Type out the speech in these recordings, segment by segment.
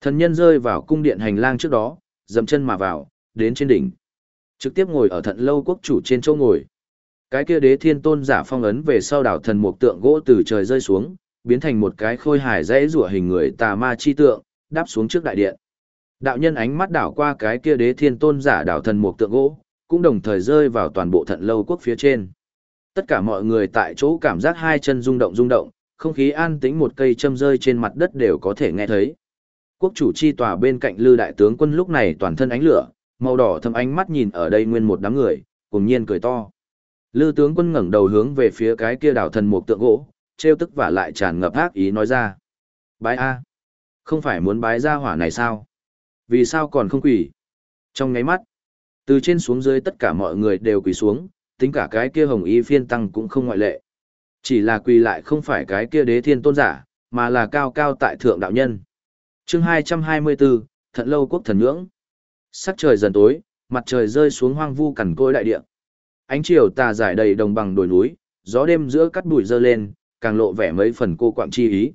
Thần nhân rơi vào cung điện hành lang trước đó, dậm chân mà vào, đến trên đỉnh. Trực tiếp ngồi ở thận lâu quốc chủ trên chỗ ngồi. Cái kia đế thiên tôn giả phong ấn về sau đảo thần một tượng gỗ từ trời rơi xuống, biến thành một cái khôi hài dãy rủa hình người tà ma chi tượng, đáp xuống trước đại điện. Đạo nhân ánh mắt đảo qua cái kia đế thiên tôn giả đảo thần một tượng gỗ, cũng đồng thời rơi vào toàn bộ thận lâu quốc phía trên. Tất cả mọi người tại chỗ cảm giác hai chân rung động rung động, không khí an tĩnh một cây châm rơi trên mặt đất đều có thể nghe thấy. Quốc chủ chi tòa bên cạnh lư đại tướng quân lúc này toàn thân ánh lửa, màu đỏ thâm ánh mắt nhìn ở đây nguyên một đám người, cùng nhiên cười to. Lư tướng quân ngẩng đầu hướng về phía cái kia đảo thần một tượng gỗ, trêu tức và lại tràn ngập ác ý nói ra. Bái A. Không phải muốn bái ra hỏa này sao? Vì sao còn không quỳ? Trong ngáy mắt, từ trên xuống dưới tất cả mọi người đều quỳ xuống, tính cả cái kia hồng y phiên tăng cũng không ngoại lệ. Chỉ là quỳ lại không phải cái kia đế thiên tôn giả, mà là cao cao tại thượng đạo nhân chương 224, Thận Lâu Quốc Thần Nhưỡng. Sắc trời dần tối, mặt trời rơi xuống hoang vu cằn côi đại địa. Ánh chiều tà giải đầy đồng bằng đồi núi, gió đêm giữa cắt bụi dơ lên, càng lộ vẻ mấy phần cô quạng chi ý.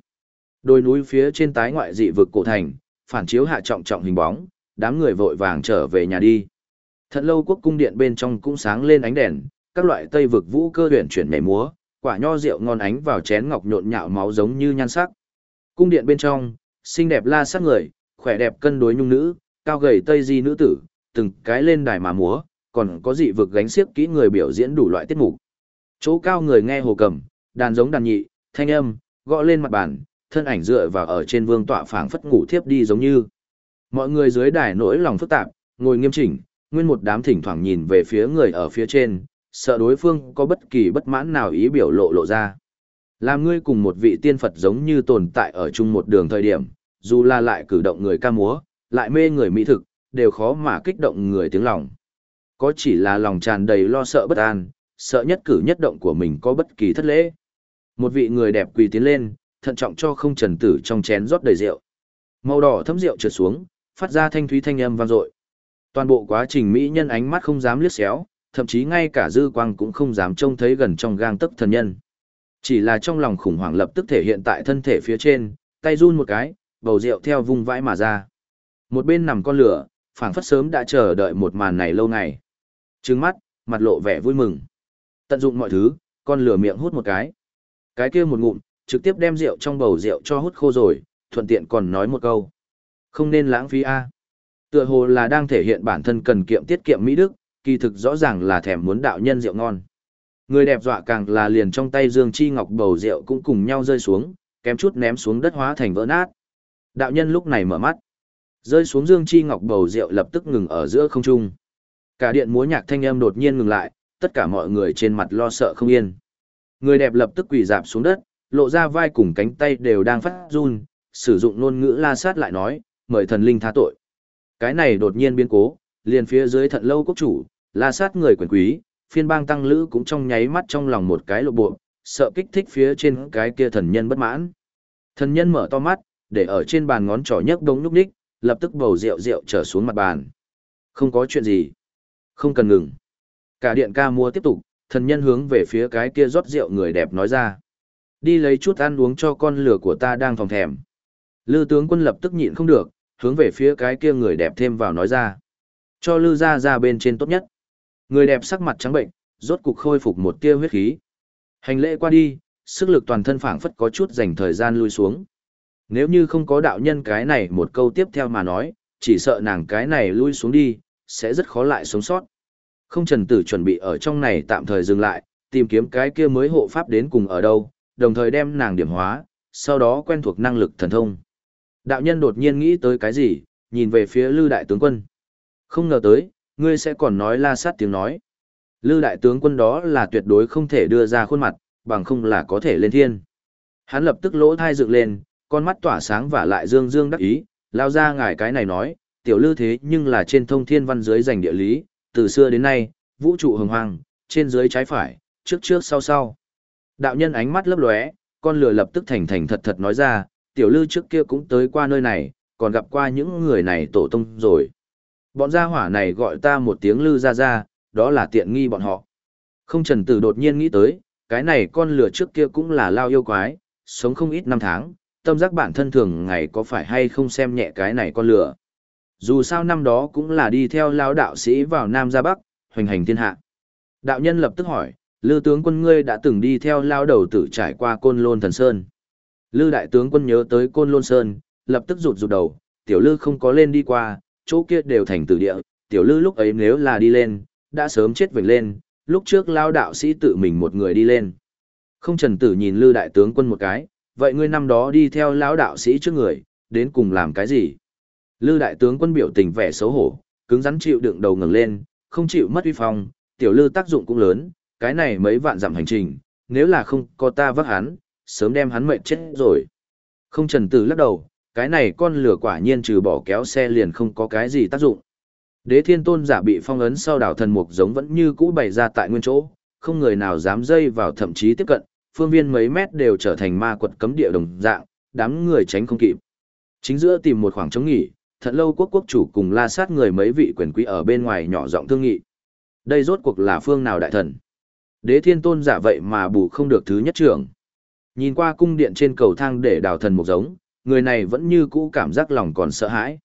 Đồi núi phía trên tái ngoại dị vực cổ thành, phản chiếu hạ trọng trọng hình bóng, đám người vội vàng trở về nhà đi. Thận lâu quốc cung điện bên trong cũng sáng lên ánh đèn, các loại tây vực vũ cơ huyền chuyển nhảy múa, quả nho rượu ngon ánh vào chén ngọc nhộn nhạo máu giống như nhan sắc. Cung điện bên trong, xinh đẹp la sắc người, khỏe đẹp cân đối nhung nữ, cao gầy tây di nữ tử, từng cái lên đài mà múa, còn có dị vực gánh xiếc kỹ người biểu diễn đủ loại tiết mục. Chỗ cao người nghe hồ cầm, đàn giống đàn nhị, thanh âm, gõ lên mặt bàn, thân ảnh dựa vào ở trên vương tọa phảng phất ngủ thiếp đi giống như. Mọi người dưới đài nỗi lòng phức tạp, ngồi nghiêm chỉnh, nguyên một đám thỉnh thoảng nhìn về phía người ở phía trên, sợ đối phương có bất kỳ bất mãn nào ý biểu lộ lộ ra. Làm ngươi cùng một vị tiên Phật giống như tồn tại ở chung một đường thời điểm, dù là lại cử động người ca múa, lại mê người mỹ thực, đều khó mà kích động người tiếng lòng. Có chỉ là lòng tràn đầy lo sợ bất an, sợ nhất cử nhất động của mình có bất kỳ thất lễ. Một vị người đẹp quỳ tiến lên, thận trọng cho không trần tử trong chén rót đầy rượu. Màu đỏ thấm rượu trượt xuống, phát ra thanh thúy thanh âm vang dội. Toàn bộ quá trình mỹ nhân ánh mắt không dám liếc xéo, thậm chí ngay cả dư quang cũng không dám trông thấy gần trong gang tấc thần nhân. Chỉ là trong lòng khủng hoảng lập tức thể hiện tại thân thể phía trên, tay run một cái, bầu rượu theo vung vãi mà ra. Một bên nằm con lửa, phảng phất sớm đã chờ đợi một màn này lâu ngày. Trừng mắt, mặt lộ vẻ vui mừng. Tận dụng mọi thứ, con lửa miệng hút một cái. Cái kia một ngụm, trực tiếp đem rượu trong bầu rượu cho hút khô rồi, thuận tiện còn nói một câu. Không nên lãng phí a. Tựa hồ là đang thể hiện bản thân cần kiệm tiết kiệm mỹ đức, kỳ thực rõ ràng là thèm muốn đạo nhân rượu ngon. Người đẹp dọa càng là liền trong tay Dương Chi Ngọc bầu rượu cũng cùng nhau rơi xuống, kém chút ném xuống đất hóa thành vỡ nát. Đạo nhân lúc này mở mắt. Rơi xuống Dương Chi Ngọc bầu rượu lập tức ngừng ở giữa không trung. Cả điện múa nhạc thanh âm đột nhiên ngừng lại, tất cả mọi người trên mặt lo sợ không yên. Người đẹp lập tức quỳ dạp xuống đất, lộ ra vai cùng cánh tay đều đang phát run, sử dụng ngôn ngữ la sát lại nói, mời thần linh tha tội. Cái này đột nhiên biến cố, liền phía dưới thận lâu quốc chủ, la sát người quyền quý, phiên bang tăng lữ cũng trong nháy mắt trong lòng một cái lộ bộ, sợ kích thích phía trên cái kia thần nhân bất mãn. Thần nhân mở to mắt, để ở trên bàn ngón trỏ nhấc đống nhúc đích, lập tức bầu rượu rượu trở xuống mặt bàn. Không có chuyện gì. Không cần ngừng. Cả điện ca mua tiếp tục, thần nhân hướng về phía cái kia rót rượu người đẹp nói ra. Đi lấy chút ăn uống cho con lửa của ta đang phòng thèm. Lư tướng quân lập tức nhịn không được, hướng về phía cái kia người đẹp thêm vào nói ra. Cho lư ra ra bên trên tốt nhất. Người đẹp sắc mặt trắng bệnh, rốt cục khôi phục một tia huyết khí. Hành lễ qua đi, sức lực toàn thân phảng phất có chút dành thời gian lui xuống. Nếu như không có đạo nhân cái này một câu tiếp theo mà nói, chỉ sợ nàng cái này lui xuống đi, sẽ rất khó lại sống sót. Không trần tử chuẩn bị ở trong này tạm thời dừng lại, tìm kiếm cái kia mới hộ pháp đến cùng ở đâu, đồng thời đem nàng điểm hóa, sau đó quen thuộc năng lực thần thông. Đạo nhân đột nhiên nghĩ tới cái gì, nhìn về phía Lư đại tướng quân. Không ngờ tới, ngươi sẽ còn nói la sát tiếng nói. Lư đại tướng quân đó là tuyệt đối không thể đưa ra khuôn mặt, bằng không là có thể lên thiên. Hắn lập tức lỗ thai dựng lên, con mắt tỏa sáng và lại dương dương đắc ý, lao ra ngài cái này nói, tiểu lư thế nhưng là trên thông thiên văn dưới giành địa lý, từ xưa đến nay, vũ trụ hồng hoang, trên dưới trái phải, trước trước sau sau. Đạo nhân ánh mắt lấp lóe, con lừa lập tức thành thành thật thật nói ra, tiểu lư trước kia cũng tới qua nơi này, còn gặp qua những người này tổ tông rồi. Bọn gia hỏa này gọi ta một tiếng lư ra ra, đó là tiện nghi bọn họ. Không trần tử đột nhiên nghĩ tới, cái này con lừa trước kia cũng là lao yêu quái, sống không ít năm tháng, tâm giác bản thân thường ngày có phải hay không xem nhẹ cái này con lửa. Dù sao năm đó cũng là đi theo lao đạo sĩ vào Nam ra Bắc, hoành hành thiên hạ. Đạo nhân lập tức hỏi, Lư tướng quân ngươi đã từng đi theo lao đầu tử trải qua côn lôn thần sơn. Lư đại tướng quân nhớ tới côn lôn sơn, lập tức rụt rụt đầu, tiểu lư không có lên đi qua, chỗ kia đều thành tử địa, tiểu lư lúc ấy nếu là đi lên, đã sớm chết vệnh lên, lúc trước lao đạo sĩ tự mình một người đi lên. Không trần tử nhìn lư đại tướng quân một cái, vậy ngươi năm đó đi theo lão đạo sĩ trước người, đến cùng làm cái gì? Lư đại tướng quân biểu tình vẻ xấu hổ, cứng rắn chịu đựng đầu ngẩng lên, không chịu mất uy phong, tiểu lư tác dụng cũng lớn, cái này mấy vạn dặm hành trình, nếu là không có ta vác hắn, sớm đem hắn mệt chết rồi. Không trần tử lắc đầu, cái này con lửa quả nhiên trừ bỏ kéo xe liền không có cái gì tác dụng. Đế thiên tôn giả bị phong ấn sau đảo thần mục giống vẫn như cũ bày ra tại nguyên chỗ, không người nào dám dây vào thậm chí tiếp cận, phương viên mấy mét đều trở thành ma quật cấm địa đồng dạng, đám người tránh không kịp. Chính giữa tìm một khoảng trống nghỉ, thật lâu quốc quốc chủ cùng la sát người mấy vị quyền quý ở bên ngoài nhỏ giọng thương nghị. Đây rốt cuộc là phương nào đại thần? Đế thiên tôn giả vậy mà bù không được thứ nhất trưởng. Nhìn qua cung điện trên cầu thang để đào thần mục giống, người này vẫn như cũ cảm giác lòng còn sợ hãi.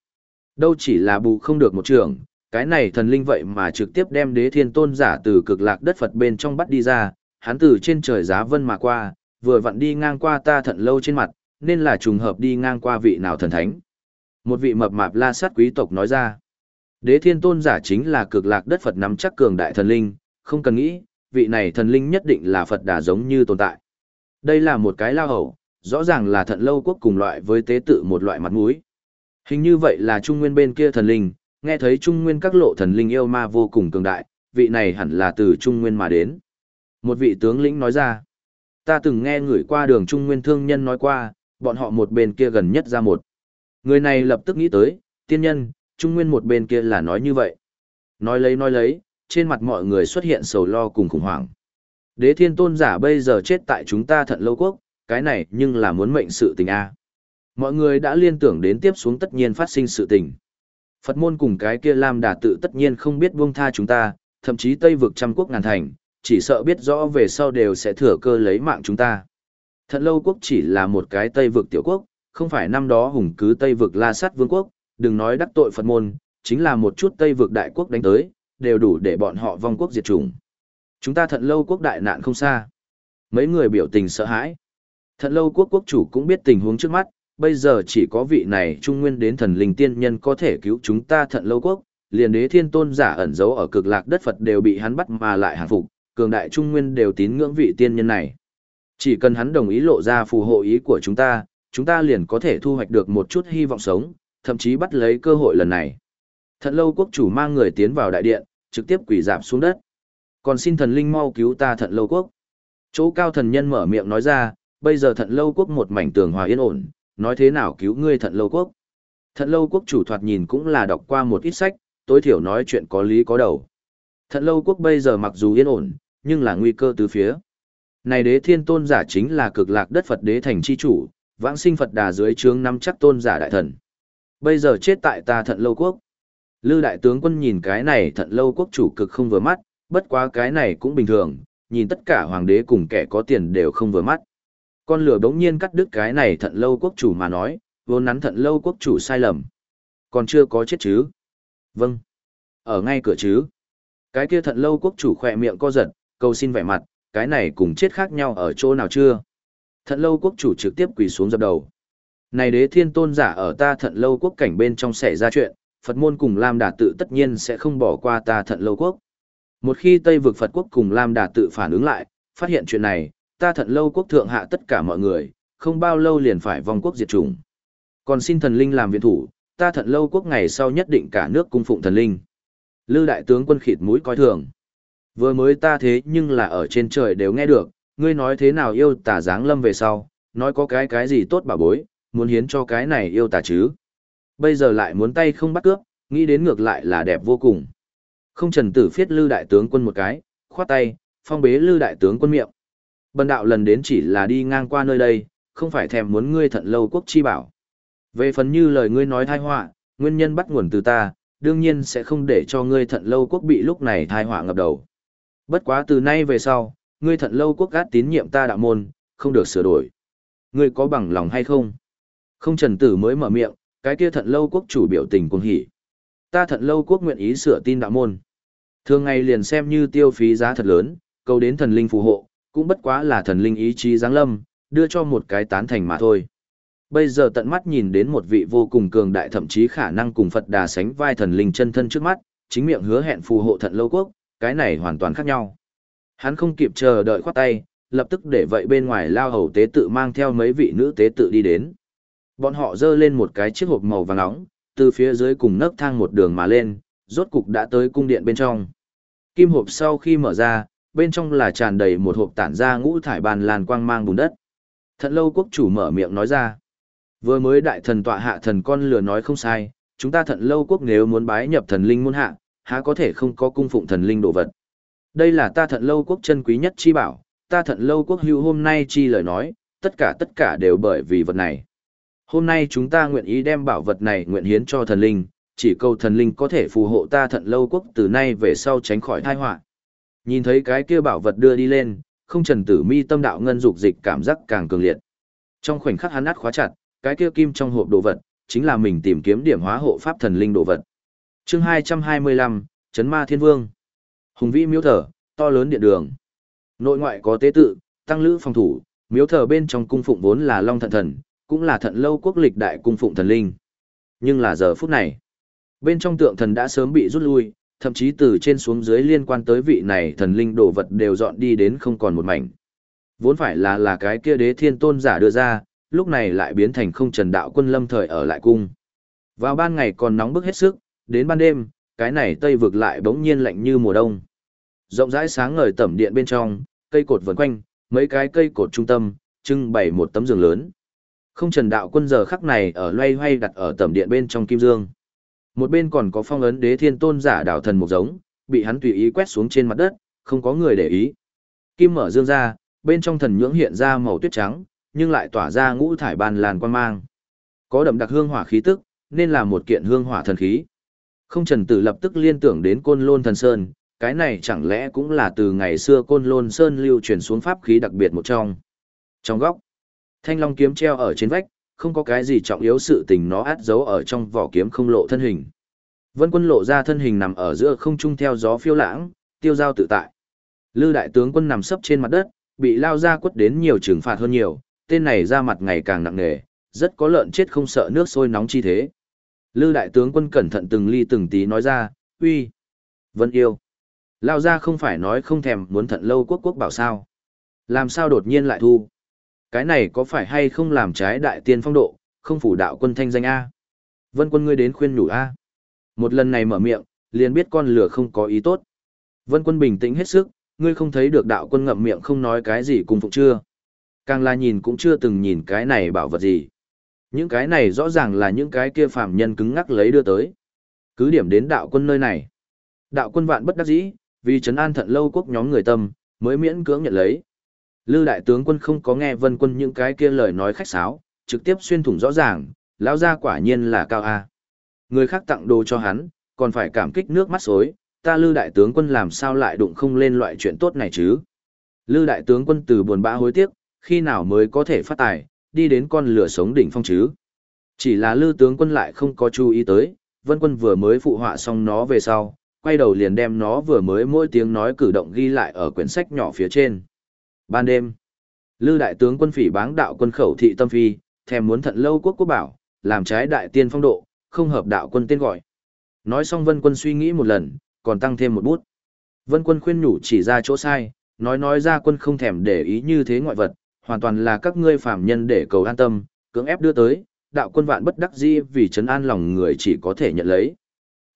Đâu chỉ là bù không được một trưởng, cái này thần linh vậy mà trực tiếp đem đế thiên tôn giả từ cực lạc đất Phật bên trong bắt đi ra, hắn từ trên trời giá vân mà qua, vừa vặn đi ngang qua ta thận lâu trên mặt, nên là trùng hợp đi ngang qua vị nào thần thánh. Một vị mập mạp la sát quý tộc nói ra, đế thiên tôn giả chính là cực lạc đất Phật nắm chắc cường đại thần linh, không cần nghĩ, vị này thần linh nhất định là Phật đà giống như tồn tại. Đây là một cái lao hậu, rõ ràng là thận lâu quốc cùng loại với tế tự một loại mặt mũi. Hình như vậy là trung nguyên bên kia thần linh, nghe thấy trung nguyên các lộ thần linh yêu ma vô cùng cường đại, vị này hẳn là từ trung nguyên mà đến. Một vị tướng lĩnh nói ra, ta từng nghe người qua đường trung nguyên thương nhân nói qua, bọn họ một bên kia gần nhất ra một. Người này lập tức nghĩ tới, tiên nhân, trung nguyên một bên kia là nói như vậy. Nói lấy nói lấy, trên mặt mọi người xuất hiện sầu lo cùng khủng hoảng. Đế thiên tôn giả bây giờ chết tại chúng ta thận lâu quốc, cái này nhưng là muốn mệnh sự tình A. Mọi người đã liên tưởng đến tiếp xuống tất nhiên phát sinh sự tình. Phật môn cùng cái kia Lam Đà tự tất nhiên không biết buông tha chúng ta, thậm chí Tây vực trăm quốc ngàn thành, chỉ sợ biết rõ về sau đều sẽ thừa cơ lấy mạng chúng ta. Thận lâu quốc chỉ là một cái Tây vực tiểu quốc, không phải năm đó hùng cứ Tây vực la sát vương quốc, đừng nói đắc tội Phật môn, chính là một chút Tây vực đại quốc đánh tới, đều đủ để bọn họ vong quốc diệt chủng. Chúng ta thận lâu quốc đại nạn không xa. Mấy người biểu tình sợ hãi. Thận lâu quốc quốc chủ cũng biết tình huống trước mắt, bây giờ chỉ có vị này trung nguyên đến thần linh tiên nhân có thể cứu chúng ta thận lâu quốc, liền đế thiên tôn giả ẩn giấu ở cực lạc đất Phật đều bị hắn bắt mà lại hàng phục, cường đại trung nguyên đều tín ngưỡng vị tiên nhân này. Chỉ cần hắn đồng ý lộ ra phù hộ ý của chúng ta, chúng ta liền có thể thu hoạch được một chút hy vọng sống, thậm chí bắt lấy cơ hội lần này. Thận lâu quốc chủ mang người tiến vào đại điện, trực tiếp quỳ dạp xuống đất. Còn xin thần linh mau cứu ta thận lâu quốc. Chỗ cao thần nhân mở miệng nói ra, bây giờ thận lâu quốc một mảnh tường hòa yên ổn, nói thế nào cứu ngươi thận lâu quốc. Thận lâu quốc chủ thoạt nhìn cũng là đọc qua một ít sách, tối thiểu nói chuyện có lý có đầu. Thận lâu quốc bây giờ mặc dù yên ổn, nhưng là nguy cơ từ phía. Này đế thiên tôn giả chính là cực lạc đất Phật đế thành chi chủ, vãng sinh Phật đà dưới trướng năm chắc tôn giả đại thần. Bây giờ chết tại ta thận lâu quốc. Lư đại tướng quân nhìn cái này thận lâu quốc chủ cực không vừa mắt, bất quá cái này cũng bình thường, nhìn tất cả hoàng đế cùng kẻ có tiền đều không vừa mắt. Con lửa bỗng nhiên cắt đứt cái này thận lâu quốc chủ mà nói, vốn nắn thận lâu quốc chủ sai lầm. Còn chưa có chết chứ? Vâng. Ở ngay cửa chứ? Cái kia thận lâu quốc chủ khỏe miệng co giật, cầu xin vẻ mặt, cái này cùng chết khác nhau ở chỗ nào chưa? Thận lâu quốc chủ trực tiếp quỳ xuống dập đầu. Này đế thiên tôn giả ở ta thận lâu quốc cảnh bên trong xảy ra chuyện, Phật môn cùng Lam Đà tự tất nhiên sẽ không bỏ qua ta thận lâu quốc. Một khi Tây vực Phật quốc cùng Lam Đà tự phản ứng lại, phát hiện chuyện này, ta thận lâu quốc thượng hạ tất cả mọi người, không bao lâu liền phải vong quốc diệt chủng. Còn xin thần linh làm viện thủ, ta thận lâu quốc ngày sau nhất định cả nước cung phụng thần linh. Lư đại tướng quân khịt mũi coi thường. Vừa mới ta thế nhưng là ở trên trời đều nghe được, ngươi nói thế nào yêu tà dáng lâm về sau, nói có cái cái gì tốt bà bối, muốn hiến cho cái này yêu tà chứ. Bây giờ lại muốn tay không bắt cướp, nghĩ đến ngược lại là đẹp vô cùng. Không trần tử phiết lư đại tướng quân một cái, khoát tay, phong bế lư đại tướng quân miệng. Bần đạo lần đến chỉ là đi ngang qua nơi đây, không phải thèm muốn ngươi thận lâu quốc chi bảo. Về phần như lời ngươi nói thai họa, nguyên nhân bắt nguồn từ ta, đương nhiên sẽ không để cho ngươi thận lâu quốc bị lúc này thai họa ngập đầu. Bất quá từ nay về sau, ngươi thận lâu quốc gát tín nhiệm ta đạo môn, không được sửa đổi. Ngươi có bằng lòng hay không? Không trần tử mới mở miệng, cái kia thận lâu quốc chủ biểu tình cuồng hỉ. Ta thận lâu quốc nguyện ý sửa tin đạo môn. Thường ngày liền xem như tiêu phí giá thật lớn, cầu đến thần linh phù hộ, cũng bất quá là thần linh ý chí giáng lâm, đưa cho một cái tán thành mà thôi. Bây giờ tận mắt nhìn đến một vị vô cùng cường đại thậm chí khả năng cùng Phật đà sánh vai thần linh chân thân trước mắt, chính miệng hứa hẹn phù hộ thận lâu quốc, cái này hoàn toàn khác nhau. Hắn không kịp chờ đợi khoát tay, lập tức để vậy bên ngoài lao hầu tế tự mang theo mấy vị nữ tế tự đi đến. Bọn họ dơ lên một cái chiếc hộp màu vàng nóng, từ phía dưới cùng nấc thang một đường mà lên, rốt cục đã tới cung điện bên trong. Kim hộp sau khi mở ra, bên trong là tràn đầy một hộp tản ra ngũ thải bàn làn quang mang bùn đất. thận lâu quốc chủ mở miệng nói ra. Vừa mới đại thần tọa hạ thần con lừa nói không sai, chúng ta thận lâu quốc nếu muốn bái nhập thần linh môn hạ, há có thể không có cung phụng thần linh đồ vật. Đây là ta thận lâu quốc chân quý nhất chi bảo, ta thận lâu quốc hưu hôm nay chi lời nói, tất cả tất cả đều bởi vì vật này. Hôm nay chúng ta nguyện ý đem bảo vật này nguyện hiến cho thần linh, chỉ cầu thần linh có thể phù hộ ta thận lâu quốc từ nay về sau tránh khỏi tai họa. Nhìn thấy cái kia bảo vật đưa đi lên, không trần tử mi tâm đạo ngân dục dịch cảm giác càng cường liệt. Trong khoảnh khắc hắn át khóa chặt, cái kia kim trong hộp đồ vật, chính là mình tìm kiếm điểm hóa hộ pháp thần linh đồ vật. chương 225, Chấn Ma Thiên Vương. Hùng vĩ miếu thờ, to lớn điện đường. Nội ngoại có tế tự, tăng lữ phòng thủ, miếu thờ bên trong cung phụng vốn là Long Thận Thần, cũng là thận lâu quốc lịch đại cung phụng thần linh. Nhưng là giờ phút này, bên trong tượng thần đã sớm bị rút lui, thậm chí từ trên xuống dưới liên quan tới vị này thần linh đồ vật đều dọn đi đến không còn một mảnh. Vốn phải là là cái kia đế thiên tôn giả đưa ra, lúc này lại biến thành không trần đạo quân lâm thời ở lại cung. Vào ban ngày còn nóng bức hết sức, đến ban đêm, cái này tây vực lại bỗng nhiên lạnh như mùa đông. Rộng rãi sáng ngời tẩm điện bên trong, cây cột vần quanh, mấy cái cây cột trung tâm, trưng bày một tấm giường lớn. Không trần đạo quân giờ khắc này ở loay hoay đặt ở tẩm điện bên trong kim dương. Một bên còn có phong ấn đế thiên tôn giả đạo thần một giống, bị hắn tùy ý quét xuống trên mặt đất, không có người để ý. Kim mở dương ra, bên trong thần nhưỡng hiện ra màu tuyết trắng, nhưng lại tỏa ra ngũ thải bàn làn quan mang. Có đậm đặc hương hỏa khí tức, nên là một kiện hương hỏa thần khí. Không trần tử lập tức liên tưởng đến côn lôn thần sơn, cái này chẳng lẽ cũng là từ ngày xưa côn lôn sơn lưu truyền xuống pháp khí đặc biệt một trong. Trong góc, thanh long kiếm treo ở trên vách, không có cái gì trọng yếu sự tình nó át giấu ở trong vỏ kiếm không lộ thân hình. Vân quân lộ ra thân hình nằm ở giữa không trung theo gió phiêu lãng, tiêu giao tự tại. Lư đại tướng quân nằm sấp trên mặt đất, bị lao ra quất đến nhiều trừng phạt hơn nhiều, tên này ra mặt ngày càng nặng nề, rất có lợn chết không sợ nước sôi nóng chi thế. Lư đại tướng quân cẩn thận từng ly từng tí nói ra, uy, vân yêu. Lao ra không phải nói không thèm muốn thận lâu quốc quốc bảo sao. Làm sao đột nhiên lại thu. Cái này có phải hay không làm trái đại tiên phong độ, không phủ đạo quân thanh danh A. Vân quân ngươi đến khuyên nhủ A. Một lần này mở miệng, liền biết con lửa không có ý tốt. Vân quân bình tĩnh hết sức, ngươi không thấy được đạo quân ngậm miệng không nói cái gì cùng phục chưa. Càng là nhìn cũng chưa từng nhìn cái này bảo vật gì. Những cái này rõ ràng là những cái kia phàm nhân cứng ngắc lấy đưa tới. Cứ điểm đến đạo quân nơi này. Đạo quân vạn bất đắc dĩ, vì trấn an thận lâu quốc nhóm người tâm, mới miễn cưỡng nhận lấy. Lư đại tướng quân không có nghe vân quân những cái kia lời nói khách sáo, trực tiếp xuyên thủng rõ ràng, lão gia quả nhiên là cao A. Người khác tặng đồ cho hắn, còn phải cảm kích nước mắt xối, ta lư đại tướng quân làm sao lại đụng không lên loại chuyện tốt này chứ. Lư đại tướng quân từ buồn bã hối tiếc, khi nào mới có thể phát tài, đi đến con lửa sống đỉnh phong chứ. Chỉ là lư tướng quân lại không có chú ý tới, vân quân vừa mới phụ họa xong nó về sau, quay đầu liền đem nó vừa mới mỗi tiếng nói cử động ghi lại ở quyển sách nhỏ phía trên. Ban đêm, lư đại tướng quân phỉ báng đạo quân khẩu thị tâm phi, thèm muốn thận lâu quốc quốc bảo, làm trái đại tiên phong độ, không hợp đạo quân tên gọi. Nói xong vân quân suy nghĩ một lần, còn tăng thêm một bút. Vân quân khuyên nhủ chỉ ra chỗ sai, nói nói ra quân không thèm để ý như thế ngoại vật, hoàn toàn là các ngươi phàm nhân để cầu an tâm, cưỡng ép đưa tới, đạo quân vạn bất đắc dĩ vì trấn an lòng người chỉ có thể nhận lấy.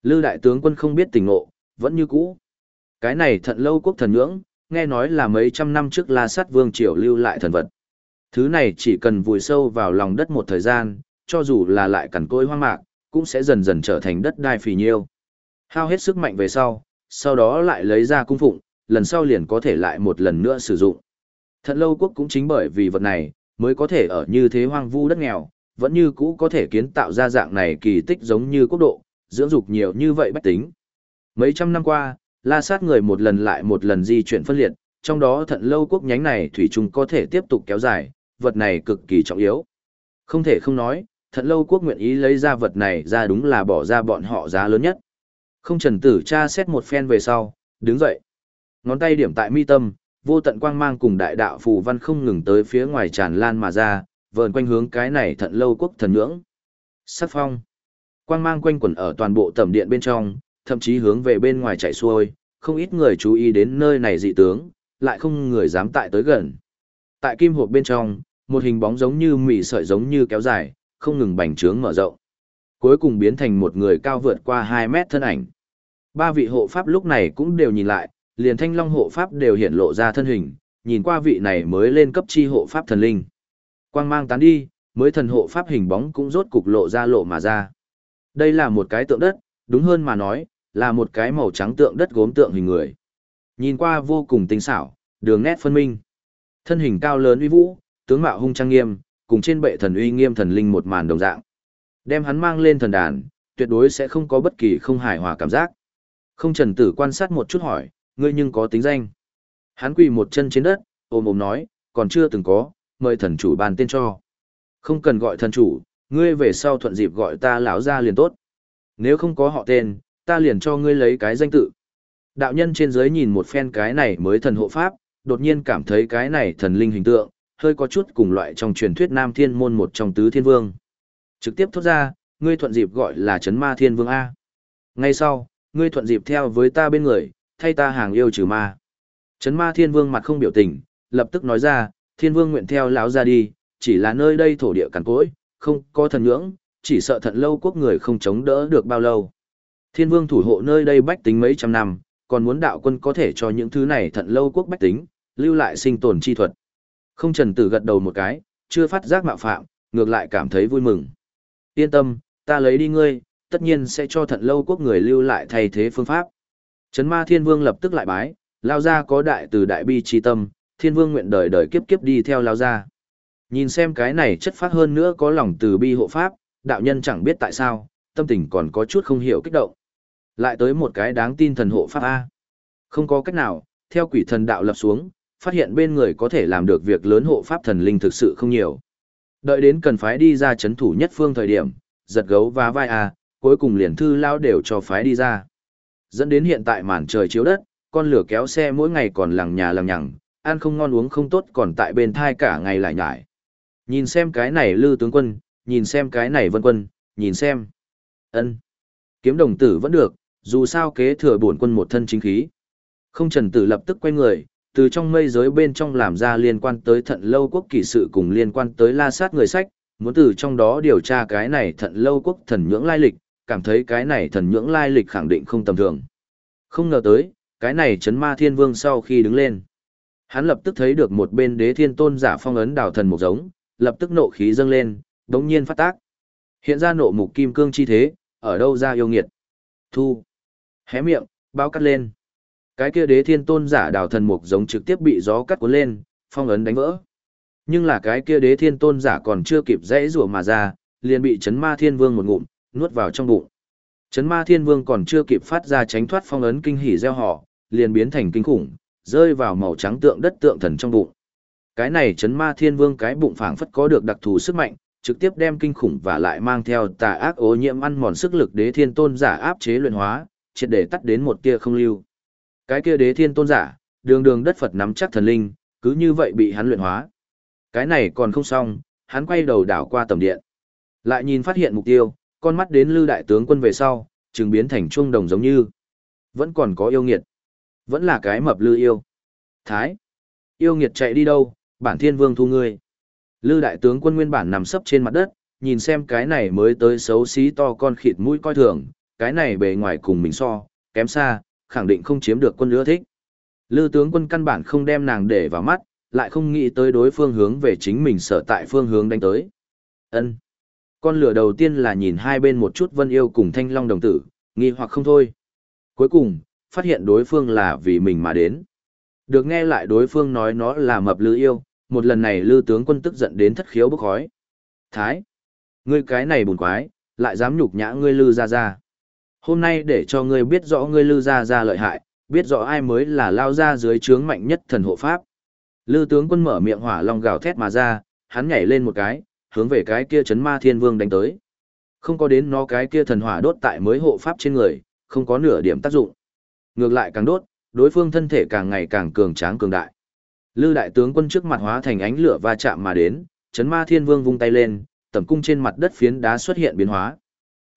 Lư đại tướng quân không biết tình ngộ, vẫn như cũ. Cái này thận lâu quốc thần nhưỡng, nghe nói là mấy trăm năm trước La Sát Vương triều lưu lại thần vật. Thứ này chỉ cần vùi sâu vào lòng đất một thời gian, cho dù là lại cằn cỗi hoang mạc, cũng sẽ dần dần trở thành đất đai phì nhiêu. Hao hết sức mạnh về sau, sau đó lại lấy ra cung phụng, lần sau liền có thể lại một lần nữa sử dụng. Thận lâu quốc cũng chính bởi vì vật này, mới có thể ở như thế hoang vu đất nghèo, vẫn như cũ có thể kiến tạo ra dạng này kỳ tích giống như quốc độ, dưỡng dục nhiều như vậy bách tính. Mấy trăm năm qua, la sát người một lần lại một lần di chuyển phân liệt, trong đó thận lâu quốc nhánh này thủy chung có thể tiếp tục kéo dài, vật này cực kỳ trọng yếu. Không thể không nói, thận lâu quốc nguyện ý lấy ra vật này ra đúng là bỏ ra bọn họ giá lớn nhất. Không trần tử tra xét một phen về sau, đứng dậy. Ngón tay điểm tại mi tâm, vô tận quang mang cùng đại đạo phù văn không ngừng tới phía ngoài tràn lan mà ra, vờn quanh hướng cái này thận lâu quốc thần nhưỡng. Sắc phong. Quang mang quanh quẩn ở toàn bộ tầm điện bên trong, thậm chí hướng về bên ngoài chạy xuôi, không ít người chú ý đến nơi này dị tướng, lại không người dám tại tới gần. Tại kim hộp bên trong, một hình bóng giống như mị sợi giống như kéo dài, không ngừng bành trướng mở rộng. Cuối cùng biến thành một người cao vượt qua 2 mét thân ảnh. Ba vị hộ pháp lúc này cũng đều nhìn lại, liền thanh long hộ pháp đều hiện lộ ra thân hình, nhìn qua vị này mới lên cấp chi hộ pháp thần linh. Quang mang tán đi, mới thần hộ pháp hình bóng cũng rốt cục lộ ra lộ mà ra. Đây là một cái tượng đất, đúng hơn mà nói, là một cái màu trắng tượng đất gốm tượng hình người. Nhìn qua vô cùng tinh xảo, đường nét phân minh. Thân hình cao lớn uy vũ, tướng mạo hung trang nghiêm, cùng trên bệ thần uy nghiêm thần linh một màn đồng dạng. Đem hắn mang lên thần đàn, tuyệt đối sẽ không có bất kỳ không hài hòa cảm giác. Không trần tử quan sát một chút hỏi, ngươi nhưng có tính danh. Hắn quỳ một chân trên đất, ôm ôm nói, còn chưa từng có, mời thần chủ bàn tên cho. Không cần gọi thần chủ, ngươi về sau thuận dịp gọi ta lão ra liền tốt. Nếu không có họ tên, ta liền cho ngươi lấy cái danh tự. Đạo nhân trên dưới nhìn một phen cái này mới thần hộ pháp, đột nhiên cảm thấy cái này thần linh hình tượng, hơi có chút cùng loại trong truyền thuyết Nam Thiên môn một trong tứ thiên vương. Trực tiếp thốt ra, ngươi thuận dịp gọi là chấn ma thiên vương A. Ngay sau, ngươi thuận dịp theo với ta bên người, thay ta hàng yêu trừ ma. Chấn ma thiên vương mặt không biểu tình, lập tức nói ra, thiên vương nguyện theo lão ra đi, chỉ là nơi đây thổ địa cằn cỗi, không có thần nhưỡng, chỉ sợ thận lâu quốc người không chống đỡ được bao lâu. Thiên vương thủ hộ nơi đây bách tính mấy trăm năm, còn muốn đạo quân có thể cho những thứ này thận lâu quốc bách tính, lưu lại sinh tồn chi thuật. Không trần tử gật đầu một cái, chưa phát giác mạo phạm, ngược lại cảm thấy vui mừng. Yên tâm, ta lấy đi ngươi, tất nhiên sẽ cho thận lâu quốc người lưu lại thay thế phương pháp. Trấn ma thiên vương lập tức lại bái, lao ra có đại từ đại bi chi tâm, thiên vương nguyện đời đời kiếp kiếp đi theo lao ra. Nhìn xem cái này chất phát hơn nữa có lòng từ bi hộ pháp, đạo nhân chẳng biết tại sao, tâm tình còn có chút không hiểu kích động. Lại tới một cái đáng tin thần hộ pháp A. Không có cách nào, theo quỷ thần đạo lập xuống, phát hiện bên người có thể làm được việc lớn hộ pháp thần linh thực sự không nhiều. Đợi đến cần phái đi ra chấn thủ nhất phương thời điểm, giật gấu và vai A, cuối cùng liền thư lao đều cho phái đi ra. Dẫn đến hiện tại màn trời chiếu đất, con lửa kéo xe mỗi ngày còn lằng nhà lằng nhằng, ăn không ngon uống không tốt còn tại bên thai cả ngày lại nhải. Nhìn xem cái này lư tướng quân, nhìn xem cái này vân quân, nhìn xem. ân Kiếm đồng tử vẫn được, dù sao kế thừa bổn quân một thân chính khí. Không trần tử lập tức quay người, từ trong mây giới bên trong làm ra liên quan tới thận lâu quốc kỳ sự cùng liên quan tới la sát người sách, muốn từ trong đó điều tra cái này thận lâu quốc thần nhưỡng lai lịch, cảm thấy cái này thần nhưỡng lai lịch khẳng định không tầm thường. Không ngờ tới, cái này chấn ma thiên vương sau khi đứng lên. Hắn lập tức thấy được một bên đế thiên tôn giả phong ấn đảo thần một giống, lập tức nộ khí dâng lên, đống nhiên phát tác. Hiện ra nộ mục kim cương chi thế, ở đâu ra yêu nghiệt. Thu. Hé miệng, bao cắt lên. Cái kia đế thiên tôn giả đào thần mục giống trực tiếp bị gió cắt cuốn lên, phong ấn đánh vỡ. Nhưng là cái kia đế thiên tôn giả còn chưa kịp dãy rủa mà ra, liền bị chấn ma thiên vương một ngụm, nuốt vào trong bụng. Chấn ma thiên vương còn chưa kịp phát ra tránh thoát phong ấn kinh hỉ gieo họ, liền biến thành kinh khủng, rơi vào màu trắng tượng đất tượng thần trong bụng. Cái này chấn ma thiên vương cái bụng phảng phất có được đặc thù sức mạnh, trực tiếp đem kinh khủng và lại mang theo tà ác ô nhiễm ăn mòn sức lực đế thiên tôn giả áp chế luyện hóa, triệt để tắt đến một tia không lưu. Cái kia đế thiên tôn giả, đường đường đất Phật nắm chắc thần linh, cứ như vậy bị hắn luyện hóa. Cái này còn không xong, hắn quay đầu đảo qua tầm điện. Lại nhìn phát hiện mục tiêu, con mắt đến lư đại tướng quân về sau, trừng biến thành trung đồng giống như. Vẫn còn có yêu nghiệt. Vẫn là cái mập lư yêu. Thái. Yêu nghiệt chạy đi đâu, bản thiên vương thu ngươi. Lư đại tướng quân nguyên bản nằm sấp trên mặt đất, nhìn xem cái này mới tới xấu xí to con khịt mũi coi thường, cái này bề ngoài cùng mình so, kém xa, khẳng định không chiếm được quân lứa thích. Lư tướng quân căn bản không đem nàng để vào mắt, lại không nghĩ tới đối phương hướng về chính mình sở tại phương hướng đánh tới. Ân. Con lửa đầu tiên là nhìn hai bên một chút vân yêu cùng thanh long đồng tử, nghi hoặc không thôi. Cuối cùng, phát hiện đối phương là vì mình mà đến. Được nghe lại đối phương nói nó là mập lư yêu, một lần này lư tướng quân tức giận đến thất khiếu bốc khói. Thái! Ngươi cái này buồn quái, lại dám nhục nhã ngươi lư ra ra. Hôm nay để cho ngươi biết rõ ngươi lư ra ra lợi hại, biết rõ ai mới là lao ra dưới trướng mạnh nhất thần hộ pháp. Lư tướng quân mở miệng hỏa long gào thét mà ra, hắn nhảy lên một cái, hướng về cái kia chấn ma thiên vương đánh tới. Không có đến nó cái kia thần hỏa đốt tại mới hộ pháp trên người, không có nửa điểm tác dụng. Ngược lại càng đốt, đối phương thân thể càng ngày càng cường tráng cường đại. Lư đại tướng quân trước mặt hóa thành ánh lửa va chạm mà đến, chấn ma thiên vương vung tay lên, tầm cung trên mặt đất phiến đá xuất hiện biến hóa.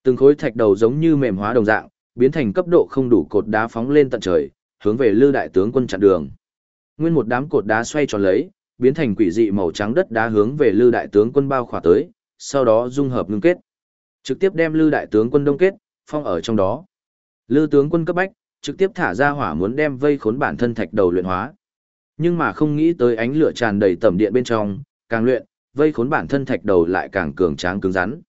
Từng khối thạch đầu giống như mềm hóa đồng dạng, biến thành cấp độ không đủ cột đá phóng lên tận trời, hướng về Lư đại tướng quân chặn đường. Nguyên một đám cột đá xoay tròn lấy, biến thành quỷ dị màu trắng đất đá hướng về Lư đại tướng quân bao khỏa tới, sau đó dung hợp ngưng kết. Trực tiếp đem Lư đại tướng quân đông kết, phong ở trong đó. Lư tướng quân cấp bách, trực tiếp thả ra hỏa muốn đem vây khốn bản thân thạch đầu luyện hóa. Nhưng mà không nghĩ tới ánh lửa tràn đầy tầm điện bên trong, càng luyện, vây khốn bản thân thạch đầu lại càng cường tráng cứng rắn.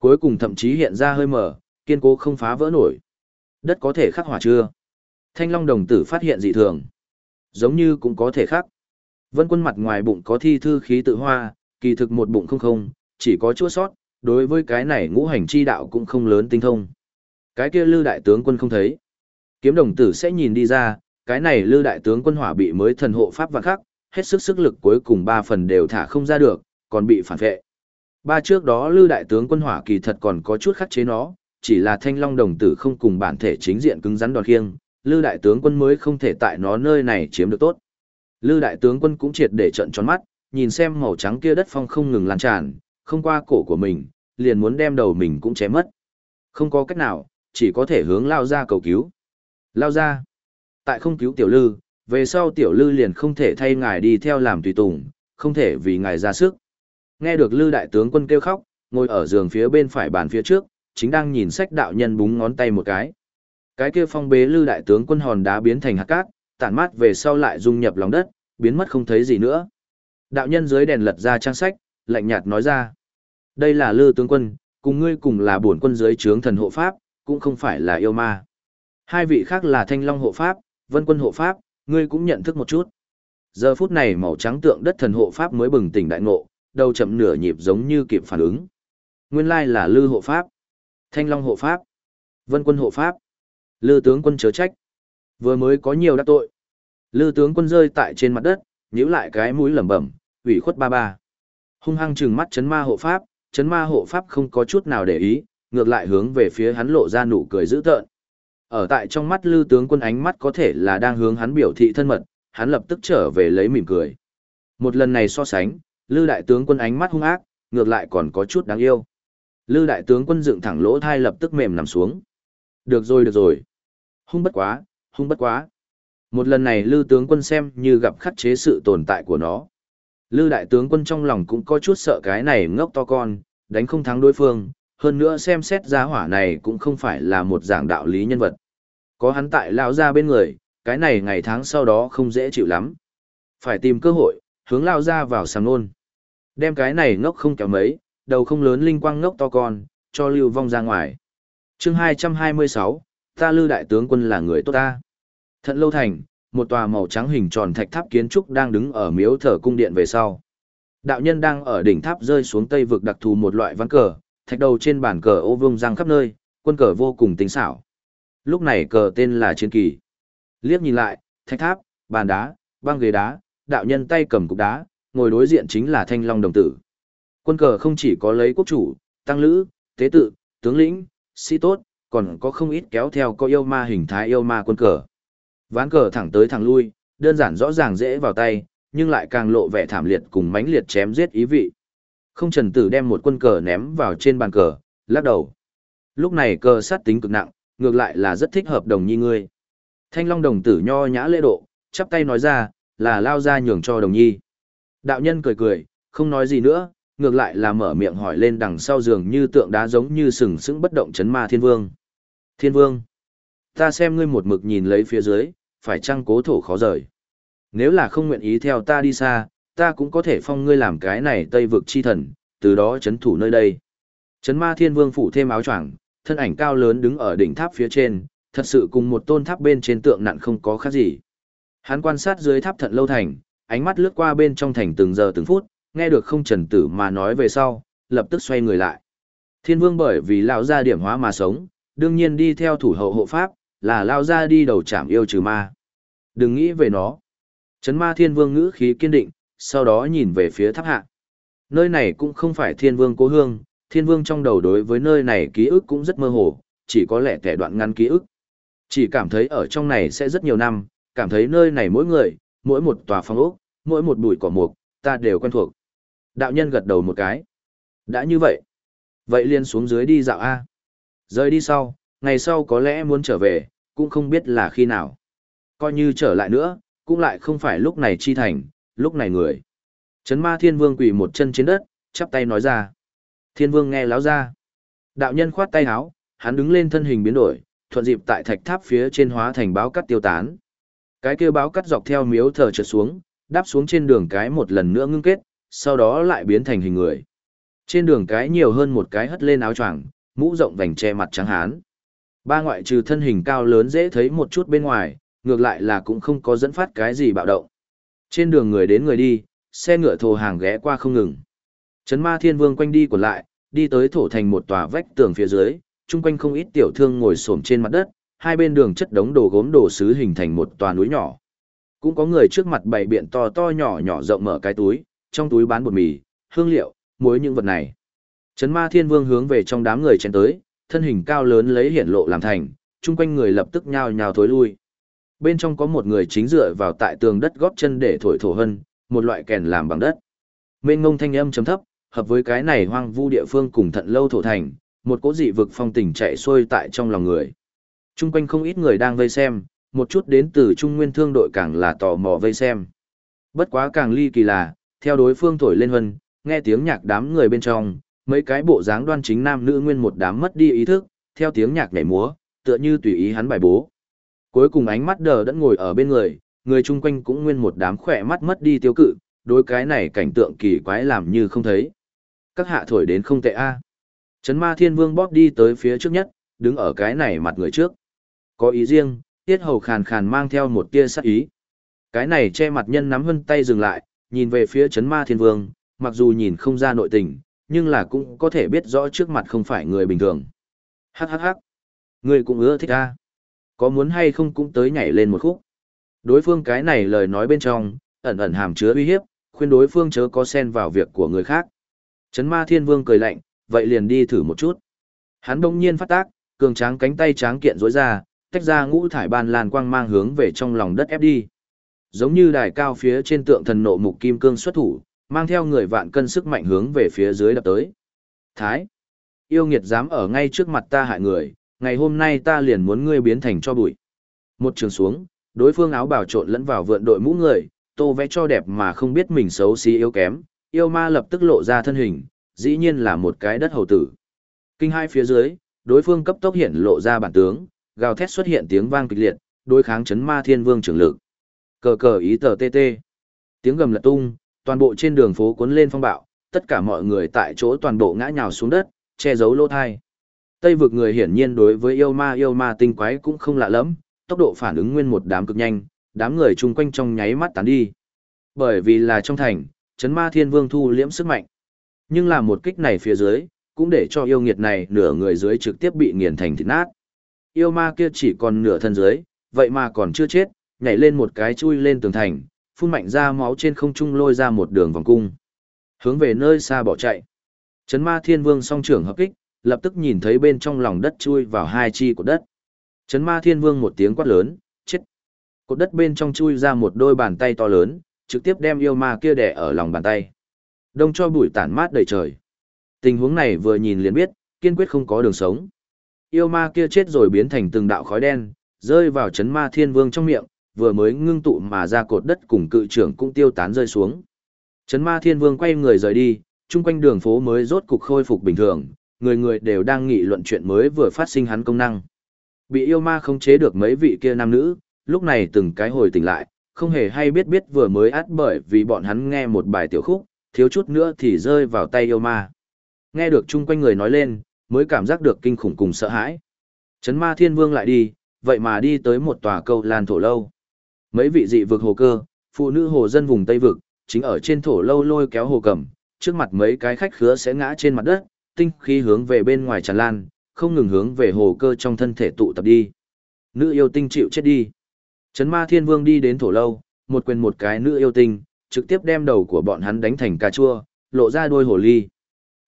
Cuối cùng thậm chí hiện ra hơi mở, kiên cố không phá vỡ nổi. Đất có thể khắc hỏa chưa? Thanh Long đồng tử phát hiện dị thường. Giống như cũng có thể khắc. Vân quân mặt ngoài bụng có thi thư khí tự hoa, kỳ thực một bụng không không, chỉ có chua sót, đối với cái này ngũ hành chi đạo cũng không lớn tinh thông. Cái kia lư đại tướng quân không thấy. Kiếm đồng tử sẽ nhìn đi ra, cái này lư đại tướng quân hỏa bị mới thần hộ pháp vạn khắc, hết sức sức lực cuối cùng ba phần đều thả không ra được, còn bị phản vệ. Ba trước đó lư đại tướng quân hỏa kỳ thật còn có chút khắc chế nó, chỉ là thanh long đồng tử không cùng bản thể chính diện cứng rắn đòn khiêng, lư đại tướng quân mới không thể tại nó nơi này chiếm được tốt. Lư đại tướng quân cũng triệt để trận tròn mắt, nhìn xem màu trắng kia đất phong không ngừng lan tràn, không qua cổ của mình, liền muốn đem đầu mình cũng chém mất. Không có cách nào, chỉ có thể hướng lao ra cầu cứu. Lao ra. Tại không cứu tiểu lư, về sau tiểu lư liền không thể thay ngài đi theo làm tùy tùng, không thể vì ngài ra sức. Nghe được lư đại tướng quân kêu khóc, ngồi ở giường phía bên phải bàn phía trước, chính đang nhìn sách đạo nhân búng ngón tay một cái. Cái kia phong bế lư đại tướng quân hòn đá biến thành hạt cát, tản mát về sau lại dung nhập lòng đất, biến mất không thấy gì nữa. Đạo nhân dưới đèn lật ra trang sách, lạnh nhạt nói ra. Đây là lư tướng quân, cùng ngươi cùng là bổn quân dưới trướng thần hộ pháp, cũng không phải là yêu ma. Hai vị khác là thanh long hộ pháp, vân quân hộ pháp, ngươi cũng nhận thức một chút. Giờ phút này màu trắng tượng đất thần hộ pháp mới bừng tỉnh đại ngộ, đầu chậm nửa nhịp giống như kịp phản ứng. Nguyên lai là lư hộ pháp, thanh long hộ pháp, vân quân hộ pháp, lư tướng quân chớ trách. Vừa mới có nhiều đắc tội. Lư tướng quân rơi tại trên mặt đất, nhíu lại cái mũi lẩm bẩm, ủy khuất ba ba. Hung hăng trừng mắt chấn ma hộ pháp, chấn ma hộ pháp không có chút nào để ý, ngược lại hướng về phía hắn lộ ra nụ cười dữ tợn. Ở tại trong mắt Lư tướng quân ánh mắt có thể là đang hướng hắn biểu thị thân mật, hắn lập tức trở về lấy mỉm cười. Một lần này so sánh, Lư đại tướng quân ánh mắt hung ác, ngược lại còn có chút đáng yêu. Lư đại tướng quân dựng thẳng lỗ thai lập tức mềm nằm xuống. Được rồi được rồi. Hung bất quá, hung bất quá. Một lần này Lư tướng quân xem như gặp khắc chế sự tồn tại của nó. Lư đại tướng quân trong lòng cũng có chút sợ cái này ngốc to con, đánh không thắng đối phương, hơn nữa xem xét giá hỏa này cũng không phải là một dạng đạo lý nhân vật. Có hắn tại lão gia bên người, cái này ngày tháng sau đó không dễ chịu lắm. Phải tìm cơ hội, hướng lao ra vào sàm nôn. Đem cái này ngốc không kéo mấy, đầu không lớn linh quang ngốc to con, cho lưu vong ra ngoài. chương 226, ta lưu đại tướng quân là người tốt ta. Thận lâu thành, một tòa màu trắng hình tròn thạch tháp kiến trúc đang đứng ở miếu thờ cung điện về sau. Đạo nhân đang ở đỉnh tháp rơi xuống tây vực đặc thù một loại ván cờ, thạch đầu trên bàn cờ ô vương răng khắp nơi, quân cờ vô cùng tinh xảo. Lúc này cờ tên là chiến kỳ. Liếc nhìn lại, thạch tháp, bàn đá, băng ghế đá, đạo nhân tay cầm cục đá, ngồi đối diện chính là thanh long đồng tử. Quân cờ không chỉ có lấy quốc chủ, tăng lữ, tế tự, tướng lĩnh, sĩ tốt, còn có không ít kéo theo có yêu ma hình thái yêu ma quân cờ. Ván cờ thẳng tới thẳng lui, đơn giản rõ ràng dễ vào tay, nhưng lại càng lộ vẻ thảm liệt cùng mãnh liệt chém giết ý vị. Không trần tử đem một quân cờ ném vào trên bàn cờ, lắc đầu. Lúc này cờ sát tính cực nặng, ngược lại là rất thích hợp đồng nhi ngươi. Thanh long đồng tử nho nhã lễ độ, chắp tay nói ra, là lao ra nhường cho đồng nhi. Đạo nhân cười cười, không nói gì nữa, ngược lại là mở miệng hỏi lên đằng sau giường như tượng đá giống như sừng sững bất động chấn ma thiên vương. Thiên vương, ta xem ngươi một mực nhìn lấy phía dưới, phải chăng cố thổ khó rời. Nếu là không nguyện ý theo ta đi xa, ta cũng có thể phong ngươi làm cái này tây vực chi thần, từ đó chấn thủ nơi đây. Chấn ma thiên vương phủ thêm áo choàng, thân ảnh cao lớn đứng ở đỉnh tháp phía trên, thật sự cùng một tôn tháp bên trên tượng nặn không có khác gì. Hắn quan sát dưới tháp thận lâu thành, ánh mắt lướt qua bên trong thành từng giờ từng phút, nghe được không trần tử mà nói về sau, lập tức xoay người lại. Thiên vương bởi vì lão gia điểm hóa mà sống, đương nhiên đi theo thủ hậu hộ pháp, là lao ra đi đầu chạm yêu trừ ma. Đừng nghĩ về nó. Chấn ma thiên vương ngữ khí kiên định, sau đó nhìn về phía tháp hạ. Nơi này cũng không phải thiên vương cố hương, thiên vương trong đầu đối với nơi này ký ức cũng rất mơ hồ, chỉ có lẽ kẻ đoạn ngắn ký ức. Chỉ cảm thấy ở trong này sẽ rất nhiều năm, cảm thấy nơi này mỗi người, mỗi một tòa phong ốc, mỗi một bụi cỏ mục, ta đều quen thuộc. Đạo nhân gật đầu một cái. Đã như vậy. Vậy liền xuống dưới đi dạo A. Rời đi sau, ngày sau có lẽ muốn trở về, cũng không biết là khi nào. Coi như trở lại nữa, cũng lại không phải lúc này chi thành, lúc này người. Trấn ma thiên vương quỳ một chân trên đất, chắp tay nói ra. Thiên vương nghe láo ra. Đạo nhân khoát tay áo, hắn đứng lên thân hình biến đổi, thuận dịp tại thạch tháp phía trên hóa thành báo cắt tiêu tán. Cái kia báo cắt dọc theo miếu thờ trượt xuống, đáp xuống trên đường cái một lần nữa ngưng kết, sau đó lại biến thành hình người. Trên đường cái nhiều hơn một cái hất lên áo choàng, mũ rộng vành che mặt trắng hán. Ba ngoại trừ thân hình cao lớn dễ thấy một chút bên ngoài, ngược lại là cũng không có dẫn phát cái gì bạo động. Trên đường người đến người đi, xe ngựa thồ hàng ghé qua không ngừng. Trấn ma thiên vương quanh đi còn lại, đi tới thổ thành một tòa vách tường phía dưới, chung quanh không ít tiểu thương ngồi xổm trên mặt đất, hai bên đường chất đống đồ gốm đồ sứ hình thành một tòa núi nhỏ. Cũng có người trước mặt bày biện to to nhỏ nhỏ rộng mở cái túi, trong túi bán bột mì, hương liệu, muối những vật này. Trấn ma thiên vương hướng về trong đám người chen tới, thân hình cao lớn lấy hiển lộ làm thành, chung quanh người lập tức nhao nhao thối lui. Bên trong có một người chính dựa vào tại tường đất góp chân để thổi thổ hân, một loại kèn làm bằng đất. Mênh ngông thanh âm chấm thấp, hợp với cái này hoang vu địa phương cùng thận lâu thổ thành, một cỗ dị vực phong tình chạy xuôi tại trong lòng người. Trung quanh không ít người đang vây xem, một chút đến từ Trung Nguyên Thương đội càng là tò mò vây xem. Bất quá càng ly kỳ là, theo đối phương thổi lên huân, nghe tiếng nhạc đám người bên trong, mấy cái bộ dáng đoan chính nam nữ nguyên một đám mất đi ý thức, theo tiếng nhạc nhảy múa, tựa như tùy ý hắn bài bố. Cuối cùng ánh mắt đờ đẫn ngồi ở bên người, người chung quanh cũng nguyên một đám khỏe mắt mất đi tiêu cự, đối cái này cảnh tượng kỳ quái làm như không thấy. Các hạ thổi đến không tệ a. Trấn ma thiên vương bóp đi tới phía trước nhất, đứng ở cái này mặt người trước. Có ý riêng, tiết hầu khàn khàn mang theo một tia sắc ý. Cái này che mặt nhân nắm hân tay dừng lại, nhìn về phía chấn ma thiên vương, mặc dù nhìn không ra nội tình, nhưng là cũng có thể biết rõ trước mặt không phải người bình thường. Hắc hắc hắc. Người cũng ưa thích a. Có muốn hay không cũng tới nhảy lên một khúc. Đối phương cái này lời nói bên trong, ẩn ẩn hàm chứa uy hiếp, khuyên đối phương chớ có xen vào việc của người khác. Chấn ma thiên vương cười lạnh, vậy liền đi thử một chút. Hắn đông nhiên phát tác, cường tráng cánh tay tráng kiện rối ra, tách ra ngũ thải ban lan quang mang hướng về trong lòng đất ép đi. Giống như đài cao phía trên tượng thần nộ mục kim cương xuất thủ, mang theo người vạn cân sức mạnh hướng về phía dưới đập tới. Thái! Yêu nghiệt dám ở ngay trước mặt ta hại người, ngày hôm nay ta liền muốn ngươi biến thành cho bụi. Một trường xuống, đối phương áo bào trộn lẫn vào vượn đội mũ người, tô vẽ cho đẹp mà không biết mình xấu xí yếu kém, yêu ma lập tức lộ ra thân hình, dĩ nhiên là một cái đất hầu tử. Kinh hai phía dưới, đối phương cấp tốc hiện lộ ra bản tướng, gào thét xuất hiện tiếng vang kịch liệt, đối kháng chấn ma thiên vương trưởng lực. Cờ cờ ý tờ tê tê. Tiếng gầm lật tung, toàn bộ trên đường phố cuốn lên phong bạo, tất cả mọi người tại chỗ toàn bộ ngã nhào xuống đất, che giấu lỗ thai. Tây vực người hiển nhiên đối với yêu ma yêu ma tinh quái cũng không lạ lắm, tốc độ phản ứng nguyên một đám cực nhanh, đám người chung quanh trong nháy mắt tán đi. Bởi vì là trong thành, chấn ma thiên vương thu liễm sức mạnh. Nhưng là một kích này phía dưới, cũng để cho yêu nghiệt này nửa người dưới trực tiếp bị nghiền thành thịt nát. Yêu ma kia chỉ còn nửa thân dưới, vậy mà còn chưa chết, nhảy lên một cái chui lên tường thành, phun mạnh ra máu trên không trung lôi ra một đường vòng cung. Hướng về nơi xa bỏ chạy. Chấn ma thiên vương song trưởng hợp kích, lập tức nhìn thấy bên trong lòng đất chui vào hai chi của đất. Chấn ma thiên vương một tiếng quát lớn, chết. Cột đất bên trong chui ra một đôi bàn tay to lớn, trực tiếp đem yêu ma kia đè ở lòng bàn tay. Đông cho bụi tản mát đầy trời. Tình huống này vừa nhìn liền biết, kiên quyết không có đường sống. Yêu ma kia chết rồi biến thành từng đạo khói đen, rơi vào chấn ma thiên vương trong miệng, vừa mới ngưng tụ mà ra cột đất cùng cự trưởng cũng tiêu tán rơi xuống. Chấn ma thiên vương quay người rời đi, chung quanh đường phố mới rốt cục khôi phục bình thường, người người đều đang nghị luận chuyện mới vừa phát sinh hắn công năng. Bị yêu ma không chế được mấy vị kia nam nữ, lúc này từng cái hồi tỉnh lại, không hề hay biết biết vừa mới át bởi vì bọn hắn nghe một bài tiểu khúc, thiếu chút nữa thì rơi vào tay yêu ma. Nghe được chung quanh người nói lên, mới cảm giác được kinh khủng cùng sợ hãi. Chấn ma thiên vương lại đi, vậy mà đi tới một tòa câu lan thổ lâu. Mấy vị dị vực hồ cơ, phụ nữ hồ dân vùng Tây vực, chính ở trên thổ lâu lôi kéo hồ cầm, trước mặt mấy cái khách khứa sẽ ngã trên mặt đất, tinh khí hướng về bên ngoài tràn lan, không ngừng hướng về hồ cơ trong thân thể tụ tập đi. Nữ yêu tinh chịu chết đi. Chấn ma thiên vương đi đến thổ lâu, một quyền một cái nữ yêu tinh, trực tiếp đem đầu của bọn hắn đánh thành cà chua, lộ ra đôi hồ ly.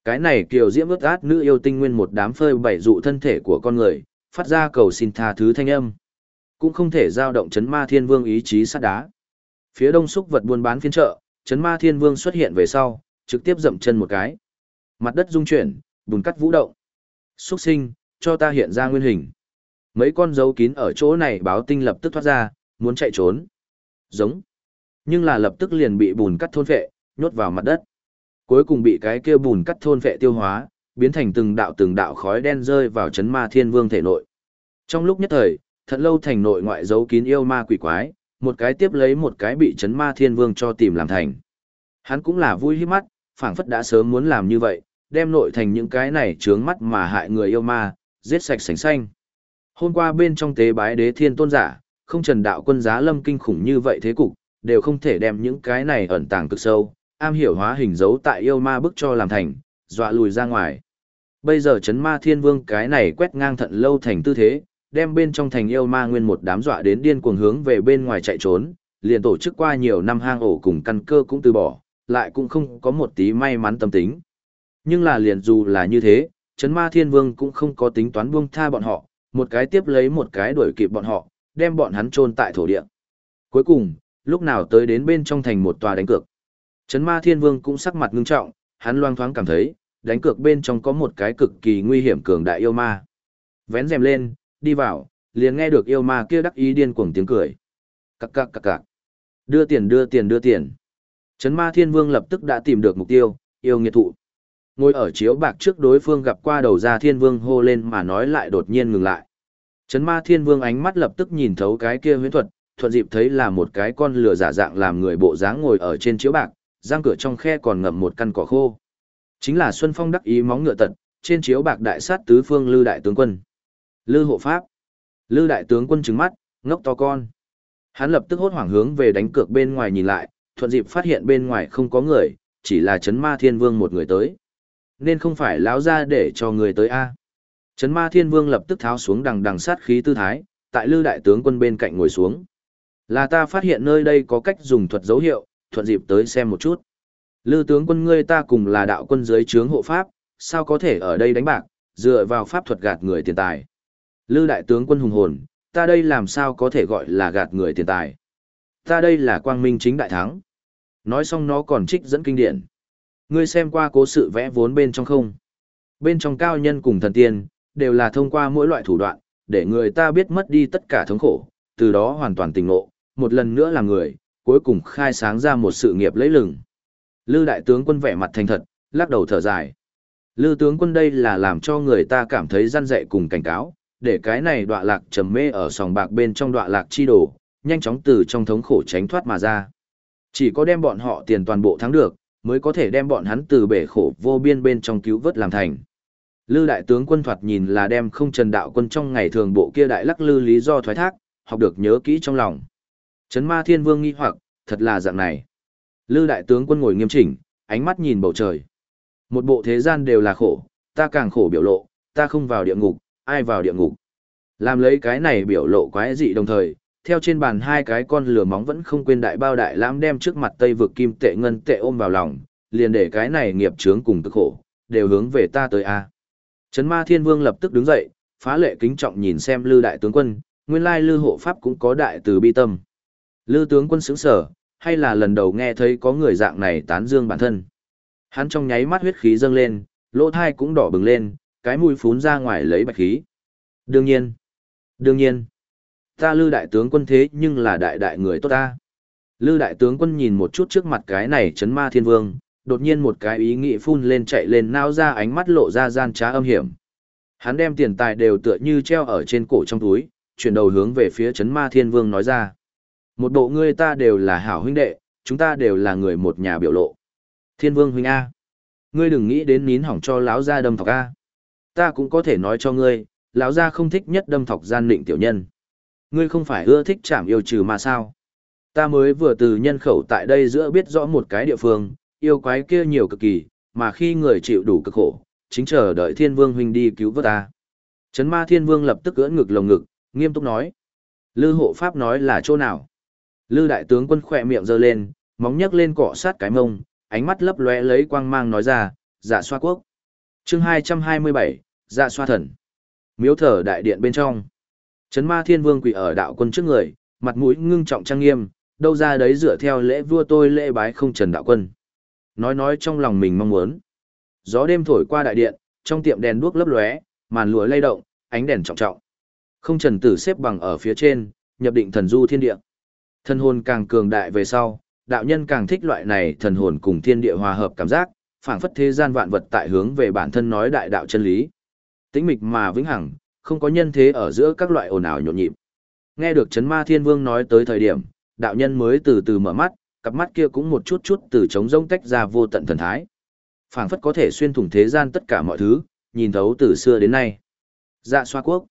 Cái này kiều diễm ướt át nữ yêu tinh nguyên một đám phơi bảy dụ thân thể của con người, phát ra cầu xin tha thứ thanh âm. Cũng không thể giao động chấn ma thiên vương ý chí sát đá. Phía đông xúc vật buôn bán phiên chợ, chấn ma thiên vương xuất hiện về sau, trực tiếp dậm chân một cái. Mặt đất rung chuyển, bùn cắt vũ động. Xuất sinh, cho ta hiện ra nguyên hình. Mấy con dấu kín ở chỗ này báo tinh lập tức thoát ra, muốn chạy trốn. Giống. Nhưng là lập tức liền bị bùn cắt thôn phệ, nhốt vào mặt đất. Cuối cùng bị cái kia bùn cắt thôn vệ tiêu hóa, biến thành từng đạo từng đạo khói đen rơi vào chấn ma thiên vương thể nội. Trong lúc nhất thời, thật lâu thành nội ngoại giấu kín yêu ma quỷ quái, một cái tiếp lấy một cái bị chấn ma thiên vương cho tìm làm thành. Hắn cũng là vui hiếp mắt, phảng phất đã sớm muốn làm như vậy, đem nội thành những cái này trướng mắt mà hại người yêu ma, giết sạch sành xanh. Hôm qua bên trong tế bái đế thiên tôn giả, không trần đạo quân giá lâm kinh khủng như vậy thế cục, đều không thể đem những cái này ẩn tàng cực sâu, am hiểu hóa hình dấu tại yêu ma bức cho làm thành, dọa lùi ra ngoài. Bây giờ chấn ma thiên vương cái này quét ngang thận lâu thành tư thế, đem bên trong thành yêu ma nguyên một đám dọa đến điên cuồng hướng về bên ngoài chạy trốn, liền tổ chức qua nhiều năm hang ổ cùng căn cơ cũng từ bỏ, lại cũng không có một tí may mắn tâm tính. Nhưng là liền dù là như thế, chấn ma thiên vương cũng không có tính toán buông tha bọn họ, một cái tiếp lấy một cái đuổi kịp bọn họ, đem bọn hắn chôn tại thổ địa. Cuối cùng, lúc nào tới đến bên trong thành một tòa đánh cược. Chấn ma thiên vương cũng sắc mặt ngưng trọng, hắn loang thoáng cảm thấy, đánh cược bên trong có một cái cực kỳ nguy hiểm cường đại yêu ma. Vén rèm lên, đi vào, liền nghe được yêu ma kia đắc ý điên cuồng tiếng cười. Cặc cặc cặc cặc. Đưa tiền đưa tiền đưa tiền. Chấn ma thiên vương lập tức đã tìm được mục tiêu, yêu nghiệt thụ. Ngồi ở chiếu bạc trước đối phương gặp qua đầu ra thiên vương hô lên mà nói lại đột nhiên ngừng lại. Chấn ma thiên vương ánh mắt lập tức nhìn thấu cái kia huyễn thuật, thuận dịp thấy là một cái con lửa giả dạng làm người bộ dáng ngồi ở trên chiếu bạc, giang cửa trong khe còn ngậm một căn cỏ khô. Chính là Xuân Phong đắc ý móng ngựa tận, trên chiếu bạc đại sát tứ phương lư đại tướng quân. Lư hộ pháp. Lư đại tướng quân trừng mắt, ngốc to con. Hắn lập tức hốt hoảng hướng về đánh cược bên ngoài nhìn lại, thuận dịp phát hiện bên ngoài không có người, chỉ là chấn ma thiên vương một người tới. Nên không phải láo ra để cho người tới A. Chấn ma thiên vương lập tức tháo xuống đằng đằng sát khí tư thái, tại lư đại tướng quân bên cạnh ngồi xuống. Là ta phát hiện nơi đây có cách dùng thuật dấu hiệu, thuận dịp tới xem một chút. Lư tướng quân ngươi ta cùng là đạo quân dưới trướng hộ pháp, sao có thể ở đây đánh bạc, dựa vào pháp thuật gạt người tiền tài. Lư đại tướng quân hùng hồn, ta đây làm sao có thể gọi là gạt người tiền tài. Ta đây là quang minh chính đại thắng. Nói xong nó còn trích dẫn kinh điển. Ngươi xem qua cố sự vẽ vốn bên trong không? Bên trong cao nhân cùng thần tiên, đều là thông qua mỗi loại thủ đoạn, để người ta biết mất đi tất cả thống khổ, từ đó hoàn toàn tỉnh ngộ, một lần nữa là người, cuối cùng khai sáng ra một sự nghiệp lẫy lừng. Lư đại tướng quân vẻ mặt thành thật, lắc đầu thở dài. Lư tướng quân đây là làm cho người ta cảm thấy răn dạy cùng cảnh cáo, để cái này đọa lạc trầm mê ở sòng bạc bên trong đọa lạc chi đồ, nhanh chóng từ trong thống khổ tránh thoát mà ra. Chỉ có đem bọn họ tiền toàn bộ thắng được, mới có thể đem bọn hắn từ bể khổ vô biên bên trong cứu vớt làm thành. Lư đại tướng quân thoạt nhìn là đem không trần đạo quân trong ngày thường bộ kia đại lắc lư lý do thoái thác, học được nhớ kỹ trong lòng. Trấn ma thiên vương nghi hoặc, thật là dạng này. Lư đại tướng quân ngồi nghiêm chỉnh, ánh mắt nhìn bầu trời. Một bộ thế gian đều là khổ, ta càng khổ biểu lộ, ta không vào địa ngục, ai vào địa ngục. Làm lấy cái này biểu lộ quái dị đồng thời, theo trên bàn hai cái con lửa móng vẫn không quên đại bao đại lãm đem trước mặt tây vực kim tệ ngân tệ ôm vào lòng, liền để cái này nghiệp chướng cùng tức khổ, đều hướng về ta tới a. Trấn Ma Thiên Vương lập tức đứng dậy, phá lệ kính trọng nhìn xem Lư đại tướng quân, nguyên lai Lư hộ pháp cũng có đại từ bi tâm. Lư tướng quân sững sở, hay là lần đầu nghe thấy có người dạng này tán dương bản thân. Hắn trong nháy mắt huyết khí dâng lên, lỗ thai cũng đỏ bừng lên, cái mũi phún ra ngoài lấy bạch khí. Đương nhiên, đương nhiên, ta lư đại tướng quân thế nhưng là đại đại người tốt ta. Lư đại tướng quân nhìn một chút trước mặt cái này chấn ma thiên vương, đột nhiên một cái ý nghĩ phun lên chạy lên nao ra ánh mắt lộ ra gian trá âm hiểm. Hắn đem tiền tài đều tựa như treo ở trên cổ trong túi, chuyển đầu hướng về phía chấn ma thiên vương nói ra. Một bộ ngươi ta đều là hảo huynh đệ, chúng ta đều là người một nhà biểu lộ. Thiên vương huynh A. Ngươi đừng nghĩ đến nín hỏng cho lão gia đâm thọc A. Ta cũng có thể nói cho ngươi, lão gia không thích nhất đâm thọc gian định tiểu nhân. Ngươi không phải ưa thích chạm yêu trừ mà sao? Ta mới vừa từ nhân khẩu tại đây giữa biết rõ một cái địa phương, yêu quái kia nhiều cực kỳ, mà khi người chịu đủ cực khổ, chính chờ đợi thiên vương huynh đi cứu vớt ta. Trấn ma thiên vương lập tức ưỡn ngực lồng ngực, nghiêm túc nói. Lư hộ pháp nói là chỗ nào? Lư đại tướng quân khỏe miệng giơ lên, móng nhấc lên cọ sát cái mông, ánh mắt lấp lóe lấy quang mang nói ra, dạ xoa quốc. chương 227, dạ xoa thần. Miếu thờ đại điện bên trong. Trấn ma thiên vương quỳ ở đạo quân trước người, mặt mũi ngưng trọng trang nghiêm, đâu ra đấy dựa theo lễ vua tôi lễ bái không trần đạo quân. Nói nói trong lòng mình mong muốn. Gió đêm thổi qua đại điện, trong tiệm đèn đuốc lấp lóe, màn lụa lay động, ánh đèn trọng trọng. Không trần tử xếp bằng ở phía trên, nhập định thần du thiên địa. Thần hồn càng cường đại về sau, đạo nhân càng thích loại này thần hồn cùng thiên địa hòa hợp cảm giác, phảng phất thế gian vạn vật tại hướng về bản thân nói đại đạo chân lý. Tĩnh mịch mà vĩnh hằng, không có nhân thế ở giữa các loại ồn ào nhộn nhịp. Nghe được Chấn Ma Thiên Vương nói tới thời điểm, đạo nhân mới từ từ mở mắt, cặp mắt kia cũng một chút chút từ trống rỗng tách ra vô tận thần thái. Phảng phất có thể xuyên thủng thế gian tất cả mọi thứ, nhìn thấu từ xưa đến nay. Dạ xoa quốc.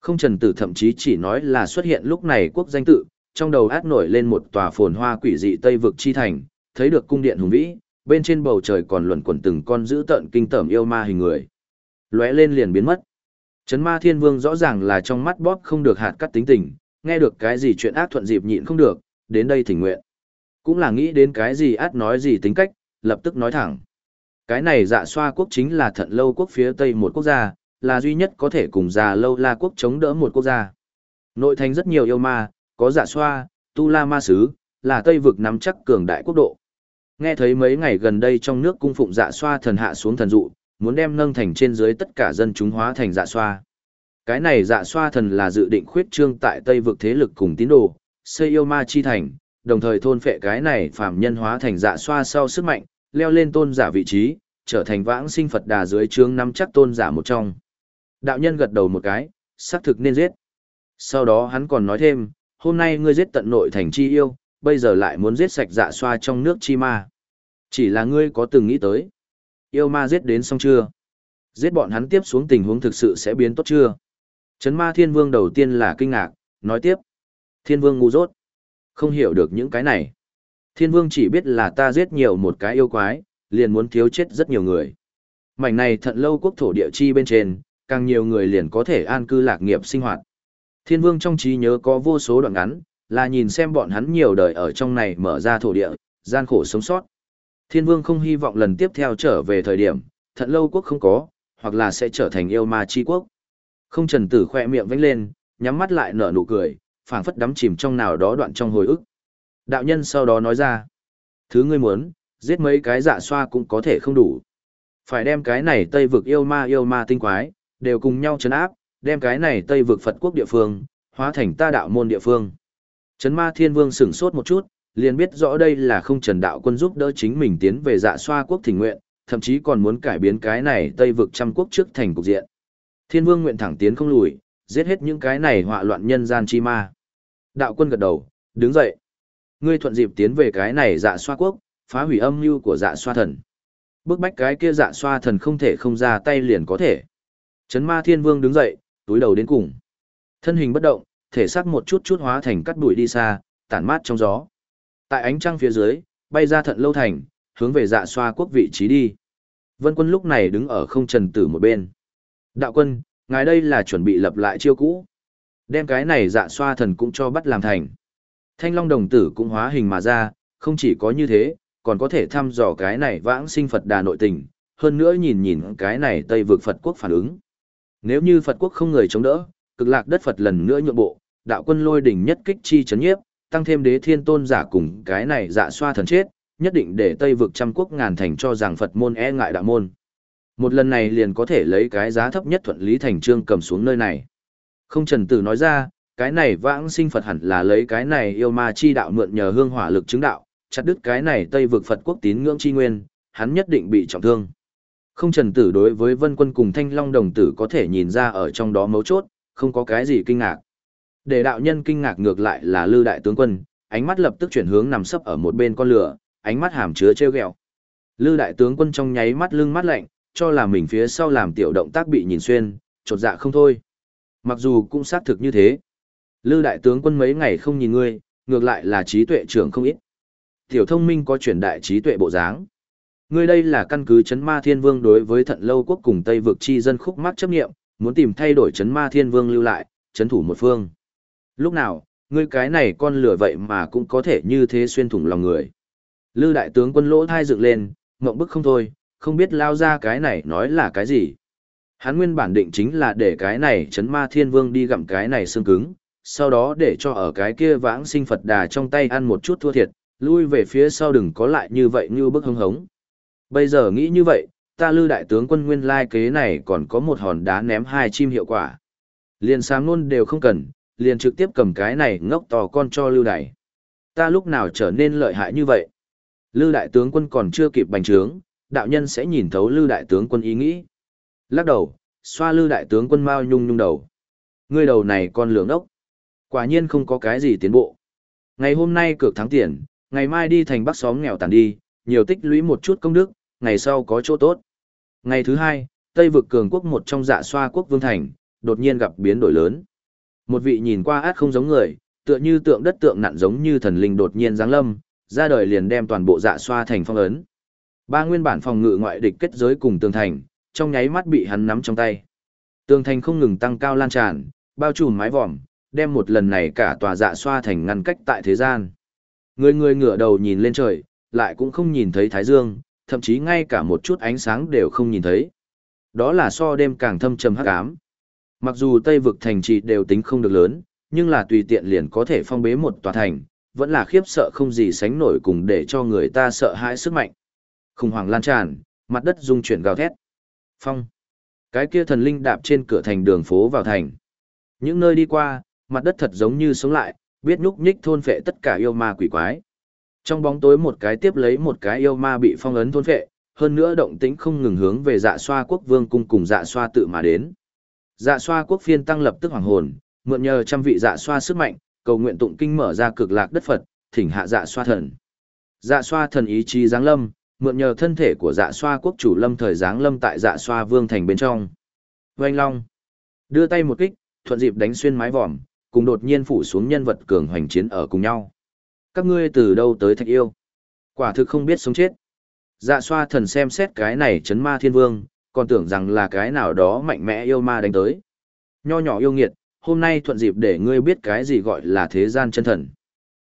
Không trần tử thậm chí chỉ nói là xuất hiện lúc này quốc danh tự, trong đầu át nổi lên một tòa phồn hoa quỷ dị Tây vực chi thành, thấy được cung điện hùng vĩ, bên trên bầu trời còn luẩn quẩn từng con dữ tợn kinh tởm yêu ma hình người. Lóe lên liền biến mất. Trấn ma thiên vương rõ ràng là trong mắt bóp không được hạt cắt tính tình, nghe được cái gì chuyện ác thuận dịp nhịn không được, đến đây thỉnh nguyện. Cũng là nghĩ đến cái gì át nói gì tính cách, lập tức nói thẳng. Cái này dạ xoa quốc chính là thận lâu quốc phía tây một quốc gia, là duy nhất có thể cùng già lâu la quốc chống đỡ một quốc gia. Nội thành rất nhiều yêu ma, có giả xoa, tu la ma sứ, là tây vực nắm chắc cường đại quốc độ. Nghe thấy mấy ngày gần đây trong nước cung phụng dạ xoa thần hạ xuống thần dụ, muốn đem nâng thành trên dưới tất cả dân chúng hóa thành dạ xoa. Cái này dạ xoa thần là dự định khuyết trương tại Tây vực thế lực cùng tín đồ, xây yêu ma chi thành, đồng thời thôn phệ cái này phạm nhân hóa thành dạ xoa sau sức mạnh, leo lên tôn giả vị trí, trở thành vãng sinh Phật đà dưới trướng nắm chắc tôn giả một trong. Đạo nhân gật đầu một cái, xác thực nên giết. Sau đó hắn còn nói thêm, hôm nay ngươi giết tận nội thành chi yêu, bây giờ lại muốn giết sạch dạ xoa trong nước chi ma. Chỉ là ngươi có từng nghĩ tới. Yêu ma giết đến xong chưa? Giết bọn hắn tiếp xuống tình huống thực sự sẽ biến tốt chưa? Trấn ma thiên vương đầu tiên là kinh ngạc, nói tiếp. Thiên vương ngu dốt. Không hiểu được những cái này. Thiên vương chỉ biết là ta giết nhiều một cái yêu quái, liền muốn thiếu chết rất nhiều người. Mảnh này thận lâu quốc thổ địa chi bên trên, càng nhiều người liền có thể an cư lạc nghiệp sinh hoạt. Thiên vương trong trí nhớ có vô số đoạn ngắn, là nhìn xem bọn hắn nhiều đời ở trong này mở ra thổ địa, gian khổ sống sót. Thiên vương không hy vọng lần tiếp theo trở về thời điểm, thận lâu quốc không có, hoặc là sẽ trở thành yêu ma chi quốc. Không trần tử khoe miệng vánh lên, nhắm mắt lại nở nụ cười, phảng phất đắm chìm trong nào đó đoạn trong hồi ức. Đạo nhân sau đó nói ra, thứ ngươi muốn, giết mấy cái dạ xoa cũng có thể không đủ. Phải đem cái này tây vực yêu ma yêu ma tinh quái, đều cùng nhau chấn áp, đem cái này Tây vực Phật quốc địa phương, hóa thành ta đạo môn địa phương. Trấn ma thiên vương sửng sốt một chút, liền biết rõ đây là không trần đạo quân giúp đỡ chính mình tiến về dạ xoa quốc thỉnh nguyện, thậm chí còn muốn cải biến cái này Tây vực trăm quốc trước thành cục diện. Thiên vương nguyện thẳng tiến không lùi, giết hết những cái này họa loạn nhân gian chi ma. Đạo quân gật đầu, đứng dậy. Ngươi thuận dịp tiến về cái này dạ xoa quốc, phá hủy âm mưu của dạ xoa thần. Bức bách cái kia dạ xoa thần không thể không ra tay liền có thể. Trấn ma thiên vương đứng dậy, túi đầu đến cùng. Thân hình bất động, thể xác một chút chút hóa thành cắt bụi đi xa, tản mát trong gió. Tại ánh trăng phía dưới, bay ra thận lâu thành, hướng về dạ xoa quốc vị trí đi. Vân quân lúc này đứng ở không trần tử một bên. Đạo quân, ngài đây là chuẩn bị lập lại chiêu cũ. Đem cái này dạ xoa thần cũng cho bắt làm thành. Thanh long đồng tử cũng hóa hình mà ra, không chỉ có như thế, còn có thể thăm dò cái này vãng sinh Phật đà nội tình, hơn nữa nhìn nhìn cái này Tây vực Phật quốc phản ứng. Nếu như Phật quốc không người chống đỡ, cực lạc đất Phật lần nữa nhượng bộ, đạo quân lôi đỉnh nhất kích chi chấn nhiếp, tăng thêm đế thiên tôn giả cùng cái này dạ xoa thần chết, nhất định để Tây vực trăm quốc ngàn thành cho rằng Phật môn e ngại đạo môn. Một lần này liền có thể lấy cái giá thấp nhất thuận lý thành trương cầm xuống nơi này. Không trần tử nói ra, cái này vãng sinh Phật hẳn là lấy cái này yêu ma chi đạo mượn nhờ hương hỏa lực chứng đạo, chặt đứt cái này Tây vực Phật quốc tín ngưỡng chi nguyên, hắn nhất định bị trọng thương. Không trần tử đối với vân quân cùng thanh long đồng tử có thể nhìn ra ở trong đó mấu chốt, không có cái gì kinh ngạc. Để đạo nhân kinh ngạc ngược lại là lư đại tướng quân, ánh mắt lập tức chuyển hướng nằm sấp ở một bên con lửa, ánh mắt hàm chứa treo ghẹo. Lư đại tướng quân trong nháy mắt lưng mắt lạnh, cho là mình phía sau làm tiểu động tác bị nhìn xuyên, chột dạ không thôi. Mặc dù cũng xác thực như thế. Lư đại tướng quân mấy ngày không nhìn ngươi, ngược lại là trí tuệ trưởng không ít. Tiểu thông minh có chuyển đại trí tuệ bộ dáng. Ngươi đây là căn cứ chấn ma thiên vương đối với thận lâu quốc cùng Tây vực chi dân khúc mắc chấp nghiệm, muốn tìm thay đổi chấn ma thiên vương lưu lại, chấn thủ một phương. Lúc nào, ngươi cái này con lửa vậy mà cũng có thể như thế xuyên thủng lòng người. Lư đại tướng quân lỗ thai dựng lên, ngậm bức không thôi, không biết lao ra cái này nói là cái gì. Hắn nguyên bản định chính là để cái này chấn ma thiên vương đi gặm cái này xương cứng, sau đó để cho ở cái kia vãng sinh Phật đà trong tay ăn một chút thua thiệt, lui về phía sau đừng có lại như vậy như bức hống hống. Bây giờ nghĩ như vậy, ta lư đại tướng quân nguyên lai kế này còn có một hòn đá ném hai chim hiệu quả. Liền sáng luôn đều không cần, liền trực tiếp cầm cái này ngốc to con cho lưu đại. Ta lúc nào trở nên lợi hại như vậy? Lư đại tướng quân còn chưa kịp bành trướng, đạo nhân sẽ nhìn thấu lư đại tướng quân ý nghĩ. Lắc đầu, xoa lư đại tướng quân Mao nhung nhung đầu. Ngươi đầu này con lưỡng ốc. Quả nhiên không có cái gì tiến bộ. Ngày hôm nay cược thắng tiền, ngày mai đi thành bắc xóm nghèo tàn đi, nhiều tích lũy một chút công đức, ngày sau có chỗ tốt. Ngày thứ hai, Tây vực cường quốc một trong dạ xoa quốc vương thành, đột nhiên gặp biến đổi lớn. Một vị nhìn qua át không giống người, tựa như tượng đất tượng nặn giống như thần linh đột nhiên giáng lâm, ra đời liền đem toàn bộ dạ xoa thành phong ấn. Ba nguyên bản phòng ngự ngoại địch kết giới cùng tường thành, trong nháy mắt bị hắn nắm trong tay. Tường thành không ngừng tăng cao lan tràn, bao trùm mái vòm, đem một lần này cả tòa dạ xoa thành ngăn cách tại thế gian. Người người ngửa đầu nhìn lên trời, lại cũng không nhìn thấy thái dương, thậm chí ngay cả một chút ánh sáng đều không nhìn thấy. Đó là so đêm càng thâm trầm hắc ám. Mặc dù Tây vực thành trì đều tính không được lớn, nhưng là tùy tiện liền có thể phong bế một tòa thành, vẫn là khiếp sợ không gì sánh nổi cùng để cho người ta sợ hãi sức mạnh. Khủng hoảng lan tràn, mặt đất rung chuyển gào thét. Phong. Cái kia thần linh đạp trên cửa thành đường phố vào thành. Những nơi đi qua, mặt đất thật giống như sống lại, biết nhúc nhích thôn phệ tất cả yêu ma quỷ quái. Trong bóng tối một cái tiếp lấy một cái yêu ma bị phong ấn thôn phệ, hơn nữa động tĩnh không ngừng hướng về dạ xoa quốc vương cung cùng dạ xoa tự mà đến. Dạ xoa quốc phiên tăng lập tức hoàng hồn, mượn nhờ trăm vị dạ xoa sức mạnh, cầu nguyện tụng kinh mở ra cực lạc đất Phật, thỉnh hạ dạ xoa thần. Dạ xoa thần ý chí giáng lâm, mượn nhờ thân thể của dạ xoa quốc chủ lâm thời giáng lâm tại dạ xoa vương thành bên trong. Vành Long đưa tay một kích, thuận dịp đánh xuyên mái vòm, cùng đột nhiên phủ xuống nhân vật cường hoành chiến ở cùng nhau. Các ngươi từ đâu tới thạch yêu? Quả thực không biết sống chết. Dạ xoa thần xem xét cái này chấn ma thiên vương, còn tưởng rằng là cái nào đó mạnh mẽ yêu ma đánh tới. Nho nhỏ yêu nghiệt, hôm nay thuận dịp để ngươi biết cái gì gọi là thế gian chân thần.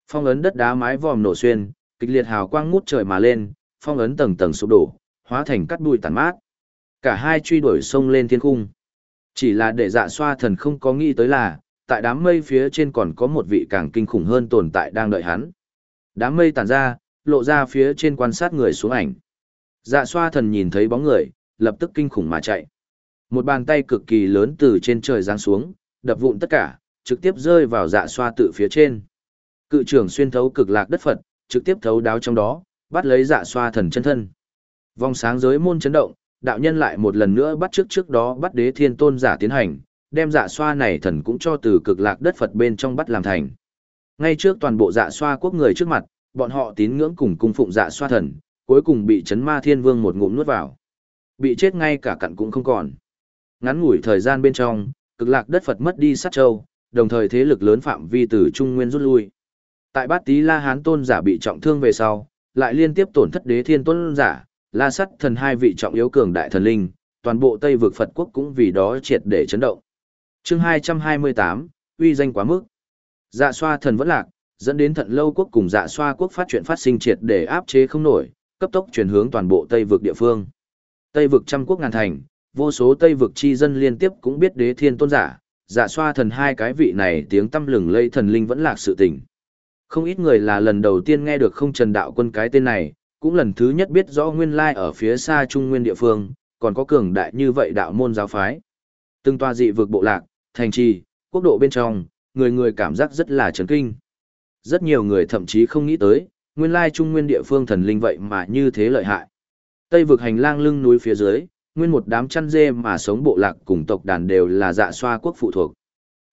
Phong ấn đất đá mái vòm nổ xuyên, kịch liệt hào quang ngút trời mà lên, phong ấn tầng tầng sụp đổ, hóa thành cắt bụi tàn mát. Cả hai truy đuổi sông lên thiên cung. Chỉ là để dạ xoa thần không có nghĩ tới là, tại đám mây phía trên còn có một vị càng kinh khủng hơn tồn tại đang đợi hắn. Đám mây tản ra, lộ ra phía trên quan sát người xuống ảnh. Dạ xoa thần nhìn thấy bóng người, lập tức kinh khủng mà chạy. Một bàn tay cực kỳ lớn từ trên trời giáng xuống, đập vụn tất cả, trực tiếp rơi vào dạ xoa tự phía trên. Cự trưởng xuyên thấu cực lạc đất Phật, trực tiếp thấu đáo trong đó, bắt lấy dạ xoa thần chân thân. Vòng sáng giới môn chấn động, đạo nhân lại một lần nữa bắt trước trước đó bắt đế thiên tôn giả tiến hành, đem dạ xoa này thần cũng cho từ cực lạc đất Phật bên trong bắt làm thành. Ngay trước toàn bộ dạ xoa quốc người trước mặt, bọn họ tín ngưỡng cùng cung phụng dạ xoa thần, cuối cùng bị chấn ma thiên vương một ngụm nuốt vào. Bị chết ngay cả cặn cũng không còn. Ngắn ngủi thời gian bên trong, cực lạc đất Phật mất đi sát châu, đồng thời thế lực lớn phạm vi từ Trung Nguyên rút lui. Tại bát tí La Hán tôn giả bị trọng thương về sau, lại liên tiếp tổn thất đế thiên tôn giả, La Sắt thần hai vị trọng yếu cường đại thần linh, toàn bộ Tây vực Phật quốc cũng vì đó triệt để chấn động. Chương 228, uy danh quá mức. Dạ xoa thần vẫn lạc, dẫn đến thận lâu quốc cùng dạ xoa quốc phát chuyện phát sinh triệt để áp chế không nổi, cấp tốc chuyển hướng toàn bộ Tây vực địa phương. Tây vực trăm quốc ngàn thành, vô số Tây vực chi dân liên tiếp cũng biết đế thiên tôn giả, dạ xoa thần hai cái vị này tiếng tâm lừng lây thần linh vẫn lạc sự tình. Không ít người là lần đầu tiên nghe được không trần đạo quân cái tên này, cũng lần thứ nhất biết rõ nguyên lai ở phía xa trung nguyên địa phương, còn có cường đại như vậy đạo môn giáo phái. Từng toa dị vực bộ lạc, thành trì, quốc độ bên trong, người người cảm giác rất là chấn kinh. Rất nhiều người thậm chí không nghĩ tới, nguyên lai trung nguyên địa phương thần linh vậy mà như thế lợi hại. Tây vực hành lang lưng núi phía dưới, nguyên một đám chăn dê mà sống bộ lạc cùng tộc đàn đều là dạ xoa quốc phụ thuộc.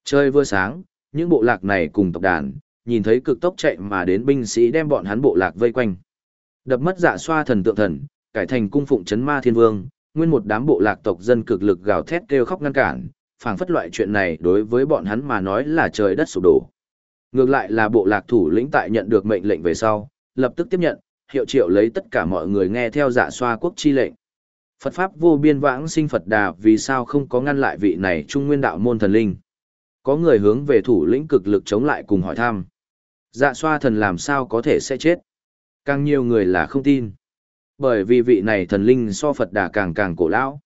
Chơi vừa sáng, những bộ lạc này cùng tộc đàn, nhìn thấy cực tốc chạy mà đến binh sĩ đem bọn hắn bộ lạc vây quanh. Đập mất dạ xoa thần tượng thần, cải thành cung phụng chấn ma thiên vương, nguyên một đám bộ lạc tộc dân cực lực gào thét kêu khóc ngăn cản, phảng phất loại chuyện này đối với bọn hắn mà nói là trời đất sụp đổ. Ngược lại là bộ lạc thủ lĩnh tại nhận được mệnh lệnh về sau, lập tức tiếp nhận, hiệu triệu lấy tất cả mọi người nghe theo giả xoa quốc chi lệnh. Phật Pháp vô biên vãng sinh Phật Đà vì sao không có ngăn lại vị này trung nguyên đạo môn thần linh. Có người hướng về thủ lĩnh cực lực chống lại cùng hỏi thăm. Dạ xoa thần làm sao có thể sẽ chết. Càng nhiều người là không tin. Bởi vì vị này thần linh so Phật Đà càng càng cổ lão.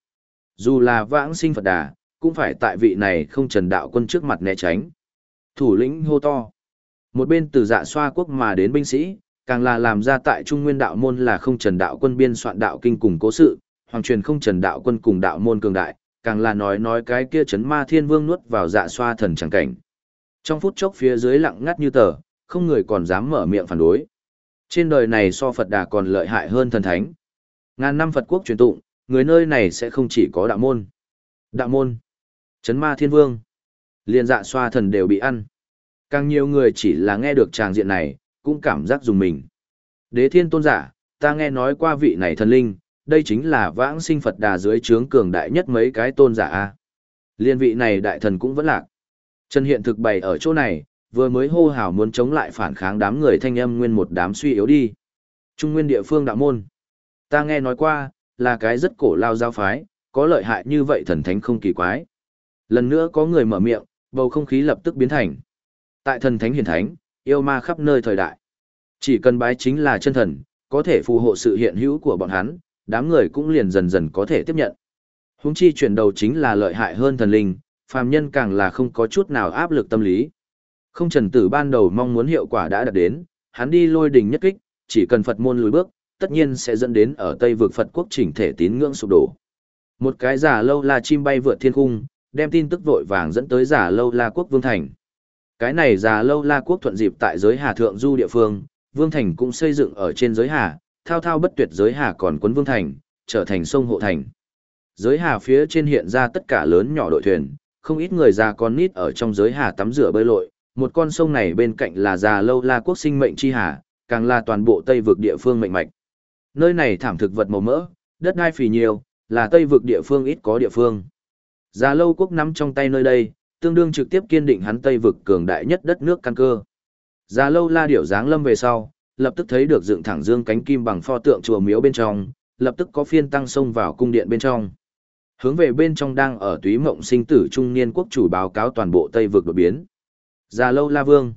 Dù là vãng sinh Phật Đà, cũng phải tại vị này không trần đạo quân trước mặt né tránh. Thủ lĩnh hô to. Một bên từ dạ xoa quốc mà đến binh sĩ, càng là làm ra tại Trung Nguyên đạo môn là không trần đạo quân biên soạn đạo kinh cùng cố sự, hoàng truyền không trần đạo quân cùng đạo môn cường đại, càng là nói nói cái kia chấn ma thiên vương nuốt vào dạ xoa thần chẳng cảnh. Trong phút chốc phía dưới lặng ngắt như tờ, không người còn dám mở miệng phản đối. Trên đời này so Phật Đà còn lợi hại hơn thần thánh. Ngàn năm Phật quốc truyền tụng, người nơi này sẽ không chỉ có đạo môn. Đạo môn, chấn ma thiên vương, liền dạ xoa thần đều bị ăn. Càng nhiều người chỉ là nghe được tràng diện này, cũng cảm giác dùng mình. Đế thiên tôn giả, ta nghe nói qua vị này thần linh, đây chính là vãng sinh Phật đà dưới trướng cường đại nhất mấy cái tôn giả a. Liên vị này đại thần cũng vẫn lạc. Trần Hiện thực bày ở chỗ này, vừa mới hô hào muốn chống lại phản kháng đám người thanh âm nguyên một đám suy yếu đi. Trung nguyên địa phương đạo môn. Ta nghe nói qua, là cái rất cổ lao giao phái, có lợi hại như vậy thần thánh không kỳ quái. Lần nữa có người mở miệng, bầu không khí lập tức biến thành. Tại thần thánh hiển thánh, yêu ma khắp nơi thời đại. Chỉ cần bái chính là chân thần, có thể phù hộ sự hiện hữu của bọn hắn, đám người cũng liền dần dần có thể tiếp nhận. Huống chi chuyển đầu chính là lợi hại hơn thần linh, phàm nhân càng là không có chút nào áp lực tâm lý. Không trần tử ban đầu mong muốn hiệu quả đã đạt đến, hắn đi lôi đình nhất kích, chỉ cần Phật môn lùi bước, tất nhiên sẽ dẫn đến ở Tây vực Phật quốc chỉnh thể tín ngưỡng sụp đổ. Một cái giả lâu la chim bay vượt thiên cung, đem tin tức vội vàng dẫn tới giả lâu la quốc vương thành. Cái này giả lâu la quốc thuận dịp tại giới hà thượng du địa phương, vương thành cũng xây dựng ở trên giới hà, thao thao bất tuyệt giới hà còn quấn vương thành, trở thành sông hộ thành. Giới hà phía trên hiện ra tất cả lớn nhỏ đội thuyền, không ít người già con nít ở trong giới hà tắm rửa bơi lội, một con sông này bên cạnh là già lâu la quốc sinh mệnh chi hà, càng là toàn bộ Tây vực địa phương mệnh mạch. Nơi này thảm thực vật màu mỡ, đất đai phì nhiều, là Tây vực địa phương ít có địa phương. Già lâu quốc nắm trong tay nơi đây, tương đương trực tiếp kiên định hắn Tây vực cường đại nhất đất nước căn cơ. Già lâu la điểu dáng lâm về sau, lập tức thấy được dựng thẳng dương cánh kim bằng pho tượng chùa miếu bên trong, lập tức có phiên tăng xông vào cung điện bên trong. Hướng về bên trong đang ở túy mộng sinh tử trung niên quốc chủ báo cáo toàn bộ Tây vực đột biến. Già lâu la vương.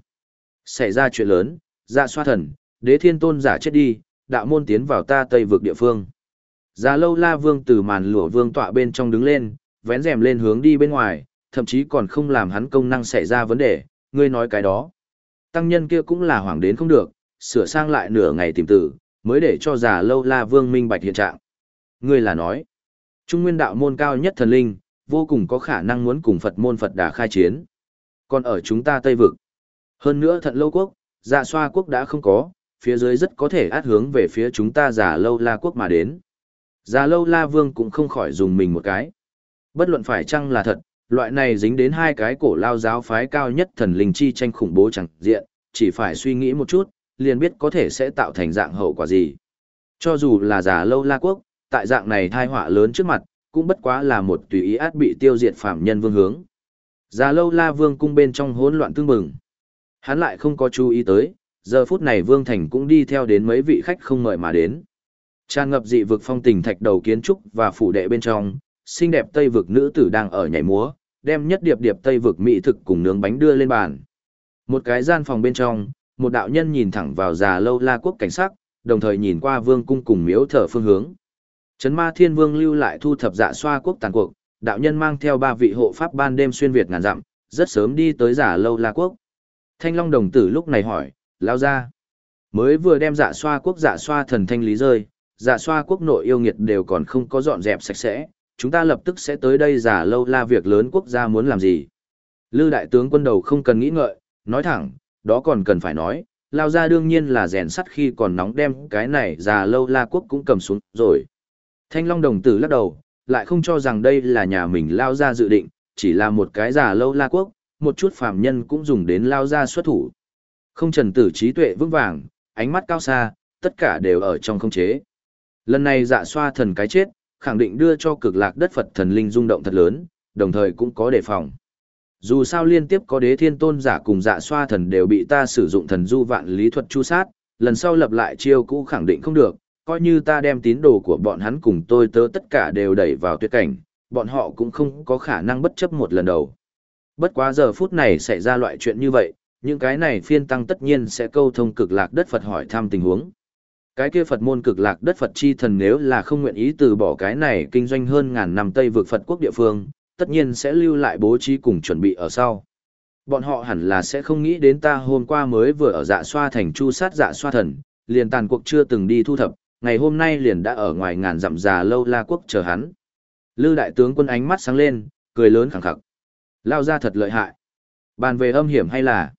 Xảy ra chuyện lớn, dạ xoa thần, đế thiên tôn giả chết đi, đạo môn tiến vào ta Tây vực địa phương. Già lâu la vương từ màn lụa vương tọa bên trong đứng lên, vén rèm lên hướng đi bên ngoài, thậm chí còn không làm hắn công năng xảy ra vấn đề, ngươi nói cái đó. Tăng nhân kia cũng là hoảng đến không được, sửa sang lại nửa ngày tìm tử, mới để cho già lâu la vương minh bạch hiện trạng. Ngươi là nói, Trung nguyên đạo môn cao nhất thần linh, vô cùng có khả năng muốn cùng Phật môn Phật đà khai chiến. Còn ở chúng ta Tây Vực. Hơn nữa thận lâu quốc, dạ xoa quốc đã không có, phía dưới rất có thể át hướng về phía chúng ta giả lâu la quốc mà đến. Giả lâu la vương cũng không khỏi dùng mình một cái. Bất luận phải chăng là thật, loại này dính đến hai cái cổ lao giáo phái cao nhất thần linh chi tranh khủng bố chẳng diện, chỉ phải suy nghĩ một chút, liền biết có thể sẽ tạo thành dạng hậu quả gì. Cho dù là giả lâu la quốc, tại dạng này thai họa lớn trước mặt, cũng bất quá là một tùy ý át bị tiêu diệt phạm nhân vương hướng. Giả lâu la vương cung bên trong hỗn loạn tương mừng, Hắn lại không có chú ý tới, giờ phút này vương thành cũng đi theo đến mấy vị khách không mời mà đến. Tràn ngập dị vực phong tình thạch đầu kiến trúc và phủ đệ bên trong, xinh đẹp tây vực nữ tử đang ở nhảy múa, đem nhất điệp điệp tây vực mỹ thực cùng nướng bánh đưa lên bàn. Một cái gian phòng bên trong, một đạo nhân nhìn thẳng vào già lâu la quốc cảnh sắc, đồng thời nhìn qua vương cung cùng miếu thờ phương hướng. Trấn ma thiên vương lưu lại thu thập dạ xoa quốc tàn cuộc, đạo nhân mang theo ba vị hộ pháp ban đêm xuyên Việt ngàn dặm, rất sớm đi tới giả lâu la quốc. Thanh long đồng tử lúc này hỏi, lao ra. Mới vừa đem dạ xoa quốc dạ xoa thần thanh lý rơi, dạ xoa quốc nội yêu nghiệt đều còn không có dọn dẹp sạch sẽ, chúng ta lập tức sẽ tới đây giả lâu la việc lớn quốc gia muốn làm gì. Lư đại tướng quân đầu không cần nghĩ ngợi, nói thẳng, đó còn cần phải nói, lao ra đương nhiên là rèn sắt khi còn nóng đem cái này già lâu la quốc cũng cầm xuống rồi. Thanh Long đồng tử lắc đầu, lại không cho rằng đây là nhà mình lao ra dự định, chỉ là một cái già lâu la quốc, một chút phàm nhân cũng dùng đến lao ra xuất thủ. Không trần tử trí tuệ vững vàng, ánh mắt cao xa, tất cả đều ở trong không chế. Lần này dạ xoa thần cái chết, khẳng định đưa cho cực lạc đất Phật thần linh rung động thật lớn, đồng thời cũng có đề phòng. Dù sao liên tiếp có đế thiên tôn giả cùng dạ xoa thần đều bị ta sử dụng thần du vạn lý thuật chu sát, lần sau lập lại chiêu cũ khẳng định không được, coi như ta đem tín đồ của bọn hắn cùng tôi tớ tất cả đều đẩy vào tuyệt cảnh, bọn họ cũng không có khả năng bất chấp một lần đầu. Bất quá giờ phút này xảy ra loại chuyện như vậy, những cái này phiên tăng tất nhiên sẽ câu thông cực lạc đất Phật hỏi thăm tình huống. Cái kia Phật môn cực lạc đất Phật chi thần nếu là không nguyện ý từ bỏ cái này kinh doanh hơn ngàn năm Tây vực Phật quốc địa phương, tất nhiên sẽ lưu lại bố trí cùng chuẩn bị ở sau. Bọn họ hẳn là sẽ không nghĩ đến ta hôm qua mới vừa ở dạ xoa thành chu sát dạ xoa thần, liền tàn cuộc chưa từng đi thu thập, ngày hôm nay liền đã ở ngoài ngàn dặm già lâu la quốc chờ hắn. Lư đại tướng quân ánh mắt sáng lên, cười lớn khẳng khặc. Lao ra thật lợi hại. Bàn về âm hiểm hay là...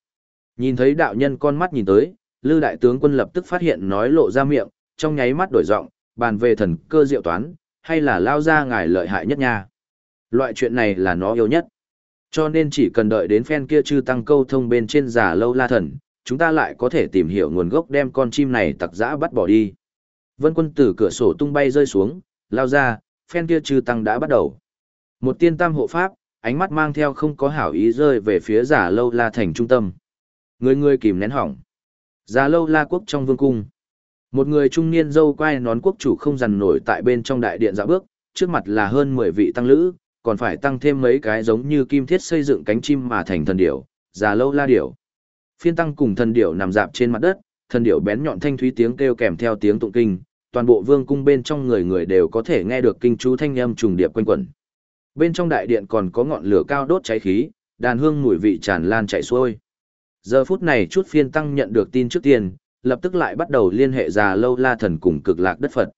Nhìn thấy đạo nhân con mắt nhìn tới, Lư đại tướng quân lập tức phát hiện nói lộ ra miệng, trong nháy mắt đổi giọng, bàn về thần cơ diệu toán, hay là lao ra ngài lợi hại nhất nha. Loại chuyện này là nó yêu nhất. Cho nên chỉ cần đợi đến phen kia chư tăng câu thông bên trên giả lâu la thần, chúng ta lại có thể tìm hiểu nguồn gốc đem con chim này tặc dã bắt bỏ đi. Vân quân từ cửa sổ tung bay rơi xuống, lao ra, phen kia chư tăng đã bắt đầu. Một tiên tam hộ pháp, ánh mắt mang theo không có hảo ý rơi về phía giả lâu la thành trung tâm. Người người kìm nén hỏng. Già lâu la quốc trong vương cung. Một người trung niên dâu quai nón quốc chủ không dằn nổi tại bên trong đại điện dạo bước, trước mặt là hơn 10 vị tăng lữ, còn phải tăng thêm mấy cái giống như kim thiết xây dựng cánh chim mà thành thần điểu, già lâu la điểu. Phiên tăng cùng thần điểu nằm dạp trên mặt đất, thần điểu bén nhọn thanh thúy tiếng kêu kèm theo tiếng tụng kinh, toàn bộ vương cung bên trong người người đều có thể nghe được kinh chú thanh âm trùng điệp quanh quẩn. Bên trong đại điện còn có ngọn lửa cao đốt cháy khí, đàn hương mùi vị tràn lan chạy xuôi. Giờ phút này chút phiên tăng nhận được tin trước tiên, lập tức lại bắt đầu liên hệ già lâu la thần cùng cực lạc đất Phật.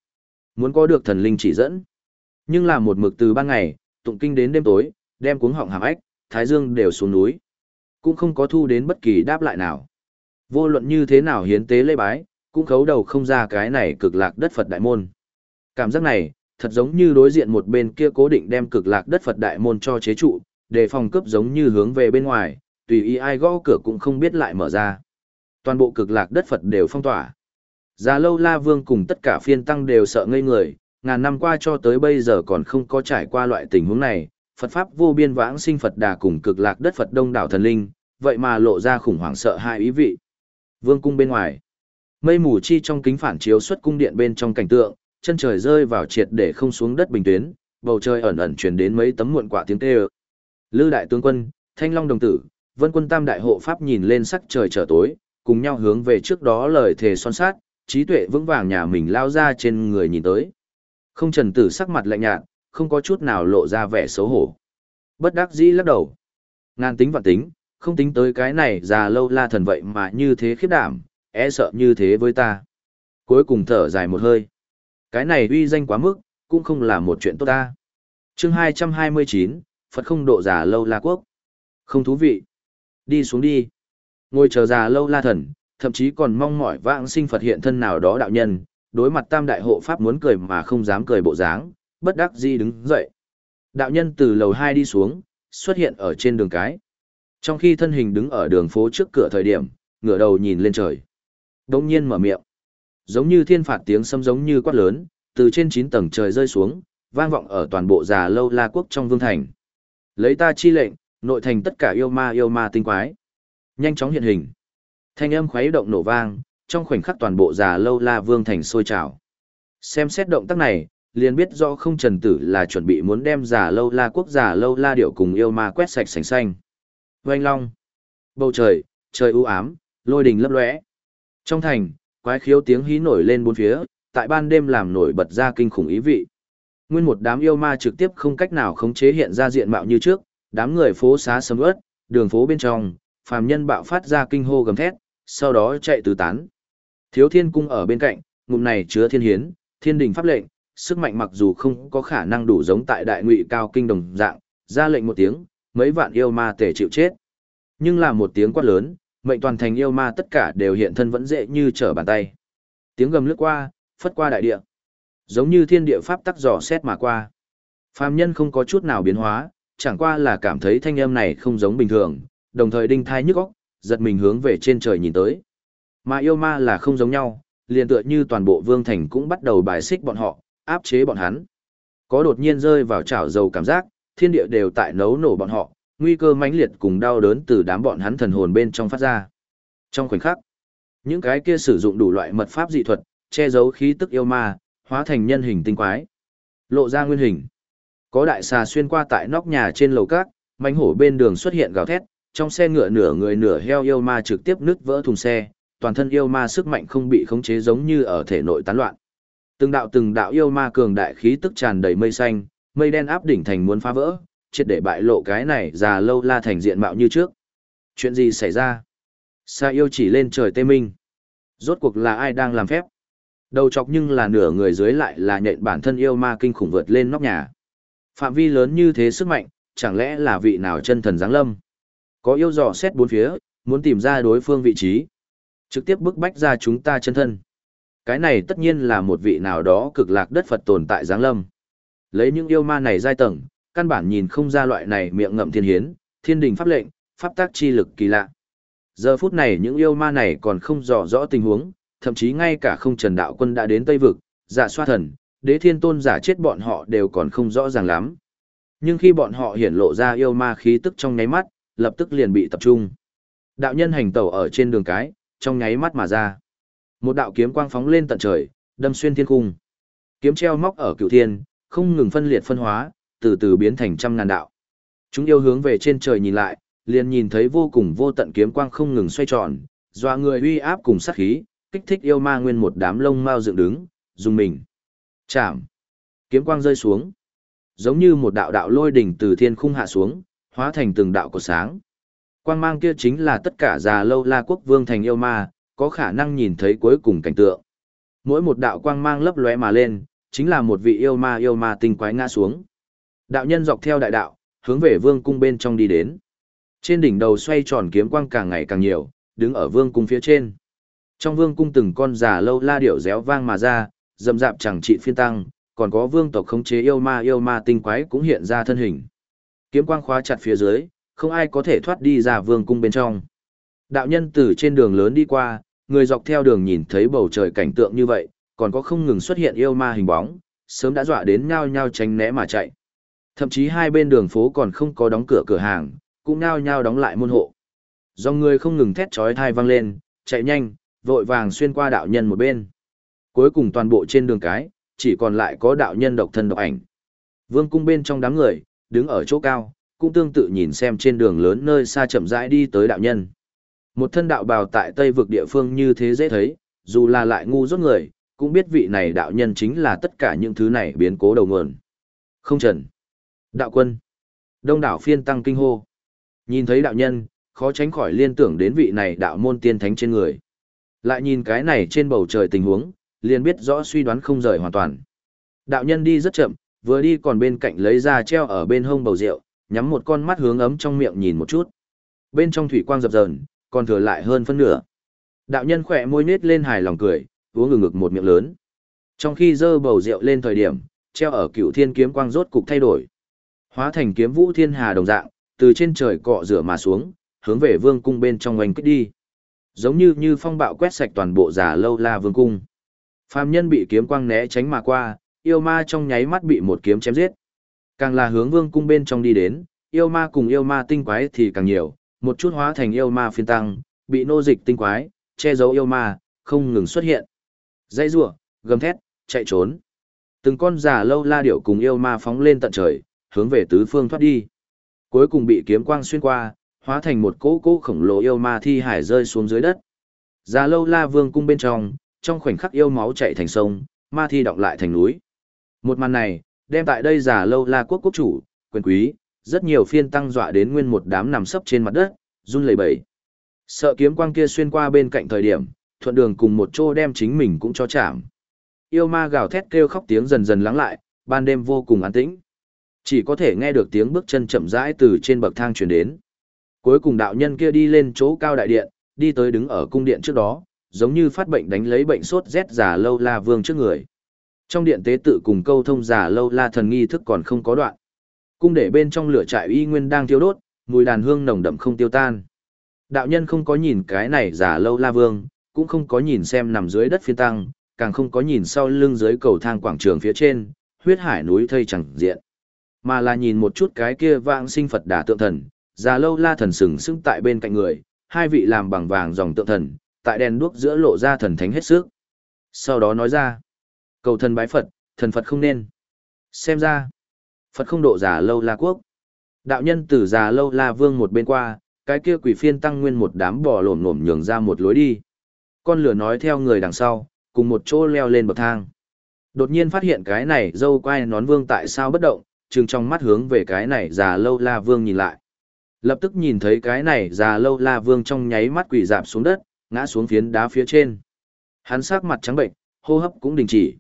Muốn có được thần linh chỉ dẫn. Nhưng là một mực từ ban ngày, tụng kinh đến đêm tối, đem cuống họng hàm ếch, thái dương đều xuống núi. Cũng không có thu đến bất kỳ đáp lại nào. Vô luận như thế nào hiến tế lễ bái, cũng khấu đầu không ra cái này cực lạc đất Phật đại môn. Cảm giác này, thật giống như đối diện một bên kia cố định đem cực lạc đất Phật đại môn cho chế trụ, để phòng cướp giống như hướng về bên ngoài, tùy ý ai gõ cửa cũng không biết lại mở ra. Toàn bộ cực lạc đất Phật đều phong tỏa. Già lâu la vương cùng tất cả phiên tăng đều sợ ngây người, ngàn năm qua cho tới bây giờ còn không có trải qua loại tình huống này, Phật Pháp vô biên vãng sinh Phật đà cùng cực lạc đất Phật đông đảo thần linh, vậy mà lộ ra khủng hoảng sợ hai ý vị. Vương cung bên ngoài, mây mù chi trong kính phản chiếu xuất cung điện bên trong cảnh tượng, chân trời rơi vào triệt để không xuống đất bình tuyến, bầu trời ẩn ẩn truyền đến mấy tấm muộn quả tiếng kêu. Lư đại tướng quân, Thanh Long đồng tử, Vân quân tam đại hộ pháp nhìn lên sắc trời trở tối, cùng nhau hướng về trước đó lời thề son sát, trí tuệ vững vàng nhà mình lao ra trên người nhìn tới. Không trần tử sắc mặt lạnh nhạt, không có chút nào lộ ra vẻ xấu hổ. Bất đắc dĩ lắc đầu. Ngàn tính vạn tính, không tính tới cái này già lâu la thần vậy mà như thế khiếp đảm, e sợ như thế với ta. Cuối cùng thở dài một hơi. Cái này uy danh quá mức, cũng không là một chuyện tốt ta. chương 229, Phật không độ già lâu la quốc. Không thú vị. Đi xuống đi. Ngồi chờ già lâu la thần, thậm chí còn mong mỏi vãng sinh Phật hiện thân nào đó đạo nhân, đối mặt tam đại hộ pháp muốn cười mà không dám cười bộ dáng, bất đắc dĩ đứng dậy. Đạo nhân từ lầu 2 đi xuống, xuất hiện ở trên đường cái. Trong khi thân hình đứng ở đường phố trước cửa thời điểm, ngửa đầu nhìn lên trời. Đông nhiên mở miệng. Giống như thiên phạt tiếng sấm giống như quát lớn, từ trên 9 tầng trời rơi xuống, vang vọng ở toàn bộ già lâu la quốc trong vương thành. Lấy ta chi lệnh, nội thành tất cả yêu ma yêu ma tinh quái. Nhanh chóng hiện hình. Thanh âm khuấy động nổ vang, trong khoảnh khắc toàn bộ già lâu la vương thành sôi trào. Xem xét động tác này, liền biết rõ không trần tử là chuẩn bị muốn đem già lâu la quốc già lâu la điệu cùng yêu ma quét sạch sành xanh. Vanh long. Bầu trời, trời u ám, lôi đình lấp lóe. Trong thành, quái khiếu tiếng hí nổi lên bốn phía, tại ban đêm làm nổi bật ra kinh khủng ý vị. Nguyên một đám yêu ma trực tiếp không cách nào khống chế hiện ra diện mạo như trước, đám người phố xá sầm ướt, đường phố bên trong, phàm nhân bạo phát ra kinh hô gầm thét, sau đó chạy tứ tán. Thiếu thiên cung ở bên cạnh, ngụm này chứa thiên hiến, thiên đình pháp lệnh, sức mạnh mặc dù không có khả năng đủ giống tại đại ngụy cao kinh đồng dạng, ra lệnh một tiếng, mấy vạn yêu ma tể chịu chết. Nhưng là một tiếng quát lớn, mệnh toàn thành yêu ma tất cả đều hiện thân vẫn dễ như trở bàn tay. Tiếng gầm lướt qua, phất qua đại địa. Giống như thiên địa pháp tắc dò xét mà qua. Phàm nhân không có chút nào biến hóa, chẳng qua là cảm thấy thanh âm này không giống bình thường, đồng thời đinh thai nhức óc, giật mình hướng về trên trời nhìn tới. Mà yêu ma là không giống nhau, liền tựa như toàn bộ vương thành cũng bắt đầu bài xích bọn họ, áp chế bọn hắn. Có đột nhiên rơi vào chảo dầu cảm giác, thiên địa đều tại nấu nổ bọn họ, nguy cơ mãnh liệt cùng đau đớn từ đám bọn hắn thần hồn bên trong phát ra. Trong khoảnh khắc, những cái kia sử dụng đủ loại mật pháp dị thuật, che giấu khí tức yêu ma, hóa thành nhân hình tinh quái. Lộ ra nguyên hình. Có đại xà xuyên qua tại nóc nhà trên lầu cát, manh hổ bên đường xuất hiện gào thét, trong xe ngựa nửa người nửa heo yêu ma trực tiếp nứt vỡ thùng xe, toàn thân yêu ma sức mạnh không bị khống chế giống như ở thể nội tán loạn. Từng đạo từng đạo yêu ma cường đại khí tức tràn đầy mây xanh, mây đen áp đỉnh thành muốn phá vỡ, triệt để bại lộ cái này già lâu la thành diện mạo như trước. Chuyện gì xảy ra? Sa yêu chỉ lên trời tê minh. Rốt cuộc là ai đang làm phép? Đầu chọc nhưng là nửa người dưới lại là nhện bản thân yêu ma kinh khủng vượt lên nóc nhà. Phạm vi lớn như thế sức mạnh, chẳng lẽ là vị nào chân thần giáng lâm? Có yêu dò xét bốn phía, muốn tìm ra đối phương vị trí. Trực tiếp bức bách ra chúng ta chân thân. Cái này tất nhiên là một vị nào đó cực lạc đất Phật tồn tại giáng lâm. Lấy những yêu ma này giai tầng, căn bản nhìn không ra loại này miệng ngậm thiên hiến, thiên đình pháp lệnh, pháp tác chi lực kỳ lạ. Giờ phút này những yêu ma này còn không rõ rõ tình huống, thậm chí ngay cả không trần đạo quân đã đến Tây Vực, giả xoa thần, đế thiên tôn giả chết bọn họ đều còn không rõ ràng lắm. Nhưng khi bọn họ hiển lộ ra yêu ma khí tức trong nháy mắt, lập tức liền bị tập trung. Đạo nhân hành tẩu ở trên đường cái, trong nháy mắt mà ra. Một đạo kiếm quang phóng lên tận trời, đâm xuyên thiên cung. Kiếm treo móc ở cửu thiên, không ngừng phân liệt phân hóa, từ từ biến thành trăm ngàn đạo. Chúng yêu hướng về trên trời nhìn lại, liền nhìn thấy vô cùng vô tận kiếm quang không ngừng xoay tròn, doa người uy áp cùng sát khí, kích thích yêu ma nguyên một đám lông mau dựng đứng, dùng mình. Chạm. Kiếm quang rơi xuống. Giống như một đạo đạo lôi đỉnh từ thiên khung hạ xuống, hóa thành từng đạo của sáng. Quang mang kia chính là tất cả già lâu la quốc vương thành yêu ma, có khả năng nhìn thấy cuối cùng cảnh tượng. Mỗi một đạo quang mang lấp lóe mà lên, chính là một vị yêu ma yêu ma tinh quái ngã xuống. Đạo nhân dọc theo đại đạo, hướng về vương cung bên trong đi đến. Trên đỉnh đầu xoay tròn kiếm quang càng ngày càng nhiều, đứng ở vương cung phía trên. Trong vương cung từng con già lâu la điệu réo vang mà ra, dầm dạp chẳng trị phiên tăng, còn có vương tộc khống chế yêu ma yêu ma tinh quái cũng hiện ra thân hình. Kiếm quang khóa chặt phía dưới, không ai có thể thoát đi ra vương cung bên trong. Đạo nhân từ trên đường lớn đi qua, người dọc theo đường nhìn thấy bầu trời cảnh tượng như vậy, còn có không ngừng xuất hiện yêu ma hình bóng, sớm đã dọa đến nhao nhao tránh né mà chạy. Thậm chí hai bên đường phố còn không có đóng cửa cửa hàng, cũng nhao nhao đóng lại môn hộ. Do người không ngừng thét chói thai vang lên, chạy nhanh, vội vàng xuyên qua đạo nhân một bên. Cuối cùng toàn bộ trên đường cái, chỉ còn lại có đạo nhân độc thân độc ảnh. Vương cung bên trong đám người, đứng ở chỗ cao, cũng tương tự nhìn xem trên đường lớn nơi xa chậm rãi đi tới đạo nhân. Một thân đạo bào tại Tây vực địa phương như thế dễ thấy, dù là lại ngu rốt người, cũng biết vị này đạo nhân chính là tất cả những thứ này biến cố đầu nguồn. Không trần. Đạo quân. Đông đảo phiên tăng kinh hô. Nhìn thấy đạo nhân, khó tránh khỏi liên tưởng đến vị này đạo môn tiên thánh trên người. Lại nhìn cái này trên bầu trời tình huống, liền biết rõ suy đoán không rời hoàn toàn. Đạo nhân đi rất chậm, vừa đi còn bên cạnh lấy ra treo ở bên hông bầu rượu, nhắm một con mắt hướng ấm trong miệng nhìn một chút. Bên trong thủy quang dập dờn, còn thừa lại hơn phân nửa. Đạo nhân khỏe môi nết lên hài lòng cười, uống ngừng ngực một miệng lớn. Trong khi dơ bầu rượu lên thời điểm, treo ở cựu thiên kiếm quang rốt cục thay đổi. Hóa thành kiếm vũ thiên hà đồng dạng, từ trên trời cọ rửa mà xuống, hướng về vương cung bên trong oanh kích đi. Giống như như phong bạo quét sạch toàn bộ giả lâu la vương cung. Phàm nhân bị kiếm quang né tránh mà qua, yêu ma trong nháy mắt bị một kiếm chém giết. Càng là hướng vương cung bên trong đi đến, yêu ma cùng yêu ma tinh quái thì càng nhiều, một chút hóa thành yêu ma phiên tăng, bị nô dịch tinh quái, che giấu yêu ma, không ngừng xuất hiện. Dây rủa, gầm thét, chạy trốn. Từng con giả lâu la điểu cùng yêu ma phóng lên tận trời, hướng về tứ phương thoát đi. Cuối cùng bị kiếm quang xuyên qua, hóa thành một cỗ cỗ khổng lồ yêu ma thi hải rơi xuống dưới đất. Giả lâu la vương cung bên trong, trong khoảnh khắc yêu máu chạy thành sông, ma thi động lại thành núi. Một màn này, đem tại đây giả lâu la quốc quốc chủ, quyền quý, rất nhiều phiên tăng dọa đến nguyên một đám nằm sấp trên mặt đất, run lẩy bẩy. Sợ kiếm quang kia xuyên qua bên cạnh thời điểm, thuận đường cùng một chỗ đem chính mình cũng cho chạm. Yêu ma gào thét kêu khóc tiếng dần dần lắng lại, ban đêm vô cùng an tĩnh. Chỉ có thể nghe được tiếng bước chân chậm rãi từ trên bậc thang truyền đến. Cuối cùng đạo nhân kia đi lên chỗ cao đại điện, đi tới đứng ở cung điện trước đó, giống như phát bệnh đánh lấy bệnh sốt rét giả lâu la vương trước người. Trong điện tế tự cùng câu thông giả lâu la thần nghi thức còn không có đoạn. Cung để bên trong lửa trại y nguyên đang thiêu đốt, mùi đàn hương nồng đậm không tiêu tan. Đạo nhân không có nhìn cái này giả lâu la vương, cũng không có nhìn xem nằm dưới đất phiên tăng, càng không có nhìn sau lưng dưới cầu thang quảng trường phía trên, huyết hải núi thây chẳng diện. Mà là nhìn một chút cái kia vãng sinh Phật đà tượng thần, già lâu la thần sừng sững tại bên cạnh người, hai vị làm bằng vàng dòng tượng thần, tại đèn đuốc giữa lộ ra thần thánh hết sức. Sau đó nói ra, cầu thần bái Phật, thần Phật không nên. Xem ra, Phật không độ giả lâu la quốc. Đạo nhân từ già lâu la vương một bên qua, cái kia quỷ phiên tăng nguyên một đám bò lổm lổm nhường ra một lối đi. Con lửa nói theo người đằng sau, cùng một chỗ leo lên bậc thang. Đột nhiên phát hiện cái này dâu quai nón vương tại sao bất động, trừng trong mắt hướng về cái này già lâu la vương nhìn lại. Lập tức nhìn thấy cái này già lâu la vương trong nháy mắt quỷ dạp xuống đất, ngã xuống phiến đá phía trên. Hắn sắc mặt trắng bệnh, hô hấp cũng đình chỉ.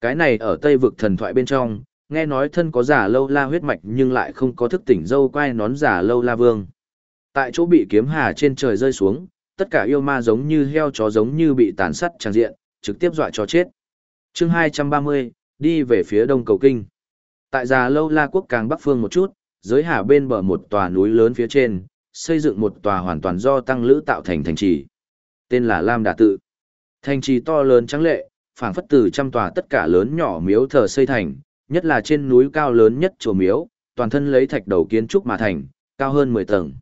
Cái này ở Tây vực thần thoại bên trong, nghe nói thân có giả lâu la huyết mạch nhưng lại không có thức tỉnh dâu quai nón giả lâu la vương. Tại chỗ bị kiếm hà trên trời rơi xuống, tất cả yêu ma giống như heo chó giống như bị tàn sát tràn diện, trực tiếp dọa cho chết. chương 230, đi về phía đông cầu kinh. Tại già lâu la quốc càng bắc phương một chút, dưới hà bên bờ một tòa núi lớn phía trên, xây dựng một tòa hoàn toàn do tăng lữ tạo thành thành trì. Tên là Lam Đà Tự. Thành trì to lớn trắng lệ, phảng phất từ trăm tòa tất cả lớn nhỏ miếu thờ xây thành, nhất là trên núi cao lớn nhất chùa miếu, toàn thân lấy thạch đầu kiến trúc mà thành, cao hơn 10 tầng.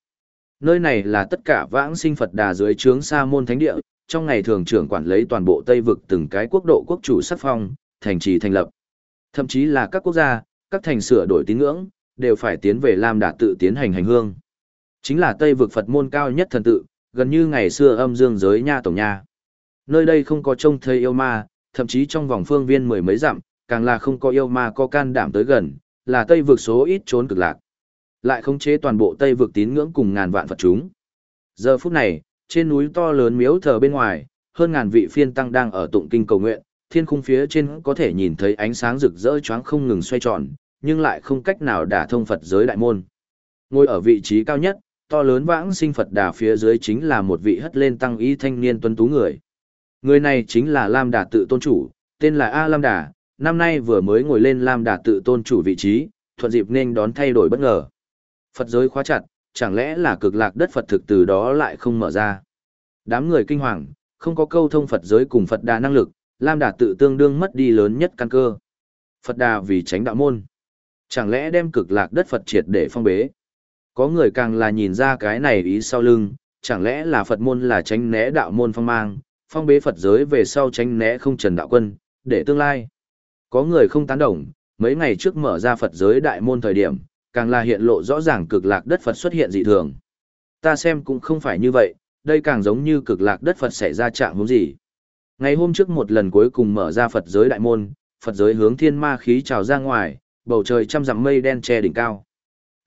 Nơi này là tất cả vãng sinh Phật đà dưới trướng Sa môn thánh địa, trong ngày thường trưởng quản lấy toàn bộ Tây vực từng cái quốc độ quốc chủ sắc phong, thành trì thành lập. Thậm chí là các quốc gia, các thành sửa đổi tín ngưỡng, đều phải tiến về Lam Đà tự tiến hành hành hương. Chính là Tây vực Phật môn cao nhất thần tự, gần như ngày xưa âm dương giới nha tổng nha. Nơi đây không có trông thấy yêu ma, thậm chí trong vòng phương viên mười mấy dặm, càng là không có yêu ma có can đảm tới gần, là Tây vực số ít trốn cực lạc. Lại khống chế toàn bộ Tây vực tín ngưỡng cùng ngàn vạn Phật chúng. Giờ phút này, trên núi to lớn miếu thờ bên ngoài, hơn ngàn vị phiên tăng đang ở tụng kinh cầu nguyện, thiên khung phía trên có thể nhìn thấy ánh sáng rực rỡ choáng không ngừng xoay tròn, nhưng lại không cách nào đả thông Phật giới đại môn. Ngồi ở vị trí cao nhất, to lớn vãng sinh Phật đà phía dưới chính là một vị hất lên tăng ý thanh niên tuấn tú người. Người này chính là Lam Đà tự tôn chủ, tên là A Lam Đà, năm nay vừa mới ngồi lên Lam Đà tự tôn chủ vị trí, thuận dịp nên đón thay đổi bất ngờ. Phật giới khóa chặt, chẳng lẽ là cực lạc đất Phật thực từ đó lại không mở ra. Đám người kinh hoàng, không có câu thông Phật giới cùng Phật đà năng lực, Lam Đà tự tương đương mất đi lớn nhất căn cơ. Phật đà vì tránh đạo môn. Chẳng lẽ đem cực lạc đất Phật triệt để phong bế? Có người càng là nhìn ra cái này ý sau lưng, chẳng lẽ là Phật môn là tránh né đạo môn phong mang, phong bế Phật giới về sau tránh né không trần đạo quân, để tương lai. Có người không tán đồng, mấy ngày trước mở ra Phật giới đại môn thời điểm, càng là hiện lộ rõ ràng cực lạc đất Phật xuất hiện dị thường. Ta xem cũng không phải như vậy, đây càng giống như cực lạc đất Phật xảy ra trạng hướng gì. Ngày hôm trước một lần cuối cùng mở ra Phật giới đại môn, Phật giới hướng thiên ma khí trào ra ngoài, bầu trời trăm dặm mây đen che đỉnh cao.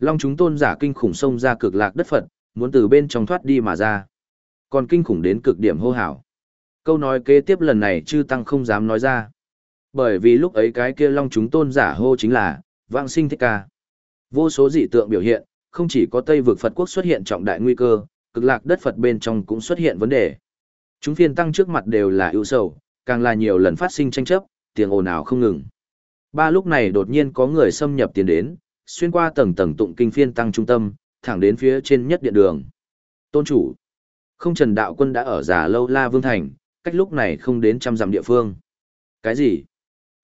Long chúng tôn giả kinh khủng xông ra cực lạc đất Phật, muốn từ bên trong thoát đi mà ra. Còn kinh khủng đến cực điểm hô hào. Câu nói kế tiếp lần này chư tăng không dám nói ra. Bởi vì lúc ấy cái kia long chúng tôn giả hô chính là, vang sinh thích ca. Vô số dị tượng biểu hiện, không chỉ có Tây vực Phật quốc xuất hiện trọng đại nguy cơ, cực lạc đất Phật bên trong cũng xuất hiện vấn đề. Chúng phiên tăng trước mặt đều là ưu sầu, càng là nhiều lần phát sinh tranh chấp, tiếng ồn ào không ngừng. Ba lúc này đột nhiên có người xâm nhập tiến đến, xuyên qua tầng tầng tụng kinh phiên tăng trung tâm, thẳng đến phía trên nhất điện đường. Tôn chủ, không trần đạo quân đã ở giả lâu la vương thành, cách lúc này không đến trăm dặm địa phương. Cái gì?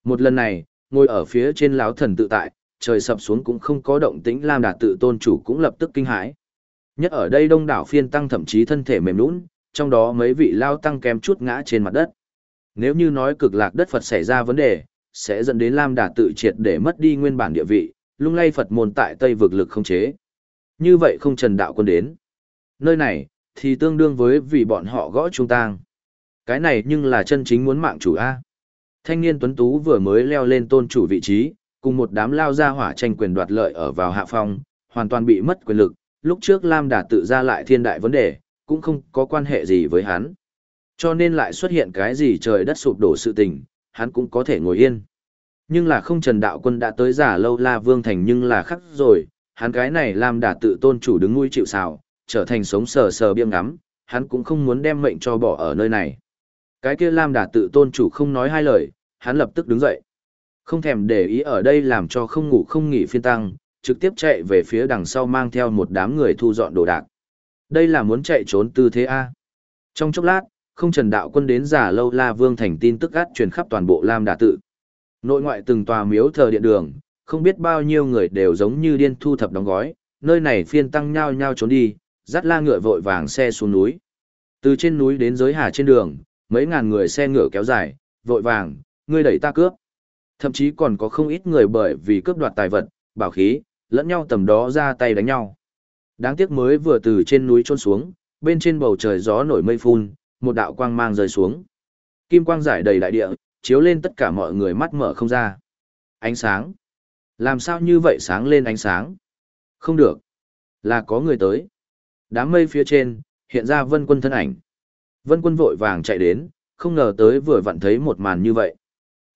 Một lần này, ngồi ở phía trên láo thần tự tại, trời sập xuống cũng không có động tĩnh Lam Đạt tự tôn chủ cũng lập tức kinh hãi. Nhất ở đây đông đảo phiên tăng thậm chí thân thể mềm nhũn, trong đó mấy vị lao tăng kém chút ngã trên mặt đất. Nếu như nói cực lạc đất Phật xảy ra vấn đề, sẽ dẫn đến Lam đà tự triệt để mất đi nguyên bản địa vị, lung lay Phật môn tại Tây vực lực không chế. Như vậy không trần đạo quân đến. Nơi này, thì tương đương với vì bọn họ gõ trung tang. Cái này nhưng là chân chính muốn mạng chủ A. Thanh niên tuấn tú vừa mới leo lên tôn chủ vị trí, cùng một đám lao ra hỏa tranh quyền đoạt lợi ở vào hạ phong, hoàn toàn bị mất quyền lực, lúc trước Lam Đà tự ra lại thiên đại vấn đề, cũng không có quan hệ gì với hắn. Cho nên lại xuất hiện cái gì trời đất sụp đổ sự tình, hắn cũng có thể ngồi yên. Nhưng là không Trần Đạo Quân đã tới giả lâu La Vương Thành nhưng là khắc rồi, hắn cái này Lam Đà tự tôn chủ đứng nuôi chịu xào, trở thành sống sờ sờ biêng ngắm, hắn cũng không muốn đem mệnh cho bỏ ở nơi này. Cái kia Lam Đà tự tôn chủ không nói hai lời, hắn lập tức đứng dậy. Không thèm để ý ở đây làm cho không ngủ không nghỉ phiên tăng, trực tiếp chạy về phía đằng sau mang theo một đám người thu dọn đồ đạc. Đây là muốn chạy trốn tư thế A. Trong chốc lát, không trần đạo quân đến giả lâu la vương thành tin tức gắt truyền khắp toàn bộ Lam Đà tự. Nội ngoại từng tòa miếu thờ điện đường, không biết bao nhiêu người đều giống như điên thu thập đóng gói, nơi này phiên tăng nhau nhau trốn đi, dắt la ngựa vội vàng xe xuống núi. Từ trên núi đến giới hà trên đường, mấy ngàn người xe ngựa kéo dài, vội vàng, ngươi đẩy ta cướp. Thậm chí còn có không ít người bởi vì cướp đoạt tài vật, bảo khí, lẫn nhau tầm đó ra tay đánh nhau. Đáng tiếc mới vừa từ trên núi trôn xuống, bên trên bầu trời gió nổi mây phun, một đạo quang mang rơi xuống. Kim quang giải đầy đại địa, chiếu lên tất cả mọi người mắt mở không ra. Ánh sáng. Làm sao như vậy sáng lên ánh sáng? Không được. Là có người tới. Đám mây phía trên, hiện ra vân quân thân ảnh. Vân quân vội vàng chạy đến, không ngờ tới vừa vặn thấy một màn như vậy.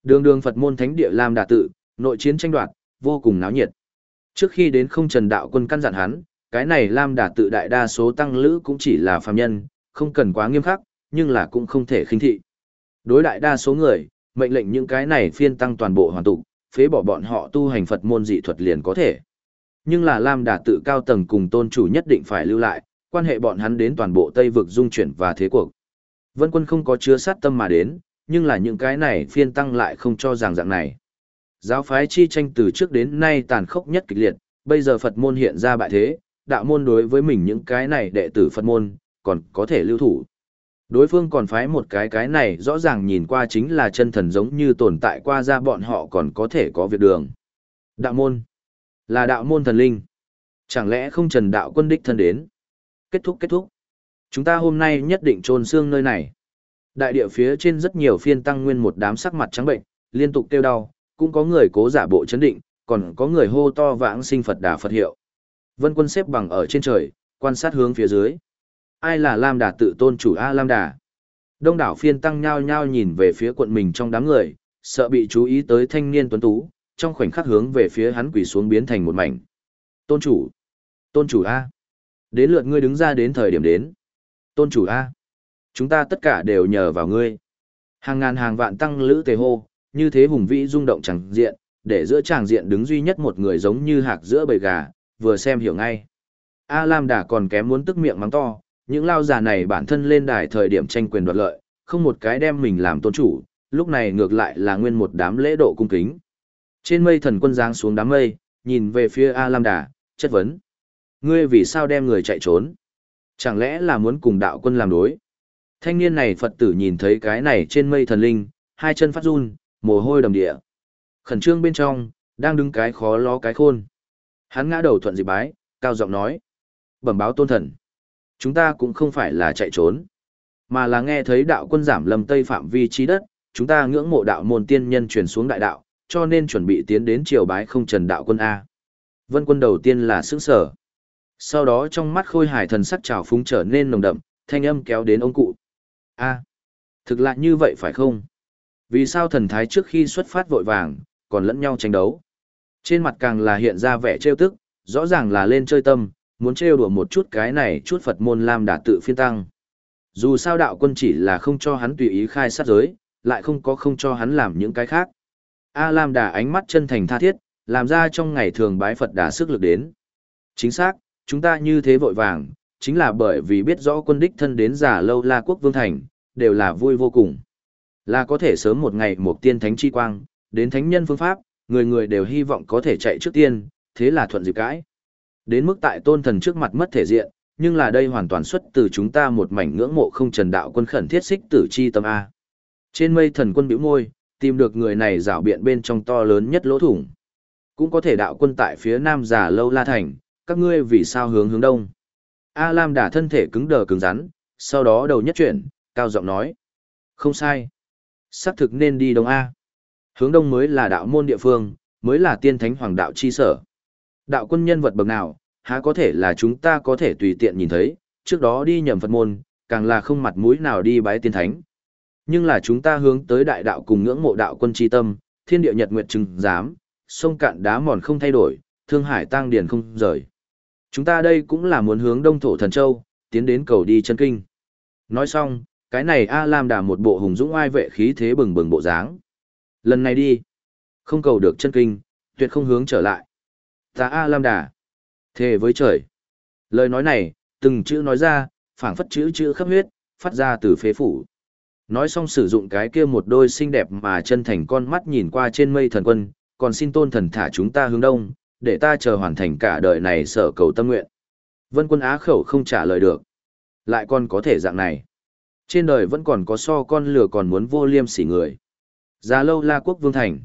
Đường đường Phật môn thánh địa Lam Đà tự, nội chiến tranh đoạt, vô cùng náo nhiệt. Trước khi đến không trần đạo quân căn dặn hắn, cái này Lam Đà tự đại đa số tăng lữ cũng chỉ là phàm nhân, không cần quá nghiêm khắc, nhưng là cũng không thể khinh thị. Đối đại đa số người, mệnh lệnh những cái này phiên tăng toàn bộ hoàn tụ, phế bỏ bọn họ tu hành Phật môn dị thuật liền có thể. Nhưng là Lam Đà tự cao tầng cùng tôn chủ nhất định phải lưu lại, quan hệ bọn hắn đến toàn bộ Tây vực dung chuyển và thế cuộc. Vân quân không có chứa sát tâm mà đến, nhưng là những cái này phiên tăng lại không cho rằng dạng này. Giáo phái chi tranh từ trước đến nay tàn khốc nhất kịch liệt, bây giờ Phật môn hiện ra bại thế, đạo môn đối với mình những cái này đệ tử Phật môn, còn có thể lưu thủ. Đối phương còn phái một cái cái này rõ ràng nhìn qua chính là chân thần giống như tồn tại qua ra bọn họ còn có thể có việc đường. Đạo môn. Là đạo môn thần linh. Chẳng lẽ không trần đạo quân đích thân đến? Kết thúc kết thúc. Chúng ta hôm nay nhất định trôn xương nơi này. Đại địa phía trên rất nhiều phiên tăng nguyên một đám sắc mặt trắng bệnh, liên tục kêu đau, cũng có người cố giả bộ chấn định, còn có người hô to vãng sinh Phật đà Phật hiệu. Vân quân xếp bằng ở trên trời, quan sát hướng phía dưới. Ai là Lam Đà tự tôn chủ A Lam Đà? Đông đảo phiên tăng nhao nhao nhìn về phía quận mình trong đám người, sợ bị chú ý tới thanh niên tuấn tú, trong khoảnh khắc hướng về phía hắn quỳ xuống biến thành một mảnh. Tôn chủ! Tôn chủ A! Đến lượt ngươi đứng ra đến thời điểm đến. Tôn chủ A! Chúng ta tất cả đều nhờ vào ngươi. Hàng ngàn hàng vạn tăng lữ tề hô, như thế hùng vĩ rung động chẳng diện, để giữa tràng diện đứng duy nhất một người giống như hạc giữa bầy gà, vừa xem hiểu ngay. A Lam Đà còn kém muốn tức miệng mắng to, những lao già này bản thân lên đài thời điểm tranh quyền đoạt lợi, không một cái đem mình làm tôn chủ, lúc này ngược lại là nguyên một đám lễ độ cung kính. Trên mây thần quân giáng xuống đám mây, nhìn về phía A Lam Đà, chất vấn. Ngươi vì sao đem người chạy trốn? Chẳng lẽ là muốn cùng đạo quân làm đối? Thanh niên này Phật tử nhìn thấy cái này trên mây thần linh, hai chân phát run, mồ hôi đầm địa. Khẩn trương bên trong, đang đứng cái khó lo cái khôn. Hắn ngã đầu thuận dị bái, cao giọng nói. Bẩm báo tôn thần. Chúng ta cũng không phải là chạy trốn, mà là nghe thấy đạo quân giảm lầm tây phạm vi trí đất, chúng ta ngưỡng mộ đạo môn tiên nhân truyền xuống đại đạo, cho nên chuẩn bị tiến đến triều bái không trần đạo quân A. Vân quân đầu tiên là sững sở. Sau đó trong mắt khôi hải thần sắc trào phúng trở nên nồng đậm, thanh âm kéo đến ông cụ. A. thực lại như vậy phải không? Vì sao thần thái trước khi xuất phát vội vàng, còn lẫn nhau tranh đấu? Trên mặt càng là hiện ra vẻ trêu tức, rõ ràng là lên chơi tâm, muốn trêu đùa một chút cái này chút Phật môn Lam Đà tự phiên tăng. Dù sao đạo quân chỉ là không cho hắn tùy ý khai sát giới, lại không có không cho hắn làm những cái khác. A Lam đà ánh mắt chân thành tha thiết, làm ra trong ngày thường bái Phật đà sức lực đến. Chính xác, chúng ta như thế vội vàng, chính là bởi vì biết rõ quân đích thân đến giả lâu la quốc vương thành, đều là vui vô cùng. Là có thể sớm một ngày một tiên thánh chi quang, đến thánh nhân phương pháp, người người đều hy vọng có thể chạy trước tiên, thế là thuận dịp cãi. Đến mức tại tôn thần trước mặt mất thể diện, nhưng là đây hoàn toàn xuất từ chúng ta một mảnh ngưỡng mộ không trần đạo quân khẩn thiết xích tử chi tâm A. Trên mây thần quân biểu môi, tìm được người này rảo biện bên trong to lớn nhất lỗ thủng. Cũng có thể đạo quân tại phía nam giả lâu la thành, các ngươi vì sao hướng hướng đông. A Lam đả thân thể cứng đờ cứng rắn, sau đó đầu nhất chuyển, cao giọng nói. Không sai. Xác thực nên đi đông A. Hướng đông mới là đạo môn địa phương, mới là tiên thánh hoàng đạo chi sở. Đạo quân nhân vật bậc nào, há có thể là chúng ta có thể tùy tiện nhìn thấy, trước đó đi nhầm Phật môn, càng là không mặt mũi nào đi bái tiên thánh. Nhưng là chúng ta hướng tới đại đạo cùng ngưỡng mộ đạo quân chi tâm, thiên địa nhật nguyệt trừng giám, sông cạn đá mòn không thay đổi, thương hải tăng điền không rời. Chúng ta đây cũng là muốn hướng đông thổ thần châu, tiến đến cầu đi chân kinh. Nói xong, cái này A Lam đà một bộ hùng dũng oai vệ khí thế bừng bừng bộ dáng. Lần này đi, không cầu được chân kinh, tuyệt không hướng trở lại. Ta A Lam đà, thề với trời. Lời nói này, từng chữ nói ra, phảng phất chữ chữ khắp huyết, phát ra từ phế phủ. Nói xong sử dụng cái kia một đôi xinh đẹp mà chân thành con mắt nhìn qua trên mây thần quân, còn xin tôn thần thả chúng ta hướng đông, để ta chờ hoàn thành cả đời này sở cầu tâm nguyện. Vân quân á khẩu không trả lời được. Lại còn có thể dạng này. Trên đời vẫn còn có so con lừa còn muốn vô liêm sỉ người. Già lâu la quốc vương thành.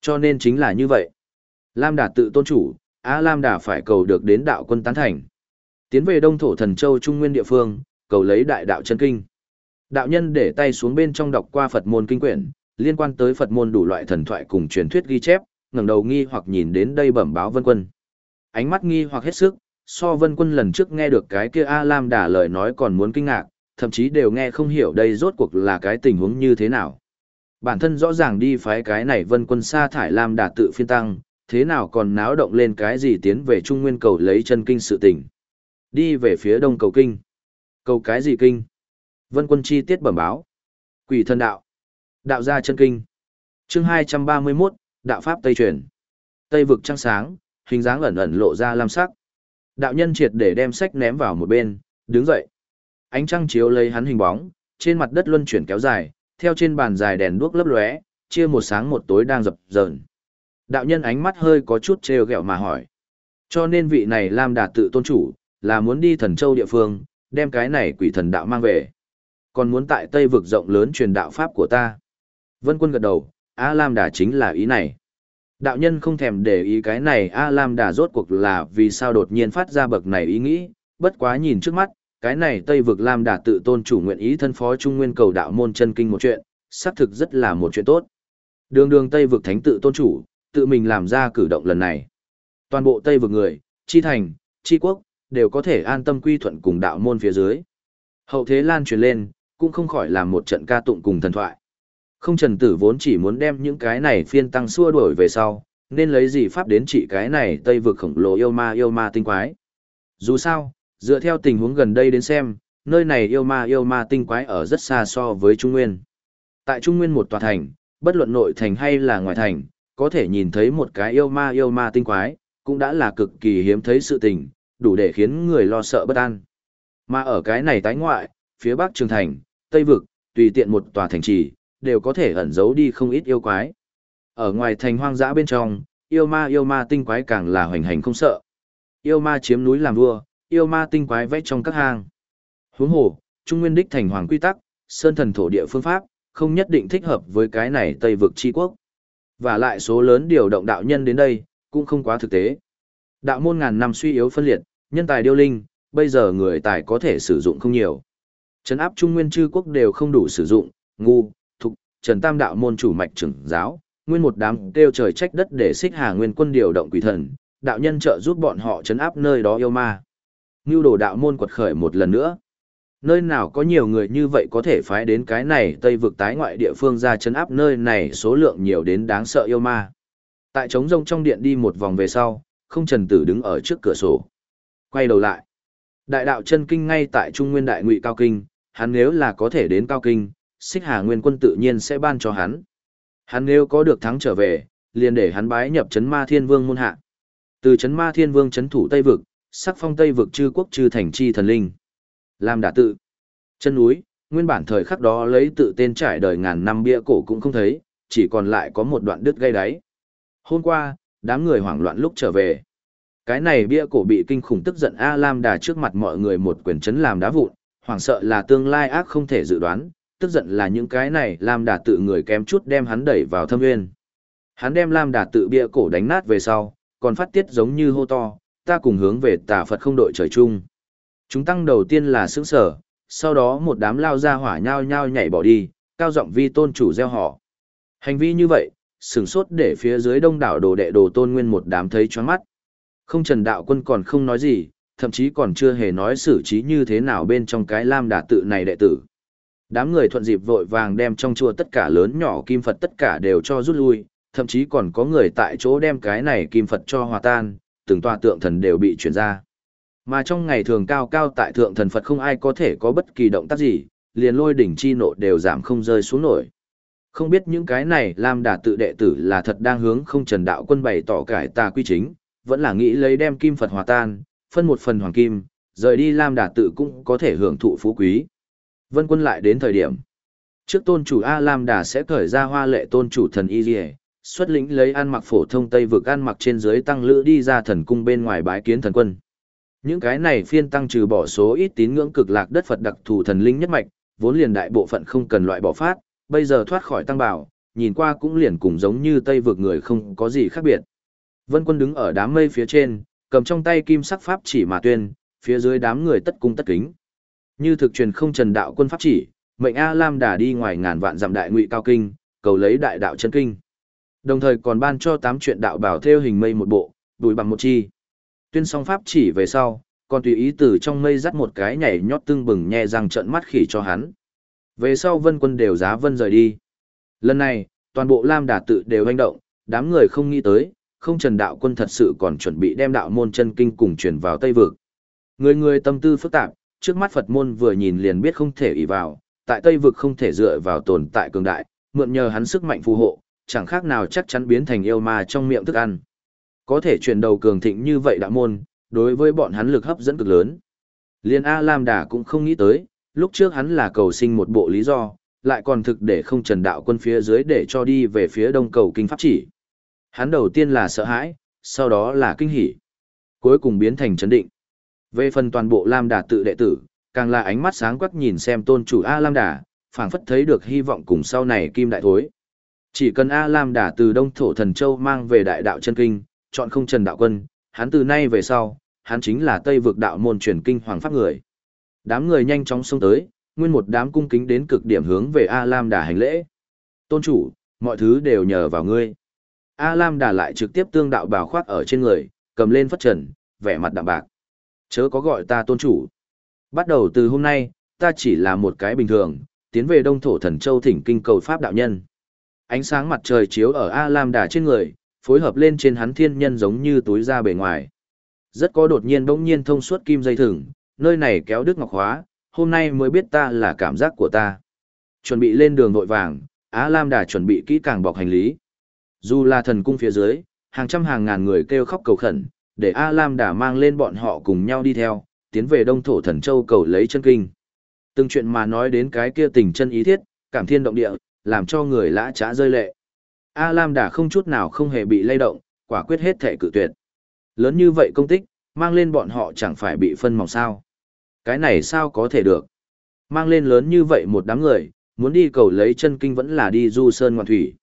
Cho nên chính là như vậy. Lam đạt tự tôn chủ, A Lam Đà phải cầu được đến đạo quân tán thành. Tiến về đông thổ thần châu trung nguyên địa phương, cầu lấy đại đạo chân kinh. Đạo nhân để tay xuống bên trong đọc qua Phật môn kinh quyển, liên quan tới Phật môn đủ loại thần thoại cùng truyền thuyết ghi chép, ngẩng đầu nghi hoặc nhìn đến đây bẩm báo Vân Quân. Ánh mắt nghi hoặc hết sức, so Vân Quân lần trước nghe được cái kia A Lam Đà lời nói còn muốn kinh ngạc, thậm chí đều nghe không hiểu đây rốt cuộc là cái tình huống như thế nào. Bản thân rõ ràng đi phái cái này Vân Quân sa thải Lam Đà tự phiên tăng, thế nào còn náo động lên cái gì tiến về Trung Nguyên cầu lấy chân kinh sự tình. Đi về phía đông cầu kinh. Cầu cái gì kinh? Vân Quân chi tiết bẩm báo. Quỷ thân đạo. Đạo gia chân kinh. Chương 231, Đạo Pháp Tây truyền. Tây vực trăng sáng, hình dáng ẩn ẩn lộ ra lam sắc. Đạo nhân triệt để đem sách ném vào một bên, đứng dậy. Ánh trăng chiếu lấy hắn hình bóng, trên mặt đất luân chuyển kéo dài, theo trên bàn dài đèn đuốc lấp lóe, chia một sáng một tối đang dập dờn. Đạo nhân ánh mắt hơi có chút trêu ghẹo mà hỏi. Cho nên vị này Lam đà tự tôn chủ, là muốn đi thần châu địa phương, đem cái này quỷ thần đạo mang về. Còn muốn tại Tây vực rộng lớn truyền đạo pháp của ta. Vân quân gật đầu, A Lam Đà chính là ý này. Đạo nhân không thèm để ý cái này A Lam Đà rốt cuộc là vì sao đột nhiên phát ra bậc này ý nghĩ, bất quá nhìn trước mắt, cái này Tây vực Lam Đà tự tôn chủ nguyện ý thân phó Trung Nguyên cầu đạo môn chân kinh một chuyện, xác thực rất là một chuyện tốt. Đường đường Tây vực thánh tự tôn chủ, tự mình làm ra cử động lần này. Toàn bộ Tây vực người, chi thành, chi quốc, đều có thể an tâm quy thuận cùng đạo môn phía dưới. Hậu thế lan truyền lên, cũng không khỏi làm một trận ca tụng cùng thần thoại. Không trần tử vốn chỉ muốn đem những cái này phiên tăng xua đuổi về sau, nên lấy gì pháp đến trị cái này tây vực khổng lồ yêu ma yêu ma tinh quái. Dù sao, dựa theo tình huống gần đây đến xem, nơi này yêu ma yêu ma tinh quái ở rất xa so với Trung Nguyên. Tại Trung Nguyên một tòa thành, bất luận nội thành hay là ngoài thành, có thể nhìn thấy một cái yêu ma yêu ma tinh quái, cũng đã là cực kỳ hiếm thấy sự tình, đủ để khiến người lo sợ bất an. Mà ở cái này tái ngoại, phía bắc trường thành, tây vực, tùy tiện một tòa thành trì, đều có thể ẩn giấu đi không ít yêu quái. Ở ngoài thành hoang dã bên trong, yêu ma yêu ma tinh quái càng là hoành hành không sợ. Yêu ma chiếm núi làm vua, yêu ma tinh quái vẽ trong các hang. Huống hồ, Trung Nguyên đích thành hoàng quy tắc, sơn thần thổ địa phương pháp, không nhất định thích hợp với cái này Tây vực chi quốc. Và lại số lớn điều động đạo nhân đến đây, cũng không quá thực tế. Đạo môn ngàn năm suy yếu phân liệt, nhân tài điêu linh, bây giờ người tài có thể sử dụng không nhiều. Trấn áp Trung Nguyên chư quốc đều không đủ sử dụng, ngu, thục, Trần Tam đạo môn chủ mạch trưởng giáo, nguyên một đám kêu trời trách đất để xích hà nguyên quân điều động quỷ thần, đạo nhân trợ giúp bọn họ trấn áp nơi đó yêu ma. Ngưu đồ đạo môn quật khởi một lần nữa. Nơi nào có nhiều người như vậy có thể phái đến cái này Tây vực tái ngoại địa phương ra chấn áp nơi này số lượng nhiều đến đáng sợ yêu ma. Tại trống rông trong điện đi một vòng về sau, không trần tử đứng ở trước cửa sổ. Quay đầu lại. Đại đạo chân kinh ngay tại Trung Nguyên Đại Ngụy Cao Kinh, hắn nếu là có thể đến Cao Kinh, xích hà nguyên quân tự nhiên sẽ ban cho hắn. Hắn nếu có được thắng trở về, liền để hắn bái nhập chấn ma thiên vương môn hạ. Từ chấn ma thiên vương chấn thủ Tây Vực, sắc phong Tây Vực chư quốc chư thành chi thần linh. Làm đả tự. Chân núi, nguyên bản thời khắc đó lấy tự tên trải đời ngàn năm bia cổ cũng không thấy, chỉ còn lại có một đoạn đứt gây đáy. Hôm qua, đám người hoảng loạn lúc trở về. Cái này bia cổ bị kinh khủng tức giận A Lam đà trước mặt mọi người một quyền chấn làm đá vụn, hoảng sợ là tương lai ác không thể dự đoán, tức giận là những cái này Lam đà tự người kém chút đem hắn đẩy vào thâm nguyên. Hắn đem Lam đà tự bia cổ đánh nát về sau, còn phát tiết giống như hô to, ta cùng hướng về tà Phật không đội trời chung. Chúng tăng đầu tiên là sướng sở, sau đó một đám lao ra hỏa nhao nhao nhảy bỏ đi, cao giọng vi tôn chủ gieo họ. Hành vi như vậy, sửng sốt để phía dưới đông đảo đồ đệ đồ tôn nguyên một đám thấy choáng mắt. Không trần đạo quân còn không nói gì, thậm chí còn chưa hề nói xử trí như thế nào bên trong cái lam đà tự này đệ tử. Đám người thuận dịp vội vàng đem trong chùa tất cả lớn nhỏ kim Phật tất cả đều cho rút lui, thậm chí còn có người tại chỗ đem cái này kim Phật cho hòa tan, từng tòa tượng thần đều bị chuyển ra. Mà trong ngày thường cao cao tại thượng thần Phật không ai có thể có bất kỳ động tác gì, liền lôi đỉnh chi nộ đều giảm không rơi xuống nổi. Không biết những cái này Lam Đà tự đệ tử là thật đang hướng không trần đạo quân bày tỏ cải tà quy chính, vẫn là nghĩ lấy đem kim Phật hòa tan, phân một phần hoàng kim, rời đi Lam Đà tự cũng có thể hưởng thụ phú quý. Vân quân lại đến thời điểm. Trước tôn chủ A Lam Đà sẽ cởi ra hoa lệ tôn chủ thần Y Dì xuất lĩnh lấy ăn mặc phổ thông Tây vực ăn mặc trên dưới tăng lữ đi ra thần cung bên ngoài bái kiến thần quân. Những cái này phiên tăng trừ bỏ số ít tín ngưỡng cực lạc đất Phật đặc thù thần linh nhất mạch, vốn liền đại bộ phận không cần loại bỏ phát, bây giờ thoát khỏi tăng bảo, nhìn qua cũng liền cùng giống như Tây vực người không có gì khác biệt. Vân quân đứng ở đám mây phía trên, cầm trong tay kim sắc pháp chỉ mà tuyên, phía dưới đám người tất cung tất kính. Như thực truyền không trần đạo quân pháp chỉ, mệnh A Lam Đà đi ngoài ngàn vạn dặm đại ngụy cao kinh, cầu lấy đại đạo chân kinh. Đồng thời còn ban cho tám chuyện đạo bảo theo hình mây một bộ, đùi bằng một chi. Tuyên song pháp chỉ về sau, còn tùy ý từ trong mây dắt một cái nhảy nhót tưng bừng nhẹ răng trận mắt khỉ cho hắn. Về sau vân quân đều giá vân rời đi. Lần này, toàn bộ Lam Đà tự đều hành động, đám người không nghĩ tới, không trần đạo quân thật sự còn chuẩn bị đem đạo môn chân kinh cùng chuyển vào Tây Vực. Người người tâm tư phức tạp, trước mắt Phật môn vừa nhìn liền biết không thể ý vào, tại Tây Vực không thể dựa vào tồn tại cường đại, mượn nhờ hắn sức mạnh phù hộ, chẳng khác nào chắc chắn biến thành yêu ma trong miệng thức ăn. Có thể chuyển đầu cường thịnh như vậy đạo môn, đối với bọn hắn lực hấp dẫn cực lớn. Liên A Lam Đà cũng không nghĩ tới, lúc trước hắn là cầu sinh một bộ lý do, lại còn thực để không trần đạo quân phía dưới để cho đi về phía đông cầu kinh pháp chỉ. Hắn đầu tiên là sợ hãi, sau đó là kinh hỉ, cuối cùng biến thành chấn định. Về phần toàn bộ Lam Đà tự đệ tử, càng là ánh mắt sáng quắc nhìn xem tôn chủ A Lam Đà, phảng phất thấy được hy vọng cùng sau này kim đại thối. Chỉ cần A Lam Đà từ Đông Thổ Thần Châu mang về đại đạo chân kinh, chọn không trần đạo quân, hắn từ nay về sau, hắn chính là Tây vực đạo môn truyền kinh hoàng pháp người. Đám người nhanh chóng xông tới, nguyên một đám cung kính đến cực điểm hướng về A Lam Đà hành lễ. Tôn chủ, mọi thứ đều nhờ vào ngươi. A Lam Đà lại trực tiếp tương đạo bào khoác ở trên người, cầm lên phất trần, vẻ mặt đạm bạc. Chớ có gọi ta tôn chủ. Bắt đầu từ hôm nay, ta chỉ là một cái bình thường, tiến về đông thổ thần châu thỉnh kinh cầu pháp đạo nhân. Ánh sáng mặt trời chiếu ở A Lam Đà trên người, phối hợp lên trên hắn thiên nhân giống như túi ra bề ngoài. Rất có đột nhiên bỗng nhiên thông suốt kim dây thừng, nơi này kéo đức ngọc hóa, hôm nay mới biết ta là cảm giác của ta. Chuẩn bị lên đường vội vàng, Á Lam Đà chuẩn bị kỹ càng bọc hành lý. Dù là thần cung phía dưới, hàng trăm hàng ngàn người kêu khóc cầu khẩn, để A Lam Đà mang lên bọn họ cùng nhau đi theo, tiến về đông thổ thần châu cầu lấy chân kinh. Từng chuyện mà nói đến cái kia tình chân ý thiết, cảm thiên động địa, làm cho người lã trá rơi lệ. A Lam Đà không chút nào không hề bị lay động, quả quyết hết thể cự tuyệt. Lớn như vậy công tích, mang lên bọn họ chẳng phải bị phân mỏng sao. Cái này sao có thể được. Mang lên lớn như vậy một đám người, muốn đi cầu lấy chân kinh vẫn là đi du sơn ngoạn thủy.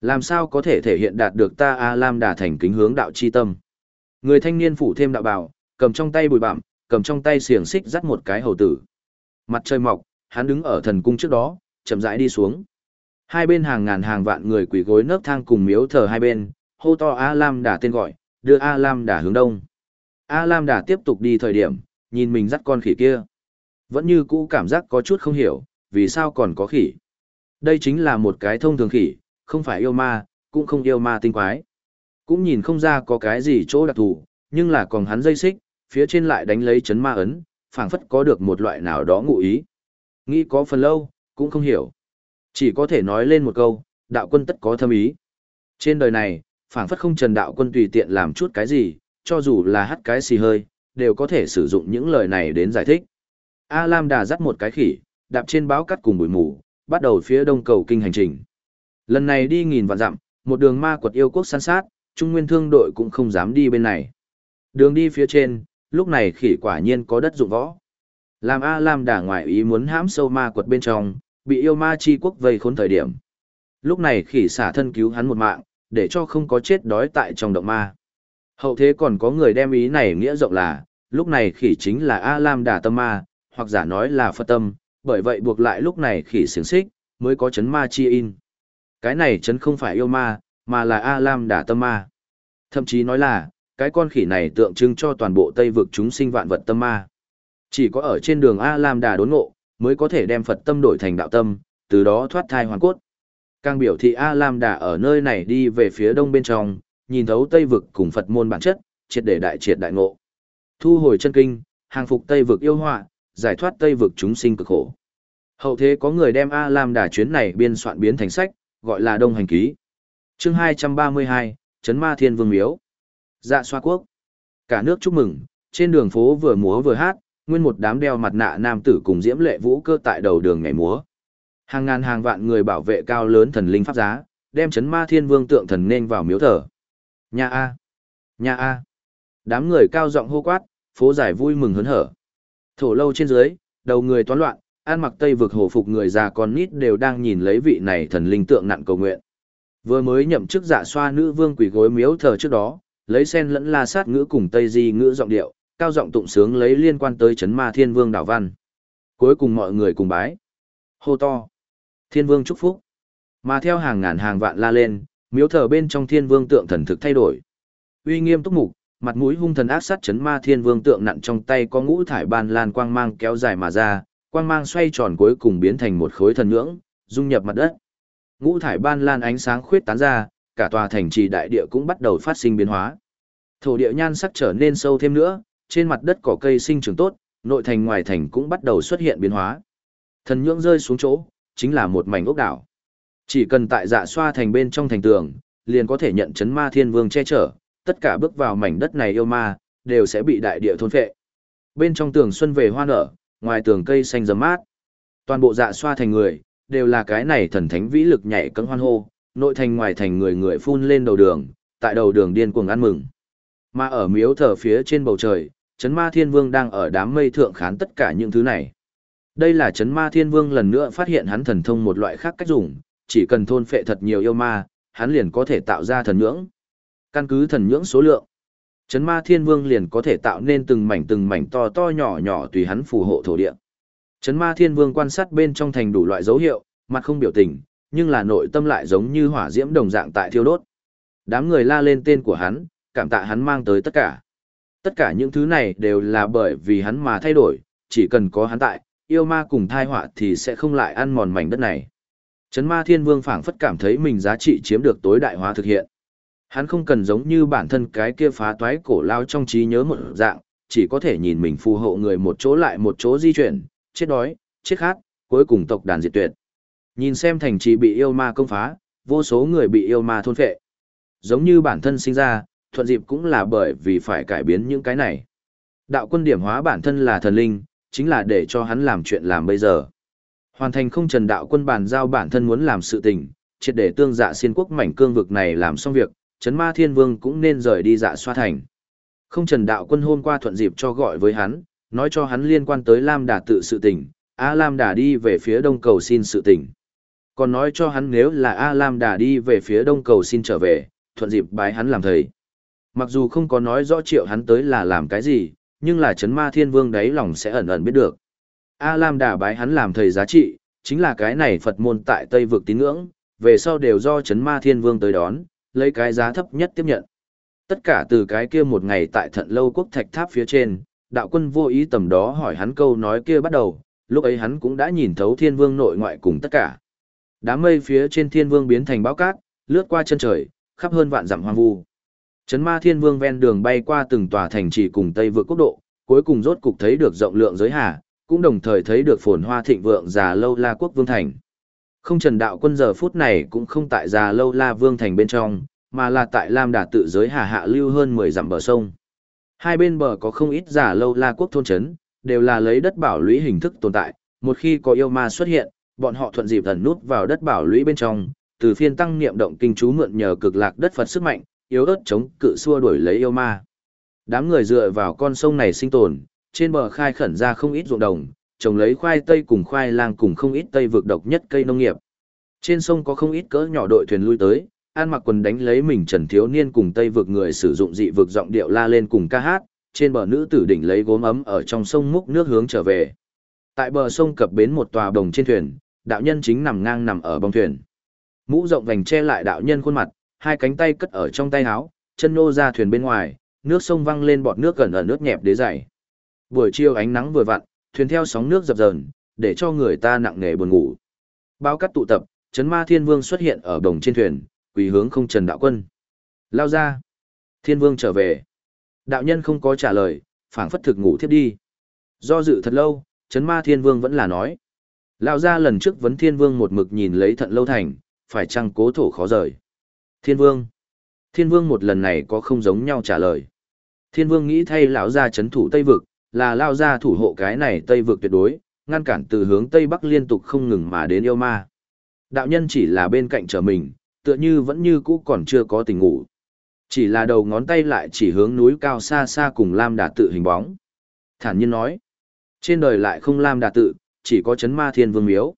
Làm sao có thể thể hiện đạt được ta A Lam Đà thành kính hướng đạo chi tâm. Người thanh niên phủ thêm đạo bào, cầm trong tay bùi bạm, cầm trong tay xiềng xích dắt một cái hầu tử. Mặt trời mọc, hắn đứng ở thần cung trước đó, chậm rãi đi xuống. Hai bên hàng ngàn hàng vạn người quỳ gối nấc thang cùng miếu thờ hai bên, hô to A Lam Đà tên gọi, đưa A Lam Đà hướng đông. A Lam Đà tiếp tục đi thời điểm, nhìn mình dắt con khỉ kia. Vẫn như cũ cảm giác có chút không hiểu, vì sao còn có khỉ. Đây chính là một cái thông thường khỉ, không phải yêu ma, cũng không yêu ma tinh quái. Cũng nhìn không ra có cái gì chỗ đặc thù, nhưng là còn hắn dây xích, phía trên lại đánh lấy chấn ma ấn, phảng phất có được một loại nào đó ngụ ý. Nghĩ có phần lâu, cũng không hiểu. Chỉ có thể nói lên một câu, đạo quân tất có thâm ý. Trên đời này, phảng phất không trần đạo quân tùy tiện làm chút cái gì, cho dù là hắt cái xì hơi, đều có thể sử dụng những lời này đến giải thích. A Lam đà dắt một cái khỉ, đạp trên báo cắt cùng bụi mù, bắt đầu phía đông cầu kinh hành trình. Lần này đi nghìn vạn dặm, một đường ma quật yêu quốc săn sát, Trung Nguyên thương đội cũng không dám đi bên này. Đường đi phía trên, lúc này khỉ quả nhiên có đất dụng võ. Làm A Lam đà ngoại ý muốn hãm sâu ma quật bên trong, bị yêu ma chi quốc vây khốn thời điểm. Lúc này khỉ xả thân cứu hắn một mạng, để cho không có chết đói tại trong động ma. Hậu thế còn có người đem ý này nghĩa rộng là, lúc này khỉ chính là A Lam Đà Tâm Ma, hoặc giả nói là Phật Tâm, bởi vậy buộc lại lúc này khỉ siếng xích, mới có chấn ma chi in. Cái này chấn không phải yêu ma, mà là A Lam Đà Tâm Ma. Thậm chí nói là, cái con khỉ này tượng trưng cho toàn bộ Tây vực chúng sinh vạn vật tâm ma. Chỉ có ở trên đường A Lam Đà đốn ngộ, mới có thể đem Phật tâm đổi thành đạo tâm, từ đó thoát thai hoàn cốt. Càng biểu thị A Lam Đà ở nơi này đi về phía đông bên trong, nhìn thấu Tây vực cùng Phật môn bản chất, triệt để đại triệt đại ngộ. Thu hồi chân kinh, hàng phục Tây vực yêu họa, giải thoát Tây vực chúng sinh cực khổ. Hậu thế có người đem A Lam Đà chuyến này biên soạn biến thành sách, gọi là Đông Hành Ký. Chương 232, Trấn Ma Thiên Vương Miếu. Dạ xoa quốc. Cả nước chúc mừng, trên đường phố vừa múa vừa hát, nguyên một đám đeo mặt nạ nam tử cùng diễm lệ vũ cơ tại đầu đường ngày múa. Hàng ngàn hàng vạn người bảo vệ cao lớn thần linh pháp giá, đem chấn ma thiên vương tượng thần nên vào miếu thờ. Nhà A. Nhà A. Đám người cao giọng hô quát, phố giải vui mừng hớn hở. Thổ lâu trên dưới, đầu người toán loạn, an mặc tây vực hổ phục người già con nít đều đang nhìn lấy vị này thần linh tượng nặng cầu nguyện. Vừa mới nhậm chức dạ xoa nữ vương quỷ gối miếu thờ trước đó, lấy sen lẫn la sát ngữ cùng tây di ngữ giọng điệu, cao giọng tụng sướng lấy liên quan tới chấn ma thiên vương đảo văn. Cuối cùng mọi người cùng bái. hô to. Thiên vương chúc phúc. Mà theo hàng ngàn hàng vạn la lên, miếu thờ bên trong thiên vương tượng thần thực thay đổi. Uy nghiêm túc mục, mặt mũi hung thần ác sát chấn ma thiên vương tượng nặng trong tay có ngũ thải ban lan quang mang kéo dài mà ra, quang mang xoay tròn cuối cùng biến thành một khối thần nhưỡng, dung nhập mặt đất. Ngũ thải ban lan ánh sáng khuyết tán ra, cả tòa thành trì đại địa cũng bắt đầu phát sinh biến hóa. Thổ địa nhan sắc trở nên sâu thêm nữa, trên mặt đất cỏ cây sinh trưởng tốt, nội thành ngoài thành cũng bắt đầu xuất hiện biến hóa. Thần nhưỡng rơi xuống chỗ, chính là một mảnh ốc đảo. Chỉ cần tại dạ xoa thành bên trong thành tường, liền có thể nhận chấn ma thiên vương che chở, tất cả bước vào mảnh đất này yêu ma, đều sẽ bị đại địa thôn phệ. Bên trong tường xuân về hoa nở, ngoài tường cây xanh rầm mát. Toàn bộ dạ xoa thành người, đều là cái này thần thánh vĩ lực nhảy cẫng hoan hô, nội thành ngoài thành người người phun lên đầu đường, tại đầu đường điên cuồng ăn mừng. Mà ở miếu thờ phía trên bầu trời, chấn ma thiên vương đang ở đám mây thượng khán tất cả những thứ này. Đây là chấn ma thiên vương lần nữa phát hiện hắn thần thông một loại khác cách dùng, chỉ cần thôn phệ thật nhiều yêu ma, hắn liền có thể tạo ra thần nhưỡng. Căn cứ thần nhưỡng số lượng, chấn ma thiên vương liền có thể tạo nên từng mảnh từng mảnh to to nhỏ nhỏ tùy hắn phù hộ thổ địa. Chấn ma thiên vương quan sát bên trong thành đủ loại dấu hiệu, mặt không biểu tình, nhưng là nội tâm lại giống như hỏa diễm đồng dạng tại thiêu đốt. Đám người la lên tên của hắn, cảm tạ hắn mang tới tất cả. Tất cả những thứ này đều là bởi vì hắn mà thay đổi, chỉ cần có hắn tại, yêu ma cùng thai họa thì sẽ không lại ăn mòn mảnh đất này. Chấn ma thiên vương phảng phất cảm thấy mình giá trị chiếm được tối đại hóa thực hiện. Hắn không cần giống như bản thân cái kia phá toái cổ lao trong trí nhớ một dạng, chỉ có thể nhìn mình phù hộ người một chỗ lại một chỗ di chuyển, chết đói, chết khát, cuối cùng tộc đàn diệt tuyệt. Nhìn xem thành trì bị yêu ma công phá, vô số người bị yêu ma thôn phệ. Giống như bản thân sinh ra, thuận dịp cũng là bởi vì phải cải biến những cái này. Đạo quân điểm hóa bản thân là thần linh, chính là để cho hắn làm chuyện làm bây giờ. Hoàn thành không trần đạo quân bàn giao bản thân muốn làm sự tình, triệt để tương dạ xiên quốc mảnh cương vực này làm xong việc, chấn ma thiên vương cũng nên rời đi dạ xoa thành. Không trần đạo quân hôm qua thuận dịp cho gọi với hắn, nói cho hắn liên quan tới Lam Đà tự sự tình, A Lam Đà đi về phía đông cầu xin sự tình. Còn nói cho hắn nếu là A Lam Đà đi về phía đông cầu xin trở về, thuận dịp bái hắn làm thầy. Mặc dù không có nói rõ triệu hắn tới là làm cái gì, nhưng là chấn ma thiên vương đấy lòng sẽ ẩn ẩn biết được. A Lam Đà bái hắn làm thầy giá trị, chính là cái này Phật môn tại Tây vực tín ngưỡng, về sau đều do chấn ma thiên vương tới đón, lấy cái giá thấp nhất tiếp nhận. Tất cả từ cái kia một ngày tại thận lâu quốc thạch tháp phía trên, đạo quân vô ý tầm đó hỏi hắn câu nói kia bắt đầu, lúc ấy hắn cũng đã nhìn thấu thiên vương nội ngoại cùng tất cả. Đám mây phía trên thiên vương biến thành báo cát, lướt qua chân trời, khắp hơn vạn dặm hoang vu. Chấn ma thiên vương ven đường bay qua từng tòa thành trì cùng Tây vượt quốc độ, cuối cùng rốt cục thấy được rộng lượng giới hà, cũng đồng thời thấy được phồn hoa thịnh vượng già lâu la quốc vương thành. Không trần đạo quân giờ phút này cũng không tại già lâu la vương thành bên trong, mà là tại Lam Đà tự giới hà hạ lưu hơn 10 dặm bờ sông. Hai bên bờ có không ít già lâu la quốc thôn trấn, đều là lấy đất bảo lũy hình thức tồn tại, một khi có yêu ma xuất hiện, bọn họ thuận dịp ẩn nút vào đất bảo lũy bên trong, từ phiên tăng niệm động kinh chú mượn nhờ cực lạc đất Phật sức mạnh, yếu ớt chống cự xua đuổi lấy yêu ma. Đám người dựa vào con sông này sinh tồn, trên bờ khai khẩn ra không ít ruộng đồng, trồng lấy khoai tây cùng khoai lang cùng không ít tây vực độc nhất cây nông nghiệp. Trên sông có không ít cỡ nhỏ đội thuyền lui tới, an mặc quần đánh lấy mình Trần Thiếu Niên cùng tây vực người sử dụng dị vực giọng điệu la lên cùng ca hát, trên bờ nữ tử đỉnh lấy gốm ấm ở trong sông múc nước hướng trở về. Tại bờ sông cập bến một tòa đồng trên thuyền, đạo nhân chính nằm ngang nằm ở bong thuyền. Mũ rộng vành che lại đạo nhân khuôn mặt, hai cánh tay cất ở trong tay áo, chân nô ra thuyền bên ngoài, nước sông văng lên bọt nước gần ở nước nhẹp đế dày. Buổi chiều ánh nắng vừa vặn, thuyền theo sóng nước dập dờn, để cho người ta nặng nề buồn ngủ. Bao cắt tụ tập, chấn ma thiên vương xuất hiện ở đồng trên thuyền, quỳ hướng không trần đạo quân. Lao ra. Thiên vương trở về. Đạo nhân không có trả lời, phảng phất thực ngủ thiếp đi. Do dự thật lâu, chấn ma thiên vương vẫn là nói. Lao ra lần trước vấn thiên vương một mực nhìn lấy thận lâu thành, phải chăng cố thổ khó rời. Thiên vương. Thiên vương một lần này có không giống nhau trả lời. Thiên vương nghĩ thay lão gia chấn thủ Tây Vực, là lao gia thủ hộ cái này Tây Vực tuyệt đối, ngăn cản từ hướng Tây Bắc liên tục không ngừng mà đến yêu ma. Đạo nhân chỉ là bên cạnh trở mình, tựa như vẫn như cũ còn chưa có tình ngủ. Chỉ là đầu ngón tay lại chỉ hướng núi cao xa xa cùng Lam Đà tự hình bóng. Thản nhiên nói, trên đời lại không Lam Đà tự, chỉ có chấn ma thiên vương miếu.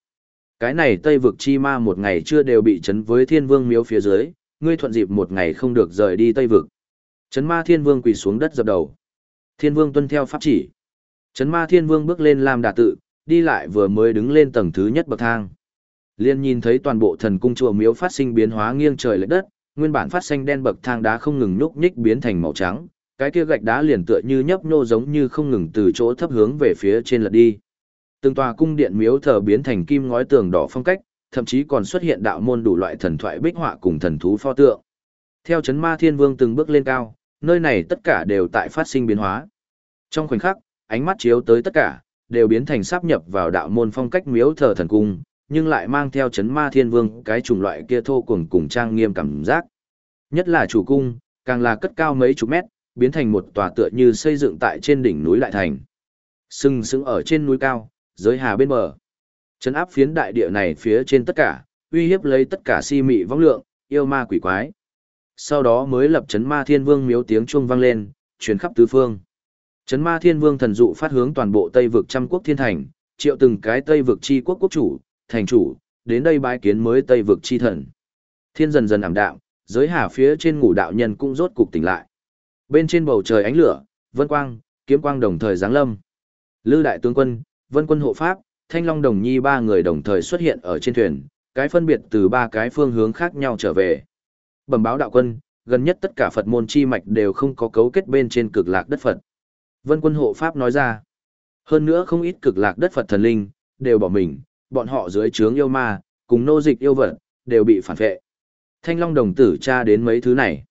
Cái này Tây vực chi ma một ngày chưa đều bị chấn với thiên vương miếu phía dưới, ngươi thuận dịp một ngày không được rời đi Tây vực. Chấn ma thiên vương quỳ xuống đất dập đầu. Thiên vương tuân theo pháp chỉ. Chấn ma thiên vương bước lên làm Đà tự, đi lại vừa mới đứng lên tầng thứ nhất bậc thang. Liên nhìn thấy toàn bộ thần cung chùa miếu phát sinh biến hóa nghiêng trời lệch đất, nguyên bản phát xanh đen bậc thang đá không ngừng nhúc nhích biến thành màu trắng, cái kia gạch đá liền tựa như nhấp nhô giống như không ngừng từ chỗ thấp hướng về phía trên lật đi. Từng tòa cung điện miếu thờ biến thành kim ngói tường đỏ phong cách, thậm chí còn xuất hiện đạo môn đủ loại thần thoại bích họa cùng thần thú pho tượng. Theo chấn ma thiên vương từng bước lên cao, nơi này tất cả đều tại phát sinh biến hóa. Trong khoảnh khắc, ánh mắt chiếu tới tất cả, đều biến thành sáp nhập vào đạo môn phong cách miếu thờ thần cung, nhưng lại mang theo chấn ma thiên vương cái chủng loại kia thô cuồng cùng trang nghiêm cảm giác. Nhất là chủ cung, càng là cất cao mấy chục mét, biến thành một tòa tựa như xây dựng tại trên đỉnh núi lại thành. Sừng sững ở trên núi cao, giới hà bên bờ. Chấn áp phiến đại địa này phía trên tất cả, uy hiếp lấy tất cả si mị vong lượng, yêu ma quỷ quái. Sau đó mới lập chấn ma thiên vương miếu tiếng chuông vang lên, truyền khắp tứ phương. Chấn ma thiên vương thần dụ phát hướng toàn bộ Tây vực trăm quốc thiên thành, triệu từng cái Tây vực chi quốc quốc chủ, thành chủ, đến đây bái kiến mới Tây vực chi thần. Thiên dần dần ảm đạm, giới hà phía trên ngủ đạo nhân cũng rốt cục tỉnh lại. Bên trên bầu trời ánh lửa, vân quang, kiếm quang đồng thời giáng lâm. Lư đại tướng quân, vân quân hộ pháp, thanh long đồng nhi ba người đồng thời xuất hiện ở trên thuyền, cái phân biệt từ ba cái phương hướng khác nhau trở về. Bẩm báo đạo quân, gần nhất tất cả Phật môn chi mạch đều không có cấu kết bên trên cực lạc đất Phật. Vân quân hộ pháp nói ra. Hơn nữa không ít cực lạc đất Phật thần linh, đều bỏ mình, bọn họ dưới trướng yêu ma, cùng nô dịch yêu vật, đều bị phản vệ. Thanh Long đồng tử tra đến mấy thứ này.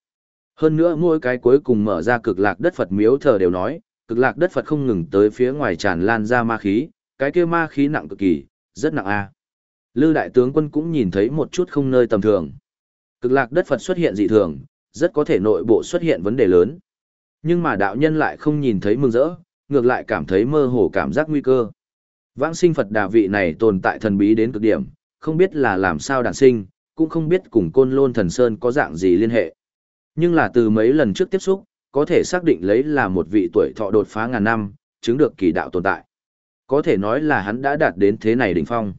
Hơn nữa mỗi cái cuối cùng mở ra cực lạc đất Phật miếu thờ đều nói, cực lạc đất Phật không ngừng tới phía ngoài tràn lan ra ma khí, cái kia ma khí nặng cực kỳ, rất nặng a. Lư đại tướng quân cũng nhìn thấy một chút không nơi tầm thường. Cực lạc đất Phật xuất hiện dị thường, rất có thể nội bộ xuất hiện vấn đề lớn. Nhưng mà đạo nhân lại không nhìn thấy mừng rỡ, ngược lại cảm thấy mơ hồ cảm giác nguy cơ. Vãng sinh Phật đà vị này tồn tại thần bí đến cực điểm, không biết là làm sao đản sinh, cũng không biết cùng côn lôn thần sơn có dạng gì liên hệ. Nhưng là từ mấy lần trước tiếp xúc, có thể xác định lấy là một vị tuổi thọ đột phá ngàn năm, chứng được kỳ đạo tồn tại. Có thể nói là hắn đã đạt đến thế này đỉnh phong.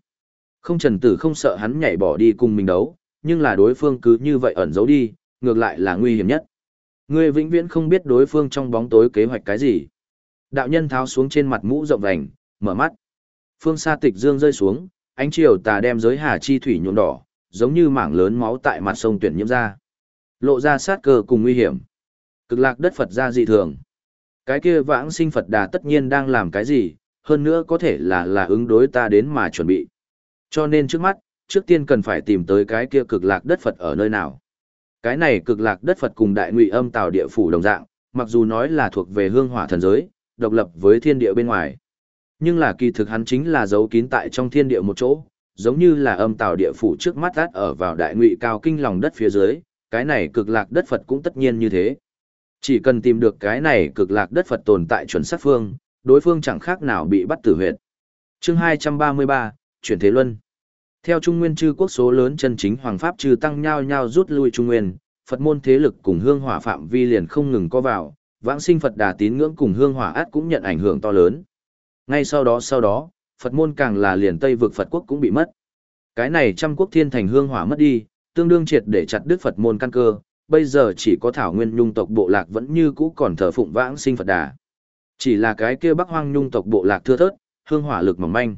Không trần tử không sợ hắn nhảy bỏ đi cùng mình đấu, nhưng là đối phương cứ như vậy ẩn giấu đi, ngược lại là nguy hiểm nhất. Người vĩnh viễn không biết đối phương trong bóng tối kế hoạch cái gì. Đạo nhân tháo xuống trên mặt mũ rộng vành, mở mắt. Phương xa tịch dương rơi xuống, ánh chiều tà đem giới hà chi thủy nhuộm đỏ, giống như mảng lớn máu tại mặt sông tuyển nhiễm ra. Lộ ra sát cơ cùng nguy hiểm. Cực lạc đất Phật ra dị thường. Cái kia vãng sinh Phật đà tất nhiên đang làm cái gì, hơn nữa có thể là là ứng đối ta đến mà chuẩn bị. Cho nên trước mắt, trước tiên cần phải tìm tới cái kia cực lạc đất Phật ở nơi nào. Cái này cực lạc đất Phật cùng đại ngụy âm tào địa phủ đồng dạng, mặc dù nói là thuộc về hương hỏa thần giới, độc lập với thiên địa bên ngoài. Nhưng là kỳ thực hắn chính là giấu kín tại trong thiên địa một chỗ, giống như là âm tào địa phủ trước mắt át ở vào đại ngụy cao kinh lòng đất phía dưới, cái này cực lạc đất Phật cũng tất nhiên như thế. Chỉ cần tìm được cái này cực lạc đất Phật tồn tại chuẩn sát phương, đối phương chẳng khác nào bị bắt tử huyệt. Chương 233, chuyển thế luân. Theo Trung Nguyên chư quốc số lớn chân chính hoàng pháp trừ tăng nhau nhau rút lui Trung Nguyên, Phật môn thế lực cùng hương hỏa phạm vi liền không ngừng có vào, vãng sinh Phật đà tín ngưỡng cùng hương hỏa át cũng nhận ảnh hưởng to lớn. Ngay sau đó sau đó, Phật môn càng là liền Tây vực Phật quốc cũng bị mất. Cái này trăm quốc thiên thành hương hỏa mất đi, tương đương triệt để chặt đứt Phật môn căn cơ, bây giờ chỉ có Thảo Nguyên Nhung tộc bộ lạc vẫn như cũ còn thờ phụng vãng sinh Phật Đà. Chỉ là cái kia Bắc Hoang Nhung tộc bộ lạc thưa thớt, hương hỏa lực mỏng manh.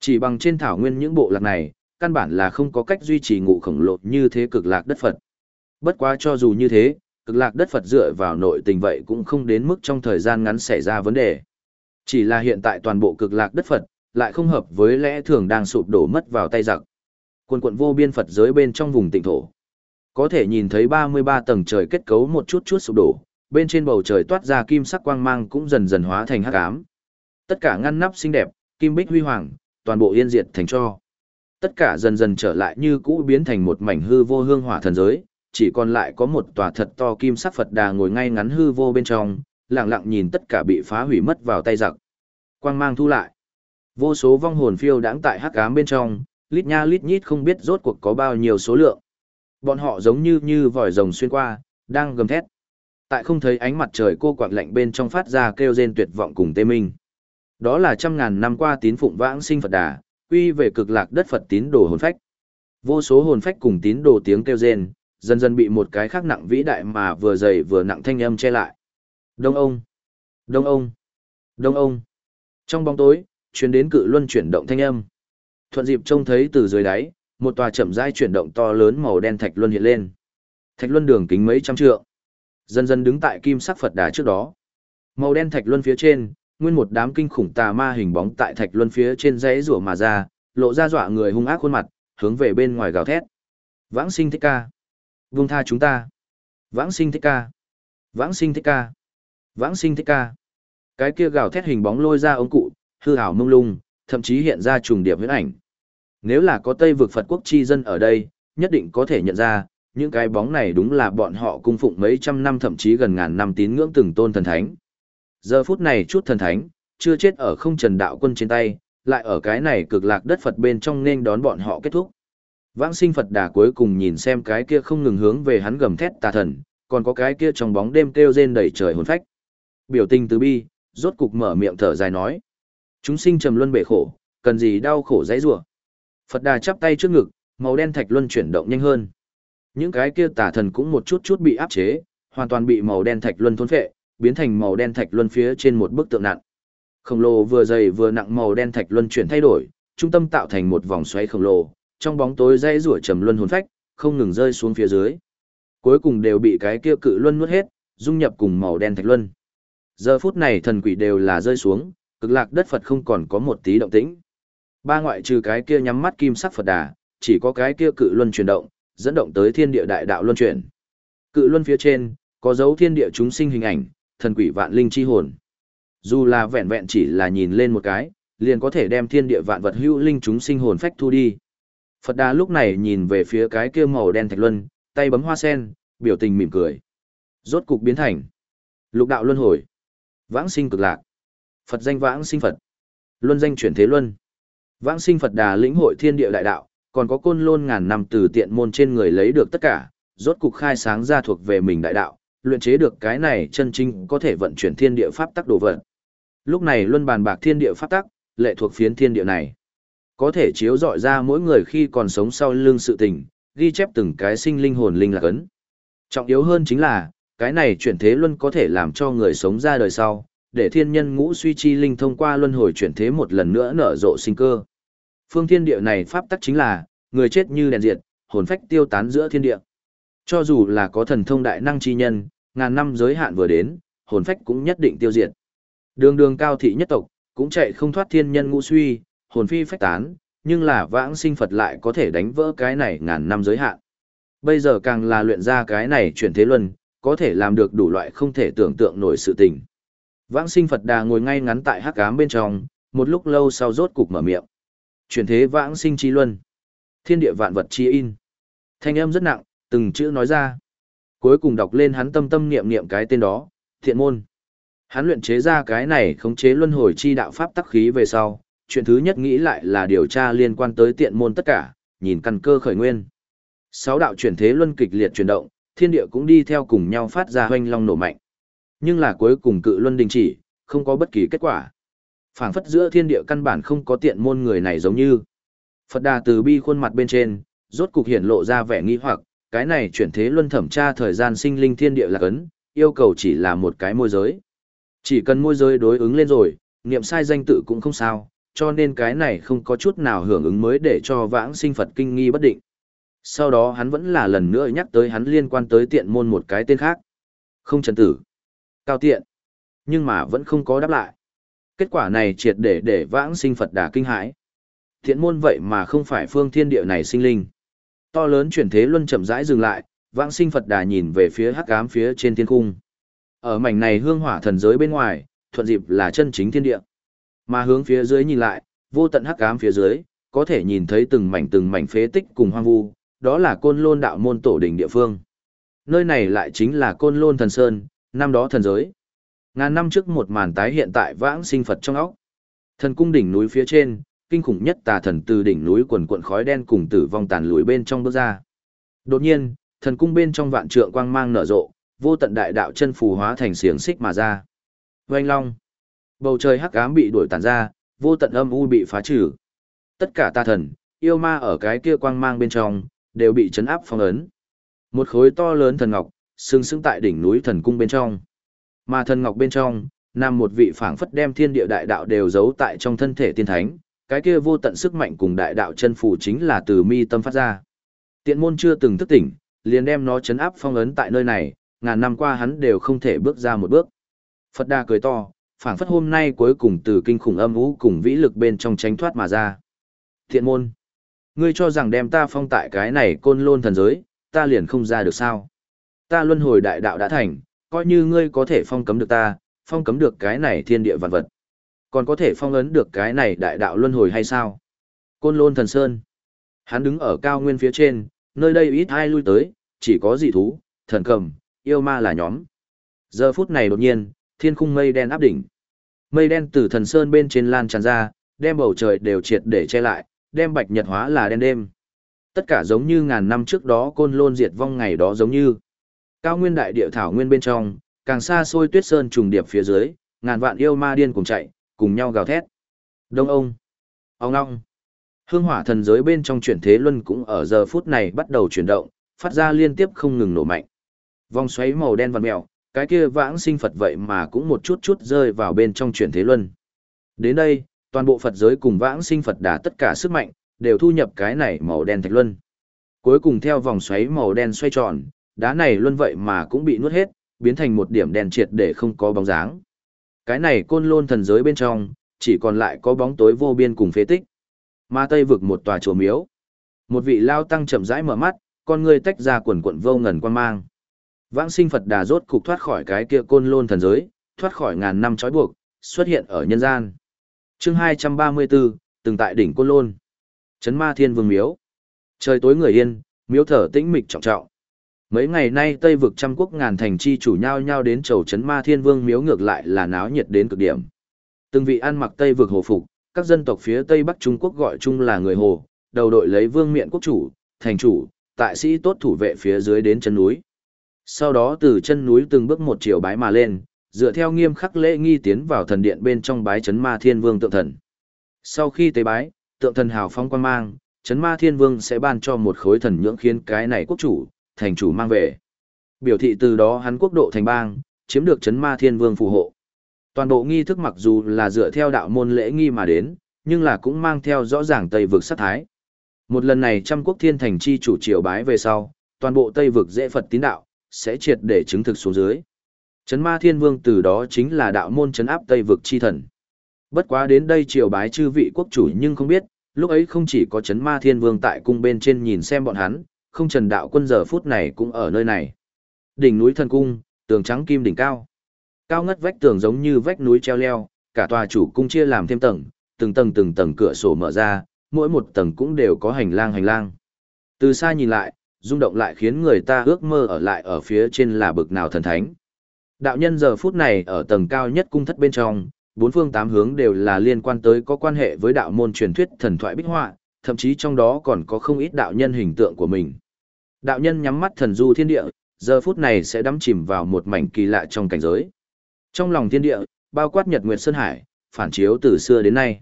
Chỉ bằng trên Thảo Nguyên những bộ lạc này, căn bản là không có cách duy trì ngụ khổng lồ như thế cực lạc đất Phật. Bất quá cho dù như thế, cực lạc đất Phật dựa vào nội tình vậy cũng không đến mức trong thời gian ngắn xảy ra vấn đề. Chỉ là hiện tại toàn bộ cực lạc đất Phật, lại không hợp với lẽ thường đang sụp đổ mất vào tay giặc. Quần quận vô biên Phật giới bên trong vùng tịnh thổ. Có thể nhìn thấy 33 tầng trời kết cấu một chút chút sụp đổ, bên trên bầu trời toát ra kim sắc quang mang cũng dần dần hóa thành hắc ám. Tất cả ngăn nắp xinh đẹp, kim bích huy hoàng, toàn bộ yên diệt thành cho. Tất cả dần dần trở lại như cũ biến thành một mảnh hư vô hương hỏa thần giới, chỉ còn lại có một tòa thật to kim sắc Phật đà ngồi ngay ngắn hư vô bên trong, lặng lặng nhìn tất cả bị phá hủy mất vào tay giặc. Quang mang thu lại. Vô số vong hồn phiêu đáng tại hắc ám bên trong, lít nha lít nhít không biết rốt cuộc có bao nhiêu số lượng. Bọn họ giống như như vòi rồng xuyên qua, đang gầm thét. Tại không thấy ánh mặt trời cô quạng lạnh bên trong phát ra kêu rên tuyệt vọng cùng tê minh. Đó là trăm ngàn năm qua tín phụng vãng sinh Phật Đà, quy về cực lạc đất Phật tín đồ hồn phách. Vô số hồn phách cùng tín đồ tiếng kêu rên, dần dần bị một cái khác nặng vĩ đại mà vừa dày vừa nặng thanh âm che lại. Đông ông, đông ông, đông ông. Trong bóng tối, truyền đến cự luân chuyển động thanh âm. Thuận dịp trông thấy từ dưới đáy, một tòa chậm rãi chuyển động to lớn màu đen thạch luân hiện lên. Thạch luân đường kính mấy trăm trượng, dần dần đứng tại kim sắc Phật đà trước đó. Màu đen thạch luân phía trên, nguyên một đám kinh khủng tà ma hình bóng tại thạch luân phía trên dãy rủa mà ra, lộ ra dọa người hung ác khuôn mặt, hướng về bên ngoài gào thét. Vãng sinh thích ca. Vung tha chúng ta. Vãng sinh thích ca. Vãng sinh thích ca. Vãng sinh thích ca. Cái kia gào thét hình bóng lôi ra ống cụ, hư ảo mông lung, thậm chí hiện ra trùng điệp huyễn ảnh. Nếu là có Tây vực Phật quốc chi dân ở đây, nhất định có thể nhận ra, những cái bóng này đúng là bọn họ cung phụng mấy trăm năm thậm chí gần ngàn năm tín ngưỡng từng tôn thần thánh. Giờ phút này chút thần thánh, chưa chết ở không trần đạo quân trên tay, lại ở cái này cực lạc đất Phật bên trong nên đón bọn họ kết thúc. Vãng sinh Phật đà cuối cùng nhìn xem cái kia không ngừng hướng về hắn gầm thét tà thần, còn có cái kia trong bóng đêm kêu rên đầy trời hồn phách. Biểu tình từ bi, rốt cục mở miệng thở dài nói. Chúng sinh trầm luân bể khổ, cần gì đau khổ dãy rủa Phật đà chắp tay trước ngực, màu đen thạch luân chuyển động nhanh hơn. Những cái kia tà thần cũng một chút chút bị áp chế, hoàn toàn bị màu đen thạch luân thôn phệ, biến thành màu đen thạch luân phía trên một bức tượng nặng. Khổng lồ vừa dày vừa nặng màu đen thạch luân chuyển thay đổi, trung tâm tạo thành một vòng xoáy khổng lồ, trong bóng tối dây rủa trầm luân hồn phách, không ngừng rơi xuống phía dưới. Cuối cùng đều bị cái kia cự luân nuốt hết, dung nhập cùng màu đen thạch luân. Giờ phút này thần quỷ đều là rơi xuống, cực lạc đất Phật không còn có một tí động tĩnh. Ba ngoại trừ cái kia nhắm mắt kim sắc Phật đà, chỉ có cái kia cự luân chuyển động, dẫn động tới thiên địa đại đạo luân chuyển. Cự luân phía trên, có dấu thiên địa chúng sinh hình ảnh, thần quỷ vạn linh chi hồn. Dù là vẹn vẹn chỉ là nhìn lên một cái, liền có thể đem thiên địa vạn vật hữu linh chúng sinh hồn phách thu đi. Phật Đà lúc này nhìn về phía cái kia màu đen thạch luân, tay bấm hoa sen, biểu tình mỉm cười. Rốt cục biến thành lục đạo luân hồi, vãng sinh cực lạc. Phật danh vãng sinh Phật, luân danh chuyển thế luân. Vãng sinh Phật Đà lĩnh hội thiên địa đại đạo, còn có côn lôn ngàn năm từ tiện môn trên người lấy được tất cả, rốt cục khai sáng ra thuộc về mình đại đạo, luyện chế được cái này chân chính có thể vận chuyển thiên địa pháp tắc đồ vật. Lúc này luân bàn bạc thiên địa pháp tắc, lệ thuộc phiến thiên địa này. Có thể chiếu dọi ra mỗi người khi còn sống sau lưng sự tình, ghi chép từng cái sinh linh hồn linh lạc ấn. Trọng yếu hơn chính là, cái này chuyển thế luân có thể làm cho người sống ra đời sau, để thiên nhân ngũ suy chi linh thông qua luân hồi chuyển thế một lần nữa nở rộ sinh cơ. Phương thiên địa này pháp tắc chính là, người chết như đèn diệt, hồn phách tiêu tán giữa thiên địa. Cho dù là có thần thông đại năng chi nhân, ngàn năm giới hạn vừa đến, hồn phách cũng nhất định tiêu diệt. Đường đường cao thị nhất tộc, cũng chạy không thoát thiên nhân ngũ suy, hồn phi phách tán, nhưng là vãng sinh Phật lại có thể đánh vỡ cái này ngàn năm giới hạn. Bây giờ càng là luyện ra cái này chuyển thế luân, có thể làm được đủ loại không thể tưởng tượng nổi sự tình. Vãng sinh Phật đà ngồi ngay ngắn tại hắc ám bên trong, một lúc lâu sau rốt cục mở miệng. Chuyển thế vãng sinh chi luân. Thiên địa vạn vật chi in. Thanh âm rất nặng, từng chữ nói ra. Cuối cùng đọc lên hắn tâm tâm niệm niệm cái tên đó, thiện môn. Hắn luyện chế ra cái này khống chế luân hồi chi đạo pháp tắc khí về sau, chuyện thứ nhất nghĩ lại là điều tra liên quan tới tiện môn tất cả, nhìn căn cơ khởi nguyên. Sáu đạo chuyển thế luân kịch liệt chuyển động, thiên địa cũng đi theo cùng nhau phát ra hoanh long nổ mạnh. Nhưng là cuối cùng cự luân đình chỉ, không có bất kỳ kết quả. Phảng phất giữa thiên địa căn bản không có tiện môn người này giống như. Phật đà từ bi khuôn mặt bên trên, rốt cục hiển lộ ra vẻ nghi hoặc, cái này chuyển thế luân thẩm tra thời gian sinh linh thiên địa là cấn, yêu cầu chỉ là một cái môi giới. Chỉ cần môi giới đối ứng lên rồi, niệm sai danh tự cũng không sao, cho nên cái này không có chút nào hưởng ứng mới để cho vãng sinh Phật kinh nghi bất định. Sau đó hắn vẫn là lần nữa nhắc tới hắn liên quan tới tiện môn một cái tên khác. Không trần tử. Cao tiện. Nhưng mà vẫn không có đáp lại. Kết quả này triệt để để vãng sinh Phật đà kinh hãi. thiện môn vậy mà không phải phương thiên địa này sinh linh. To lớn chuyển thế luân chậm rãi dừng lại, vãng sinh Phật đà nhìn về phía hắc ám phía trên thiên cung. Ở mảnh này hương hỏa thần giới bên ngoài, thuận dịp là chân chính thiên địa. Mà hướng phía dưới nhìn lại, vô tận hắc ám phía dưới, có thể nhìn thấy từng mảnh từng mảnh phế tích cùng hoang vu, đó là côn lôn đạo môn tổ đỉnh địa phương. Nơi này lại chính là côn lôn thần sơn, năm đó thần giới. Ngàn năm trước một màn tái hiện tại vãng sinh Phật trong óc. Thần cung đỉnh núi phía trên, kinh khủng nhất tà thần từ đỉnh núi quần cuộn khói đen cùng tử vong tàn lùi bên trong bước ra. Đột nhiên, thần cung bên trong vạn trượng quang mang nở rộ, vô tận đại đạo chân phù hóa thành xiềng xích mà ra. Oanh long. Bầu trời hắc ám bị đuổi tàn ra, vô tận âm u bị phá trừ. Tất cả tà thần, yêu ma ở cái kia quang mang bên trong, đều bị chấn áp phong ấn. Một khối to lớn thần ngọc, sừng sững tại đỉnh núi thần cung bên trong. Mà thần ngọc bên trong, nằm một vị phảng phất đem thiên địa đại đạo đều giấu tại trong thân thể tiên thánh, cái kia vô tận sức mạnh cùng đại đạo chân phủ chính là từ mi tâm phát ra. Tiện môn chưa từng thức tỉnh, liền đem nó chấn áp phong ấn tại nơi này, ngàn năm qua hắn đều không thể bước ra một bước. Phật Đà cười to, phảng phất hôm nay cuối cùng từ kinh khủng âm vũ cùng vĩ lực bên trong tránh thoát mà ra. Thiện môn, ngươi cho rằng đem ta phong tại cái này côn lôn thần giới, ta liền không ra được sao? Ta luân hồi đại đạo đã thành, coi như ngươi có thể phong cấm được ta, phong cấm được cái này thiên địa vạn vật. Còn có thể phong ấn được cái này đại đạo luân hồi hay sao? Côn lôn thần sơn. Hắn đứng ở cao nguyên phía trên, nơi đây ít ai lui tới, chỉ có dị thú, thần cầm, yêu ma là nhóm. Giờ phút này đột nhiên, thiên khung mây đen áp đỉnh. Mây đen từ thần sơn bên trên lan tràn ra, đem bầu trời đều triệt để che lại, đem bạch nhật hóa là đen đêm. Tất cả giống như ngàn năm trước đó côn lôn diệt vong ngày đó giống như. Cao nguyên đại địa thảo nguyên bên trong, càng xa xôi tuyết sơn trùng điệp phía dưới, ngàn vạn yêu ma điên cùng chạy, cùng nhau gào thét. Đông ông, ông long, Hương hỏa thần giới bên trong chuyển thế luân cũng ở giờ phút này bắt đầu chuyển động, phát ra liên tiếp không ngừng nổ mạnh. Vòng xoáy màu đen vằn mèo, cái kia vãng sinh Phật vậy mà cũng một chút chút rơi vào bên trong chuyển thế luân. Đến đây, toàn bộ Phật giới cùng vãng sinh Phật đã tất cả sức mạnh, đều thu nhập cái này màu đen thạch luân. Cuối cùng theo vòng xoáy màu đen xoay tròn, đá này luôn vậy mà cũng bị nuốt hết, biến thành một điểm đèn triệt để không có bóng dáng. Cái này côn lôn thần giới bên trong, chỉ còn lại có bóng tối vô biên cùng phế tích. Ma Tây vực một tòa chùa miếu. Một vị lao tăng chậm rãi mở mắt, con người tách ra quần quận vô ngần quan mang. Vãng sinh Phật đà rốt cục thoát khỏi cái kia côn lôn thần giới, thoát khỏi ngàn năm trói buộc, xuất hiện ở nhân gian. chương 234, từng tại đỉnh côn lôn. Trấn ma thiên vương miếu. Trời tối người yên, miếu thở tĩnh mịch trọng trọng. Mấy ngày nay Tây vực trăm quốc ngàn thành chi chủ nhau nhau đến chầu Trấn ma thiên vương miếu ngược lại là náo nhiệt đến cực điểm. Từng vị ăn mặc Tây vực hồ phục, các dân tộc phía Tây Bắc Trung Quốc gọi chung là người hồ, đầu đội lấy vương miện quốc chủ, thành chủ, tại sĩ tốt thủ vệ phía dưới đến chân núi. Sau đó từ chân núi từng bước một chiều bái mà lên, dựa theo nghiêm khắc lễ nghi tiến vào thần điện bên trong bái chấn ma thiên vương tượng thần. Sau khi tế bái, tượng thần hào phong quan mang, chấn ma thiên vương sẽ ban cho một khối thần nhưỡng khiến cái này quốc chủ, thành chủ mang về. Biểu thị từ đó hắn quốc độ thành bang, chiếm được chấn ma thiên vương phù hộ. Toàn bộ nghi thức mặc dù là dựa theo đạo môn lễ nghi mà đến, nhưng là cũng mang theo rõ ràng Tây vực sát thái. Một lần này trăm quốc thiên thành chi chủ triều bái về sau, toàn bộ Tây vực dễ Phật tín đạo, sẽ triệt để chứng thực xuống dưới. Chấn ma thiên vương từ đó chính là đạo môn chấn áp Tây vực chi thần. Bất quá đến đây triều bái chư vị quốc chủ nhưng không biết, lúc ấy không chỉ có chấn ma thiên vương tại cung bên trên nhìn xem bọn hắn, không trần đạo quân giờ phút này cũng ở nơi này. Đỉnh núi thần cung, tường trắng kim đỉnh cao. Cao ngất vách tường giống như vách núi treo leo, cả tòa chủ cung chia làm thêm tầng, từng tầng từng tầng cửa sổ mở ra, mỗi một tầng cũng đều có hành lang hành lang. Từ xa nhìn lại, rung động lại khiến người ta ước mơ ở lại ở phía trên là bực nào thần thánh. Đạo nhân giờ phút này ở tầng cao nhất cung thất bên trong, bốn phương tám hướng đều là liên quan tới có quan hệ với đạo môn truyền thuyết thần thoại bích họa, thậm chí trong đó còn có không ít đạo nhân hình tượng của mình. Đạo nhân nhắm mắt thần du thiên địa, giờ phút này sẽ đắm chìm vào một mảnh kỳ lạ trong cảnh giới. Trong lòng thiên địa, bao quát Nhật Nguyệt Sơn Hải, phản chiếu từ xưa đến nay.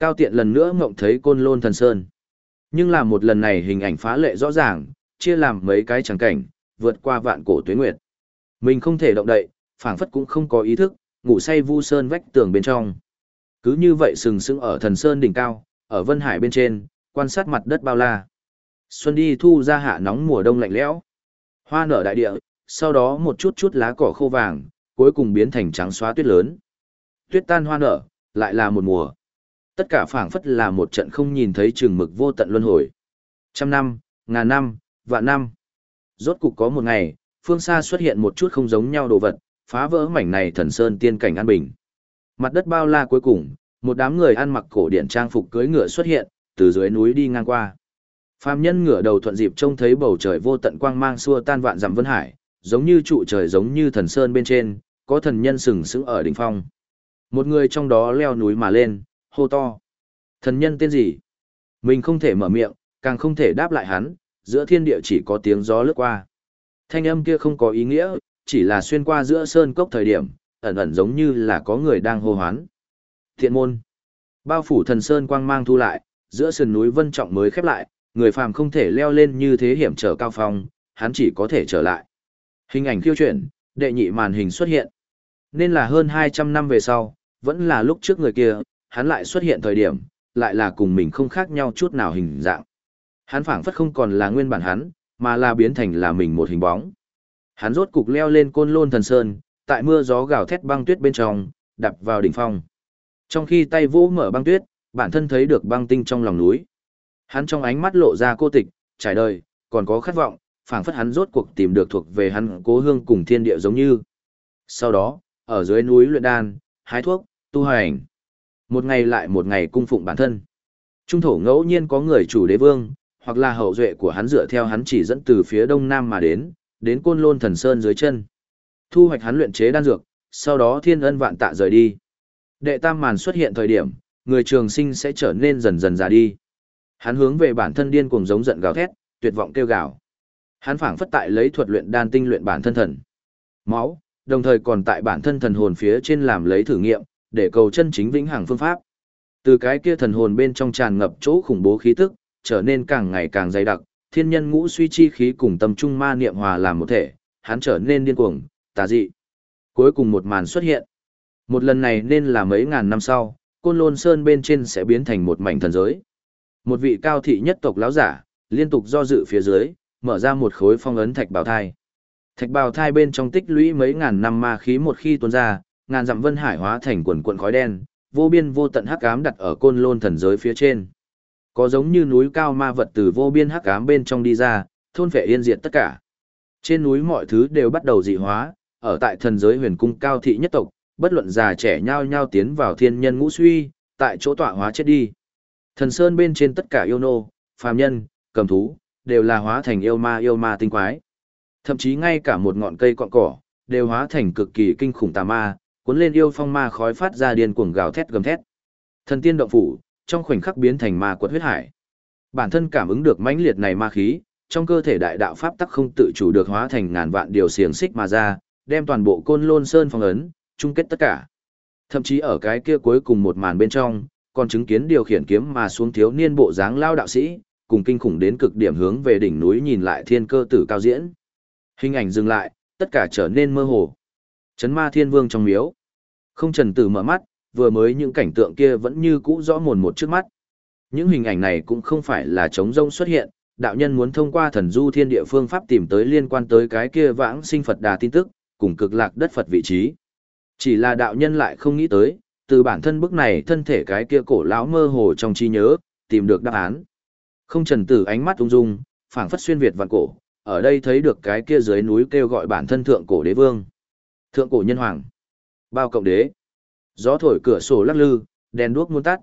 Cao tiện lần nữa ngộng thấy côn lôn thần sơn. Nhưng là một lần này hình ảnh phá lệ rõ ràng, chia làm mấy cái tràng cảnh, vượt qua vạn cổ tuế nguyệt. Mình không thể động đậy, phảng phất cũng không có ý thức, ngủ say vu sơn vách tường bên trong. Cứ như vậy sừng sững ở thần sơn đỉnh cao, ở vân hải bên trên, quan sát mặt đất bao la. Xuân đi thu ra hạ nóng mùa đông lạnh lẽo. Hoa nở đại địa, sau đó một chút chút lá cỏ khô vàng, cuối cùng biến thành trắng xóa tuyết lớn. Tuyết tan hoa nở, lại là một mùa. Tất cả phảng phất là một trận không nhìn thấy trường mực vô tận luân hồi. Trăm năm, ngàn năm, vạn năm. Rốt cục có một ngày, phương xa xuất hiện một chút không giống nhau đồ vật, phá vỡ mảnh này thần sơn tiên cảnh an bình. Mặt đất bao la cuối cùng, một đám người ăn mặc cổ điển trang phục cưỡi ngựa xuất hiện, từ dưới núi đi ngang qua. Phàm nhân ngửa đầu thuận dịp trông thấy bầu trời vô tận quang mang xua tan vạn dặm vân hải, giống như trụ trời giống như thần sơn bên trên, có thần nhân sừng sững ở đỉnh phong. Một người trong đó leo núi mà lên, hô to. Thần nhân tên gì? Mình không thể mở miệng, càng không thể đáp lại hắn, giữa thiên địa chỉ có tiếng gió lướt qua. Thanh âm kia không có ý nghĩa, chỉ là xuyên qua giữa sơn cốc thời điểm, ẩn ẩn giống như là có người đang hô hoán. Thiện môn. Bao phủ thần sơn quang mang thu lại, giữa sườn núi vân trọng mới khép lại, người phàm không thể leo lên như thế hiểm trở cao phong, hắn chỉ có thể trở lại. Hình ảnh khiêu chuyển, đệ nhị màn hình xuất hiện. Nên là hơn 200 năm về sau, vẫn là lúc trước người kia, hắn lại xuất hiện thời điểm, lại là cùng mình không khác nhau chút nào hình dạng. Hắn phảng phất không còn là nguyên bản hắn, mà là biến thành là mình một hình bóng. Hắn rốt cục leo lên côn lôn thần sơn, tại mưa gió gào thét băng tuyết bên trong, đập vào đỉnh phong. Trong khi tay vũ mở băng tuyết, bản thân thấy được băng tinh trong lòng núi. Hắn trong ánh mắt lộ ra cô tịch, trải đời, còn có khát vọng, phảng phất hắn rốt cuộc tìm được thuộc về hắn cố hương cùng thiên địa giống như. Sau đó, ở dưới núi luyện đan, hái thuốc, tu hành. Một ngày lại một ngày cung phụng bản thân. Trung thổ ngẫu nhiên có người chủ đế vương, hoặc là hậu duệ của hắn dựa theo hắn chỉ dẫn từ phía đông nam mà đến, đến côn lôn thần sơn dưới chân. Thu hoạch hắn luyện chế đan dược, sau đó thiên ân vạn tạ rời đi. Đệ tam màn xuất hiện thời điểm, người trường sinh sẽ trở nên dần dần già đi. Hắn hướng về bản thân điên cuồng giống giận gào thét, tuyệt vọng kêu gào. Hắn phảng phất tại lấy thuật luyện đan tinh luyện bản thân thần. Máu, đồng thời còn tại bản thân thần hồn phía trên làm lấy thử nghiệm, để cầu chân chính vĩnh hằng phương pháp. Từ cái kia thần hồn bên trong tràn ngập chỗ khủng bố khí tức, trở nên càng ngày càng dày đặc, thiên nhân ngũ suy chi khí cùng tâm trung ma niệm hòa làm một thể, hắn trở nên điên cuồng, tà dị. Cuối cùng một màn xuất hiện. Một lần này nên là mấy ngàn năm sau, Côn Lôn Sơn bên trên sẽ biến thành một mảnh thần giới. Một vị cao thị nhất tộc lão giả, liên tục do dự phía dưới, mở ra một khối phong ấn thạch bào thai. Thạch bào thai bên trong tích lũy mấy ngàn năm ma khí một khi tuôn ra, ngàn dặm vân hải hóa thành quần quần khói đen, vô biên vô tận hắc ám đặt ở côn lôn thần giới phía trên. Có giống như núi cao ma vật từ vô biên hắc ám bên trong đi ra, thôn phệ yên diệt tất cả. Trên núi mọi thứ đều bắt đầu dị hóa, ở tại thần giới huyền cung cao thị nhất tộc, bất luận già trẻ nhau nhau tiến vào thiên nhân ngũ suy, tại chỗ tọa hóa chết đi. Thần sơn bên trên tất cả yêu nô, phàm nhân, cầm thú, đều là hóa thành yêu ma yêu ma tinh quái. Thậm chí ngay cả một ngọn cây cọn cỏ, đều hóa thành cực kỳ kinh khủng tà ma, cuốn lên yêu phong ma khói phát ra điên cuồng gào thét gầm thét. Thần tiên động phủ, trong khoảnh khắc biến thành ma quật huyết hải. Bản thân cảm ứng được mãnh liệt này ma khí, trong cơ thể đại đạo pháp tắc không tự chủ được hóa thành ngàn vạn điều xiềng xích mà ra, đem toàn bộ côn lôn sơn phong ấn, chung kết tất cả. Thậm chí ở cái kia cuối cùng một màn bên trong, còn chứng kiến điều khiển kiếm mà xuống thiếu niên bộ dáng lao đạo sĩ, cùng kinh khủng đến cực điểm hướng về đỉnh núi nhìn lại thiên cơ tử cao diễn. Hình ảnh dừng lại, tất cả trở nên mơ hồ. Chấn ma thiên vương trong miếu. Không trần tử mở mắt, vừa mới những cảnh tượng kia vẫn như cũ rõ mồn một trước mắt. Những hình ảnh này cũng không phải là trống rông xuất hiện, đạo nhân muốn thông qua thần du thiên địa phương pháp tìm tới liên quan tới cái kia vãng sinh Phật đà tin tức, cùng cực lạc đất Phật vị trí. Chỉ là đạo nhân lại không nghĩ tới, từ bản thân bức này thân thể cái kia cổ lão mơ hồ trong trí nhớ, tìm được đáp án. Không trần tử ánh mắt ung dung, phảng phất xuyên Việt vạn cổ, ở đây thấy được cái kia dưới núi kêu gọi bản thân thượng cổ đế vương. Thượng cổ nhân hoàng. Bao cộng đế. Gió thổi cửa sổ lắc lư, đèn đuốc muôn tắt.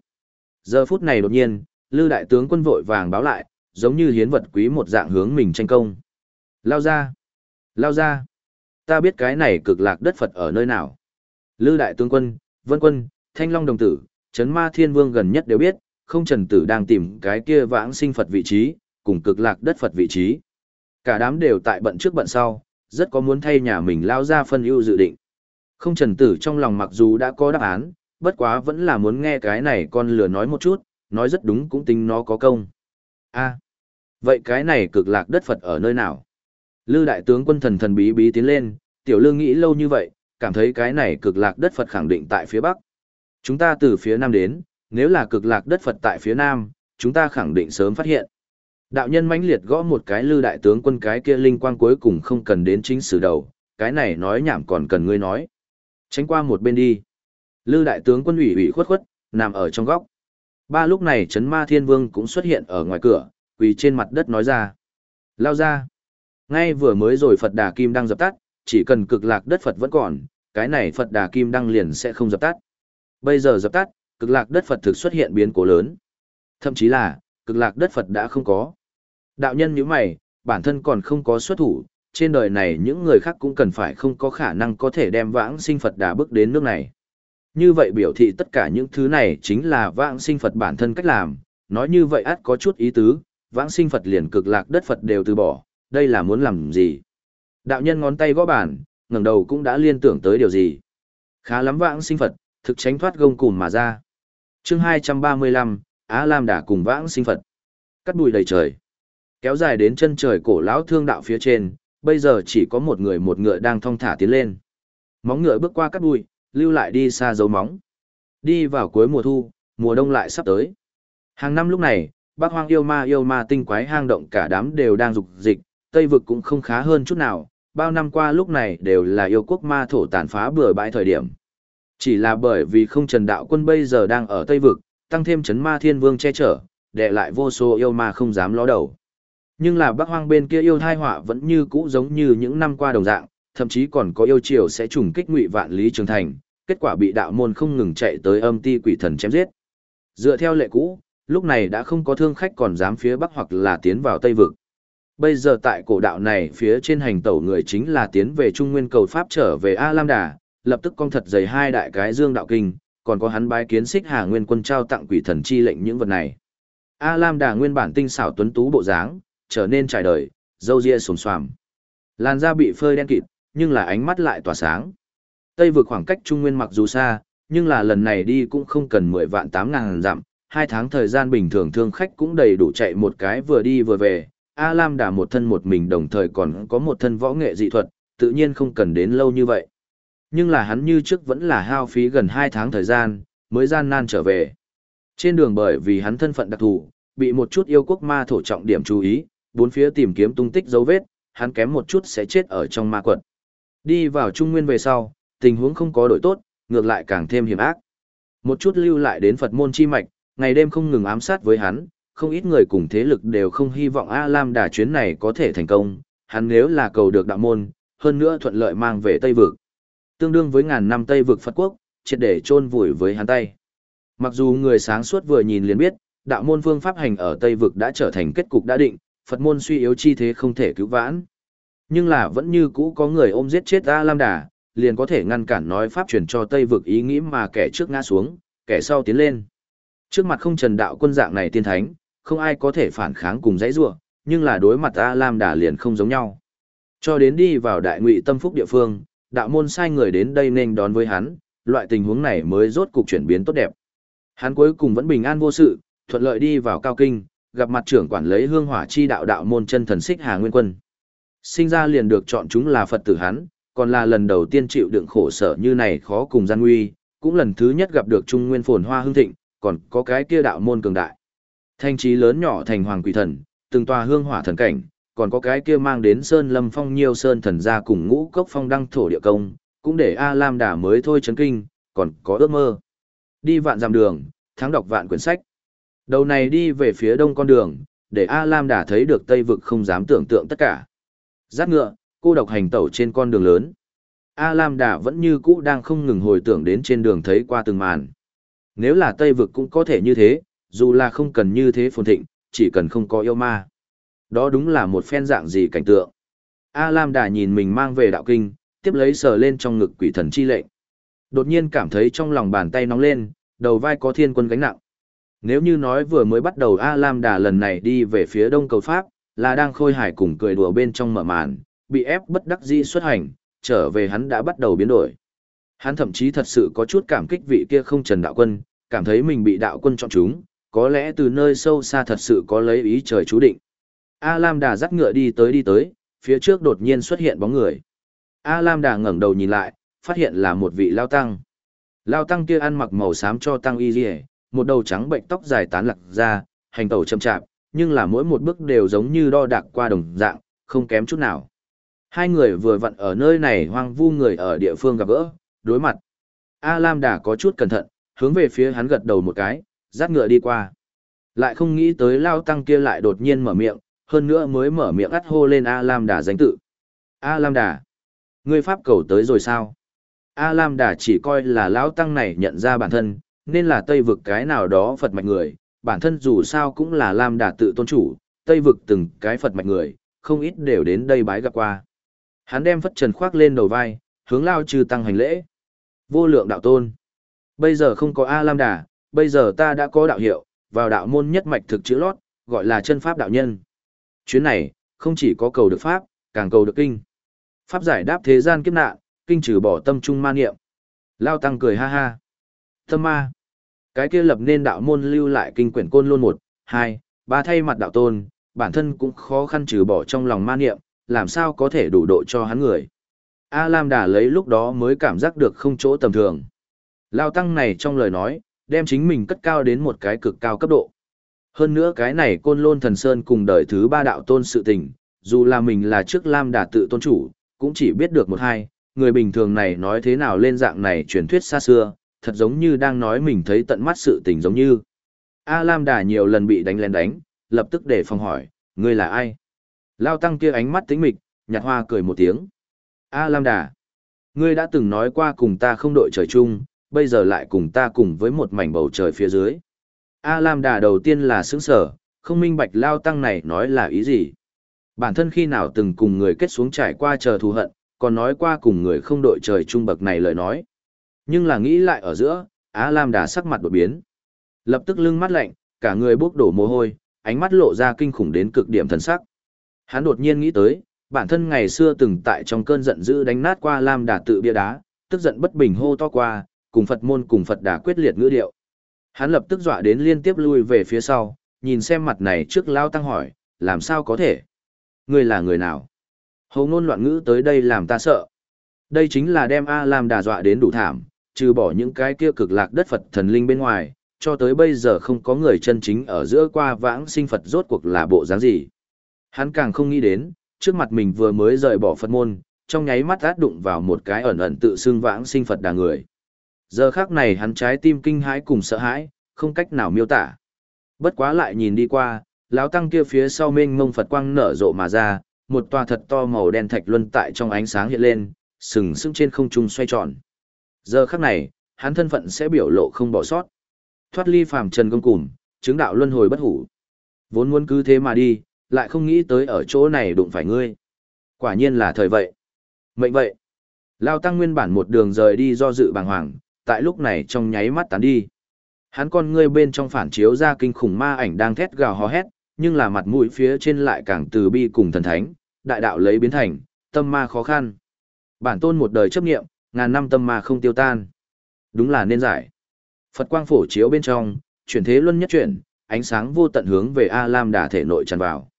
Giờ phút này đột nhiên, Lư đại tướng quân vội vàng báo lại, giống như hiến vật quý một dạng hướng mình tranh công. Lao ra! Lao ra! Ta biết cái này cực lạc đất Phật ở nơi nào. Lư đại tướng quân, Vân quân, Thanh Long đồng tử, Trấn Ma Thiên Vương gần nhất đều biết, không trần tử đang tìm cái kia vãng sinh Phật vị trí, cùng cực lạc đất Phật vị trí. Cả đám đều tại bận trước bận sau, rất có muốn thay nhà mình lao ra phân ưu dự định. Không trần tử trong lòng mặc dù đã có đáp án, bất quá vẫn là muốn nghe cái này con lừa nói một chút, nói rất đúng cũng tính nó có công. a vậy cái này cực lạc đất Phật ở nơi nào? Lư đại tướng quân thần thần bí bí tiến lên, tiểu lương nghĩ lâu như vậy, cảm thấy cái này cực lạc đất Phật khẳng định tại phía Bắc. Chúng ta từ phía Nam đến, nếu là cực lạc đất Phật tại phía Nam, chúng ta khẳng định sớm phát hiện. Đạo nhân mãnh liệt gõ một cái lư đại tướng quân cái kia linh quang cuối cùng không cần đến chính sử đầu, cái này nói nhảm còn cần ngươi nói. Tránh qua một bên đi. Lư đại tướng quân ủy ủy khuất khuất, nằm ở trong góc. Ba lúc này chấn ma thiên vương cũng xuất hiện ở ngoài cửa, quỳ trên mặt đất nói ra. Lao ra. Ngay vừa mới rồi Phật đà kim đang dập tắt, chỉ cần cực lạc đất Phật vẫn còn, cái này Phật đà kim đang liền sẽ không dập tắt. Bây giờ dập tắt, cực lạc đất Phật thực xuất hiện biến cố lớn. Thậm chí là, cực lạc đất Phật đã không có. Đạo nhân như mày, bản thân còn không có xuất thủ, trên đời này những người khác cũng cần phải không có khả năng có thể đem vãng sinh Phật đà bước đến nước này. Như vậy biểu thị tất cả những thứ này chính là vãng sinh Phật bản thân cách làm, nói như vậy ắt có chút ý tứ, vãng sinh Phật liền cực lạc đất Phật đều từ bỏ, đây là muốn làm gì? Đạo nhân ngón tay gõ bàn, ngẩng đầu cũng đã liên tưởng tới điều gì. Khá lắm vãng sinh Phật, thực tránh thoát gông cùm mà ra. chương 235, Á Lam đã cùng vãng sinh Phật. Cắt bụi đầy trời. Kéo dài đến chân trời cổ lão thương đạo phía trên, bây giờ chỉ có một người một ngựa đang thong thả tiến lên. Móng ngựa bước qua cắt bụi, lưu lại đi xa dấu móng. Đi vào cuối mùa thu, mùa đông lại sắp tới. Hàng năm lúc này, bác hoang yêu ma yêu ma tinh quái hang động cả đám đều đang dục dịch, Tây vực cũng không khá hơn chút nào, bao năm qua lúc này đều là yêu quốc ma thổ tàn phá bừa bãi thời điểm. Chỉ là bởi vì không trần đạo quân bây giờ đang ở Tây vực, tăng thêm chấn ma thiên vương che chở, để lại vô số yêu ma không dám ló đầu. Nhưng là bác hoang bên kia yêu thai họa vẫn như cũ giống như những năm qua đồng dạng, thậm chí còn có yêu triều sẽ trùng kích ngụy vạn lý trường thành, kết quả bị đạo môn không ngừng chạy tới âm ti quỷ thần chém giết. Dựa theo lệ cũ, lúc này đã không có thương khách còn dám phía bắc hoặc là tiến vào tây vực. Bây giờ tại cổ đạo này phía trên hành tẩu người chính là tiến về Trung Nguyên cầu Pháp trở về A Lam Đà, lập tức con thật dày hai đại cái dương đạo kinh, còn có hắn bái kiến xích hà nguyên quân trao tặng quỷ thần chi lệnh những vật này. A Lam Đà nguyên bản tinh xảo tuấn tú bộ dáng, trở nên trải đời, râu ria sồm xoàm. Làn da bị phơi đen kịt, nhưng là ánh mắt lại tỏa sáng. Tây vượt khoảng cách Trung Nguyên mặc dù xa, nhưng là lần này đi cũng không cần 10 vạn 8 ngàn dặm, hai tháng thời gian bình thường thương khách cũng đầy đủ chạy một cái vừa đi vừa về. A Lam Đà một thân một mình đồng thời còn có một thân võ nghệ dị thuật, tự nhiên không cần đến lâu như vậy. Nhưng là hắn như trước vẫn là hao phí gần 2 tháng thời gian, mới gian nan trở về. Trên đường bởi vì hắn thân phận đặc thù, bị một chút yêu quốc ma thổ trọng điểm chú ý, bốn phía tìm kiếm tung tích dấu vết, hắn kém một chút sẽ chết ở trong ma quật. Đi vào Trung Nguyên về sau, tình huống không có đổi tốt, ngược lại càng thêm hiểm ác. Một chút lưu lại đến Phật môn chi mạch, ngày đêm không ngừng ám sát với hắn, không ít người cùng thế lực đều không hy vọng A Lam đà chuyến này có thể thành công, hắn nếu là cầu được đạo môn, hơn nữa thuận lợi mang về Tây Vực. Tương đương với ngàn năm Tây Vực Phật Quốc, triệt để chôn vùi với hắn tay. Mặc dù người sáng suốt vừa nhìn liền biết, đạo môn phương pháp hành ở Tây Vực đã trở thành kết cục đã định, Phật môn suy yếu chi thế không thể cứu vãn. Nhưng là vẫn như cũ có người ôm giết chết A Lam Đà, liền có thể ngăn cản nói pháp truyền cho Tây vực ý nghĩ mà kẻ trước ngã xuống, kẻ sau tiến lên. Trước mặt không trần đạo quân dạng này tiên thánh, không ai có thể phản kháng cùng dãy rua, nhưng là đối mặt A Lam Đà liền không giống nhau. Cho đến đi vào đại ngụy tâm phúc địa phương, đạo môn sai người đến đây nên đón với hắn, loại tình huống này mới rốt cục chuyển biến tốt đẹp. Hắn cuối cùng vẫn bình an vô sự, thuận lợi đi vào cao kinh, gặp mặt trưởng quản lấy hương hỏa chi đạo đạo môn chân thần xích Hà Nguyên Quân. Sinh ra liền được chọn chúng là Phật tử hắn, còn là lần đầu tiên chịu đựng khổ sở như này khó cùng gian nguy, cũng lần thứ nhất gặp được Trung Nguyên phồn hoa hương thịnh, còn có cái kia đạo môn cường đại. Thanh trí lớn nhỏ thành hoàng quỷ thần, từng tòa hương hỏa thần cảnh, còn có cái kia mang đến sơn lâm phong nhiều sơn thần gia cùng ngũ cốc phong đăng thổ địa công, cũng để A Lam đà mới thôi chấn kinh, còn có ước mơ. Đi vạn dặm đường, thắng đọc vạn quyển sách. Đầu này đi về phía đông con đường, để A Lam đà thấy được Tây vực không dám tưởng tượng tất cả. Giác ngựa, cô độc hành tẩu trên con đường lớn. A Lam Đà vẫn như cũ đang không ngừng hồi tưởng đến trên đường thấy qua từng màn. Nếu là Tây Vực cũng có thể như thế, dù là không cần như thế phồn thịnh, chỉ cần không có yêu ma. Đó đúng là một phen dạng gì cảnh tượng. A Lam Đà nhìn mình mang về đạo kinh, tiếp lấy sờ lên trong ngực quỷ thần chi lệnh. Đột nhiên cảm thấy trong lòng bàn tay nóng lên, đầu vai có thiên quân gánh nặng. Nếu như nói vừa mới bắt đầu A Lam Đà lần này đi về phía đông cầu Pháp, là đang khôi hài cùng cười đùa bên trong mở màn, bị ép bất đắc dĩ xuất hành, trở về hắn đã bắt đầu biến đổi. Hắn thậm chí thật sự có chút cảm kích vị kia không trần đạo quân, cảm thấy mình bị đạo quân chọn chúng, có lẽ từ nơi sâu xa thật sự có lấy ý trời chú định. A Lam Đà dắt ngựa đi tới đi tới, phía trước đột nhiên xuất hiện bóng người. A Lam Đà ngẩng đầu nhìn lại, phát hiện là một vị lao tăng. Lao tăng kia ăn mặc màu xám cho tăng y liễu, một đầu trắng bệnh tóc dài tán lạc ra, hành tẩu chậm chạp, nhưng là mỗi một bước đều giống như đo đạc qua đồng dạng, không kém chút nào. Hai người vừa vặn ở nơi này hoang vu người ở địa phương gặp gỡ, đối mặt. A Lam Đà có chút cẩn thận, hướng về phía hắn gật đầu một cái, dắt ngựa đi qua. Lại không nghĩ tới lao tăng kia lại đột nhiên mở miệng, hơn nữa mới mở miệng ắt hô lên A Lam Đà danh tự. A Lam Đà, ngươi pháp cầu tới rồi sao? A Lam Đà chỉ coi là lão tăng này nhận ra bản thân, nên là Tây vực cái nào đó Phật mạch người, bản thân dù sao cũng là Lam Đà tự tôn chủ, Tây vực từng cái Phật mạch người, không ít đều đến đây bái gặp qua. Hắn đem phất trần khoác lên đầu vai, hướng lao trừ tăng hành lễ. Vô lượng đạo tôn. Bây giờ không có A Lam Đà, bây giờ ta đã có đạo hiệu, vào đạo môn nhất mạch thực chữ lót, gọi là chân pháp đạo nhân. Chuyến này, không chỉ có cầu được pháp, càng cầu được kinh. Pháp giải đáp thế gian kiếp nạn, kinh trừ bỏ tâm trung ma niệm. Lao tăng cười ha ha. Tâm ma. Cái kia lập nên đạo môn lưu lại kinh quyển côn luôn một, hai, ba thay mặt đạo tôn, bản thân cũng khó khăn trừ bỏ trong lòng ma niệm, làm sao có thể đủ độ cho hắn người. A Lam Đà lấy lúc đó mới cảm giác được không chỗ tầm thường. Lao tăng này trong lời nói, đem chính mình cất cao đến một cái cực cao cấp độ. Hơn nữa cái này côn lôn thần sơn cùng đời thứ ba đạo tôn sự tình, dù là mình là trước Lam Đà tự tôn chủ, cũng chỉ biết được một hai, người bình thường này nói thế nào lên dạng này truyền thuyết xa xưa, thật giống như đang nói mình thấy tận mắt sự tình giống như. A Lam Đà nhiều lần bị đánh lên đánh, lập tức để phòng hỏi, ngươi là ai? Lao tăng kia ánh mắt tính mịch, nhạt hoa cười một tiếng. A Lam Đà, ngươi đã từng nói qua cùng ta không đội trời chung, bây giờ lại cùng ta cùng với một mảnh bầu trời phía dưới. A Lam Đà đầu tiên là sững sở, không minh bạch Lao tăng này nói là ý gì. Bản thân khi nào từng cùng người kết xuống trải qua chờ thù hận, còn nói qua cùng người không đội trời chung bậc này lời nói. Nhưng là nghĩ lại ở giữa, A Lam Đà sắc mặt đột biến. Lập tức lưng mắt lạnh, cả người bốc đổ mồ hôi, ánh mắt lộ ra kinh khủng đến cực điểm thần sắc. Hắn đột nhiên nghĩ tới, bản thân ngày xưa từng tại trong cơn giận dữ đánh nát qua Lam Đà tự bia đá, tức giận bất bình hô to qua, cùng Phật môn cùng Phật Đà quyết liệt ngữ điệu. Hắn lập tức dọa đến liên tiếp lui về phía sau, nhìn xem mặt này trước lao tăng hỏi, làm sao có thể? Ngươi là người nào? Hầu ngôn loạn ngữ tới đây làm ta sợ. Đây chính là đem A làm đà dọa đến đủ thảm, trừ bỏ những cái kia cực lạc đất Phật thần linh bên ngoài, cho tới bây giờ không có người chân chính ở giữa qua vãng sinh Phật rốt cuộc là bộ dáng gì. Hắn càng không nghĩ đến, trước mặt mình vừa mới rời bỏ Phật môn, trong nháy mắt át đụng vào một cái ẩn ẩn tự xưng vãng sinh Phật đà người. Giờ khác này hắn trái tim kinh hãi cùng sợ hãi, không cách nào miêu tả. Bất quá lại nhìn đi qua, lão tăng kia phía sau mênh mông Phật quang nở rộ mà ra, một tòa thật to màu đen thạch luân tại trong ánh sáng hiện lên, sừng sững trên không trung xoay tròn. Giờ khắc này, hắn thân phận sẽ biểu lộ không bỏ sót. Thoát ly phàm trần công cùm, chứng đạo luân hồi bất hủ. Vốn muốn cứ thế mà đi, lại không nghĩ tới ở chỗ này đụng phải ngươi. Quả nhiên là thời vậy. Mệnh vậy. Lao tăng nguyên bản một đường rời đi do dự bàng hoàng, tại lúc này trong nháy mắt tán đi. Hắn con ngươi bên trong phản chiếu ra kinh khủng ma ảnh đang thét gào hò hét, nhưng là mặt mũi phía trên lại càng từ bi cùng thần thánh, đại đạo lấy biến thành, tâm ma khó khăn. Bản tôn một đời chấp nghiệm, ngàn năm tâm ma không tiêu tan. Đúng là nên giải. Phật quang phổ chiếu bên trong, chuyển thế luân nhất chuyển, ánh sáng vô tận hướng về A Lam đà thể nội tràn vào.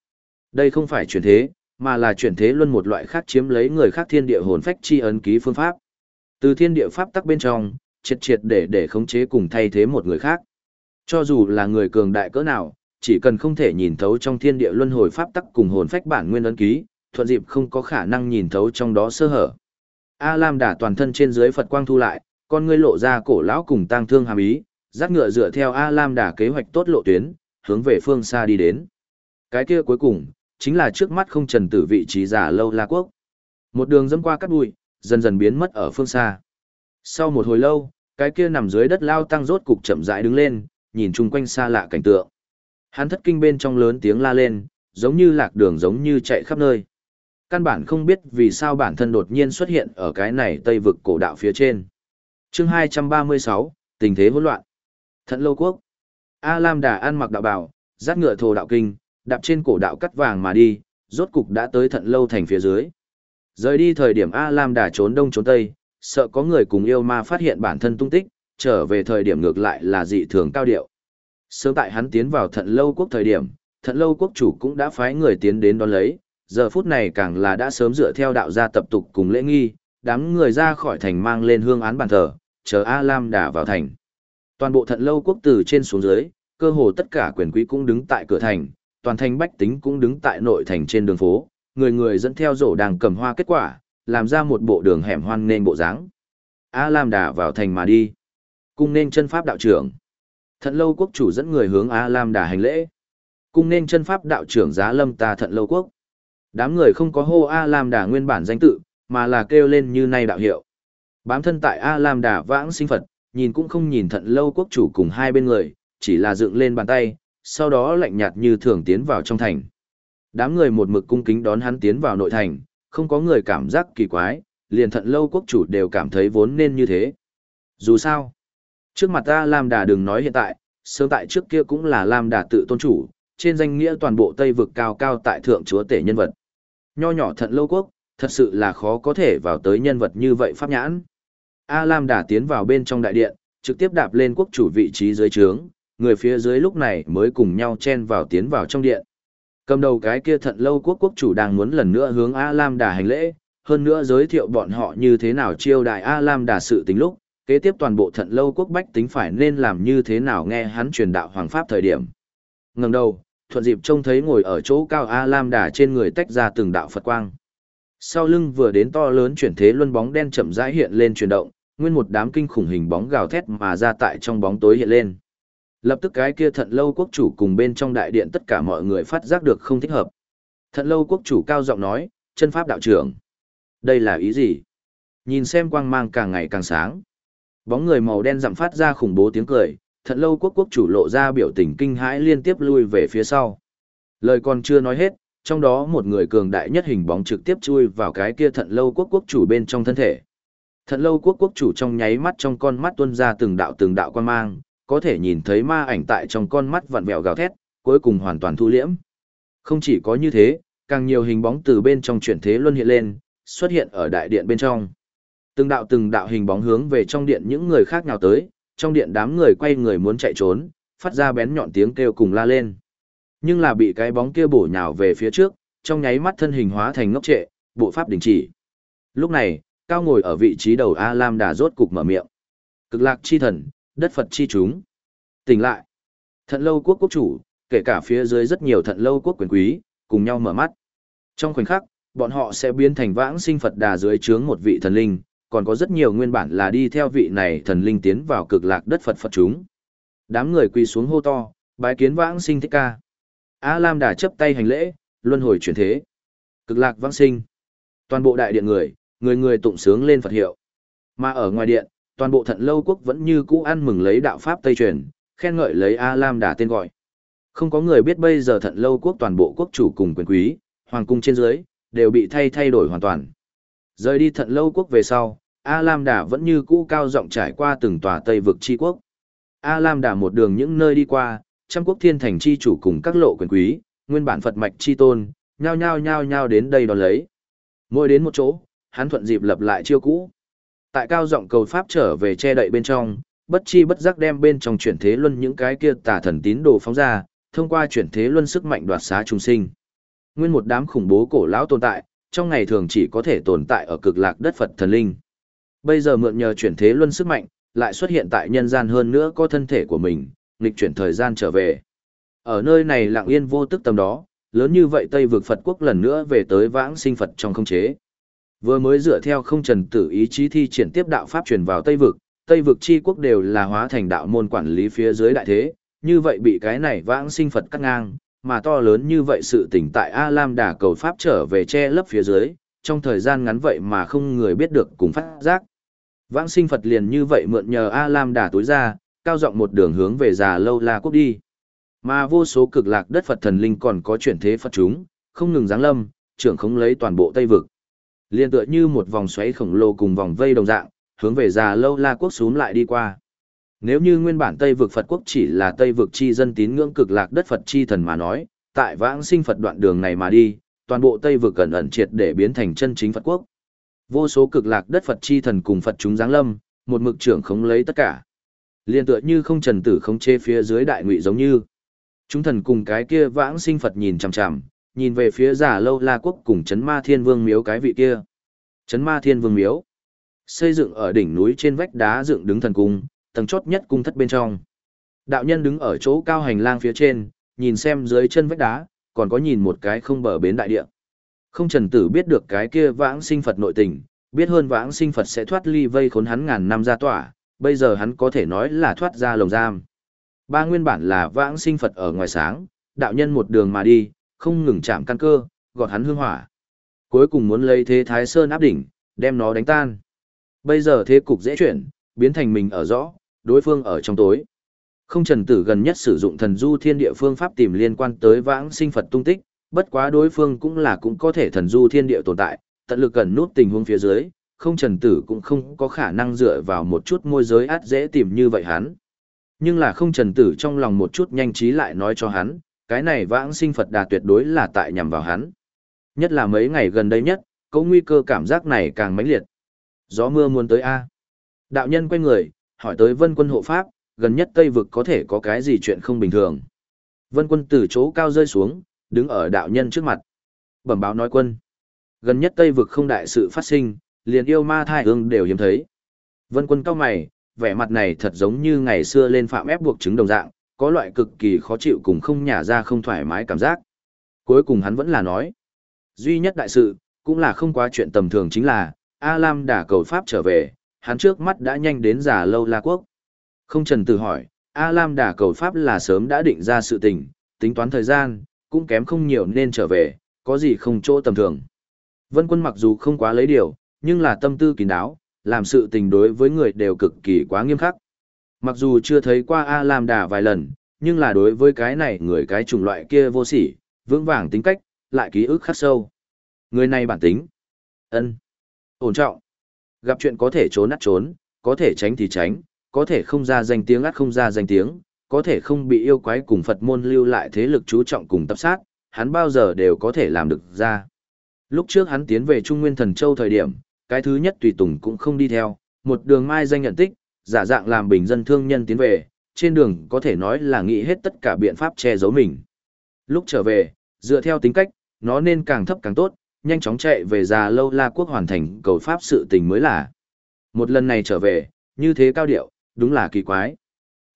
Đây không phải chuyển thế, mà là chuyển thế luân một loại khác chiếm lấy người khác thiên địa hồn phách chi ấn ký phương pháp. Từ thiên địa pháp tắc bên trong, triệt triệt để để khống chế cùng thay thế một người khác. Cho dù là người cường đại cỡ nào, chỉ cần không thể nhìn thấu trong thiên địa luân hồi pháp tắc cùng hồn phách bản nguyên ấn ký, thuận dịp không có khả năng nhìn thấu trong đó sơ hở. A Lam đả toàn thân trên dưới Phật quang thu lại, con ngươi lộ ra cổ lão cùng tang thương hàm ý, dắt ngựa dựa theo A Lam đả kế hoạch tốt lộ tuyến, hướng về phương xa đi đến. Cái kia cuối cùng, chính là trước mắt không trần tử vị trí giả lâu la quốc. Một đường dẫm qua cát bụi, dần dần biến mất ở phương xa. Sau một hồi lâu, cái kia nằm dưới đất lao tăng rốt cục chậm rãi đứng lên, nhìn chung quanh xa lạ cảnh tượng. Hắn thất kinh bên trong lớn tiếng la lên, giống như lạc đường giống như chạy khắp nơi. Căn bản không biết vì sao bản thân đột nhiên xuất hiện ở cái này tây vực cổ đạo phía trên. chương 236, tình thế hỗn loạn. Thận lâu quốc. A Lam Đà ăn mặc đạo bào, dắt ngựa thồ đạo kinh, đạp trên cổ đạo cắt vàng mà đi, rốt cục đã tới thận lâu thành phía dưới. Rời đi thời điểm A Lam Đà trốn đông trốn tây, sợ có người cùng yêu ma phát hiện bản thân tung tích, trở về thời điểm ngược lại là dị thường cao điệu. Sớm tại hắn tiến vào thận lâu quốc thời điểm, thận lâu quốc chủ cũng đã phái người tiến đến đón lấy, giờ phút này càng là đã sớm dựa theo đạo gia tập tục cùng lễ nghi, đám người ra khỏi thành mang lên hương án bàn thờ, chờ A Lam đả vào thành. Toàn bộ thận lâu quốc từ trên xuống dưới, cơ hồ tất cả quyền quý cũng đứng tại cửa thành, toàn thành bách tính cũng đứng tại nội thành trên đường phố, người người dẫn theo rổ đàng cầm hoa kết quả, làm ra một bộ đường hẻm hoan nên bộ dáng. A Lam Đà vào thành mà đi. Cung nên chân pháp đạo trưởng. Thận lâu quốc chủ dẫn người hướng A Lam đà hành lễ. Cung nên chân pháp đạo trưởng giá lâm ta thận lâu quốc. Đám người không có hô A Lam đà nguyên bản danh tự, mà là kêu lên như nay đạo hiệu. Bám thân tại A Lam đà vãng sinh Phật, nhìn cũng không nhìn thận lâu quốc chủ cùng hai bên người, chỉ là dựng lên bàn tay, sau đó lạnh nhạt như thường tiến vào trong thành. Đám người một mực cung kính đón hắn tiến vào nội thành, không có người cảm giác kỳ quái, liền thận lâu quốc chủ đều cảm thấy vốn nên như thế. Dù sao, Trước mặt ta Lam Đà đừng nói hiện tại, sớm tại trước kia cũng là Lam Đà tự tôn chủ, trên danh nghĩa toàn bộ Tây vực cao cao tại thượng chúa tể nhân vật. Nho nhỏ thận lâu quốc, thật sự là khó có thể vào tới nhân vật như vậy pháp nhãn. A Lam Đà tiến vào bên trong đại điện, trực tiếp đạp lên quốc chủ vị trí dưới trướng, người phía dưới lúc này mới cùng nhau chen vào tiến vào trong điện. Cầm đầu cái kia thận lâu quốc quốc chủ đang muốn lần nữa hướng A Lam Đà hành lễ, hơn nữa giới thiệu bọn họ như thế nào chiêu đại A-Lam đà sự tính lúc, kế tiếp toàn bộ thận lâu quốc bách tính phải nên làm như thế nào nghe hắn truyền đạo hoàng pháp thời điểm. ngẩng đầu, thuận dịp trông thấy ngồi ở chỗ cao A-Lam đà trên người tách ra từng đạo Phật quang. Sau lưng vừa đến to lớn chuyển thế luân bóng đen chậm rãi hiện lên chuyển động, nguyên một đám kinh khủng hình bóng gào thét mà ra tại trong bóng tối hiện lên. Lập tức cái kia thận lâu quốc chủ cùng bên trong đại điện tất cả mọi người phát giác được không thích hợp. Thận lâu quốc chủ cao giọng nói, chân pháp đạo trưởng. Đây là ý gì? Nhìn xem quang mang càng ngày càng sáng. Bóng người màu đen dặm phát ra khủng bố tiếng cười, thận lâu quốc quốc chủ lộ ra biểu tình kinh hãi liên tiếp lui về phía sau. Lời còn chưa nói hết, trong đó một người cường đại nhất hình bóng trực tiếp chui vào cái kia thận lâu quốc quốc chủ bên trong thân thể. Thận lâu quốc quốc chủ trong nháy mắt trong con mắt tuôn ra từng đạo từng đạo quan mang, có thể nhìn thấy ma ảnh tại trong con mắt vặn vẹo gào thét, cuối cùng hoàn toàn thu liễm. Không chỉ có như thế, càng nhiều hình bóng từ bên trong chuyển thế luân hiện lên, xuất hiện ở đại điện bên trong. Từng đạo từng đạo hình bóng hướng về trong điện những người khác nào tới, trong điện đám người quay người muốn chạy trốn, phát ra bén nhọn tiếng kêu cùng la lên. Nhưng là bị cái bóng kia bổ nhào về phía trước, trong nháy mắt thân hình hóa thành ngốc trệ, bộ pháp đình chỉ. Lúc này, cao ngồi ở vị trí đầu A Lam Đà rốt cục mở miệng. Cực lạc chi thần, đất Phật chi chúng. Tỉnh lại. Thận lâu quốc quốc chủ, kể cả phía dưới rất nhiều thận lâu quốc quyền quý, cùng nhau mở mắt. Trong khoảnh khắc, bọn họ sẽ biến thành vãng sinh Phật đà dưới trướng một vị thần linh, còn có rất nhiều nguyên bản là đi theo vị này thần linh tiến vào cực lạc đất Phật Phật chúng. Đám người quỳ xuống hô to, bái kiến vãng sinh thích ca. A Lam đà chấp tay hành lễ, luân hồi chuyển thế. Cực lạc vãng sinh. Toàn bộ đại điện người, người người tụng sướng lên Phật hiệu. Mà ở ngoài điện, toàn bộ thận lâu quốc vẫn như cũ ăn mừng lấy đạo pháp Tây truyền, khen ngợi lấy A Lam đà tên gọi. Không có người biết bây giờ thận lâu quốc toàn bộ quốc chủ cùng quyền quý, hoàng cung trên dưới, đều bị thay thay đổi hoàn toàn. Rời đi thận lâu quốc về sau, A Lam Đà vẫn như cũ cao rộng trải qua từng tòa Tây vực chi quốc. A Lam Đà một đường những nơi đi qua, trăm quốc thiên thành chi chủ cùng các lộ quyền quý, nguyên bản Phật mạch chi tôn, nhao nhao nhao nhao đến đây đón lấy. Mỗi đến một chỗ, hắn thuận dịp lập lại chiêu cũ. Tại cao rộng cầu pháp trở về che đậy bên trong, bất chi bất giác đem bên trong chuyển thế luân những cái kia tà thần tín đồ phóng ra, thông qua chuyển thế luân sức mạnh đoạt xá trung sinh. Nguyên một đám khủng bố cổ lão tồn tại, trong ngày thường chỉ có thể tồn tại ở cực lạc đất Phật thần linh. Bây giờ mượn nhờ chuyển thế luân sức mạnh, lại xuất hiện tại nhân gian hơn nữa có thân thể của mình, nghịch chuyển thời gian trở về. Ở nơi này lặng yên vô tức tầm đó, lớn như vậy Tây vực Phật quốc lần nữa về tới vãng sinh Phật trong không chế. Vừa mới dựa theo không trần tử ý chí thi triển tiếp đạo pháp truyền vào Tây vực, Tây vực chi quốc đều là hóa thành đạo môn quản lý phía dưới đại thế, như vậy bị cái này vãng sinh Phật cắt ngang, mà to lớn như vậy sự tỉnh tại A Lam đà cầu pháp trở về che lấp phía dưới, trong thời gian ngắn vậy mà không người biết được cùng phát giác. Vãng sinh Phật liền như vậy mượn nhờ A Lam đà tối ra, cao rộng một đường hướng về già lâu la quốc đi. Mà vô số cực lạc đất Phật thần linh còn có chuyển thế Phật chúng, không ngừng giáng lâm, trưởng không lấy toàn bộ Tây vực. Liên tựa như một vòng xoáy khổng lồ cùng vòng vây đồng dạng, hướng về già lâu la quốc xuống lại đi qua. Nếu như nguyên bản Tây vực Phật quốc chỉ là Tây vực chi dân tín ngưỡng cực lạc đất Phật chi thần mà nói, tại vãng sinh Phật đoạn đường này mà đi, toàn bộ Tây vực cẩn ẩn triệt để biến thành chân chính Phật quốc. Vô số cực lạc đất Phật chi thần cùng Phật chúng giáng lâm, một mực trưởng khống lấy tất cả. Liên tựa như không trần tử khống chê phía dưới đại ngụy giống như. Chúng thần cùng cái kia vãng sinh Phật nhìn chằm chằm, nhìn về phía giả lâu la quốc cùng chấn ma thiên vương miếu cái vị kia. Chấn ma thiên vương miếu. Xây dựng ở đỉnh núi trên vách đá dựng đứng thần cung, tầng chốt nhất cung thất bên trong. Đạo nhân đứng ở chỗ cao hành lang phía trên, nhìn xem dưới chân vách đá, còn có nhìn một cái không bờ bến đại địa. Không trần tử biết được cái kia vãng sinh Phật nội tình, biết hơn vãng sinh Phật sẽ thoát ly vây khốn hắn ngàn năm ra tỏa, bây giờ hắn có thể nói là thoát ra lồng giam. Ba nguyên bản là vãng sinh Phật ở ngoài sáng, đạo nhân một đường mà đi, không ngừng chạm căn cơ, gọt hắn hương hỏa. Cuối cùng muốn lấy thế Thái Sơn áp đỉnh, đem nó đánh tan. Bây giờ thế cục dễ chuyển, biến thành mình ở rõ, đối phương ở trong tối. Không trần tử gần nhất sử dụng thần du thiên địa phương pháp tìm liên quan tới vãng sinh Phật tung tích, bất quá đối phương cũng là cũng có thể thần du thiên địa tồn tại, tận lực cần nút tình huống phía dưới, không trần tử cũng không có khả năng dựa vào một chút môi giới át dễ tìm như vậy hắn. Nhưng là không trần tử trong lòng một chút nhanh trí lại nói cho hắn, cái này vãng sinh Phật đà tuyệt đối là tại nhằm vào hắn. Nhất là mấy ngày gần đây nhất, có nguy cơ cảm giác này càng mãnh liệt. Gió mưa muốn tới A. Đạo nhân quay người, hỏi tới vân quân hộ pháp, gần nhất Tây vực có thể có cái gì chuyện không bình thường. Vân quân từ chỗ cao rơi xuống, đứng ở đạo nhân trước mặt. Bẩm báo nói quân. Gần nhất Tây vực không đại sự phát sinh, liền yêu ma thai ương đều hiếm thấy. Vân quân cao mày, vẻ mặt này thật giống như ngày xưa lên phạm ép buộc chứng đồng dạng, có loại cực kỳ khó chịu cùng không nhả ra không thoải mái cảm giác. Cuối cùng hắn vẫn là nói. Duy nhất đại sự, cũng là không quá chuyện tầm thường chính là, A Lam đã cầu Pháp trở về, hắn trước mắt đã nhanh đến giả lâu La Quốc. Không trần từ hỏi, A Lam đã cầu Pháp là sớm đã định ra sự tình, tính toán thời gian, cũng kém không nhiều nên trở về, có gì không chỗ tầm thường. Vân quân mặc dù không quá lấy điều, nhưng là tâm tư kín đáo, làm sự tình đối với người đều cực kỳ quá nghiêm khắc. Mặc dù chưa thấy qua A Lam đà vài lần, nhưng là đối với cái này người cái chủng loại kia vô sỉ, vững vàng tính cách, lại ký ức khắc sâu. Người này bản tính, ân, ổn trọng, gặp chuyện có thể trốn nát trốn, có thể tránh thì tránh, có thể không ra danh tiếng át không ra danh tiếng, có thể không bị yêu quái cùng Phật môn lưu lại thế lực chú trọng cùng tập sát, hắn bao giờ đều có thể làm được ra. Lúc trước hắn tiến về Trung Nguyên Thần Châu thời điểm, cái thứ nhất tùy tùng cũng không đi theo, một đường mai danh nhận tích, giả dạng làm bình dân thương nhân tiến về, trên đường có thể nói là nghĩ hết tất cả biện pháp che giấu mình. Lúc trở về, dựa theo tính cách, nó nên càng thấp càng tốt, nhanh chóng chạy về già lâu la quốc hoàn thành cầu pháp sự tình mới là. Một lần này trở về, như thế cao điệu, đúng là kỳ quái.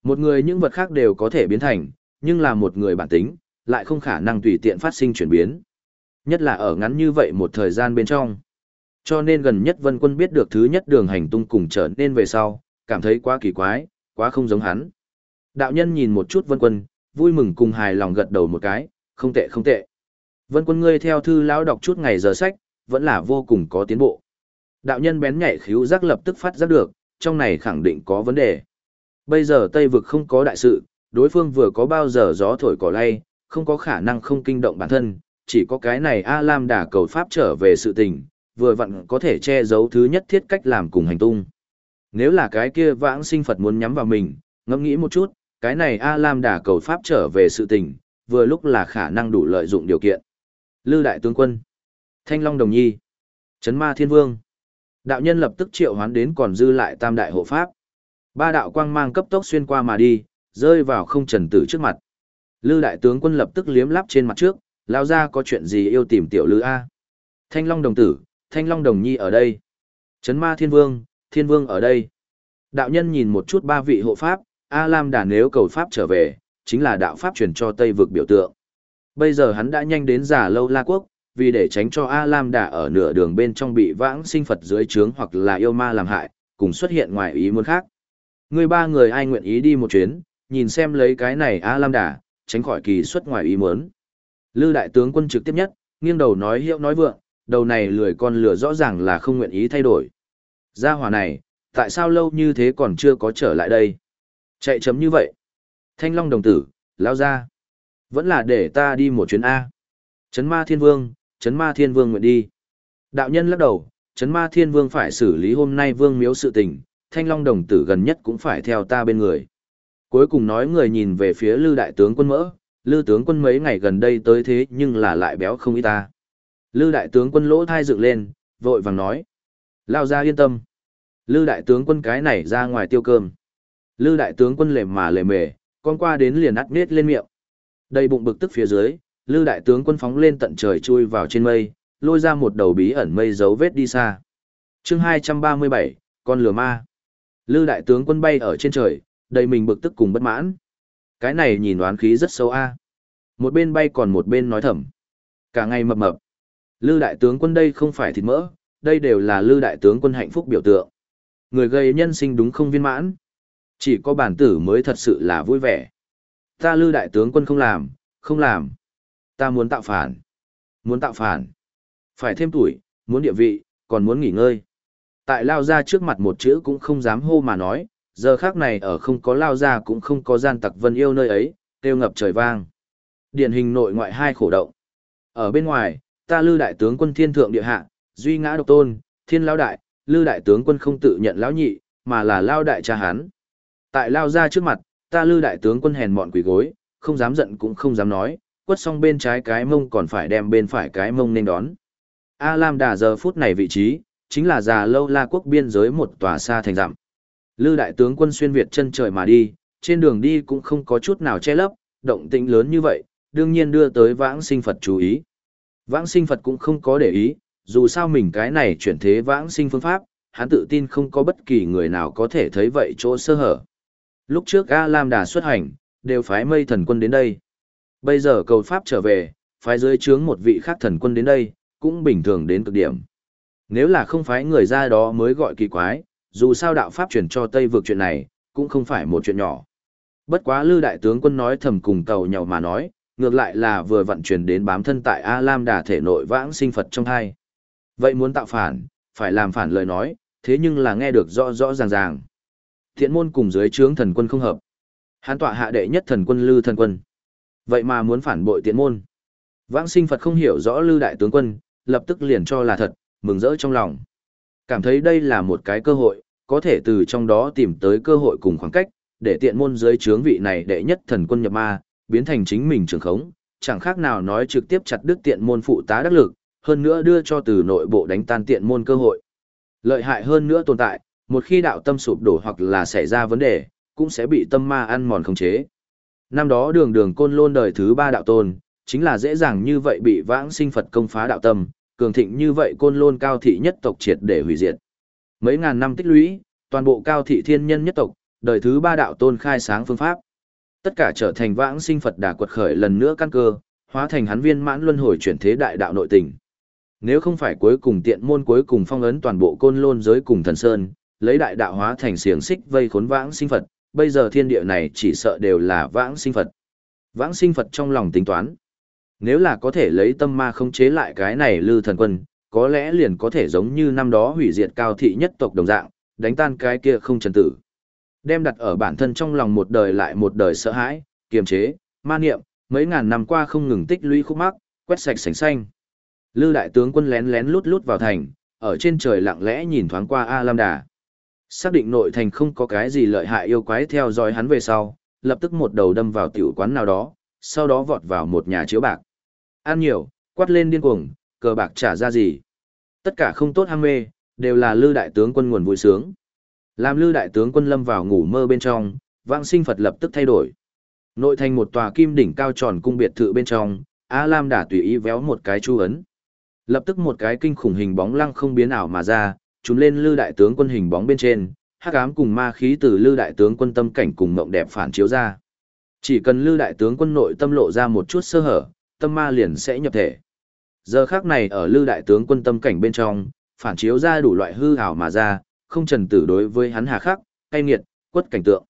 Một người những vật khác đều có thể biến thành, nhưng là một người bản tính, lại không khả năng tùy tiện phát sinh chuyển biến. Nhất là ở ngắn như vậy một thời gian bên trong. Cho nên gần nhất Vân Quân biết được thứ nhất đường hành tung cùng trở nên về sau, cảm thấy quá kỳ quái, quá không giống hắn. Đạo nhân nhìn một chút Vân Quân, vui mừng cùng hài lòng gật đầu một cái, không tệ không tệ. Vân Quân ngươi theo thư lão đọc chút ngày giờ sách, vẫn là vô cùng có tiến bộ. Đạo nhân bén nhạy khíu giác lập tức phát giác được, trong này khẳng định có vấn đề. Bây giờ Tây vực không có đại sự, đối phương vừa có bao giờ gió thổi cỏ lay, không có khả năng không kinh động bản thân, chỉ có cái này A Lam đả cầu pháp trở về sự tình, vừa vặn có thể che giấu thứ nhất thiết cách làm cùng hành tung. Nếu là cái kia vãng sinh Phật muốn nhắm vào mình, ngẫm nghĩ một chút, cái này A Lam đả cầu pháp trở về sự tình, vừa lúc là khả năng đủ lợi dụng điều kiện. Lư đại tướng quân, Thanh Long đồng nhi, Trấn Ma Thiên Vương. Đạo nhân lập tức triệu hoán đến còn dư lại tam đại hộ pháp. Ba đạo quang mang cấp tốc xuyên qua mà đi, rơi vào không trần tử trước mặt. Lư đại tướng quân lập tức liếm lắp trên mặt trước, lao ra có chuyện gì yêu tìm tiểu lư A. Thanh Long đồng tử, Thanh Long đồng nhi ở đây. Trấn Ma Thiên Vương, Thiên Vương ở đây. Đạo nhân nhìn một chút ba vị hộ pháp, A Lam đà nếu cầu pháp trở về, chính là đạo pháp truyền cho Tây vực biểu tượng. Bây giờ hắn đã nhanh đến giả lâu La Quốc, vì để tránh cho A Lam đà ở nửa đường bên trong bị vãng sinh Phật dưới trướng hoặc là yêu ma làm hại, cùng xuất hiện ngoài ý muốn khác. Người ba người ai nguyện ý đi một chuyến, nhìn xem lấy cái này A Lam đà, tránh khỏi kỳ xuất ngoài ý muốn. Lư đại tướng quân trực tiếp nhất, nghiêng đầu nói hiệu nói vượng, đầu này lười con lửa rõ ràng là không nguyện ý thay đổi. Gia hỏa này, tại sao lâu như thế còn chưa có trở lại đây? Chạy chấm như vậy. Thanh Long đồng tử, lao ra. Vẫn là để ta đi một chuyến A. chấn ma thiên vương, chấn ma thiên vương nguyện đi. Đạo nhân lắc đầu, chấn ma thiên vương phải xử lý hôm nay vương miếu sự tình, thanh long đồng tử gần nhất cũng phải theo ta bên người. Cuối cùng nói người nhìn về phía lư đại tướng quân mỡ, lư tướng quân mấy ngày gần đây tới thế nhưng là lại béo không ít ta. Lư đại tướng quân lỗ thai dựng lên, vội vàng nói. Lao ra yên tâm. Lư đại tướng quân cái này ra ngoài tiêu cơm. Lư đại tướng quân lề mà lề mề, con qua đến liền ắt nết lên miệng. Đầy bụng bực tức phía dưới, Lư đại tướng quân phóng lên tận trời chui vào trên mây, lôi ra một đầu bí ẩn mây dấu vết đi xa. Chương 237, con lừa ma. Lư đại tướng quân bay ở trên trời, đầy mình bực tức cùng bất mãn. Cái này nhìn đoán khí rất xấu a. Một bên bay còn một bên nói thầm. Cả ngày mập mập. Lư đại tướng quân đây không phải thịt mỡ, đây đều là lư đại tướng quân hạnh phúc biểu tượng. Người gây nhân sinh đúng không viên mãn. Chỉ có bản tử mới thật sự là vui vẻ. Ta lư đại tướng quân không làm, không làm. Ta muốn tạo phản. Muốn tạo phản. Phải thêm tuổi, muốn địa vị, còn muốn nghỉ ngơi. Tại lao ra trước mặt một chữ cũng không dám hô mà nói, giờ khác này ở không có lao ra cũng không có gian tặc vân yêu nơi ấy, kêu ngập trời vang. Điển hình nội ngoại hai khổ động. Ở bên ngoài, ta lư đại tướng quân thiên thượng địa hạ, duy ngã độc tôn, thiên lao đại, lư đại tướng quân không tự nhận lão nhị, mà là lao đại cha hán. Tại lao ra trước mặt, ta lư đại tướng quân hèn mọn quỷ gối, không dám giận cũng không dám nói, quất xong bên trái cái mông còn phải đem bên phải cái mông nên đón. A Lam đà giờ phút này vị trí, chính là già lâu la quốc biên giới một tòa xa thành dặm. Lư đại tướng quân xuyên Việt chân trời mà đi, trên đường đi cũng không có chút nào che lấp, động tĩnh lớn như vậy, đương nhiên đưa tới vãng sinh Phật chú ý. Vãng sinh Phật cũng không có để ý, dù sao mình cái này chuyển thế vãng sinh phương pháp, hắn tự tin không có bất kỳ người nào có thể thấy vậy chỗ sơ hở. Lúc trước A Lam Đà xuất hành, đều phái mây thần quân đến đây. Bây giờ cầu pháp trở về, phái dưới trướng một vị khác thần quân đến đây, cũng bình thường đến cực điểm. Nếu là không phái người ra đó mới gọi kỳ quái, dù sao đạo pháp chuyển cho Tây vượt chuyện này, cũng không phải một chuyện nhỏ. Bất quá Lư đại tướng quân nói thầm cùng cầu nhau mà nói, ngược lại là vừa vận chuyển đến bám thân tại A Lam Đà thể nội vãng sinh Phật trong hai. Vậy muốn tạo phản, phải làm phản lời nói, thế nhưng là nghe được rõ rõ ràng ràng. Thiện môn cùng dưới trướng thần quân không hợp. Hán tọa hạ đệ nhất thần quân Lư thần quân. Vậy mà muốn phản bội tiện môn. Vãng sinh Phật không hiểu rõ Lư đại tướng quân, lập tức liền cho là thật, mừng rỡ trong lòng. Cảm thấy đây là một cái cơ hội, có thể từ trong đó tìm tới cơ hội cùng khoảng cách, để tiện môn dưới trướng vị này đệ nhất thần quân nhập ma, biến thành chính mình trường khống, chẳng khác nào nói trực tiếp chặt đứt tiện môn phụ tá đắc lực, hơn nữa đưa cho từ nội bộ đánh tan tiện môn cơ hội. Lợi hại hơn nữa tồn tại, một khi đạo tâm sụp đổ hoặc là xảy ra vấn đề, cũng sẽ bị tâm ma ăn mòn khống chế. Năm đó đường đường côn lôn đời thứ ba đạo tôn, chính là dễ dàng như vậy bị vãng sinh Phật công phá đạo tâm, cường thịnh như vậy côn lôn cao thị nhất tộc triệt để hủy diệt. Mấy ngàn năm tích lũy, toàn bộ cao thị thiên nhân nhất tộc, đời thứ ba đạo tôn khai sáng phương pháp. Tất cả trở thành vãng sinh Phật đà quật khởi lần nữa căn cơ, hóa thành hắn viên mãn luân hồi chuyển thế đại đạo nội tình. Nếu không phải cuối cùng tiện môn cuối cùng phong ấn toàn bộ côn lôn giới cùng thần sơn, lấy đại đạo hóa thành xiềng xích vây khốn vãng sinh Phật, bây giờ thiên địa này chỉ sợ đều là vãng sinh Phật. Vãng sinh Phật trong lòng tính toán. Nếu là có thể lấy tâm ma không chế lại cái này lư thần quân, có lẽ liền có thể giống như năm đó hủy diệt cao thị nhất tộc đồng dạng, đánh tan cái kia không trần tử. Đem đặt ở bản thân trong lòng một đời lại một đời sợ hãi, kiềm chế, ma niệm, mấy ngàn năm qua không ngừng tích lũy khúc mắc, quét sạch sành xanh. Lư đại tướng quân lén lén lút lút vào thành, ở trên trời lặng lẽ nhìn thoáng qua A Lam Đà. Xác định nội thành không có cái gì lợi hại yêu quái theo dõi hắn về sau, lập tức một đầu đâm vào tiểu quán nào đó, sau đó vọt vào một nhà chiếu bạc. Ăn nhiều, quát lên điên cuồng, cờ bạc trả ra gì. Tất cả không tốt ham mê, đều là lư đại tướng quân nguồn vui sướng. Làm lư đại tướng quân lâm vào ngủ mơ bên trong, vãng sinh Phật lập tức thay đổi. Nội thành một tòa kim đỉnh cao tròn cung biệt thự bên trong, A Lam đã tùy ý véo một cái chu ấn. Lập tức một cái kinh khủng hình bóng lăng không biến ảo mà ra, chúng lên lư đại tướng quân hình bóng bên trên, hắc ám cùng ma khí từ lư đại tướng quân tâm cảnh cùng mộng đẹp phản chiếu ra. Chỉ cần lư đại tướng quân nội tâm lộ ra một chút sơ hở, tâm ma liền sẽ nhập thể. Giờ khác này ở lư đại tướng quân tâm cảnh bên trong, phản chiếu ra đủ loại hư ảo mà ra, không trần tử đối với hắn hà khắc, cay nghiệt, quất cảnh tượng.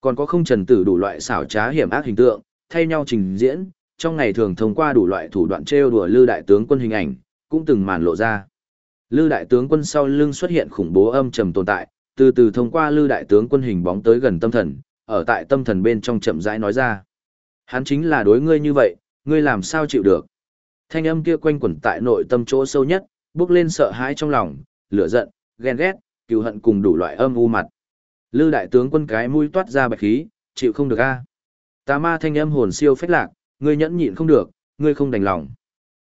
Còn có không trần tử đủ loại xảo trá hiểm ác hình tượng, thay nhau trình diễn, trong ngày thường thông qua đủ loại thủ đoạn trêu đùa lư đại tướng quân hình ảnh, cũng từng màn lộ ra. Lư đại tướng quân sau lưng xuất hiện khủng bố âm trầm tồn tại, từ từ thông qua lư đại tướng quân hình bóng tới gần tâm thần, ở tại tâm thần bên trong chậm rãi nói ra. Hắn chính là đối ngươi như vậy, ngươi làm sao chịu được. Thanh âm kia quanh quẩn tại nội tâm chỗ sâu nhất, bước lên sợ hãi trong lòng, lửa giận, ghen ghét, cựu hận cùng đủ loại âm u mặt. Lư đại tướng quân cái mũi toát ra bạch khí, chịu không được a. Tà ma thanh âm hồn siêu phách lạc, ngươi nhẫn nhịn không được, ngươi không đành lòng.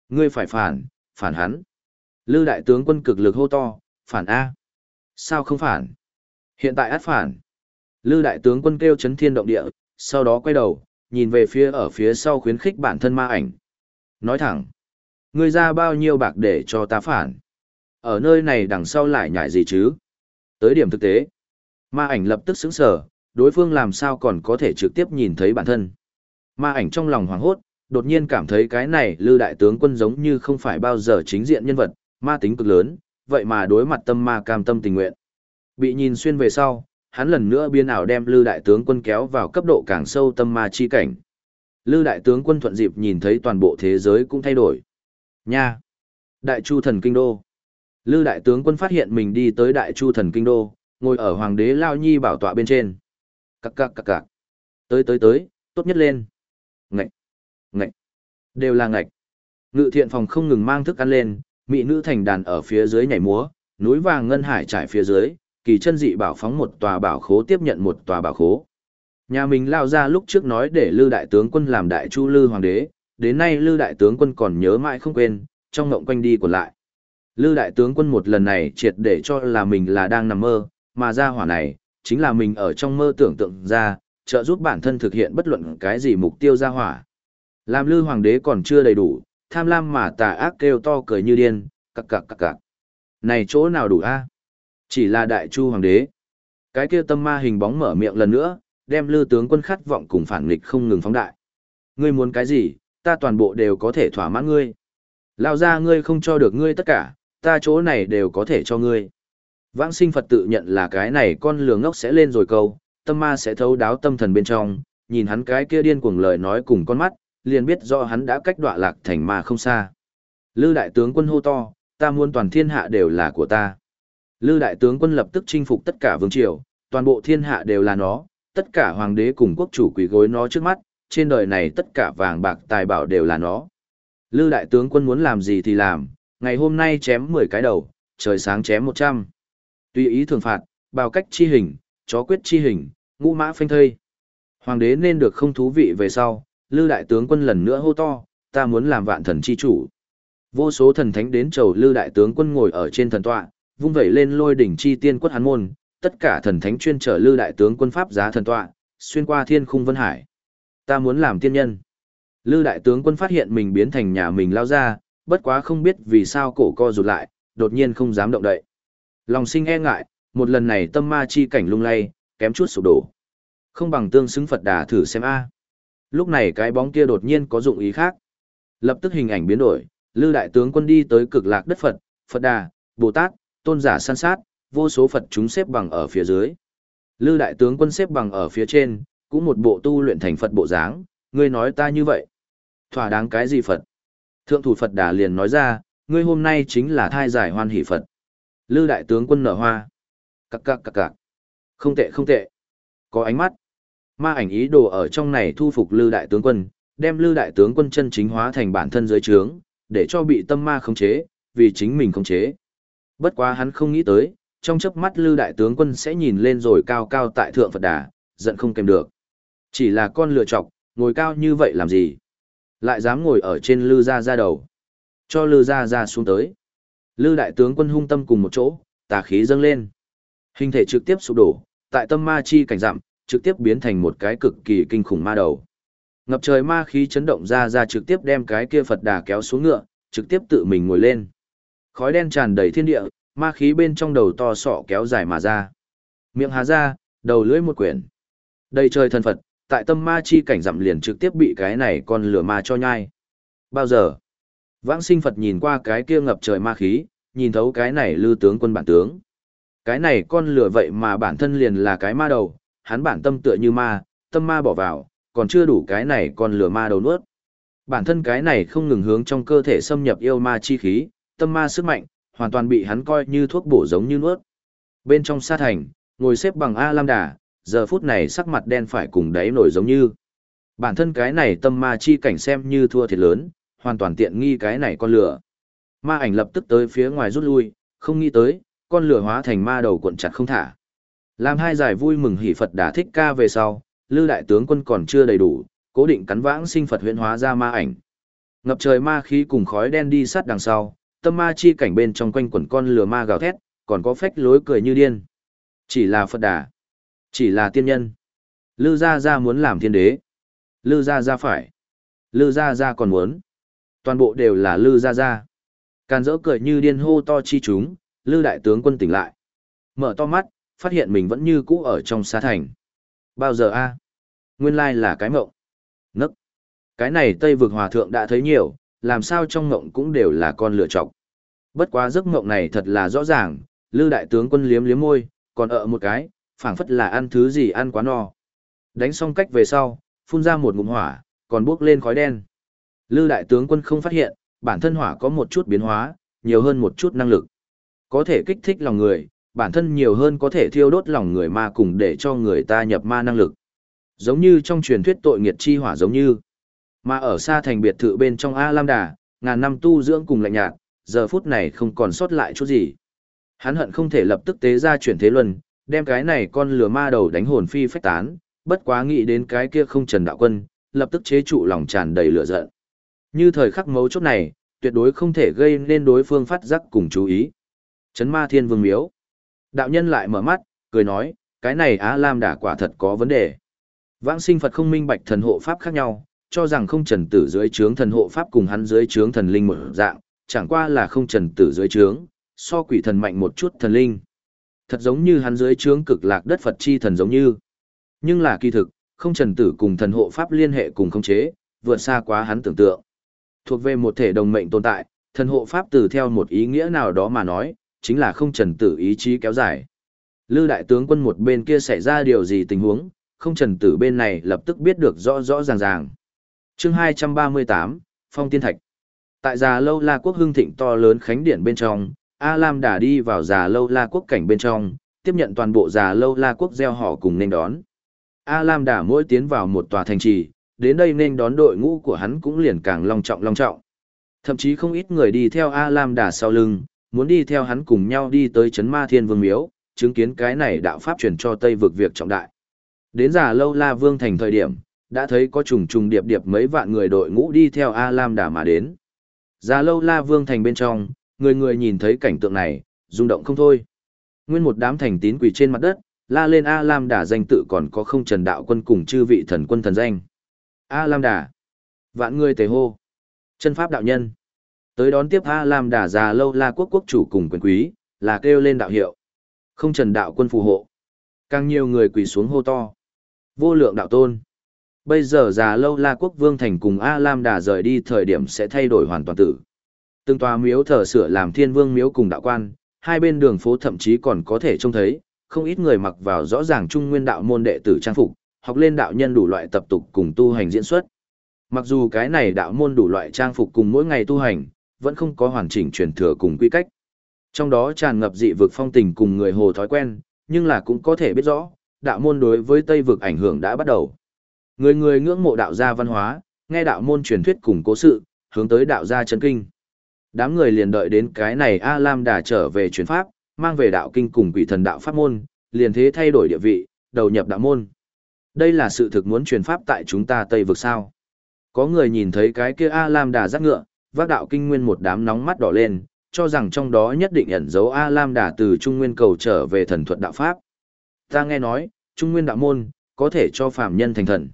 Ngươi phải phản, phản hắn. Lư đại tướng quân cực lực hô to, phản a. Sao không phản? Hiện tại át phản. Lư đại tướng quân kêu chấn thiên động địa, sau đó quay đầu, nhìn về phía ở phía sau khuyến khích bản thân ma ảnh. Nói thẳng, ngươi ra bao nhiêu bạc để cho ta phản? Ở nơi này đằng sau lại nhảy gì chứ? Tới điểm thực tế, ma ảnh lập tức sững sờ, đối phương làm sao còn có thể trực tiếp nhìn thấy bản thân. Ma ảnh trong lòng hoảng hốt, đột nhiên cảm thấy cái này lư đại tướng quân giống như không phải bao giờ chính diện nhân vật, ma tính cực lớn, vậy mà đối mặt tâm ma cam tâm tình nguyện. Bị nhìn xuyên về sau, hắn lần nữa biến ảo đem lư đại tướng quân kéo vào cấp độ càng sâu tâm ma chi cảnh. Lư đại tướng quân thuận dịp nhìn thấy toàn bộ thế giới cũng thay đổi. Nha! Đại chu thần kinh đô. Lư đại tướng quân phát hiện mình đi tới đại chu thần kinh đô, ngồi ở hoàng đế Lao Nhi bảo tọa bên trên. Cặc cặc cặc cặc. Tới tới tới, tốt nhất lên. Ngạch! Đều là ngạch. Ngự thiện phòng không ngừng mang thức ăn lên, mỹ nữ thành đàn ở phía dưới nhảy múa, núi vàng ngân hải trải phía dưới, kỳ chân dị bảo phóng một tòa bảo khố tiếp nhận một tòa bảo khố. Nhà mình lao ra lúc trước nói để Lư đại tướng quân làm đại chu Lư hoàng đế, đến nay Lư đại tướng quân còn nhớ mãi không quên, trong ngộng quanh đi còn lại. Lư đại tướng quân một lần này triệt để cho là mình là đang nằm mơ, mà ra hỏa này, chính là mình ở trong mơ tưởng tượng ra, trợ giúp bản thân thực hiện bất luận cái gì mục tiêu ra hỏa. Làm Lư hoàng đế còn chưa đầy đủ, tham lam mà tà ác kêu to cười như điên, cặc cặc cặc cặc. Này chỗ nào đủ a? Chỉ là đại chu hoàng đế. Cái kia tâm ma hình bóng mở miệng lần nữa, đem lư tướng quân khát vọng cùng phản nghịch không ngừng phóng đại. Ngươi muốn cái gì, ta toàn bộ đều có thể thỏa mãn ngươi. Lao ra ngươi không cho được ngươi tất cả, ta chỗ này đều có thể cho ngươi. Vãng sinh Phật tự nhận là cái này con lừa ngốc sẽ lên rồi câu, tâm ma sẽ thấu đáo tâm thần bên trong, nhìn hắn cái kia điên cuồng lời nói cùng con mắt, liền biết do hắn đã cách đọa lạc thành mà không xa. Lư đại tướng quân hô to, ta muốn toàn thiên hạ đều là của ta. Lư đại tướng quân lập tức chinh phục tất cả vương triều, toàn bộ thiên hạ đều là nó, tất cả hoàng đế cùng quốc chủ quỳ gối nó trước mắt, trên đời này tất cả vàng bạc tài bảo đều là nó. Lư đại tướng quân muốn làm gì thì làm, ngày hôm nay chém 10 cái đầu, trời sáng chém 100. Tùy ý thường phạt, bào cách chi hình, chó quyết chi hình, ngũ mã phanh thây. Hoàng đế nên được không thú vị về sau, Lư đại tướng quân lần nữa hô to, ta muốn làm vạn thần chi chủ. Vô số thần thánh đến chầu Lư đại tướng quân ngồi ở trên thần tọa, vung vẩy lên lôi đỉnh chi tiên quất hắn môn, tất cả thần thánh chuyên trở Lư đại tướng quân pháp giá thần tọa, xuyên qua thiên khung vân hải. Ta muốn làm tiên nhân. Lư đại tướng quân phát hiện mình biến thành nhà mình lao ra, bất quá không biết vì sao cổ co rụt lại, đột nhiên không dám động đậy. Lòng sinh e ngại, một lần này tâm ma chi cảnh lung lay, kém chút sụp đổ. Không bằng tương xứng Phật đà thử xem a. Lúc này cái bóng kia đột nhiên có dụng ý khác. Lập tức hình ảnh biến đổi, Lư đại tướng quân đi tới cực lạc đất Phật, Phật đà, Bồ Tát, tôn giả san sát, vô số Phật chúng xếp bằng ở phía dưới. Lư đại tướng quân xếp bằng ở phía trên, cũng một bộ tu luyện thành Phật bộ dáng, ngươi nói ta như vậy. Thỏa đáng cái gì Phật? Thượng thủ Phật đà liền nói ra, ngươi hôm nay chính là thai giải hoan hỷ Phật. Lư đại tướng quân nở hoa. Cặc cặc cặc cặc. Không tệ không tệ. Có ánh mắt. Ma ảnh ý đồ ở trong này thu phục Lư đại tướng quân, đem Lư đại tướng quân chân chính hóa thành bản thân dưới trướng, để cho bị tâm ma khống chế, vì chính mình khống chế. Bất quá hắn không nghĩ tới, trong chớp mắt Lư đại tướng quân sẽ nhìn lên rồi cao cao tại thượng Phật đà, giận không kèm được. Chỉ là con lựa chọc, ngồi cao như vậy làm gì? Lại dám ngồi ở trên Lư gia gia đầu. Cho Lư gia gia xuống tới. Lư đại tướng quân hung tâm cùng một chỗ, tà khí dâng lên. Hình thể trực tiếp sụp đổ, tại tâm ma chi cảnh giảm, trực tiếp biến thành một cái cực kỳ kinh khủng ma đầu. Ngập trời ma khí chấn động ra ra trực tiếp đem cái kia Phật đà kéo xuống ngựa, trực tiếp tự mình ngồi lên. Khói đen tràn đầy thiên địa, ma khí bên trong đầu to sọ kéo dài mà ra. Miệng há ra, đầu lưỡi một quyển. Đây trời thần Phật, tại tâm ma chi cảnh giảm liền trực tiếp bị cái này con lửa ma cho nhai. Bao giờ? Vãng sinh Phật nhìn qua cái kia ngập trời ma khí, nhìn thấu cái này lư tướng quân bản tướng. Cái này con lửa vậy mà bản thân liền là cái ma đầu, hắn bản tâm tựa như ma, tâm ma bỏ vào, còn chưa đủ cái này còn lửa ma đầu nuốt. Bản thân cái này không ngừng hướng trong cơ thể xâm nhập yêu ma chi khí, tâm ma sức mạnh, hoàn toàn bị hắn coi như thuốc bổ giống như nuốt. Bên trong sa thành, ngồi xếp bằng A Lam Đà, giờ phút này sắc mặt đen phải cùng đáy nổi giống như. Bản thân cái này tâm ma chi cảnh xem như thua thiệt lớn, hoàn toàn tiện nghi cái này con lửa. Ma ảnh lập tức tới phía ngoài rút lui, không nghĩ tới, con lửa hóa thành ma đầu cuộn chặt không thả. Làm hai giải vui mừng hỷ Phật đã thích ca về sau, lư đại tướng quân còn chưa đầy đủ, cố định cắn vãng sinh Phật huyễn hóa ra ma ảnh. Ngập trời ma khí cùng khói đen đi sát đằng sau, tâm ma chi cảnh bên trong quanh quẩn con lửa ma gào thét, còn có phách lối cười như điên. Chỉ là Phật đà, chỉ là tiên nhân. Lư gia gia muốn làm thiên đế. Lư gia gia phải. Lư gia gia còn muốn. Toàn bộ đều là Lư gia gia. Càn dỡ cười như điên hô to chi chúng, Lư đại tướng quân tỉnh lại. Mở to mắt, phát hiện mình vẫn như cũ ở trong xa thành. Bao giờ a? Nguyên lai là cái mộng. Nấc. Cái này Tây vực hòa thượng đã thấy nhiều, làm sao trong mộng cũng đều là con lựa chọc. Bất quá giấc mộng này thật là rõ ràng, Lư đại tướng quân liếm liếm môi, còn ở một cái, phảng phất là ăn thứ gì ăn quá no. Đánh xong cách về sau, phun ra một ngụm hỏa, còn bước lên khói đen. Lư đại tướng quân không phát hiện, bản thân hỏa có một chút biến hóa, nhiều hơn một chút năng lực. Có thể kích thích lòng người, bản thân nhiều hơn có thể thiêu đốt lòng người ma cùng để cho người ta nhập ma năng lực. Giống như trong truyền thuyết tội nghiệt chi hỏa giống như. Mà ở xa thành biệt thự bên trong A Lam Đà, ngàn năm tu dưỡng cùng lạnh nhạt, giờ phút này không còn sót lại chút gì. Hắn hận không thể lập tức tế ra chuyển thế luân, đem cái này con lừa ma đầu đánh hồn phi phách tán, bất quá nghĩ đến cái kia không trần đạo quân, lập tức chế trụ lòng tràn đầy lửa giận. Như thời khắc mấu chốt này, tuyệt đối không thể gây nên đối phương phát giác cùng chú ý. Chấn ma thiên vương miếu. Đạo nhân lại mở mắt, cười nói, cái này Á Lam đà quả thật có vấn đề. Vãng sinh Phật không minh bạch thần hộ pháp khác nhau, cho rằng không trần tử dưới trướng thần hộ pháp cùng hắn dưới trướng thần linh một dạng, chẳng qua là không trần tử dưới trướng, so quỷ thần mạnh một chút thần linh. Thật giống như hắn dưới trướng cực lạc đất Phật chi thần giống như. Nhưng là kỳ thực, không trần tử cùng thần hộ pháp liên hệ cùng khống chế, vượt xa quá hắn tưởng tượng. Thuộc về một thể đồng mệnh tồn tại, thần hộ pháp từ theo một ý nghĩa nào đó mà nói, chính là không trần tử ý chí kéo dài. Lư đại tướng quân một bên kia xảy ra điều gì tình huống, không trần tử bên này lập tức biết được rõ rõ ràng ràng. chương 238, Phong Tiên Thạch. Tại già lâu la quốc hưng thịnh to lớn khánh điện bên trong, A Lam đã đi vào già lâu la quốc cảnh bên trong, tiếp nhận toàn bộ già lâu la quốc gieo họ cùng nên đón. A Lam đã mỗi tiến vào một tòa thành trì, đến đây nên đón đội ngũ của hắn cũng liền càng long trọng long trọng. Thậm chí không ít người đi theo A Lam đà sau lưng, muốn đi theo hắn cùng nhau đi tới chấn ma thiên vương miếu, chứng kiến cái này đạo pháp truyền cho Tây vực việc trọng đại. Đến già lâu la vương thành thời điểm, đã thấy có trùng trùng điệp điệp mấy vạn người đội ngũ đi theo A Lam đà mà đến. Già lâu la vương thành bên trong, người người nhìn thấy cảnh tượng này, rung động không thôi. Nguyên một đám thành tín quỳ trên mặt đất, la lên A Lam đà danh tự còn có không trần đạo quân cùng chư vị thần quân thần danh. A Lam đà. Vạn người tề hô. Chân pháp đạo nhân. Tới đón tiếp A Lam đà già lâu la quốc quốc chủ cùng quyền quý, là kêu lên đạo hiệu. Không trần đạo quân phù hộ. Càng nhiều người quỳ xuống hô to. Vô lượng đạo tôn. Bây giờ già lâu la quốc vương thành cùng A Lam đà rời đi thời điểm sẽ thay đổi hoàn toàn tử. Từng tòa miếu thờ sửa làm thiên vương miếu cùng đạo quan, hai bên đường phố thậm chí còn có thể trông thấy, không ít người mặc vào rõ ràng trung nguyên đạo môn đệ tử trang phục, học lên đạo nhân đủ loại tập tục cùng tu hành diễn xuất. Mặc dù cái này đạo môn đủ loại trang phục cùng mỗi ngày tu hành, vẫn không có hoàn chỉnh truyền thừa cùng quy cách. Trong đó tràn ngập dị vực phong tình cùng người hồ thói quen, nhưng là cũng có thể biết rõ, đạo môn đối với Tây vực ảnh hưởng đã bắt đầu. Người người ngưỡng mộ đạo gia văn hóa, nghe đạo môn truyền thuyết cùng cố sự, hướng tới đạo gia chân kinh. Đám người liền đợi đến cái này A Lam đà trở về truyền pháp, mang về đạo kinh cùng quỷ thần đạo pháp môn, liền thế thay đổi địa vị, đầu nhập đạo môn. Đây là sự thực muốn truyền pháp tại chúng ta Tây vực sao. Có người nhìn thấy cái kia A Lam đà giác ngựa, vác đạo kinh nguyên một đám nóng mắt đỏ lên, cho rằng trong đó nhất định ẩn dấu A Lam đà từ Trung Nguyên cầu trở về thần thuật đạo pháp. Ta nghe nói, Trung Nguyên đạo môn, có thể cho phàm nhân thành thần.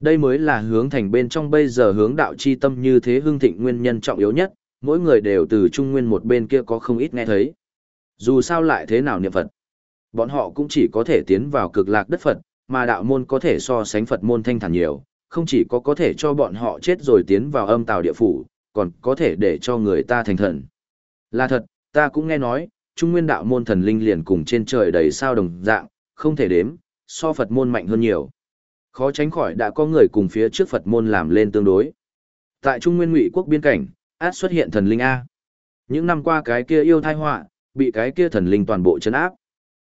Đây mới là hướng thành bên trong bây giờ hướng đạo chi tâm như thế hương thịnh nguyên nhân trọng yếu nhất, mỗi người đều từ Trung Nguyên một bên kia có không ít nghe thấy. Dù sao lại thế nào niệm Phật, bọn họ cũng chỉ có thể tiến vào cực lạc đất Phật, mà đạo môn có thể so sánh Phật môn thanh thản nhiều, không chỉ có có thể cho bọn họ chết rồi tiến vào âm tào địa phủ, còn có thể để cho người ta thành thần. Là thật, ta cũng nghe nói, Trung Nguyên đạo môn thần linh liền cùng trên trời đầy sao đồng dạng, không thể đếm, so Phật môn mạnh hơn nhiều. Khó tránh khỏi đã có người cùng phía trước Phật môn làm lên tương đối. Tại Trung Nguyên Ngụy quốc biên cảnh, át xuất hiện thần linh A. Những năm qua cái kia yêu thai họa, bị cái kia thần linh toàn bộ chấn áp.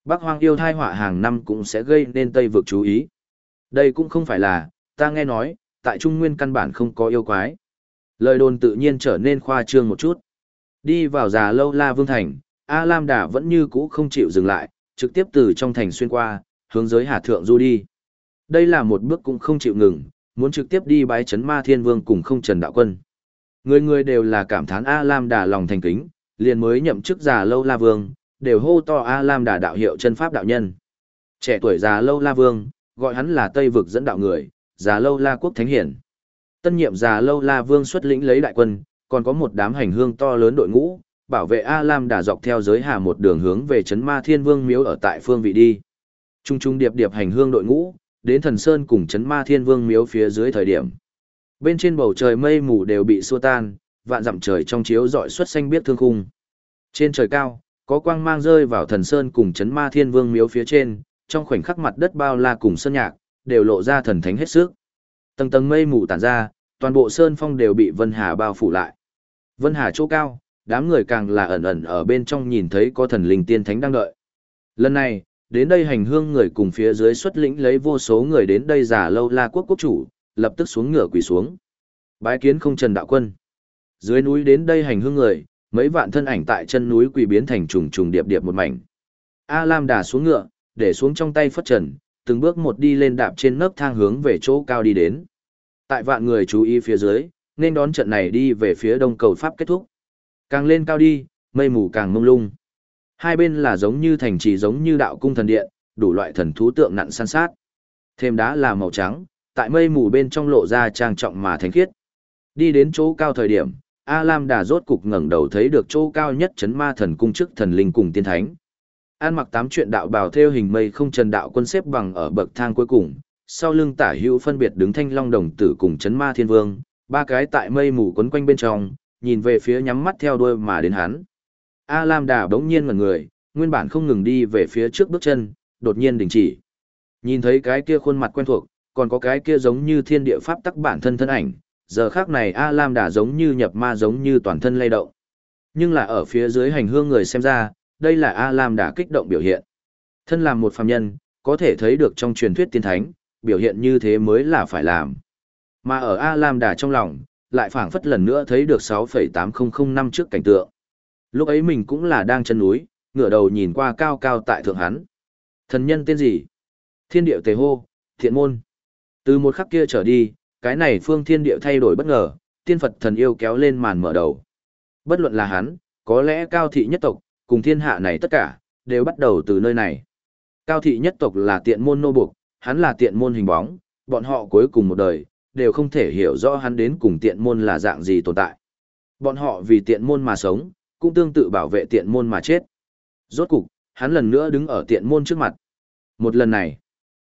Bắc hoang yêu thai họa hàng năm cũng sẽ gây nên Tây vực chú ý. Đây cũng không phải là, ta nghe nói, tại Trung Nguyên căn bản không có yêu quái. Lời đồn tự nhiên trở nên khoa trương một chút. Đi vào già lâu la vương thành, A Lam Đà vẫn như cũ không chịu dừng lại, trực tiếp từ trong thành xuyên qua, hướng giới Hà Thượng du đi. Đây là một bước cũng không chịu ngừng, muốn trực tiếp đi bái chấn ma thiên vương cùng không trần đạo quân. Người người đều là cảm thán A Lam Đà lòng thành kính, liền mới nhậm chức già lâu la vương, đều hô to A Lam Đà đạo hiệu chân pháp đạo nhân. Trẻ tuổi già lâu la vương, gọi hắn là Tây vực dẫn đạo người, già lâu la quốc thánh hiển. Tân nhiệm già lâu la vương xuất lĩnh lấy đại quân, còn có một đám hành hương to lớn đội ngũ, bảo vệ A Lam đà dọc theo giới hà một đường hướng về chấn ma thiên vương miếu ở tại phương vị đi. Trung trung điệp điệp hành hương đội ngũ, đến thần sơn cùng chấn ma thiên vương miếu phía dưới thời điểm. Bên trên bầu trời mây mù đều bị xua tan, vạn dặm trời trong chiếu dọi xuất xanh biết thương khung. Trên trời cao, có quang mang rơi vào thần sơn cùng chấn ma thiên vương miếu phía trên, trong khoảnh khắc mặt đất bao la cùng sơn nhạc, đều lộ ra thần thánh hết sức. Tầng tầng mây mù tản ra, toàn bộ sơn phong đều bị Vân Hà bao phủ lại. Vân Hà chỗ cao, đám người càng là ẩn ẩn ở bên trong nhìn thấy có thần linh tiên thánh đang đợi. Lần này, đến đây hành hương người cùng phía dưới xuất lĩnh lấy vô số người đến đây giả lâu la quốc quốc chủ, lập tức xuống ngựa quỳ xuống. Bái kiến không trần đạo quân. Dưới núi đến đây hành hương người, mấy vạn thân ảnh tại chân núi quỳ biến thành trùng trùng điệp điệp một mảnh. A Lam đà xuống ngựa, để xuống trong tay phất trần, từng bước một đi lên đạp trên nấc thang hướng về chỗ cao đi đến. Tại vạn người chú ý phía dưới, nên đón trận này đi về phía đông cầu Pháp kết thúc. Càng lên cao đi, mây mù càng mông lung. Hai bên là giống như thành trì giống như đạo cung thần điện, đủ loại thần thú tượng nặn san sát. Thêm đá là màu trắng, tại mây mù bên trong lộ ra trang trọng mà thánh khiết. Đi đến chỗ cao thời điểm, A Lam Đà rốt cục ngẩng đầu thấy được chỗ cao nhất chấn ma thần cung chức thần linh cùng tiên thánh. An mặc tám chuyện đạo bào theo hình mây không trần đạo quân xếp bằng ở bậc thang cuối cùng, sau lưng tả hữu phân biệt đứng thanh long đồng tử cùng chấn ma thiên vương, ba cái tại mây mù quấn quanh bên trong, nhìn về phía nhắm mắt theo đuôi mà đến hắn. A Lam Đà đống nhiên ngẩn người, nguyên bản không ngừng đi về phía trước bước chân, đột nhiên đình chỉ. Nhìn thấy cái kia khuôn mặt quen thuộc, còn có cái kia giống như thiên địa pháp tắc bản thân thân ảnh, giờ khác này A Lam Đà giống như nhập ma giống như toàn thân lay động. Nhưng là ở phía dưới hành hương người xem ra, đây là A Lam Đà kích động biểu hiện. Thân làm một phàm nhân, có thể thấy được trong truyền thuyết tiên thánh, biểu hiện như thế mới là phải làm. Mà ở A Lam Đà trong lòng, lại phảng phất lần nữa thấy được 6,8005 năm trước cảnh tượng. Lúc ấy mình cũng là đang chân núi, ngửa đầu nhìn qua cao cao tại thượng hắn. Thần nhân tên gì? Thiên điệu tề hô, thiện môn. Từ một khắc kia trở đi, cái này phương thiên điệu thay đổi bất ngờ, tiên Phật thần yêu kéo lên màn mở đầu. Bất luận là hắn, có lẽ cao thị nhất tộc, cùng thiên hạ này tất cả, đều bắt đầu từ nơi này. Cao thị nhất tộc là tiện môn nô buộc, hắn là tiện môn hình bóng, bọn họ cuối cùng một đời, đều không thể hiểu rõ hắn đến cùng tiện môn là dạng gì tồn tại. Bọn họ vì tiện môn mà sống, cũng tương tự bảo vệ tiện môn mà chết. Rốt cục, hắn lần nữa đứng ở tiện môn trước mặt. Một lần này,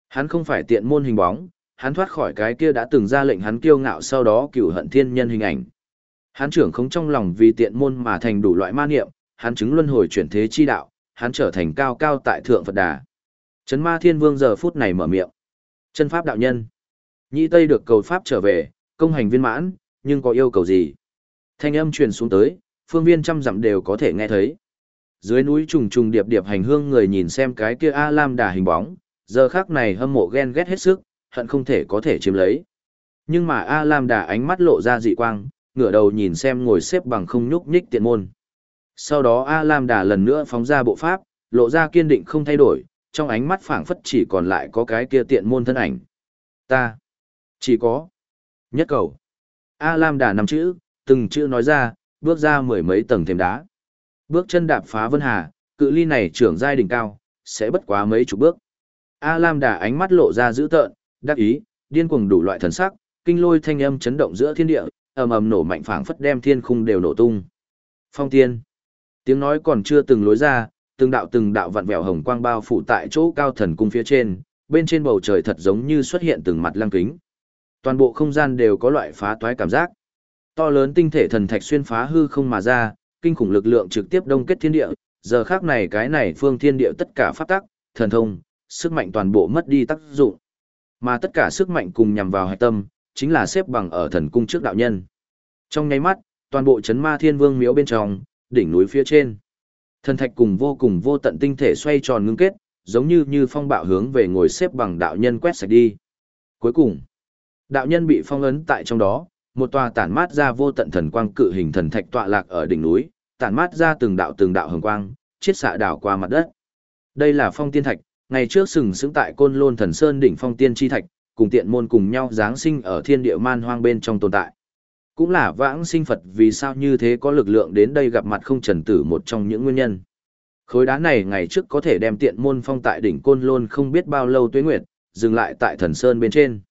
hắn không phải tiện môn hình bóng, hắn thoát khỏi cái kia đã từng ra lệnh hắn kiêu ngạo sau đó cửu hận thiên nhân hình ảnh. Hắn trưởng không trong lòng vì tiện môn mà thành đủ loại ma niệm, hắn chứng luân hồi chuyển thế chi đạo, hắn trở thành cao cao tại thượng Phật Đà. Chấn ma thiên vương giờ phút này mở miệng. Chân pháp đạo nhân. Nhĩ Tây được cầu pháp trở về, công hành viên mãn, nhưng có yêu cầu gì? Thanh âm truyền xuống tới, phương viên trăm dặm đều có thể nghe thấy. Dưới núi trùng trùng điệp điệp hành hương người nhìn xem cái kia A Lam đà hình bóng, giờ khác này hâm mộ ghen ghét hết sức, hận không thể có thể chiếm lấy. Nhưng mà A Lam đà ánh mắt lộ ra dị quang, ngửa đầu nhìn xem ngồi xếp bằng không nhúc nhích tiện môn. Sau đó A Lam đà lần nữa phóng ra bộ pháp, lộ ra kiên định không thay đổi, trong ánh mắt phảng phất chỉ còn lại có cái kia tiện môn thân ảnh. Ta, chỉ có, nhất cầu. A Lam đà năm chữ, từng chữ nói ra, bước ra mười mấy tầng thềm đá. Bước chân đạp phá vân hà, cự ly này trưởng giai đỉnh cao, sẽ bất quá mấy chục bước. A Lam đà ánh mắt lộ ra dữ tợn, đắc ý, điên cuồng đủ loại thần sắc, kinh lôi thanh âm chấn động giữa thiên địa, ầm ầm nổ mạnh phảng phất đem thiên khung đều nổ tung. Phong tiên. Tiếng nói còn chưa từng lối ra, từng đạo từng đạo vặn vẹo hồng quang bao phủ tại chỗ cao thần cung phía trên, bên trên bầu trời thật giống như xuất hiện từng mặt lăng kính. Toàn bộ không gian đều có loại phá toái cảm giác. To lớn tinh thể thần thạch xuyên phá hư không mà ra, kinh khủng lực lượng trực tiếp đông kết thiên địa, giờ khác này cái này phương thiên địa tất cả pháp tắc, thần thông, sức mạnh toàn bộ mất đi tác dụng. Mà tất cả sức mạnh cùng nhằm vào hạch tâm, chính là xếp bằng ở thần cung trước đạo nhân. Trong nháy mắt, toàn bộ chấn ma thiên vương miếu bên trong, đỉnh núi phía trên. Thần thạch cùng vô cùng vô tận tinh thể xoay tròn ngưng kết, giống như như phong bạo hướng về ngồi xếp bằng đạo nhân quét sạch đi. Cuối cùng, đạo nhân bị phong ấn tại trong đó, một tòa tản mát ra vô tận thần quang cự hình thần thạch tọa lạc ở đỉnh núi, tản mát ra từng đạo từng đạo hồng quang, chiết xạ đảo qua mặt đất. Đây là phong tiên thạch, ngày trước sừng sững tại côn lôn thần sơn đỉnh phong tiên chi thạch, cùng tiện môn cùng nhau giáng sinh ở thiên địa man hoang bên trong tồn tại. Cũng là vãng sinh Phật vì sao như thế có lực lượng đến đây gặp mặt không trần tử một trong những nguyên nhân. Khối đá này ngày trước có thể đem tiện môn phong tại đỉnh côn lôn không biết bao lâu tuế nguyệt, dừng lại tại thần sơn bên trên.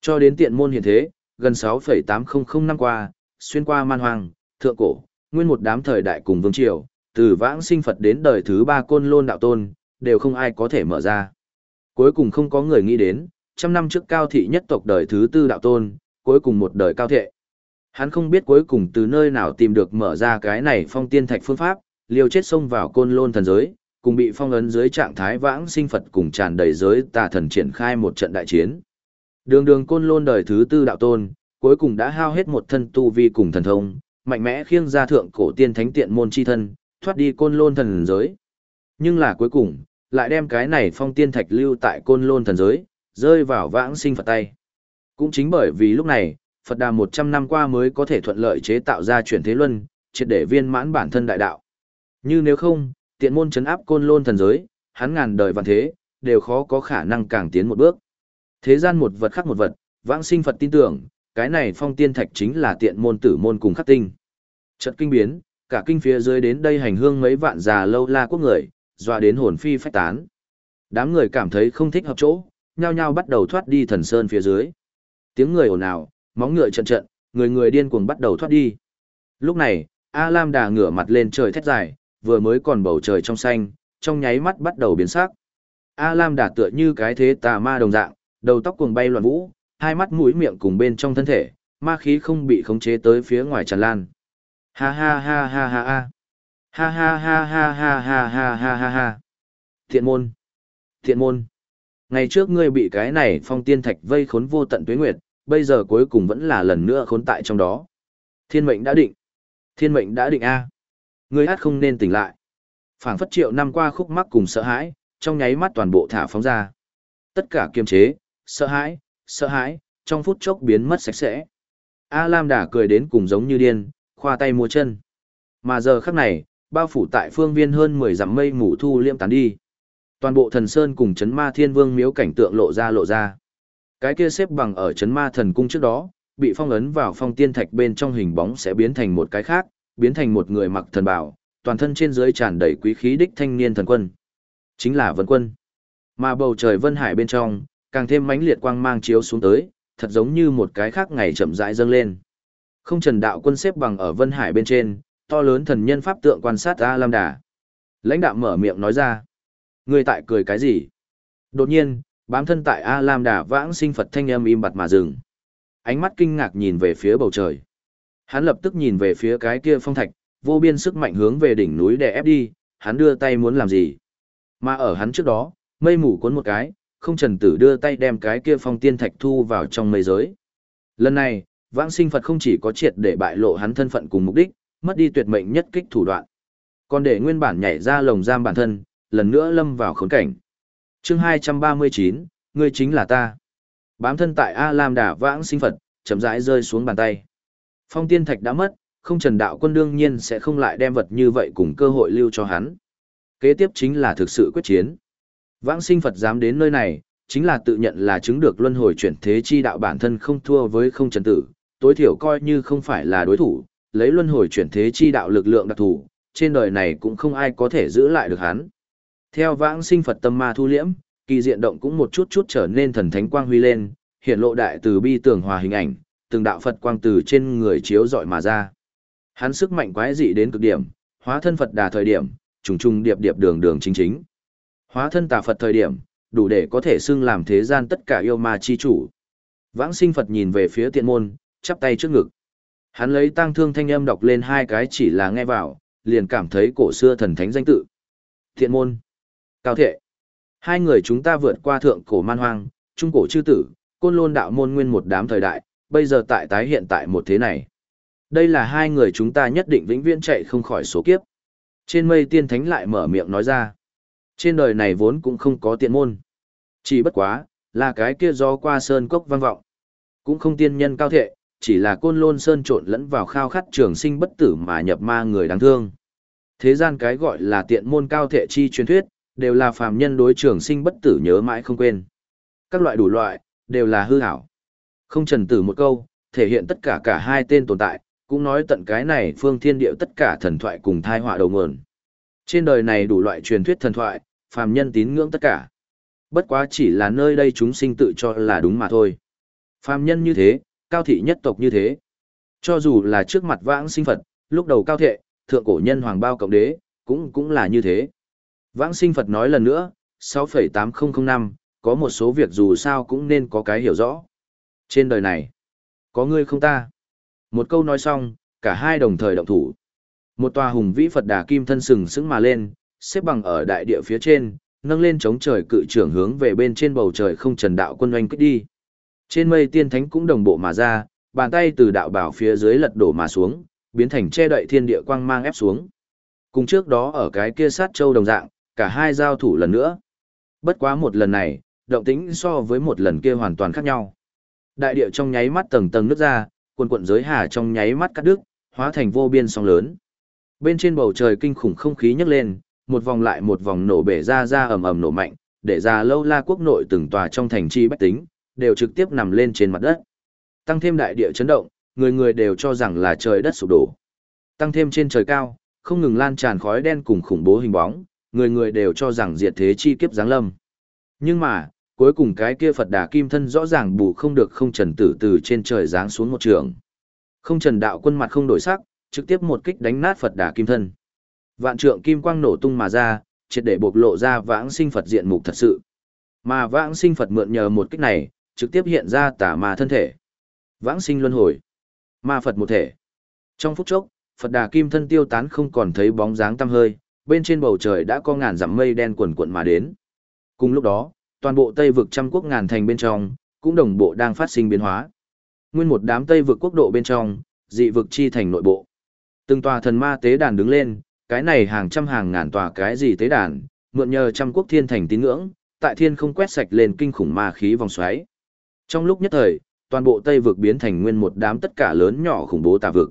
Cho đến tiện môn hiện thế, gần 6,800 năm qua, xuyên qua man hoang, thượng cổ, nguyên một đám thời đại cùng vương triều, từ vãng sinh Phật đến đời thứ ba côn lôn đạo tôn, đều không ai có thể mở ra. Cuối cùng không có người nghĩ đến, trăm năm trước cao thị nhất tộc đời thứ tư đạo tôn, cuối cùng một đời cao thệ. Hắn không biết cuối cùng từ nơi nào tìm được mở ra cái này phong tiên thạch phương pháp, liều chết xông vào côn lôn thần giới, cùng bị phong ấn dưới trạng thái vãng sinh Phật cùng tràn đầy giới tà thần triển khai một trận đại chiến. Đường đường côn lôn đời thứ tư đạo tôn, cuối cùng đã hao hết một thân tu vi cùng thần thông, mạnh mẽ khiêng ra thượng cổ tiên thánh tiện môn chi thân, thoát đi côn lôn thần giới. Nhưng là cuối cùng, lại đem cái này phong tiên thạch lưu tại côn lôn thần giới, rơi vào vãng sinh Phật tay. Cũng chính bởi vì lúc này, Phật đà 100 năm qua mới có thể thuận lợi chế tạo ra chuyển thế luân, triệt để viên mãn bản thân đại đạo. Như nếu không, tiện môn chấn áp côn lôn thần giới, hắn ngàn đời vạn thế, đều khó có khả năng càng tiến một bước. Thế gian một vật khác một vật, vãng sinh Phật tin tưởng, cái này phong tiên thạch chính là tiện môn tử môn cùng khắc tinh. Trận kinh biến, cả kinh phía dưới đến đây hành hương mấy vạn già lâu la quốc người, dọa đến hồn phi phách tán. Đám người cảm thấy không thích hợp chỗ, nhao nhao bắt đầu thoát đi thần sơn phía dưới. Tiếng người ồn ào, móng ngựa trận trận, người người điên cuồng bắt đầu thoát đi. Lúc này, A Lam đà ngửa mặt lên trời thét dài, vừa mới còn bầu trời trong xanh, trong nháy mắt bắt đầu biến sắc. A Lam đà tựa như cái thế tà ma đồng dạng, đầu tóc cuồng bay loạn vũ, hai mắt mũi miệng cùng bên trong thân thể, ma khí không bị khống chế tới phía ngoài tràn lan. Ha ha ha ha ha ha. Ha ha ha ha ha ha ha ha ha ha. Thiện môn. Thiện môn. Ngày trước ngươi bị cái này phong tiên thạch vây khốn vô tận tuế nguyệt, bây giờ cuối cùng vẫn là lần nữa khốn tại trong đó. Thiên mệnh đã định. Thiên mệnh đã định A. Ngươi hát không nên tỉnh lại. phảng phất triệu năm qua khúc mắc cùng sợ hãi, trong nháy mắt toàn bộ thả phóng ra. Tất cả kiềm chế, sợ hãi, sợ hãi, trong phút chốc biến mất sạch sẽ. A Lam đã cười đến cùng giống như điên, khoa tay múa chân. Mà giờ khắc này, bao phủ tại phương viên hơn 10 dặm mây mù thu liêm tán đi. Toàn bộ thần sơn cùng chấn ma thiên vương miếu cảnh tượng lộ ra lộ ra. Cái kia xếp bằng ở chấn ma thần cung trước đó, bị phong ấn vào phong tiên thạch bên trong hình bóng sẽ biến thành một cái khác, biến thành một người mặc thần bảo, toàn thân trên dưới tràn đầy quý khí đích thanh niên thần quân. Chính là Vân Quân. Mà bầu trời Vân Hải bên trong, càng thêm mãnh liệt quang mang chiếu xuống tới, thật giống như một cái khác ngày chậm rãi dâng lên. Không Trần Đạo Quân xếp bằng ở Vân Hải bên trên, to lớn thần nhân pháp tượng quan sát A Lam Đà. Lãnh đạo mở miệng nói ra. Người tại cười cái gì? Đột nhiên, bám thân tại A Lam Đà vãng sinh Phật thanh âm im bặt mà dừng. Ánh mắt kinh ngạc nhìn về phía bầu trời. Hắn lập tức nhìn về phía cái kia phong thạch, vô biên sức mạnh hướng về đỉnh núi để ép đi, hắn đưa tay muốn làm gì? Mà ở hắn trước đó, mây mù cuốn một cái, không trần tử đưa tay đem cái kia phong tiên thạch thu vào trong mây giới. Lần này, vãng sinh Phật không chỉ có triệt để bại lộ hắn thân phận cùng mục đích, mất đi tuyệt mệnh nhất kích thủ đoạn. Còn để nguyên bản nhảy ra lồng giam bản thân, lần nữa lâm vào khốn cảnh chương 239, ngươi chính là ta. Bám thân tại A Lam đà vãng sinh Phật, chậm rãi rơi xuống bàn tay. Phong tiên thạch đã mất, không trần đạo quân đương nhiên sẽ không lại đem vật như vậy cùng cơ hội lưu cho hắn. Kế tiếp chính là thực sự quyết chiến. Vãng sinh Phật dám đến nơi này, chính là tự nhận là chứng được luân hồi chuyển thế chi đạo bản thân không thua với không trần tử, tối thiểu coi như không phải là đối thủ, lấy luân hồi chuyển thế chi đạo lực lượng đặc thù, trên đời này cũng không ai có thể giữ lại được hắn. Theo vãng sinh Phật tâm ma thu liễm, kỳ diện động cũng một chút chút trở nên thần thánh quang huy lên, hiện lộ đại từ bi tường hòa hình ảnh, từng đạo Phật quang từ trên người chiếu dọi mà ra. Hắn sức mạnh quái dị đến cực điểm, hóa thân Phật đà thời điểm, trùng trùng điệp điệp đường đường chính chính. Hóa thân tà Phật thời điểm, đủ để có thể xưng làm thế gian tất cả yêu ma chi chủ. Vãng sinh Phật nhìn về phía tiện môn, chắp tay trước ngực. Hắn lấy tang thương thanh âm đọc lên hai cái chỉ là nghe vào, liền cảm thấy cổ xưa thần thánh danh tự. Thiện môn, cao thệ. Hai người chúng ta vượt qua thượng cổ man hoang, trung cổ chư tử, côn lôn đạo môn nguyên một đám thời đại, bây giờ tại tái hiện tại một thế này. Đây là hai người chúng ta nhất định vĩnh viễn chạy không khỏi số kiếp. Trên mây tiên thánh lại mở miệng nói ra. Trên đời này vốn cũng không có tiện môn. Chỉ bất quá, là cái kia do qua sơn cốc vang vọng. Cũng không tiên nhân cao thệ, chỉ là côn lôn sơn trộn lẫn vào khao khát trường sinh bất tử mà nhập ma người đáng thương. Thế gian cái gọi là tiện môn cao thệ chi truyền thuyết, đều là phàm nhân đối trường sinh bất tử nhớ mãi không quên. Các loại đủ loại, đều là hư hảo. Không trần tử một câu, thể hiện tất cả cả hai tên tồn tại, cũng nói tận cái này phương thiên điệu tất cả thần thoại cùng thai họa đầu nguồn. Trên đời này đủ loại truyền thuyết thần thoại, phàm nhân tín ngưỡng tất cả. Bất quá chỉ là nơi đây chúng sinh tự cho là đúng mà thôi. Phàm nhân như thế, cao thị nhất tộc như thế. Cho dù là trước mặt vãng sinh Phật, lúc đầu cao thệ, thượng cổ nhân hoàng bao cộng đế, cũng cũng là như thế. Vãng sinh Phật nói lần nữa, 6,8005, có một số việc dù sao cũng nên có cái hiểu rõ. Trên đời này, có ngươi không ta. Một câu nói xong, cả hai đồng thời động thủ. Một tòa hùng vĩ Phật đà kim thân sừng sững mà lên, xếp bằng ở đại địa phía trên, nâng lên chống trời cự trưởng hướng về bên trên bầu trời không trần đạo quân oanh kích đi. Trên mây tiên thánh cũng đồng bộ mà ra, bàn tay từ đạo bảo phía dưới lật đổ mà xuống, biến thành che đậy thiên địa quang mang ép xuống. Cùng trước đó ở cái kia sát châu đồng dạng, cả hai giao thủ lần nữa. Bất quá một lần này, động tĩnh so với một lần kia hoàn toàn khác nhau. Đại địa trong nháy mắt tầng tầng nứt ra, cuồn cuộn giới hà trong nháy mắt cắt đứt, hóa thành vô biên sóng lớn. Bên trên bầu trời kinh khủng không khí nhấc lên, một vòng lại một vòng nổ bể ra ra ầm ầm nổ mạnh, để ra lâu la quốc nội từng tòa trong thành chi bách tính, đều trực tiếp nằm lên trên mặt đất. Tăng thêm đại địa chấn động, người người đều cho rằng là trời đất sụp đổ. Tăng thêm trên trời cao, không ngừng lan tràn khói đen cùng khủng bố hình bóng, người người đều cho rằng diệt thế chi kiếp giáng lâm. Nhưng mà, cuối cùng cái kia Phật Đà Kim thân rõ ràng bù không được không trần tử từ trên trời giáng xuống một trường. Không trần đạo quân mặt không đổi sắc, trực tiếp một kích đánh nát Phật Đà Kim Thân. Vạn trượng kim quang nổ tung mà ra, triệt để bộc lộ ra vãng sinh Phật diện mục thật sự. Mà vãng sinh Phật mượn nhờ một kích này, trực tiếp hiện ra tà ma thân thể. Vãng sinh luân hồi. Ma Phật một thể. Trong phút chốc, Phật Đà Kim Thân tiêu tán không còn thấy bóng dáng tăm hơi, bên trên bầu trời đã có ngàn dặm mây đen quần quận mà đến. Cùng lúc đó, toàn bộ Tây vực trăm quốc ngàn thành bên trong, cũng đồng bộ đang phát sinh biến hóa. Nguyên một đám Tây vực quốc độ bên trong, dị vực chi thành nội bộ. Từng tòa thần ma tế đàn đứng lên, cái này hàng trăm hàng ngàn tòa cái gì tế đàn, mượn nhờ trăm quốc thiên thành tín ngưỡng, tại thiên không quét sạch lên kinh khủng ma khí vòng xoáy. Trong lúc nhất thời, toàn bộ Tây vực biến thành nguyên một đám tất cả lớn nhỏ khủng bố tà vực.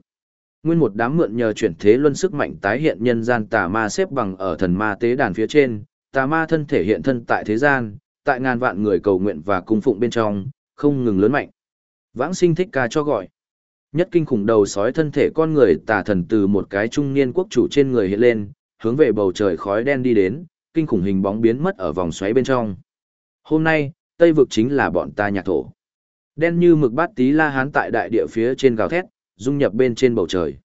Nguyên một đám mượn nhờ chuyển thế luân sức mạnh tái hiện nhân gian tà ma xếp bằng ở thần ma tế đàn phía trên, tà ma thân thể hiện thân tại thế gian, tại ngàn vạn người cầu nguyện và cung phụng bên trong, không ngừng lớn mạnh. Vãng sinh thích ca cho gọi. Nhất kinh khủng đầu sói thân thể con người tà thần từ một cái trung niên quốc chủ trên người hiện lên, hướng về bầu trời khói đen đi đến, kinh khủng hình bóng biến mất ở vòng xoáy bên trong. Hôm nay, Tây vực chính là bọn ta nhạc thổ. Đen như mực bát tí la hán tại đại địa phía trên gào thét, dung nhập bên trên bầu trời.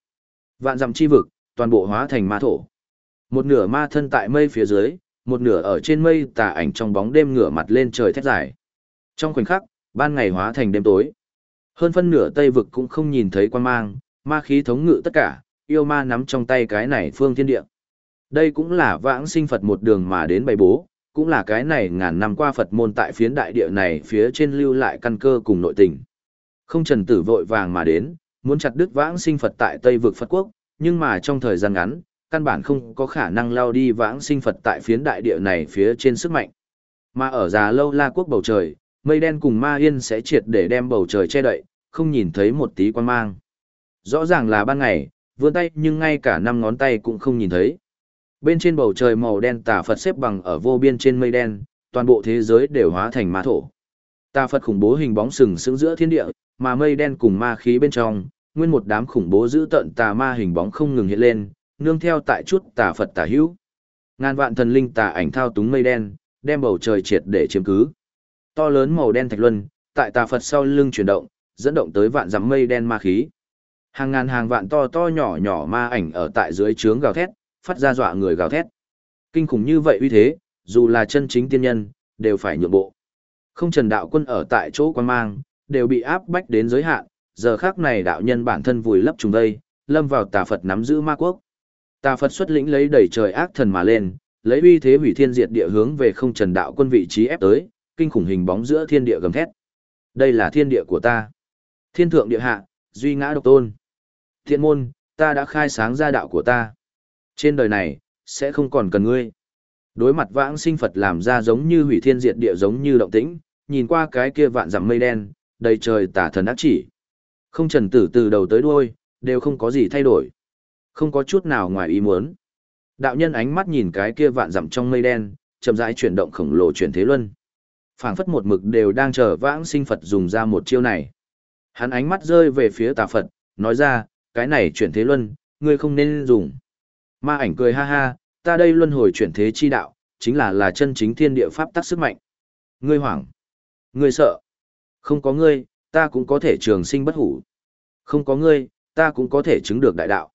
Vạn dặm chi vực, toàn bộ hóa thành ma thổ. Một nửa ma thân tại mây phía dưới, một nửa ở trên mây tà ảnh trong bóng đêm ngửa mặt lên trời thét dài. Trong khoảnh khắc, ban ngày hóa thành đêm tối. Hơn phân nửa Tây vực cũng không nhìn thấy quan mang, ma khí thống ngự tất cả, yêu ma nắm trong tay cái này phương thiên địa. Đây cũng là vãng sinh Phật một đường mà đến bày bố, cũng là cái này ngàn năm qua Phật môn tại phiến đại địa này phía trên lưu lại căn cơ cùng nội tình. Không trần tử vội vàng mà đến, muốn chặt đứt vãng sinh Phật tại Tây vực Phật quốc, nhưng mà trong thời gian ngắn, căn bản không có khả năng lao đi vãng sinh Phật tại phiến đại địa này phía trên sức mạnh. Mà ở già lâu la quốc bầu trời, mây đen cùng ma yên sẽ triệt để đem bầu trời che đậy, không nhìn thấy một tí quan mang. Rõ ràng là ban ngày, vươn tay nhưng ngay cả năm ngón tay cũng không nhìn thấy. Bên trên bầu trời màu đen tà Phật xếp bằng ở vô biên trên mây đen, toàn bộ thế giới đều hóa thành ma thổ. Tà Phật khủng bố hình bóng sừng sững giữa thiên địa, mà mây đen cùng ma khí bên trong, nguyên một đám khủng bố giữ tận tà ma hình bóng không ngừng hiện lên, nương theo tại chút tà Phật tà hữu. Ngàn vạn thần linh tà ảnh thao túng mây đen, đem bầu trời triệt để chiếm cứ. To lớn màu đen thạch luân, tại tà Phật sau lưng chuyển động, dẫn động tới vạn dặm mây đen ma khí. Hàng ngàn hàng vạn to to nhỏ nhỏ ma ảnh ở tại dưới trướng gào thét, phát ra dọa người gào thét. Kinh khủng như vậy uy thế, dù là chân chính tiên nhân, đều phải nhượng bộ. Không trần đạo quân ở tại chỗ quan mang, đều bị áp bách đến giới hạn, giờ khác này đạo nhân bản thân vùi lấp trùng đây, lâm vào tà Phật nắm giữ ma quốc. Tà Phật xuất lĩnh lấy đẩy trời ác thần mà lên, lấy uy thế hủy thiên diệt địa hướng về không trần đạo quân vị trí ép tới, kinh khủng hình bóng giữa thiên địa gầm thét. Đây là thiên địa của ta. Thiên thượng địa hạ, duy ngã độc tôn. Thiện môn, ta đã khai sáng ra đạo của ta. Trên đời này, sẽ không còn cần ngươi. Đối mặt vãng sinh Phật làm ra giống như hủy thiên diệt địa giống như động tĩnh, nhìn qua cái kia vạn dặm mây đen, đầy trời tả thần ác chỉ. Không trần tử từ đầu tới đuôi, đều không có gì thay đổi. Không có chút nào ngoài ý muốn. Đạo nhân ánh mắt nhìn cái kia vạn dặm trong mây đen, chậm rãi chuyển động khổng lồ chuyển thế luân. phảng phất một mực đều đang chờ vãng sinh Phật dùng ra một chiêu này. Hắn ánh mắt rơi về phía tà Phật, nói ra, cái này chuyển thế luân, ngươi không nên dùng. Ma ảnh cười ha ha, ta đây luân hồi chuyển thế chi đạo, chính là là chân chính thiên địa pháp tắc sức mạnh. Ngươi hoảng, ngươi sợ. Không có ngươi, ta cũng có thể trường sinh bất hủ. Không có ngươi, ta cũng có thể chứng được đại đạo.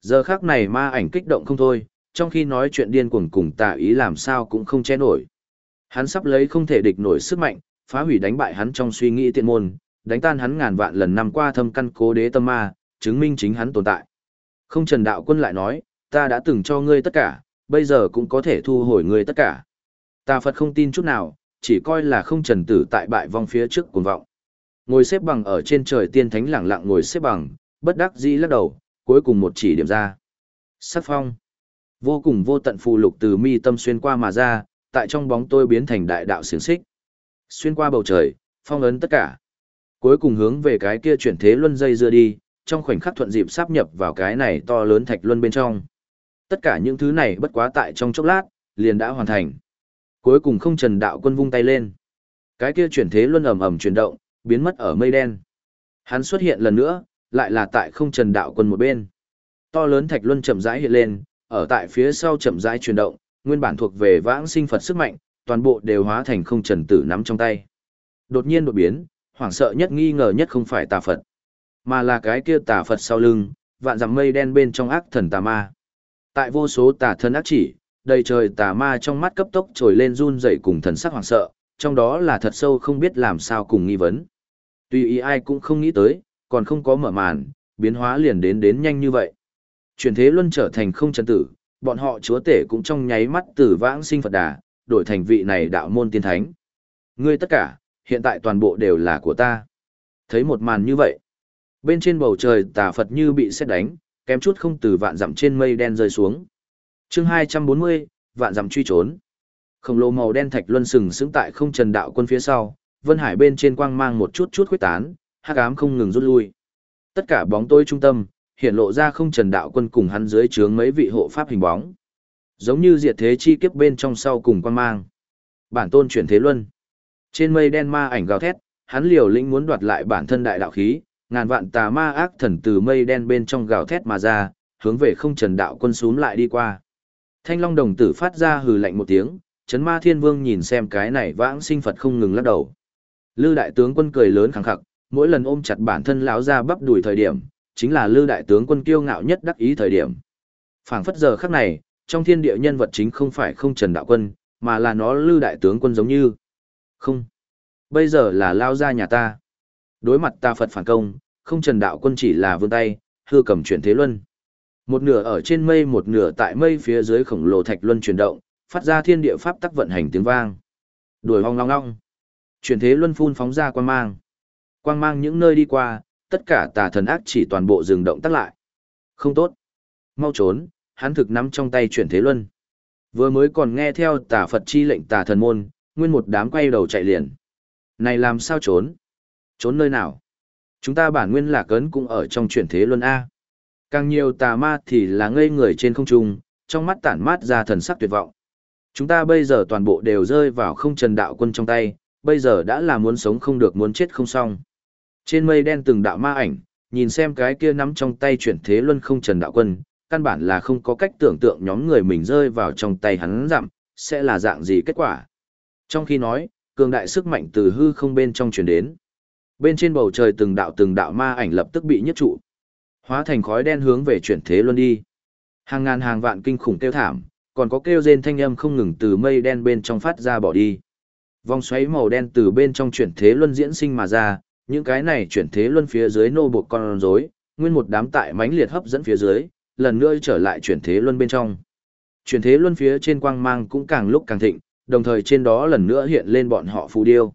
Giờ khác này ma ảnh kích động không thôi, trong khi nói chuyện điên cuồng cùng tà ý làm sao cũng không che nổi. Hắn sắp lấy không thể địch nổi sức mạnh, phá hủy đánh bại hắn trong suy nghĩ tiện môn, đánh tan hắn ngàn vạn lần năm qua thâm căn cố đế tâm ma, chứng minh chính hắn tồn tại. Không Trần Đạo Quân lại nói, ta đã từng cho ngươi tất cả, bây giờ cũng có thể thu hồi ngươi tất cả. Ta Phật không tin chút nào, chỉ coi là không trần tử tại bại vong phía trước cuồng vọng. Ngồi xếp bằng ở trên trời tiên thánh lẳng lặng ngồi xếp bằng, bất đắc dĩ lắc đầu, cuối cùng một chỉ điểm ra. Sắc phong. Vô cùng vô tận phù lục từ mi tâm xuyên qua mà ra, tại trong bóng tôi biến thành đại đạo xiềng xích. Xuyên qua bầu trời, phong ấn tất cả. Cuối cùng hướng về cái kia chuyển thế luân dây dưa đi, trong khoảnh khắc thuận dịp sáp nhập vào cái này to lớn thạch luân bên trong. Tất cả những thứ này bất quá tại trong chốc lát, liền đã hoàn thành. Cuối cùng không trần đạo quân vung tay lên. Cái kia chuyển thế luân ầm ầm chuyển động, biến mất ở mây đen. Hắn xuất hiện lần nữa, lại là tại không trần đạo quân một bên. To lớn thạch luân chậm rãi hiện lên, ở tại phía sau chậm rãi chuyển động, nguyên bản thuộc về vãng sinh Phật sức mạnh, toàn bộ đều hóa thành không trần tử nắm trong tay. Đột nhiên đột biến, hoảng sợ nhất nghi ngờ nhất không phải tà Phật, mà là cái kia tà Phật sau lưng, vạn dặm mây đen bên trong ác thần tà ma. Tại vô số tà thân ác chỉ, đầy trời tà ma trong mắt cấp tốc trồi lên run rẩy cùng thần sắc hoảng sợ, trong đó là thật sâu không biết làm sao cùng nghi vấn. Tuy ý ai cũng không nghĩ tới, còn không có mở màn, biến hóa liền đến đến nhanh như vậy. Chuyển thế luân trở thành không chân tử, bọn họ chúa tể cũng trong nháy mắt từ vãng sinh Phật đà, đổi thành vị này đạo môn tiên thánh. Ngươi tất cả, hiện tại toàn bộ đều là của ta. Thấy một màn như vậy, bên trên bầu trời tà Phật như bị xét đánh, kém chút không từ vạn dặm trên mây đen rơi xuống chương 240, vạn dặm truy trốn. Khổng lồ màu đen thạch luân sừng sững tại không trần đạo quân phía sau, vân hải bên trên quang mang một chút chút khuếch tán, hắc ám không ngừng rút lui. Tất cả bóng tối trung tâm, hiện lộ ra không trần đạo quân cùng hắn dưới trướng mấy vị hộ pháp hình bóng. Giống như diệt thế chi kiếp bên trong sau cùng quang mang. Bản tôn chuyển thế luân. Trên mây đen ma ảnh gào thét, hắn liều lĩnh muốn đoạt lại bản thân đại đạo khí, ngàn vạn tà ma ác thần từ mây đen bên trong gào thét mà ra, hướng về không trần đạo quân xuống lại đi qua. Thanh long đồng tử phát ra hừ lạnh một tiếng, chấn ma thiên vương nhìn xem cái này vãng sinh Phật không ngừng lắc đầu. Lư đại tướng quân cười lớn khẳng khặc, mỗi lần ôm chặt bản thân lão ra bắp đuổi thời điểm, chính là lư đại tướng quân kiêu ngạo nhất đắc ý thời điểm. phảng phất giờ khắc này, trong thiên địa nhân vật chính không phải không trần đạo quân, mà là nó lư đại tướng quân giống như. Không. Bây giờ là lao ra nhà ta. Đối mặt ta Phật phản công, không trần đạo quân chỉ là vươn tay, hư cầm chuyển thế luân. Một nửa ở trên mây một nửa tại mây phía dưới khổng lồ thạch luân chuyển động, phát ra thiên địa pháp tắc vận hành tiếng vang. Đuổi hong long long. Chuyển thế luân phun phóng ra quang mang. Quang mang những nơi đi qua, tất cả tà thần ác chỉ toàn bộ dừng động tắt lại. Không tốt. Mau trốn, hắn thực nắm trong tay chuyển thế luân. Vừa mới còn nghe theo tà Phật chi lệnh tà thần môn, nguyên một đám quay đầu chạy liền. Này làm sao trốn? Trốn nơi nào? Chúng ta bản nguyên lạc ấn cũng ở trong chuyển thế luân A. Càng nhiều tà ma thì là ngây người trên không trung, trong mắt tản mát ra thần sắc tuyệt vọng. Chúng ta bây giờ toàn bộ đều rơi vào không trần đạo quân trong tay, bây giờ đã là muốn sống không được muốn chết không xong. Trên mây đen từng đạo ma ảnh, nhìn xem cái kia nắm trong tay chuyển thế luân không trần đạo quân, căn bản là không có cách tưởng tượng nhóm người mình rơi vào trong tay hắn giảm, sẽ là dạng gì kết quả. Trong khi nói, cường đại sức mạnh từ hư không bên trong truyền đến. Bên trên bầu trời từng đạo từng đạo ma ảnh lập tức bị nhất trụ. Hóa thành khói đen hướng về chuyển thế luân đi. Hàng ngàn hàng vạn kinh khủng kêu thảm, còn có kêu rên thanh âm không ngừng từ mây đen bên trong phát ra bỏ đi. Vòng xoáy màu đen từ bên trong chuyển thế luân diễn sinh mà ra, những cái này chuyển thế luân phía dưới nô buộc con rối, nguyên một đám tại mãnh liệt hấp dẫn phía dưới, lần nữa trở lại chuyển thế luân bên trong. Chuyển thế luân phía trên quang mang cũng càng lúc càng thịnh, đồng thời trên đó lần nữa hiện lên bọn họ phù điêu.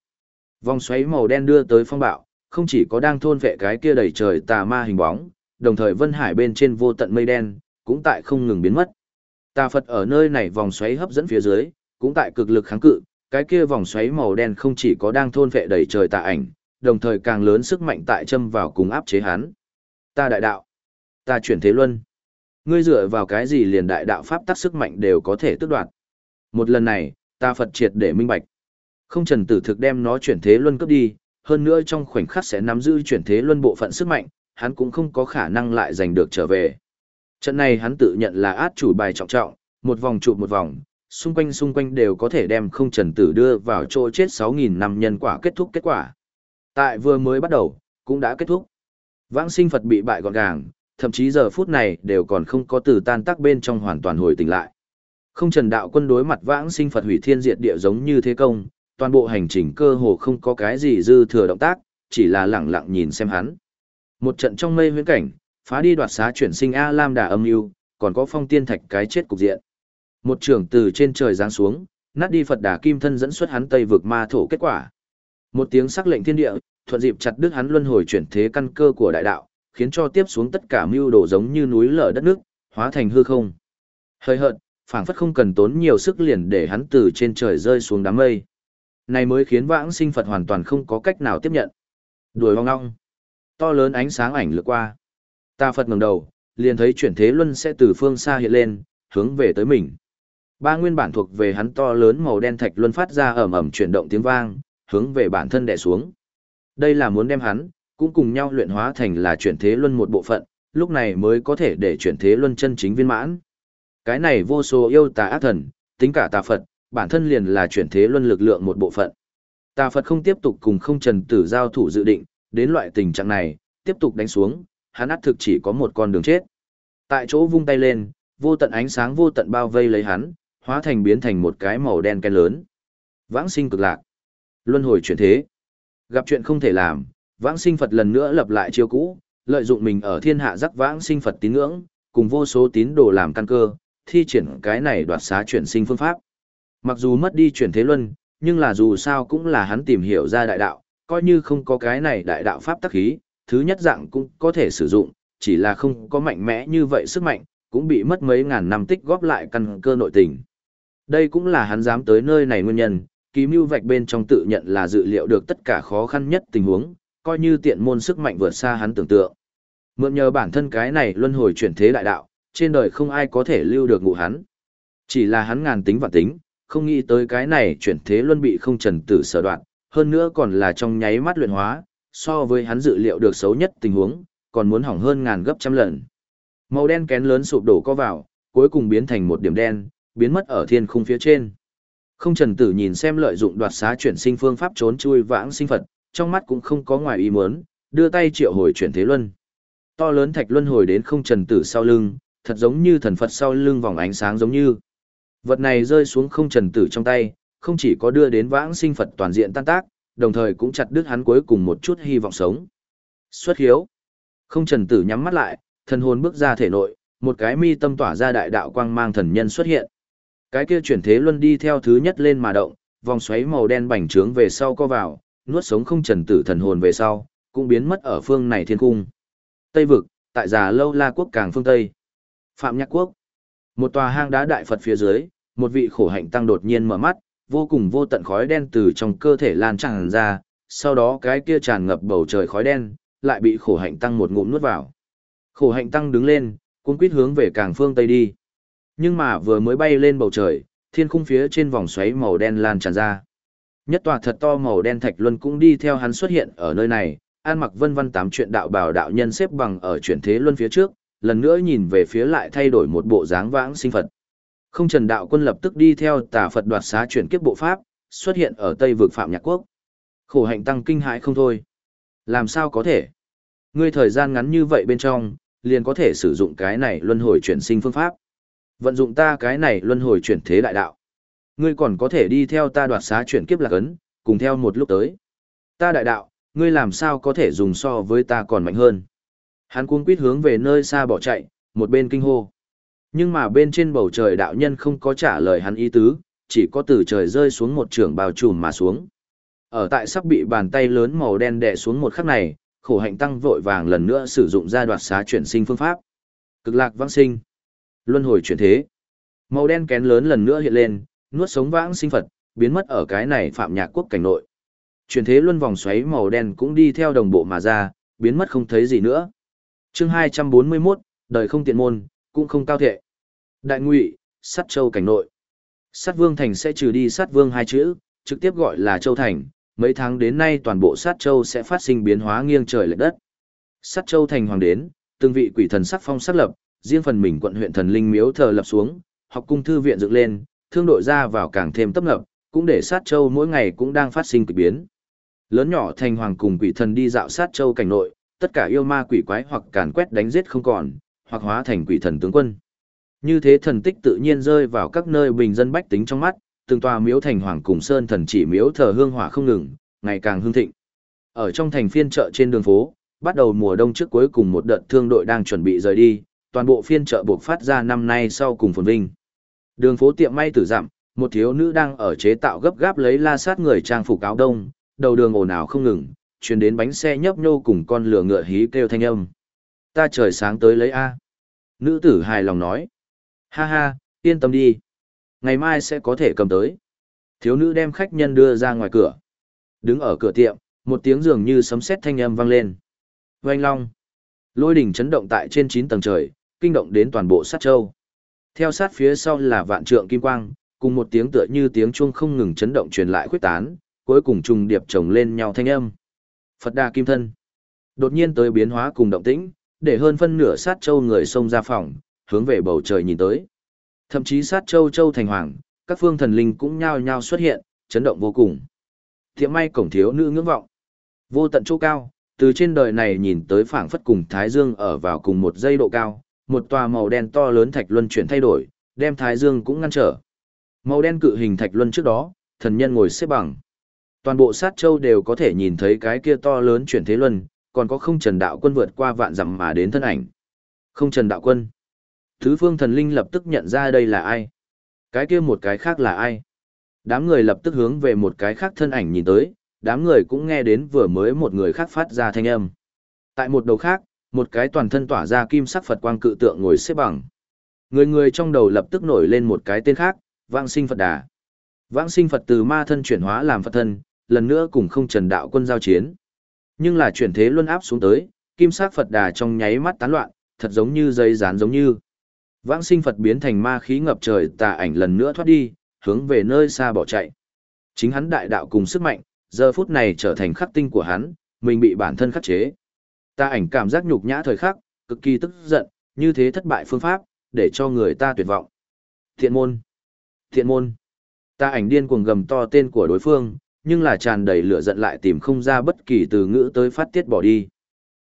Vòng xoáy màu đen đưa tới phong bạo, không chỉ có đang thôn vệ cái kia đầy trời tà ma hình bóng, đồng thời vân hải bên trên vô tận mây đen, cũng tại không ngừng biến mất. Tà Phật ở nơi này vòng xoáy hấp dẫn phía dưới, cũng tại cực lực kháng cự, cái kia vòng xoáy màu đen không chỉ có đang thôn vệ đầy trời tà ảnh, đồng thời càng lớn sức mạnh tại châm vào cùng áp chế hắn. Ta đại đạo, ta chuyển thế luân. Ngươi dựa vào cái gì liền đại đạo pháp tắc sức mạnh đều có thể tước đoạt. Một lần này, ta Phật triệt để minh bạch. Không trần tử thực đem nó chuyển thế luân cấp đi, hơn nữa trong khoảnh khắc sẽ nắm giữ chuyển thế luân bộ phận sức mạnh, hắn cũng không có khả năng lại giành được trở về. Trận này hắn tự nhận là át chủ bài trọng trọng, một vòng trụ một vòng, xung quanh xung quanh đều có thể đem không trần tử đưa vào chỗ chết 6.000 năm nhân quả kết thúc kết quả. Tại vừa mới bắt đầu, cũng đã kết thúc. Vãng sinh Phật bị bại gọn gàng, thậm chí giờ phút này đều còn không có từ tan tác bên trong hoàn toàn hồi tỉnh lại. Không trần đạo quân đối mặt vãng sinh Phật hủy thiên diệt địa giống như thế công, toàn bộ hành trình cơ hồ không có cái gì dư thừa động tác, chỉ là lặng lặng nhìn xem hắn. Một trận trong mây huyễn cảnh, phá đi đoạt xá chuyển sinh A Lam đà âm mưu còn có phong tiên thạch cái chết cục diện. Một trường từ trên trời giáng xuống, nát đi Phật đà kim thân dẫn xuất hắn tây vực ma thổ kết quả. Một tiếng sắc lệnh thiên địa, thuận dịp chặt đứt hắn luân hồi chuyển thế căn cơ của đại đạo, khiến cho tiếp xuống tất cả mưu đồ giống như núi lở đất nước, hóa thành hư không. Hơi hợt, phảng phất không cần tốn nhiều sức liền để hắn từ trên trời rơi xuống đám mây. Này mới khiến vãng sinh Phật hoàn toàn không có cách nào tiếp nhận. Đuổi hoang ngong. To lớn ánh sáng ảnh lướt qua. Ta Phật ngẩng đầu, liền thấy chuyển thế luân sẽ từ phương xa hiện lên, hướng về tới mình. Ba nguyên bản thuộc về hắn to lớn màu đen thạch luân phát ra ầm ầm chuyển động tiếng vang, hướng về bản thân đè xuống. Đây là muốn đem hắn, cũng cùng nhau luyện hóa thành là chuyển thế luân một bộ phận, lúc này mới có thể để chuyển thế luân chân chính viên mãn. Cái này vô số yêu tà ác thần, tính cả tà Phật, bản thân liền là chuyển thế luân lực lượng một bộ phận. Tà Phật không tiếp tục cùng không trần tử giao thủ dự định, đến loại tình trạng này, tiếp tục đánh xuống, hắn ắt thực chỉ có một con đường chết. Tại chỗ vung tay lên, vô tận ánh sáng vô tận bao vây lấy hắn, hóa thành biến thành một cái màu đen ken lớn. Vãng sinh cực lạc. Luân hồi chuyển thế. Gặp chuyện không thể làm, vãng sinh Phật lần nữa lập lại chiêu cũ, lợi dụng mình ở thiên hạ rắc vãng sinh Phật tín ngưỡng, cùng vô số tín đồ làm căn cơ, thi triển cái này đoạt xá chuyển sinh phương pháp. Mặc dù mất đi chuyển thế luân, nhưng là dù sao cũng là hắn tìm hiểu ra đại đạo, coi như không có cái này đại đạo pháp tắc khí, thứ nhất dạng cũng có thể sử dụng, chỉ là không có mạnh mẽ như vậy sức mạnh, cũng bị mất mấy ngàn năm tích góp lại căn cơ nội tình. Đây cũng là hắn dám tới nơi này nguyên nhân, ký mưu vạch bên trong tự nhận là dự liệu được tất cả khó khăn nhất tình huống, coi như tiện môn sức mạnh vượt xa hắn tưởng tượng. Mượn nhờ bản thân cái này luân hồi chuyển thế đại đạo, trên đời không ai có thể lưu được ngụ hắn. Chỉ là hắn ngàn tính và tính, không nghĩ tới cái này chuyển thế luân bị không trần tử sở đoạn, hơn nữa còn là trong nháy mắt luyện hóa, so với hắn dự liệu được xấu nhất tình huống, còn muốn hỏng hơn ngàn gấp trăm lần. Màu đen kén lớn sụp đổ có vào, cuối cùng biến thành một điểm đen, biến mất ở thiên khung phía trên. Không trần tử nhìn xem lợi dụng đoạt xá chuyển sinh phương pháp trốn chui vãng sinh Phật, trong mắt cũng không có ngoài ý muốn, đưa tay triệu hồi chuyển thế luân. To lớn thạch luân hồi đến không trần tử sau lưng, thật giống như thần Phật sau lưng vòng ánh sáng giống như. Vật này rơi xuống không trần tử trong tay, không chỉ có đưa đến vãng sinh Phật toàn diện tan tác, đồng thời cũng chặt đứt hắn cuối cùng một chút hy vọng sống. Xuất hiếu. Không trần tử nhắm mắt lại, thần hồn bước ra thể nội, một cái mi tâm tỏa ra đại đạo quang mang thần nhân xuất hiện. Cái kia chuyển thế luân đi theo thứ nhất lên mà động, vòng xoáy màu đen bành trướng về sau co vào, nuốt sống không trần tử thần hồn về sau, cũng biến mất ở phương này thiên cung. Tây vực, tại già lâu la quốc càng phương Tây. Phạm Nhạc Quốc. Một tòa hang đá đại Phật phía dưới, một vị khổ hạnh tăng đột nhiên mở mắt, vô cùng vô tận khói đen từ trong cơ thể lan tràn ra, sau đó cái kia tràn ngập bầu trời khói đen, lại bị khổ hạnh tăng một ngụm nuốt vào. Khổ hạnh tăng đứng lên, cuốn quýt hướng về càng phương Tây đi. Nhưng mà vừa mới bay lên bầu trời, thiên khung phía trên vòng xoáy màu đen lan tràn ra. Nhất tòa thật to màu đen thạch luân cũng đi theo hắn xuất hiện ở nơi này, an mặc vân văn tám chuyện đạo bảo đạo nhân xếp bằng ở chuyển thế luân phía trước, lần nữa nhìn về phía lại thay đổi một bộ dáng vãng sinh Phật. Không trần đạo quân lập tức đi theo tà Phật đoạt xá chuyển kiếp bộ pháp, xuất hiện ở Tây vực Phạm Nhạc Quốc. Khổ hạnh tăng kinh hãi không thôi. Làm sao có thể? Ngươi thời gian ngắn như vậy bên trong, liền có thể sử dụng cái này luân hồi chuyển sinh phương pháp. Vận dụng ta cái này luân hồi chuyển thế đại đạo. Ngươi còn có thể đi theo ta đoạt xá chuyển kiếp lạc ấn, cùng theo một lúc tới. Ta đại đạo, ngươi làm sao có thể dùng so với ta còn mạnh hơn. Hắn cuống quýt hướng về nơi xa bỏ chạy, một bên kinh hô. Nhưng mà bên trên bầu trời đạo nhân không có trả lời hắn ý tứ, chỉ có từ trời rơi xuống một trường bào trùm mà xuống. Ở tại sắp bị bàn tay lớn màu đen đè xuống một khắc này, khổ hạnh tăng vội vàng lần nữa sử dụng ra đoạt xá chuyển sinh phương pháp. Cực lạc vãng sinh, luân hồi chuyển thế. Màu đen kén lớn lần nữa hiện lên, nuốt sống vãng sinh Phật, biến mất ở cái này phạm nhạc quốc cảnh nội. Chuyển thế luân vòng xoáy màu đen cũng đi theo đồng bộ mà ra, biến mất không thấy gì nữa. Chương 241, đời không tiện môn, cũng không cao thệ. Đại ngụy, sát châu cảnh nội. Sát vương thành sẽ trừ đi sát vương hai chữ, trực tiếp gọi là châu thành. Mấy tháng đến nay toàn bộ sát châu sẽ phát sinh biến hóa nghiêng trời lệch đất. Sát châu thành hoàng đến, từng vị quỷ thần sắc phong sát lập, riêng phần mình quận huyện thần linh miếu thờ lập xuống, học cung thư viện dựng lên, thương đội ra vào càng thêm tấp nập, cũng để sát châu mỗi ngày cũng đang phát sinh kỳ biến. Lớn nhỏ thành hoàng cùng quỷ thần đi dạo sát châu cảnh nội, tất cả yêu ma quỷ quái hoặc càn quét đánh giết không còn, hoặc hóa thành quỷ thần tướng quân. Như thế thần tích tự nhiên rơi vào các nơi bình dân bách tính trong mắt, từng tòa miếu thành hoàng cùng sơn thần chỉ miếu thờ hương hỏa không ngừng, ngày càng hương thịnh. Ở trong thành phiên chợ trên đường phố, bắt đầu mùa đông trước cuối cùng một đợt thương đội đang chuẩn bị rời đi, toàn bộ phiên chợ buộc phát ra năm nay sau cùng phồn vinh. Đường phố tiệm may tử dặm, một thiếu nữ đang ở chế tạo gấp gáp lấy la sát người trang phục áo đông, đầu đường ồn ào không ngừng, truyền đến bánh xe nhấp nhô cùng con lửa ngựa hí kêu thanh âm. Ta trời sáng tới lấy A. Nữ tử hài lòng nói. Ha ha, yên tâm đi. Ngày mai sẽ có thể cầm tới. Thiếu nữ đem khách nhân đưa ra ngoài cửa. Đứng ở cửa tiệm, một tiếng dường như sấm sét thanh âm vang lên. Oanh long. Lôi đỉnh chấn động tại trên 9 tầng trời, kinh động đến toàn bộ sát châu. Theo sát phía sau là vạn trượng kim quang, cùng một tiếng tựa như tiếng chuông không ngừng chấn động truyền lại khuyết tán, cuối cùng trùng điệp chồng lên nhau thanh âm. Phật Đà Kim Thân. Đột nhiên tới biến hóa cùng động tĩnh, để hơn phân nửa sát châu người xông ra phòng, hướng về bầu trời nhìn tới. Thậm chí sát châu châu thành hoàng, các phương thần linh cũng nhao nhao xuất hiện, chấn động vô cùng. Thiệm may cổng thiếu nữ ngưỡng vọng. Vô tận chỗ cao, từ trên đời này nhìn tới phảng phất cùng Thái Dương ở vào cùng một dây độ cao, một tòa màu đen to lớn thạch luân chuyển thay đổi, đem Thái Dương cũng ngăn trở. Màu đen cự hình thạch luân trước đó, thần nhân ngồi xếp bằng. Toàn bộ sát châu đều có thể nhìn thấy cái kia to lớn chuyển thế luân, còn có không trần đạo quân vượt qua vạn dặm mà đến thân ảnh. Không trần đạo quân. Thứ phương thần linh lập tức nhận ra đây là ai. Cái kia một cái khác là ai. Đám người lập tức hướng về một cái khác thân ảnh nhìn tới, đám người cũng nghe đến vừa mới một người khác phát ra thanh âm. Tại một đầu khác, một cái toàn thân tỏa ra kim sắc Phật quang cự tượng ngồi xếp bằng. Người người trong đầu lập tức nổi lên một cái tên khác, Vãng Sinh Phật Đà. Vãng Sinh Phật từ ma thân chuyển hóa làm Phật thân, lần nữa cùng không trần đạo quân giao chiến. Nhưng là chuyển thế luân áp xuống tới, kim sắc Phật Đà trong nháy mắt tán loạn, thật giống như dây dán giống như. Vãng Sinh Phật biến thành ma khí ngập trời tà ảnh lần nữa thoát đi, hướng về nơi xa bỏ chạy. Chính hắn đại đạo cùng sức mạnh, giờ phút này trở thành khắc tinh của hắn, mình bị bản thân khắc chế. Ta ảnh cảm giác nhục nhã thời khắc, cực kỳ tức giận, như thế thất bại phương pháp, để cho người ta tuyệt vọng. Thiện môn! Thiện môn! Ta ảnh điên cuồng gầm to tên của đối phương, nhưng là tràn đầy lửa giận lại tìm không ra bất kỳ từ ngữ tới phát tiết bỏ đi.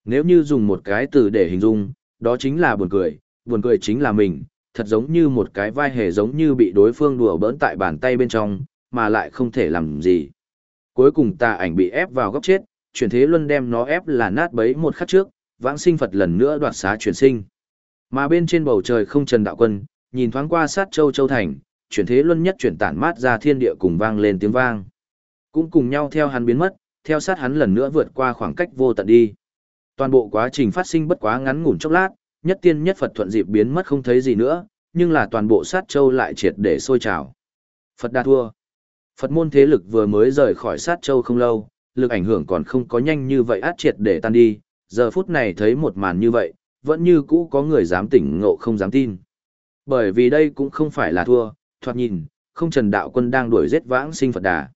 Nếu như dùng một cái từ để hình dung, đó chính là buồn cười, buồn cười chính là mình, thật giống như một cái vai hề giống như bị đối phương đùa bỡn tại bàn tay bên trong, mà lại không thể làm gì. Cuối cùng tà ảnh bị ép vào góc chết, chuyển thế luân đem nó ép là nát bấy một khắc trước, vãng sinh Phật lần nữa đoạt xá chuyển sinh. Mà bên trên bầu trời không trần đạo quân, nhìn thoáng qua sát châu châu thành, chuyển thế luân nhất chuyển tản mát ra thiên địa cùng vang lên tiếng vang. Cũng cùng nhau theo hắn biến mất, theo sát hắn lần nữa vượt qua khoảng cách vô tận đi. Toàn bộ quá trình phát sinh bất quá ngắn ngủn chốc lát, nhất tiên nhất Phật thuận dịp biến mất không thấy gì nữa, nhưng là toàn bộ sát châu lại triệt để sôi trào. Phật đa thua. Phật môn thế lực vừa mới rời khỏi sát châu không lâu, lực ảnh hưởng còn không có nhanh như vậy át triệt để tan đi, giờ phút này thấy một màn như vậy, vẫn như cũ có người dám tỉnh ngộ không dám tin. Bởi vì đây cũng không phải là thua, thoạt nhìn, không trần đạo quân đang đuổi giết vãng sinh Phật đà.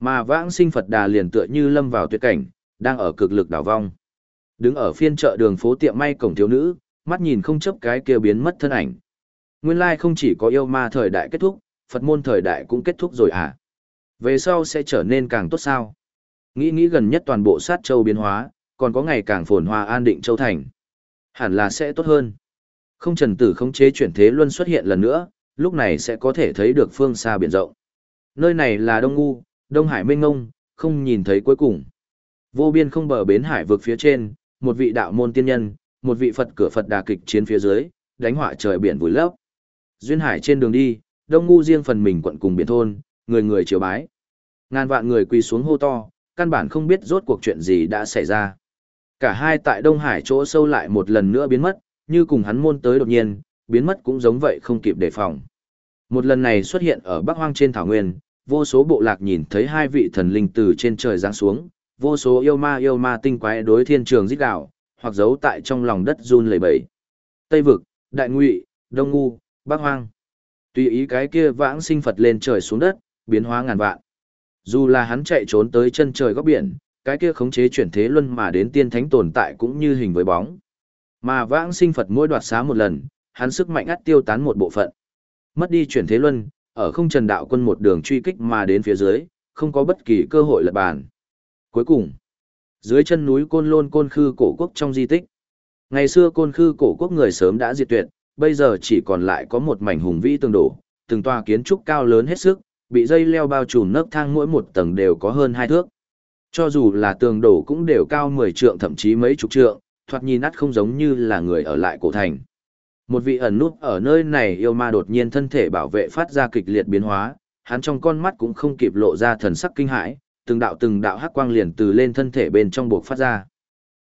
Mà vãng sinh Phật đà liền tựa như lâm vào tuyệt cảnh, đang ở cực lực đảo vong. Đứng ở phiên chợ đường phố tiệm may cổng thiếu nữ, mắt nhìn không chấp cái kia biến mất thân ảnh. Nguyên lai không chỉ có yêu ma thời đại kết thúc, Phật môn thời đại cũng kết thúc rồi à? Về sau sẽ trở nên càng tốt sao? Nghĩ nghĩ gần nhất toàn bộ sát châu biến hóa, còn có ngày càng phồn hoa an định châu thành. Hẳn là sẽ tốt hơn. Không trần tử không chế chuyển thế luân xuất hiện lần nữa, lúc này sẽ có thể thấy được phương xa biển rộng. Nơi này là Đông Ngu, Đông Hải mênh ngông, không nhìn thấy cuối cùng. Vô biên không bờ bến hải vực phía trên, một vị đạo môn tiên nhân, một vị Phật cửa Phật đà kịch chiến phía dưới, đánh họa trời biển vùi lấp. Duyên hải trên đường đi, Đông Ngu riêng phần mình quận cùng biển thôn, người người chiều bái. Ngàn vạn người quỳ xuống hô to, căn bản không biết rốt cuộc chuyện gì đã xảy ra. Cả hai tại Đông Hải chỗ sâu lại một lần nữa biến mất, như cùng hắn môn tới đột nhiên, biến mất cũng giống vậy không kịp đề phòng. Một lần này xuất hiện ở Bắc Hoang trên thảo nguyên, vô số bộ lạc nhìn thấy hai vị thần linh từ trên trời giáng xuống, vô số yêu ma yêu ma tinh quái đối thiên trường rít gào, hoặc giấu tại trong lòng đất run lẩy bẩy. Tây vực, Đại Ngụy, Đông Ngu, Bắc Hoang. Tùy ý cái kia vãng sinh Phật lên trời xuống đất, biến hóa ngàn vạn. Dù là hắn chạy trốn tới chân trời góc biển, cái kia khống chế chuyển thế luân mà đến tiên thánh tồn tại cũng như hình với bóng. Mà vãng sinh Phật mỗi đoạt xá một lần, hắn sức mạnh ắt tiêu tán một bộ phận. Mất đi chuyển thế luân, ở không trần đạo quân một đường truy kích mà đến phía dưới, không có bất kỳ cơ hội lật bàn. Cuối cùng, dưới chân núi Côn Lôn Côn Khư cổ quốc trong di tích. Ngày xưa Côn Khư cổ quốc người sớm đã diệt tuyệt, bây giờ chỉ còn lại có một mảnh hùng vĩ tương đổ, từng tòa kiến trúc cao lớn hết sức, bị dây leo bao trùm nấc thang mỗi một tầng đều có hơn hai thước. Cho dù là tường đổ cũng đều cao 10 trượng thậm chí mấy chục trượng, thoạt nhìn nát không giống như là người ở lại cổ thành. Một vị ẩn nút ở nơi này yêu ma đột nhiên thân thể bảo vệ phát ra kịch liệt biến hóa, hắn trong con mắt cũng không kịp lộ ra thần sắc kinh hãi, từng đạo từng đạo hắc quang liền từ lên thân thể bên trong buộc phát ra.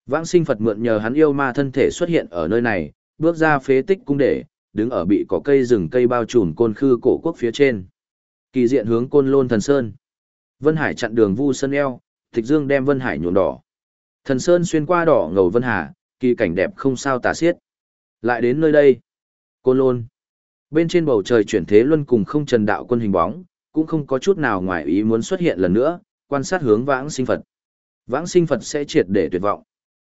Vãng sinh Phật mượn nhờ hắn yêu ma thân thể xuất hiện ở nơi này, bước ra phế tích cung để, đứng ở bị cỏ cây rừng cây bao trùm côn khư cổ quốc phía trên. Kỳ diện hướng côn lôn thần sơn. Vân Hải chặn đường Vu Sơn eo, Tịch Dương đem Vân Hải nhuộm đỏ. Thần sơn xuyên qua đỏ ngầu Vân Hà, kỳ cảnh đẹp không sao tả xiết. Lại đến nơi đây. Côn lôn. Bên trên bầu trời chuyển thế luân cùng không trần đạo quân hình bóng, cũng không có chút nào ngoài ý muốn xuất hiện lần nữa, quan sát hướng vãng sinh Phật. Vãng sinh Phật sẽ triệt để tuyệt vọng.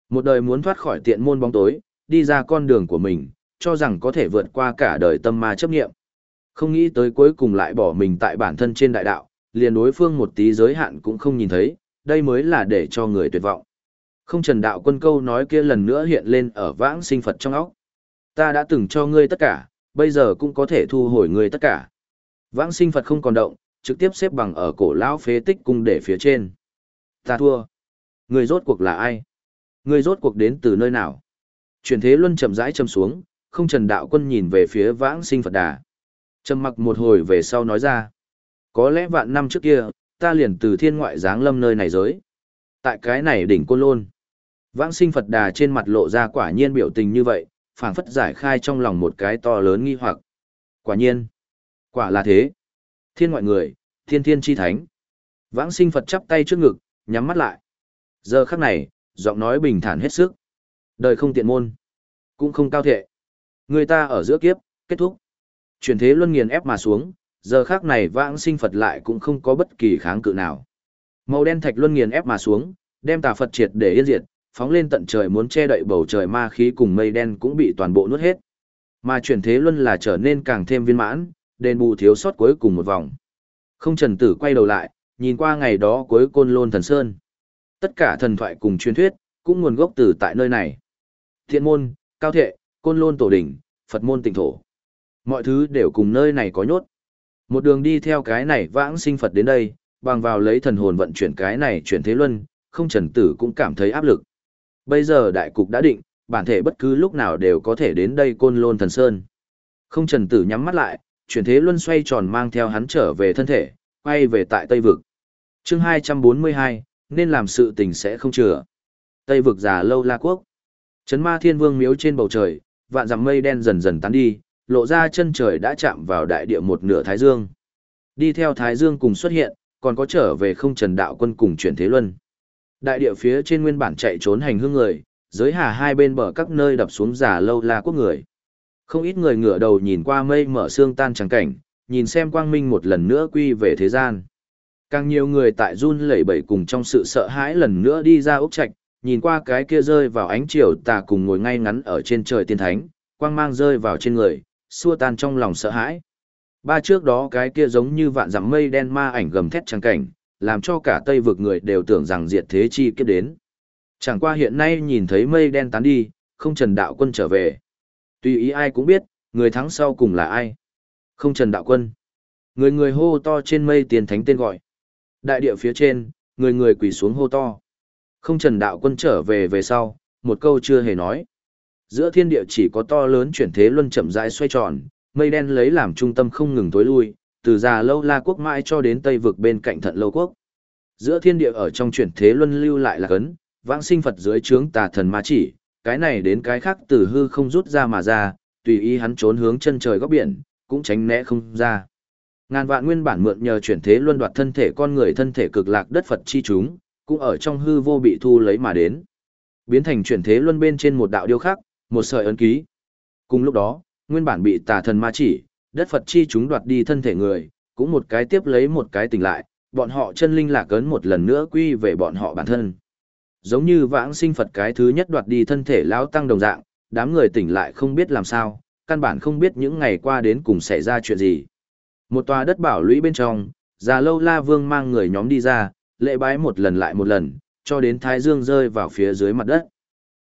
Một đời muốn thoát khỏi tiện môn bóng tối, đi ra con đường của mình, cho rằng có thể vượt qua cả đời tâm ma chấp nghiệm. Không nghĩ tới cuối cùng lại bỏ mình tại bản thân trên đại đạo, liền đối phương một tí giới hạn cũng không nhìn thấy, đây mới là để cho người tuyệt vọng. Không trần đạo quân câu nói kia lần nữa hiện lên ở vãng sinh Phật trong óc. Ta đã từng cho ngươi tất cả, bây giờ cũng có thể thu hồi ngươi tất cả. Vãng sinh Phật không còn động, trực tiếp xếp bằng ở cổ lão phế tích cung để phía trên. Ta thua. người rốt cuộc là ai? người rốt cuộc đến từ nơi nào? Chuyển thế luân chậm rãi châm xuống, không trần đạo quân nhìn về phía vãng sinh Phật đà. Trầm mặc một hồi về sau nói ra. Có lẽ vạn năm trước kia, ta liền từ thiên ngoại giáng lâm nơi này giới. Tại cái này đỉnh côn lôn. Vãng sinh Phật đà trên mặt lộ ra quả nhiên biểu tình như vậy, phảng phất giải khai trong lòng một cái to lớn nghi hoặc. Quả nhiên. Quả là thế. Thiên ngoại người, thiên thiên chi thánh. Vãng sinh Phật chắp tay trước ngực, nhắm mắt lại. Giờ khắc này, giọng nói bình thản hết sức. Đời không tiện môn. Cũng không cao thệ. Người ta ở giữa kiếp, kết thúc. Chuyển thế luân nghiền ép mà xuống, giờ khác này vãng sinh Phật lại cũng không có bất kỳ kháng cự nào. Màu đen thạch luân nghiền ép mà xuống, đem tà Phật triệt để yên diệt, phóng lên tận trời muốn che đậy bầu trời ma khí cùng mây đen cũng bị toàn bộ nuốt hết. Mà chuyển thế luân là trở nên càng thêm viên mãn, đền bù thiếu sót cuối cùng một vòng. Không trần tử quay đầu lại, nhìn qua ngày đó cuối côn lôn thần sơn. Tất cả thần thoại cùng truyền thuyết, cũng nguồn gốc từ tại nơi này. Thiện môn, cao thệ, côn lôn tổ đỉnh, Phật môn tịnh thổ. Mọi thứ đều cùng nơi này có nhốt. Một đường đi theo cái này vãng sinh Phật đến đây, bằng vào lấy thần hồn vận chuyển cái này chuyển thế luân, không trần tử cũng cảm thấy áp lực. Bây giờ đại cục đã định, bản thể bất cứ lúc nào đều có thể đến đây côn lôn thần sơn. Không trần tử nhắm mắt lại, chuyển thế luân xoay tròn mang theo hắn trở về thân thể, quay về tại Tây Vực. chương 242, nên làm sự tình sẽ không chừa. Tây Vực già lâu la quốc. chấn ma thiên vương miếu trên bầu trời, vạn dặm mây đen dần dần tán đi, lộ ra chân trời đã chạm vào đại địa một nửa Thái Dương. Đi theo Thái Dương cùng xuất hiện, còn có trở về không trần đạo quân cùng chuyển thế luân. Đại địa phía trên nguyên bản chạy trốn hành hương người, giới hà hai bên bờ các nơi đập xuống giả lâu la quốc người. Không ít người ngửa đầu nhìn qua mây mở sương tan trắng cảnh, nhìn xem quang minh một lần nữa quy về thế gian. Càng nhiều người tại run lẩy bẩy cùng trong sự sợ hãi lần nữa đi ra ốc trạch, nhìn qua cái kia rơi vào ánh chiều tà cùng ngồi ngay ngắn ở trên trời tiên thánh, quang mang rơi vào trên người, xua tan trong lòng sợ hãi. Ba trước đó cái kia giống như vạn dặm mây đen ma ảnh gầm thét trắng cảnh, làm cho cả Tây vực người đều tưởng rằng diệt thế chi kiếp đến. Chẳng qua hiện nay nhìn thấy mây đen tán đi, không trần đạo quân trở về. Tuy ý ai cũng biết, người thắng sau cùng là ai. Không trần đạo quân. Người người hô to trên mây tiền thánh tên gọi. Đại địa phía trên, người người quỳ xuống hô to. Không trần đạo quân trở về về sau, một câu chưa hề nói. Giữa thiên địa chỉ có to lớn chuyển thế luân chậm rãi xoay tròn, mây đen lấy làm trung tâm không ngừng tối lui, từ già lâu la quốc mãi cho đến tây vực bên cạnh thận lâu quốc. Giữa thiên địa ở trong chuyển thế luân lưu lại là cấn, vãng sinh Phật dưới trướng tà thần ma chỉ, cái này đến cái khác từ hư không rút ra mà ra, tùy ý hắn trốn hướng chân trời góc biển, cũng tránh né không ra. Ngàn vạn nguyên bản mượn nhờ chuyển thế luân đoạt thân thể con người thân thể cực lạc đất Phật chi chúng, cũng ở trong hư vô bị thu lấy mà đến. Biến thành chuyển thế luân bên trên một đạo điêu khắc, một sợi ấn ký. Cùng lúc đó, nguyên bản bị tà thần ma chỉ, đất Phật chi chúng đoạt đi thân thể người, cũng một cái tiếp lấy một cái tỉnh lại, bọn họ chân linh lạc ấn một lần nữa quy về bọn họ bản thân. Giống như vãng sinh Phật cái thứ nhất đoạt đi thân thể lão tăng đồng dạng, đám người tỉnh lại không biết làm sao, căn bản không biết những ngày qua đến cùng xảy ra chuyện gì. Một tòa đất bảo lũy bên trong, già lâu la vương mang người nhóm đi ra, lễ bái một lần lại một lần, cho đến thái dương rơi vào phía dưới mặt đất.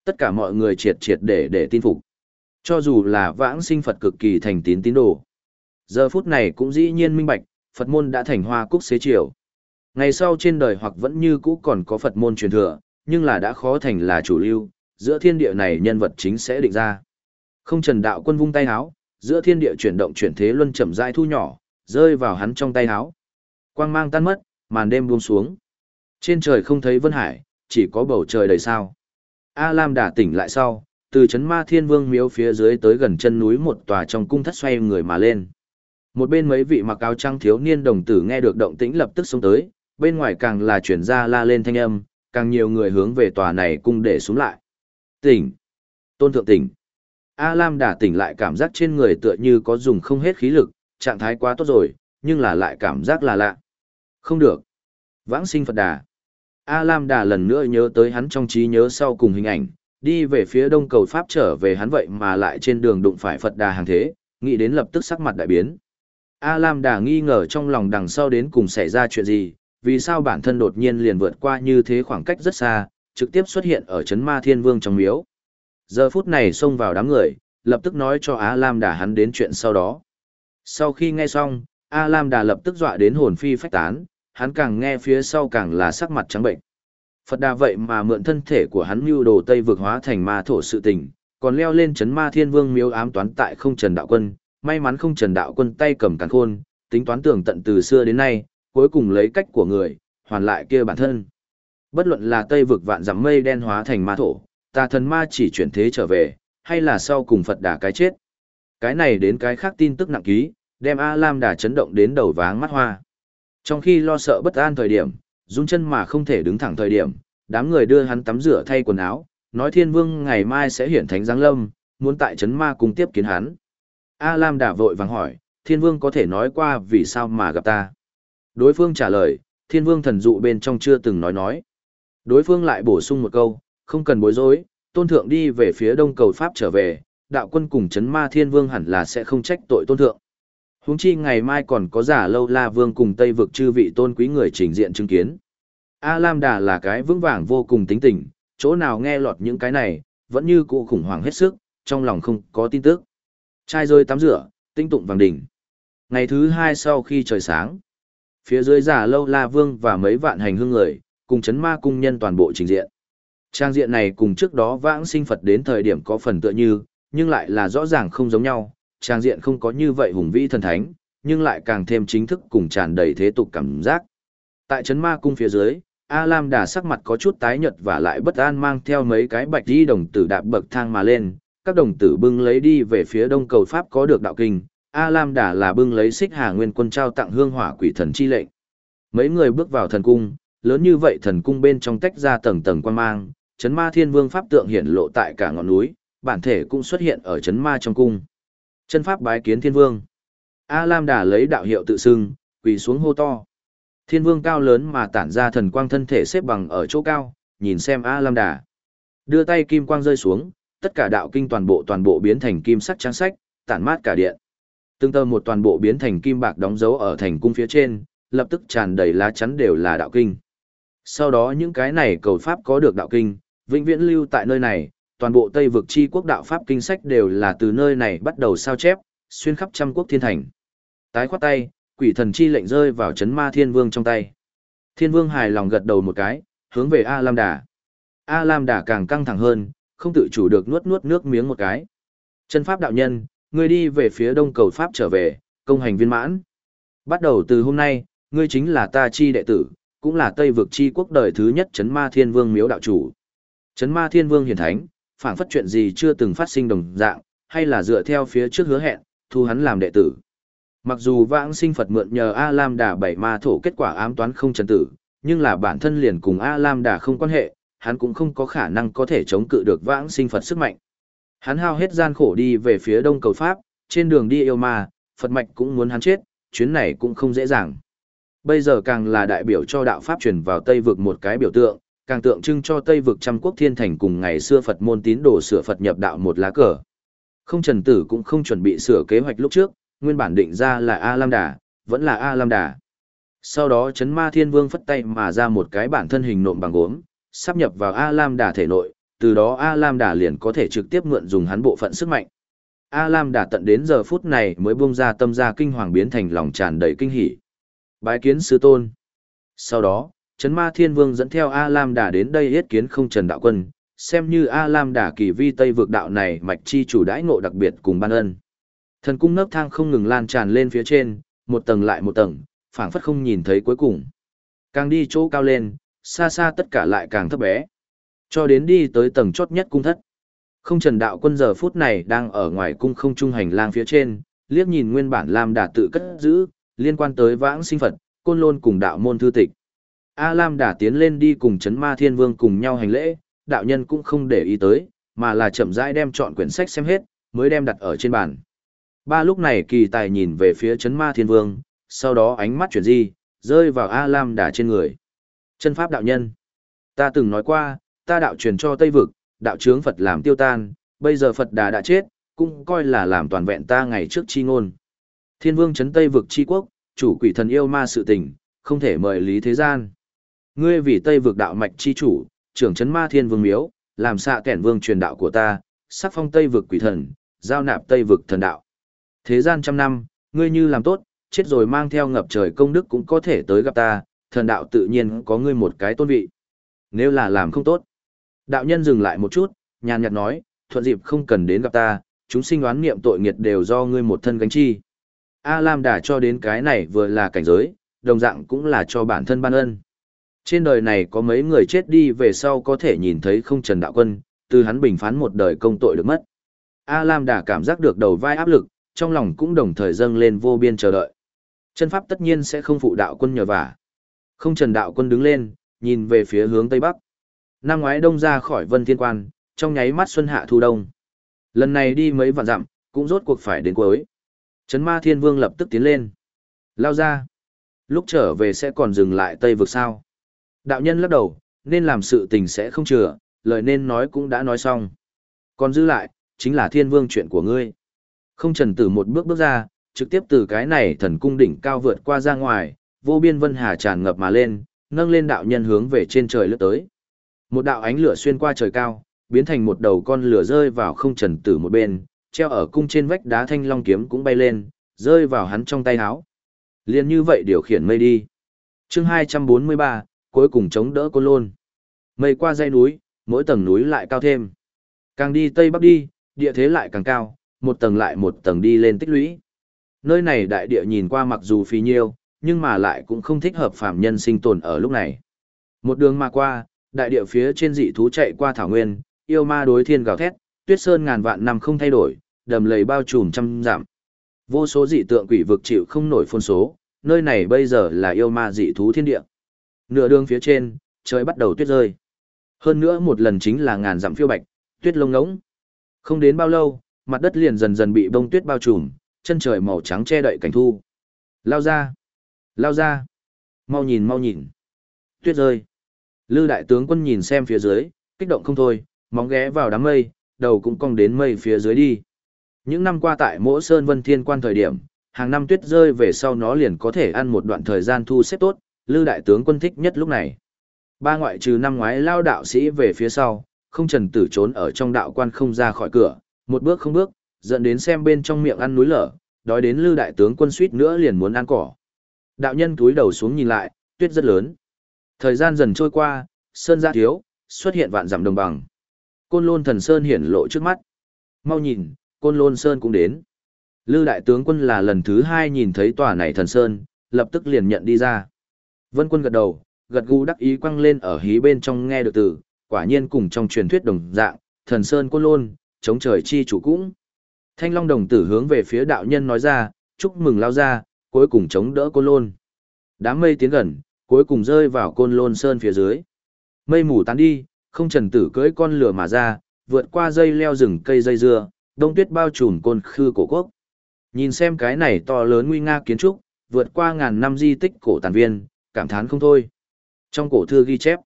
Tất cả mọi người triệt triệt để để tin phục. Cho dù là vãng sinh Phật cực kỳ thành tín tín đồ. Giờ phút này cũng dĩ nhiên minh bạch, Phật môn đã thành hoa cúc xế chiều. Ngày sau trên đời hoặc vẫn như cũ còn có Phật môn truyền thừa, nhưng là đã khó thành là chủ lưu, giữa thiên địa này nhân vật chính sẽ định ra. Không trần đạo quân vung tay háo, giữa thiên địa chuyển động chuyển thế luân chậm rãi thu nhỏ, rơi vào hắn trong tay háo. Quang mang tan mất, màn đêm buông xuống. Trên trời không thấy vân hải, chỉ có bầu trời đầy sao. A Lam đã tỉnh lại sau, từ chấn ma thiên vương miếu phía dưới tới gần chân núi một tòa trong cung thất xoay người mà lên. Một bên mấy vị mặc áo trăng thiếu niên đồng tử nghe được động tĩnh lập tức xông tới, bên ngoài càng là chuyển ra la lên thanh âm, càng nhiều người hướng về tòa này cung để xuống lại. Tỉnh! Tôn thượng tỉnh! A Lam đã tỉnh lại cảm giác trên người tựa như có dùng không hết khí lực, trạng thái quá tốt rồi, nhưng là lại cảm giác là lạ. Không được! Vãng sinh Phật Đà! A Lam Đà lần nữa nhớ tới hắn trong trí nhớ sau cùng hình ảnh, đi về phía đông cầu Pháp trở về hắn vậy mà lại trên đường đụng phải Phật Đà hàng thế, nghĩ đến lập tức sắc mặt đại biến. A Lam Đà nghi ngờ trong lòng đằng sau đến cùng xảy ra chuyện gì, vì sao bản thân đột nhiên liền vượt qua như thế khoảng cách rất xa, trực tiếp xuất hiện ở chấn ma thiên vương trong miếu. Giờ phút này xông vào đám người, lập tức nói cho A Lam Đà hắn đến chuyện sau đó. Sau khi nghe xong, A Lam Đà lập tức dọa đến hồn phi phách tán, hắn càng nghe phía sau càng là sắc mặt trắng bệnh. Phật Đà vậy mà mượn thân thể của hắn mưu đồ Tây vực hóa thành ma thổ sự tình, còn leo lên chấn ma thiên vương miếu ám toán tại không trần đạo quân, may mắn không trần đạo quân tay cầm càn khôn, tính toán tưởng tận từ xưa đến nay, cuối cùng lấy cách của người, hoàn lại kia bản thân. Bất luận là Tây vực vạn dặm mây đen hóa thành ma thổ, tà thần ma chỉ chuyển thế trở về, hay là sau cùng Phật đà cái chết. Cái này đến cái khác tin tức nặng ký, đem A Lam đà chấn động đến đầu váng mắt hoa. Trong khi lo sợ bất an thời điểm, run chân mà không thể đứng thẳng thời điểm, đám người đưa hắn tắm rửa thay quần áo, nói thiên vương ngày mai sẽ hiển thánh giáng lâm, muốn tại chấn ma cùng tiếp kiến hắn. A Lam đà vội vàng hỏi, thiên vương có thể nói qua vì sao mà gặp ta. Đối phương trả lời, thiên vương thần dụ bên trong chưa từng nói nói. Đối phương lại bổ sung một câu, không cần bối rối, tôn thượng đi về phía đông cầu Pháp trở về, đạo quân cùng chấn ma thiên vương hẳn là sẽ không trách tội tôn thượng. Huống chi ngày mai còn có giả lâu la vương cùng tây vực chư vị tôn quý người trình diện chứng kiến. A Lam Đà là cái vững vàng vô cùng tính tình, chỗ nào nghe lọt những cái này, vẫn như cụ khủng hoảng hết sức, trong lòng không có tin tức. Trai rơi tắm rửa, tinh tụng vàng đỉnh. Ngày thứ hai sau khi trời sáng, phía dưới giả lâu la vương và mấy vạn hành hương người, cùng chấn ma cung nhân toàn bộ trình diện. Trang diện này cùng trước đó vãng sinh Phật đến thời điểm có phần tựa như, nhưng lại là rõ ràng không giống nhau, trang diện không có như vậy hùng vĩ thần thánh, nhưng lại càng thêm chính thức cùng tràn đầy thế tục cảm giác. Tại chấn ma cung phía dưới, A Lam Đà sắc mặt có chút tái nhợt và lại bất an mang theo mấy cái bạch đi đồng tử đạp bậc thang mà lên, các đồng tử bưng lấy đi về phía đông cầu Pháp có được đạo kinh, A Lam Đà là bưng lấy xích hà nguyên quân trao tặng hương hỏa quỷ thần chi lệnh. Mấy người bước vào thần cung, lớn như vậy thần cung bên trong tách ra tầng tầng quan mang, chấn ma thiên vương pháp tượng hiện lộ tại cả ngọn núi, bản thể cũng xuất hiện ở chấn ma trong cung. Chân pháp bái kiến thiên vương. A Lam Đà lấy đạo hiệu tự xưng, quỳ xuống hô to. Thiên vương cao lớn mà tản ra thần quang thân thể xếp bằng ở chỗ cao, nhìn xem A Lam Đà. Đưa tay kim quang rơi xuống, tất cả đạo kinh toàn bộ toàn bộ biến thành kim sắc trắng sách, tản mát cả điện. Tương tờ một toàn bộ biến thành kim bạc đóng dấu ở thành cung phía trên, lập tức tràn đầy lá chắn đều là đạo kinh. Sau đó những cái này cầu pháp có được đạo kinh, vĩnh viễn lưu tại nơi này, toàn bộ Tây vực chi quốc đạo pháp kinh sách đều là từ nơi này bắt đầu sao chép, xuyên khắp trăm quốc thiên thành. Tái khoát tay, quỷ thần chi lệnh rơi vào chấn ma thiên vương trong tay. Thiên vương hài lòng gật đầu một cái, hướng về A Lam Đà. A Lam Đà càng căng thẳng hơn, không tự chủ được nuốt nuốt nước miếng một cái. Chân pháp đạo nhân, ngươi đi về phía đông cầu pháp trở về, công hành viên mãn. Bắt đầu từ hôm nay, ngươi chính là ta chi đệ tử, cũng là Tây vực chi quốc đời thứ nhất Trấn ma thiên vương miếu đạo chủ. Trấn ma thiên vương hiển thánh, phảng phất chuyện gì chưa từng phát sinh đồng dạng, hay là dựa theo phía trước hứa hẹn, thu hắn làm đệ tử. Mặc dù vãng sinh Phật mượn nhờ A Lam Đà bảy ma thổ kết quả ám toán không trần tử, nhưng là bản thân liền cùng A Lam Đà không quan hệ, hắn cũng không có khả năng có thể chống cự được vãng sinh Phật sức mạnh. Hắn hao hết gian khổ đi về phía đông cầu Pháp, trên đường đi yêu ma, Phật mạch cũng muốn hắn chết, chuyến này cũng không dễ dàng. Bây giờ càng là đại biểu cho đạo Pháp truyền vào Tây vực một cái biểu tượng, càng tượng trưng cho Tây vực trăm quốc thiên thành cùng ngày xưa Phật môn tín đồ sửa Phật nhập đạo một lá cờ. Không trần tử cũng không chuẩn bị sửa kế hoạch lúc trước, nguyên bản định ra là A Lam Đà, vẫn là A Lam Đà. Sau đó chấn ma thiên vương phất tay mà ra một cái bản thân hình nộm bằng gốm, sắp nhập vào A Lam Đà thể nội, từ đó A Lam Đà liền có thể trực tiếp mượn dùng hắn bộ phận sức mạnh. A Lam Đà tận đến giờ phút này mới buông ra tâm ra kinh hoàng biến thành lòng tràn đầy kinh hỉ. Bái kiến sư tôn. Sau đó, Trấn Ma Thiên Vương dẫn theo A Lam Đà đến đây yết kiến không trần đạo quân, xem như A Lam Đà kỳ vi Tây vực đạo này mạch chi chủ đãi ngộ đặc biệt cùng ban ân. Thần cung nấp thang không ngừng lan tràn lên phía trên, một tầng lại một tầng, phảng phất không nhìn thấy cuối cùng. Càng đi chỗ cao lên, xa xa tất cả lại càng thấp bé. Cho đến đi tới tầng chót nhất cung thất. Không trần đạo quân giờ phút này đang ở ngoài cung không trung hành lang phía trên, liếc nhìn nguyên bản Lam Đà tự cất giữ, liên quan tới vãng sinh Phật, côn lôn cùng đạo môn thư tịch. A Lam Đà tiến lên đi cùng chấn ma thiên vương cùng nhau hành lễ, đạo nhân cũng không để ý tới, mà là chậm rãi đem chọn quyển sách xem hết, mới đem đặt ở trên bàn. Ba lúc này kỳ tài nhìn về phía chấn ma thiên vương, sau đó ánh mắt chuyển di, rơi vào A Lam Đà trên người. Chân pháp đạo nhân. Ta từng nói qua, ta đạo truyền cho Tây Vực, đạo trướng Phật làm tiêu tan, bây giờ Phật Đà đã chết, cũng coi là làm toàn vẹn ta ngày trước chi ngôn. Thiên vương chấn Tây Vực chi quốc, chủ quỷ thần yêu ma sự tình, không thể mời lý thế gian. Ngươi vì Tây vực đạo mạch chi chủ, trưởng chấn ma thiên vương miếu, làm xạ kẻn vương truyền đạo của ta, sắc phong tây vực quỷ thần, giao nạp tây vực thần đạo. Thế gian trăm năm, ngươi như làm tốt, chết rồi mang theo ngập trời công đức cũng có thể tới gặp ta, thần đạo tự nhiên có ngươi một cái tôn vị. Nếu là làm không tốt. Đạo nhân dừng lại một chút, nhàn nhạt nói, thuận dịp không cần đến gặp ta, chúng sinh đoán niệm tội nghiệt đều do ngươi một thân gánh chi. A Lam đã cho đến cái này vừa là cảnh giới, đồng dạng cũng là cho bản thân ban ân. Trên đời này có mấy người chết đi về sau có thể nhìn thấy không trần đạo quân, từ hắn bình phán một đời công tội được mất. A Lam đã cảm giác được đầu vai áp lực, trong lòng cũng đồng thời dâng lên vô biên chờ đợi. Chân pháp tất nhiên sẽ không phụ đạo quân nhờ vả. Không trần đạo quân đứng lên, nhìn về phía hướng tây bắc. Năm ngoái đông ra khỏi vân thiên quan, trong nháy mắt xuân hạ thu đông. Lần này đi mấy vạn dặm, cũng rốt cuộc phải đến cuối. Trấn ma thiên vương lập tức tiến lên. Lao ra. Lúc trở về sẽ còn dừng lại tây vực sao. Đạo nhân lắc đầu, nên làm sự tình sẽ không chừa, lời nên nói cũng đã nói xong. Còn giữ lại, chính là thiên vương chuyện của ngươi. Không trần tử một bước bước ra, trực tiếp từ cái này thần cung đỉnh cao vượt qua ra ngoài, vô biên vân hà tràn ngập mà lên, nâng lên đạo nhân hướng về trên trời lướt tới. Một đạo ánh lửa xuyên qua trời cao, biến thành một đầu con lửa rơi vào không trần tử một bên, treo ở cung trên vách đá thanh long kiếm cũng bay lên, rơi vào hắn trong tay áo. Liên như vậy điều khiển mây đi. chương 243, cuối cùng chống đỡ côn lôn. Mây qua dãy núi, mỗi tầng núi lại cao thêm. Càng đi tây bắc đi, địa thế lại càng cao, một tầng lại một tầng đi lên tích lũy. Nơi này đại địa nhìn qua mặc dù phí nhiêu, nhưng mà lại cũng không thích hợp phạm nhân sinh tồn ở lúc này. Một đường mà qua, đại địa phía trên dị thú chạy qua thảo nguyên, yêu ma đối thiên gào thét, tuyết sơn ngàn vạn năm không thay đổi, đầm lầy bao trùm trăm giảm. Vô số dị tượng quỷ vực chịu không nổi phôn số, nơi này bây giờ là yêu ma dị thú thiên địa. Nửa đường phía trên, trời bắt đầu tuyết rơi. Hơn nữa một lần chính là ngàn dặm phiêu bạch, tuyết lông ngỗng. Không đến bao lâu, mặt đất liền dần dần bị bông tuyết bao trùm, chân trời màu trắng che đậy cảnh thu. Lao ra! Lao ra! Mau nhìn mau nhìn! Tuyết rơi! Lư đại tướng quân nhìn xem phía dưới, kích động không thôi, móng ghé vào đám mây, đầu cũng cong đến mây phía dưới đi. Những năm qua tại mỗi sơn vân thiên quan thời điểm, hàng năm tuyết rơi về sau nó liền có thể ăn một đoạn thời gian thu xếp tốt, Lư đại tướng quân thích nhất lúc này. Ba ngoại trừ năm ngoái lao đạo sĩ về phía sau, không trần tử trốn ở trong đạo quan không ra khỏi cửa, một bước không bước, dẫn đến xem bên trong miệng ăn núi lở, đói đến Lư đại tướng quân suýt nữa liền muốn ăn cỏ. Đạo nhân túi đầu xuống nhìn lại, tuyết rất lớn. Thời gian dần trôi qua, sơn gia thiếu, xuất hiện vạn dặm đồng bằng. Côn lôn thần sơn hiển lộ trước mắt. Mau nhìn, côn lôn sơn cũng đến. Lư đại tướng quân là lần thứ hai nhìn thấy tòa này thần sơn, lập tức liền nhận đi ra. Vân quân gật đầu, gật gù đắc ý quăng lên ở hí bên trong nghe được từ, quả nhiên cùng trong truyền thuyết đồng dạng, thần sơn côn lôn, chống trời chi chủ cũng. Thanh long đồng tử hướng về phía đạo nhân nói ra, chúc mừng lao ra, cuối cùng chống đỡ côn lôn. Đám mây tiến gần, cuối cùng rơi vào côn lôn sơn phía dưới. Mây mù tán đi, không trần tử cưỡi con lửa mà ra, vượt qua dây leo rừng cây dây dưa, đông tuyết bao trùm côn khư cổ quốc. Nhìn xem cái này to lớn nguy nga kiến trúc, vượt qua ngàn năm di tích cổ tàn viên, cảm thán không thôi. Trong cổ thư ghi chép,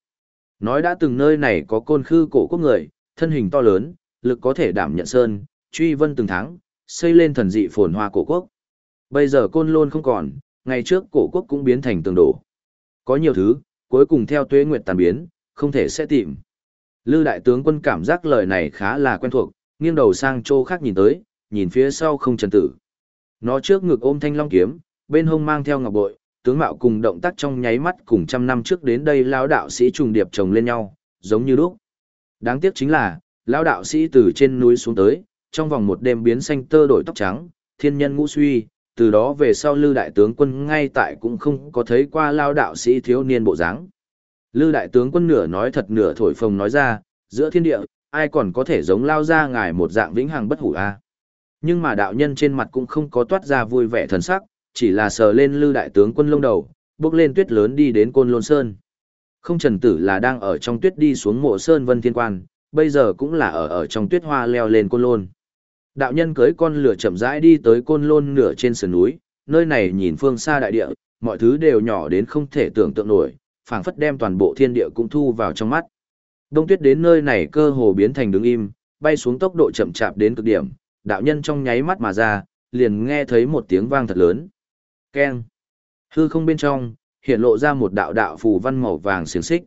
nói đã từng nơi này có côn khư cổ quốc người, thân hình to lớn, lực có thể đảm nhận sơn, truy vân từng tháng, xây lên thần dị phồn hoa cổ quốc. Bây giờ côn lôn không còn, ngày trước cổ quốc cũng biến thành tường đổ. Có nhiều thứ, cuối cùng theo tuế nguyệt tàn biến, không thể sẽ tìm. Lư đại tướng quân cảm giác lời này khá là quen thuộc, nghiêng đầu sang chỗ khác nhìn tới, nhìn phía sau không trần tử. Nó trước ngực ôm thanh long kiếm, bên hông mang theo ngọc bội, tướng mạo cùng động tác trong nháy mắt cùng trăm năm trước đến đây lão đạo sĩ trùng điệp chồng lên nhau, giống như lúc. Đáng tiếc chính là, lão đạo sĩ từ trên núi xuống tới, trong vòng một đêm biến xanh tơ đổi tóc trắng, thiên nhân ngũ suy, từ đó về sau Lư đại tướng quân ngay tại cũng không có thấy qua lao đạo sĩ thiếu niên bộ dáng. Lư đại tướng quân nửa nói thật nửa thổi phồng nói ra, giữa thiên địa, ai còn có thể giống lao ra ngài một dạng vĩnh hằng bất hủ a Nhưng mà đạo nhân trên mặt cũng không có toát ra vui vẻ thần sắc, chỉ là sờ lên lư đại tướng quân lông đầu, bước lên tuyết lớn đi đến côn lôn sơn. Không trần tử là đang ở trong tuyết đi xuống mộ sơn vân thiên quan, bây giờ cũng là ở ở trong tuyết hoa leo lên côn lôn. Đạo nhân cưới con lửa chậm rãi đi tới côn lôn nửa trên sườn núi, nơi này nhìn phương xa đại địa, mọi thứ đều nhỏ đến không thể tưởng tượng nổi, phảng phất đem toàn bộ thiên địa cũng thu vào trong mắt. Đông tuyết đến nơi này cơ hồ biến thành đứng im, bay xuống tốc độ chậm chạp đến cực điểm, đạo nhân trong nháy mắt mà ra, liền nghe thấy một tiếng vang thật lớn. Keng. Hư không bên trong, hiện lộ ra một đạo đạo phù văn màu vàng xiềng xích.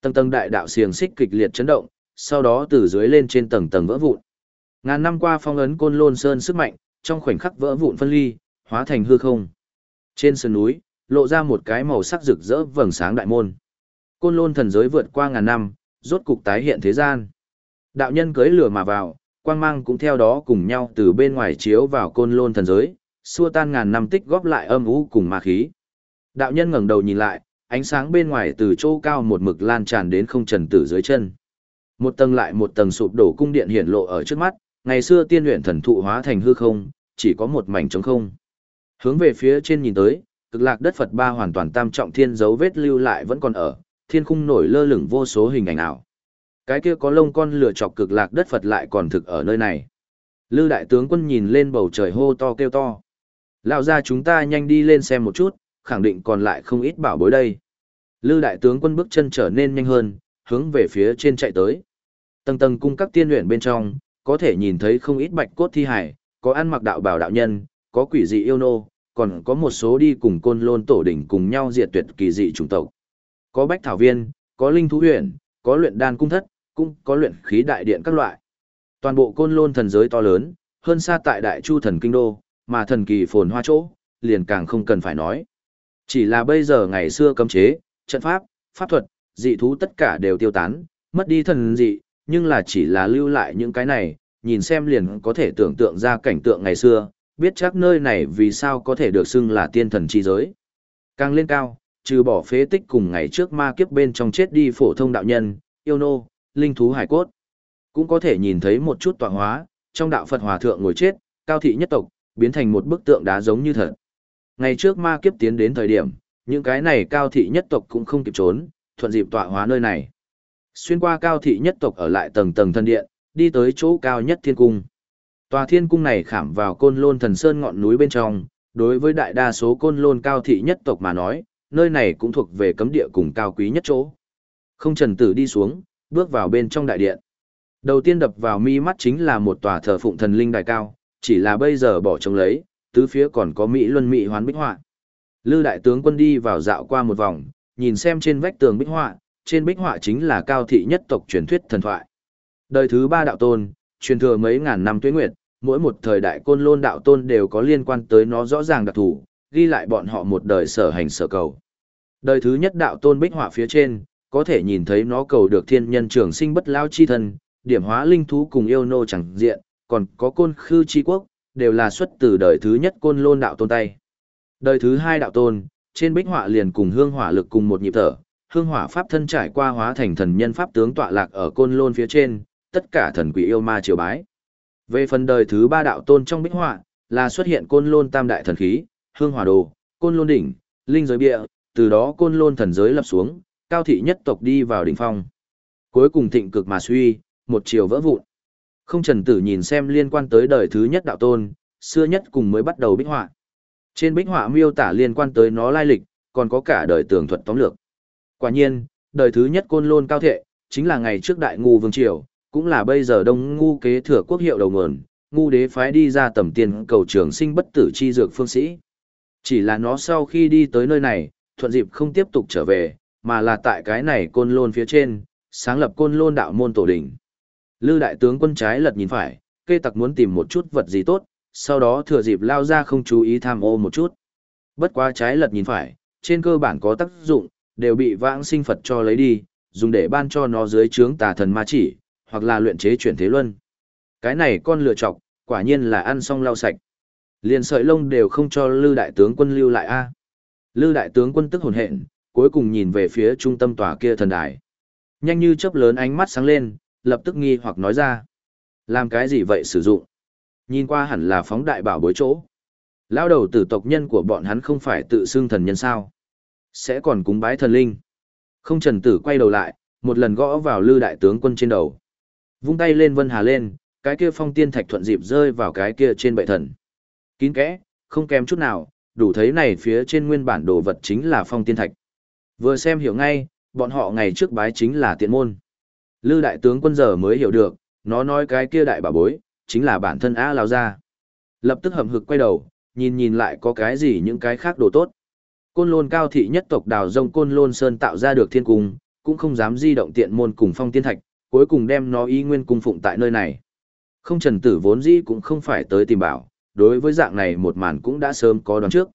Tầng tầng đại đạo xiềng xích kịch liệt chấn động, sau đó từ dưới lên trên tầng tầng vỡ vụn. Ngàn năm qua phong ấn côn lôn sơn sức mạnh, trong khoảnh khắc vỡ vụn phân ly, hóa thành hư không. Trên sườn núi, lộ ra một cái màu sắc rực rỡ vầng sáng đại môn. Côn lôn thần giới vượt qua ngàn năm, rốt cục tái hiện thế gian. Đạo nhân cưới lửa mà vào, quang mang cũng theo đó cùng nhau từ bên ngoài chiếu vào côn lôn thần giới, xua tan ngàn năm tích góp lại âm u cùng ma khí. Đạo nhân ngẩng đầu nhìn lại, ánh sáng bên ngoài từ chỗ cao một mực lan tràn đến không trần tử dưới chân. Một tầng lại một tầng sụp đổ cung điện hiển lộ ở trước mắt, ngày xưa tiên luyện thần thụ hóa thành hư không, chỉ có một mảnh trống không. Hướng về phía trên nhìn tới, cực lạc đất Phật ba hoàn toàn tam trọng thiên dấu vết lưu lại vẫn còn ở, thiên khung nổi lơ lửng vô số hình ảnh ảo. Cái kia có lông con lửa chọc cực lạc đất Phật lại còn thực ở nơi này. Lư đại tướng quân nhìn lên bầu trời hô to kêu to. Lão ra chúng ta nhanh đi lên xem một chút, khẳng định còn lại không ít bảo bối đây. Lư đại tướng quân bước chân trở nên nhanh hơn, hướng về phía trên chạy tới. Tầng tầng cung các tiên luyện bên trong, có thể nhìn thấy không ít bạch cốt thi hải, có ăn mặc đạo bảo đạo nhân, có quỷ dị yêu nô, còn có một số đi cùng côn lôn tổ đỉnh cùng nhau diệt tuyệt kỳ dị chủng tộc. Có bách thảo viên, có linh thú huyện, có luyện đan cung thất, cũng có luyện khí đại điện các loại. Toàn bộ côn lôn thần giới to lớn, hơn xa tại đại chu thần kinh đô, mà thần kỳ phồn hoa chỗ, liền càng không cần phải nói. Chỉ là bây giờ ngày xưa cấm chế, trận pháp, pháp thuật, dị thú tất cả đều tiêu tán, mất đi thần dị, nhưng là chỉ là lưu lại những cái này, nhìn xem liền có thể tưởng tượng ra cảnh tượng ngày xưa, biết chắc nơi này vì sao có thể được xưng là tiên thần chi giới. Càng lên cao, trừ bỏ phế tích cùng ngày trước ma kiếp bên trong chết đi phổ thông đạo nhân, yêu nô, linh thú hải cốt. Cũng có thể nhìn thấy một chút tọa hóa, trong đạo Phật hòa thượng ngồi chết, cao thị nhất tộc, biến thành một bức tượng đá giống như thật. Ngày trước ma kiếp tiến đến thời điểm, những cái này cao thị nhất tộc cũng không kịp trốn, thuận dịp tọa hóa nơi này. Xuyên qua cao thị nhất tộc ở lại tầng tầng thân điện, đi tới chỗ cao nhất thiên cung. Tòa thiên cung này khảm vào côn lôn thần sơn ngọn núi bên trong, đối với đại đa số côn lôn cao thị nhất tộc mà nói, nơi này cũng thuộc về cấm địa cùng cao quý nhất chỗ. Không trần tử đi xuống, bước vào bên trong đại điện. Đầu tiên đập vào mi mắt chính là một tòa thờ phụng thần linh đài cao, chỉ là bây giờ bỏ trống lấy, tứ phía còn có Mỹ luân Mỹ hoán bích họa. Lư đại tướng quân đi vào dạo qua một vòng, nhìn xem trên vách tường bích họa, trên bích họa chính là cao thị nhất tộc truyền thuyết thần thoại. Đời thứ ba đạo tôn, truyền thừa mấy ngàn năm tuế nguyệt, mỗi một thời đại côn lôn đạo tôn đều có liên quan tới nó rõ ràng đặc thù, ghi lại bọn họ một đời sở hành sở cầu. Đời thứ nhất đạo tôn bích họa phía trên, có thể nhìn thấy nó cầu được thiên nhân trường sinh bất lao chi thân, điểm hóa linh thú cùng yêu nô chẳng diện, còn có côn khư chi quốc, đều là xuất từ đời thứ nhất côn lôn đạo tôn tay. Đời thứ hai đạo tôn, trên bích họa liền cùng hương hỏa lực cùng một nhịp thở, hương hỏa pháp thân trải qua hóa thành thần nhân pháp tướng tọa lạc ở côn lôn phía trên, tất cả thần quỷ yêu ma triều bái. Về phần đời thứ ba đạo tôn trong bích họa, là xuất hiện côn lôn tam đại thần khí, hương hỏa đồ, côn lôn đỉnh, linh giới bia, từ đó côn lôn thần giới lập xuống, cao thị nhất tộc đi vào đỉnh phong. Cuối cùng thịnh cực mà suy, một chiều vỡ vụn. Không trần tử nhìn xem liên quan tới đời thứ nhất đạo tôn, xưa nhất cùng mới bắt đầu bích họa. Trên bích họa miêu tả liên quan tới nó lai lịch, còn có cả đời tường thuật tóm lược. Quả nhiên, đời thứ nhất côn lôn cao thệ, chính là ngày trước đại ngu vương triều, cũng là bây giờ đông ngu kế thừa quốc hiệu đầu nguồn, ngu đế phái đi ra tầm tiền cầu trường sinh bất tử chi dược phương sĩ. Chỉ là nó sau khi đi tới nơi này, thuận dịp không tiếp tục trở về, mà là tại cái này côn lôn phía trên, sáng lập côn lôn đạo môn tổ đỉnh. Lư đại tướng quân trái lật nhìn phải, kê tặc muốn tìm một chút vật gì tốt, sau đó thừa dịp lao ra không chú ý tham ô một chút. Bất quá trái lật nhìn phải, trên cơ bản có tác dụng, đều bị vãng sinh Phật cho lấy đi, dùng để ban cho nó dưới trướng tà thần ma chỉ, hoặc là luyện chế chuyển thế luân. Cái này con lựa chọc, quả nhiên là ăn xong lau sạch. Liền sợi lông đều không cho Lư đại tướng quân lưu lại a. Lư đại tướng quân tức hồn hện, cuối cùng nhìn về phía trung tâm tòa kia thần đài. Nhanh như chớp lớn ánh mắt sáng lên, lập tức nghi hoặc nói ra. Làm cái gì vậy sử dụng? Nhìn qua hẳn là phóng đại bảo bối chỗ. Lao đầu tử tộc nhân của bọn hắn không phải tự xưng thần nhân sao. Sẽ còn cúng bái thần linh. Không trần tử quay đầu lại, một lần gõ vào lư đại tướng quân trên đầu. Vung tay lên vân hà lên, cái kia phong tiên thạch thuận dịp rơi vào cái kia trên bệ thần. Kín kẽ, không kém chút nào, đủ thấy này phía trên nguyên bản đồ vật chính là phong tiên thạch. Vừa xem hiểu ngay, bọn họ ngày trước bái chính là tiện môn. Lư đại tướng quân giờ mới hiểu được, nó nói cái kia đại bà bối, chính là bản thân A lao ra. Lập tức hầm hực quay đầu, nhìn nhìn lại có cái gì những cái khác đồ tốt. Côn lôn cao thị nhất tộc đào rông côn lôn sơn tạo ra được thiên cung, cũng không dám di động tiện môn cùng phong tiên thạch, cuối cùng đem nó y nguyên cung phụng tại nơi này. Không trần tử vốn dĩ cũng không phải tới tìm bảo, đối với dạng này một màn cũng đã sớm có đoán trước.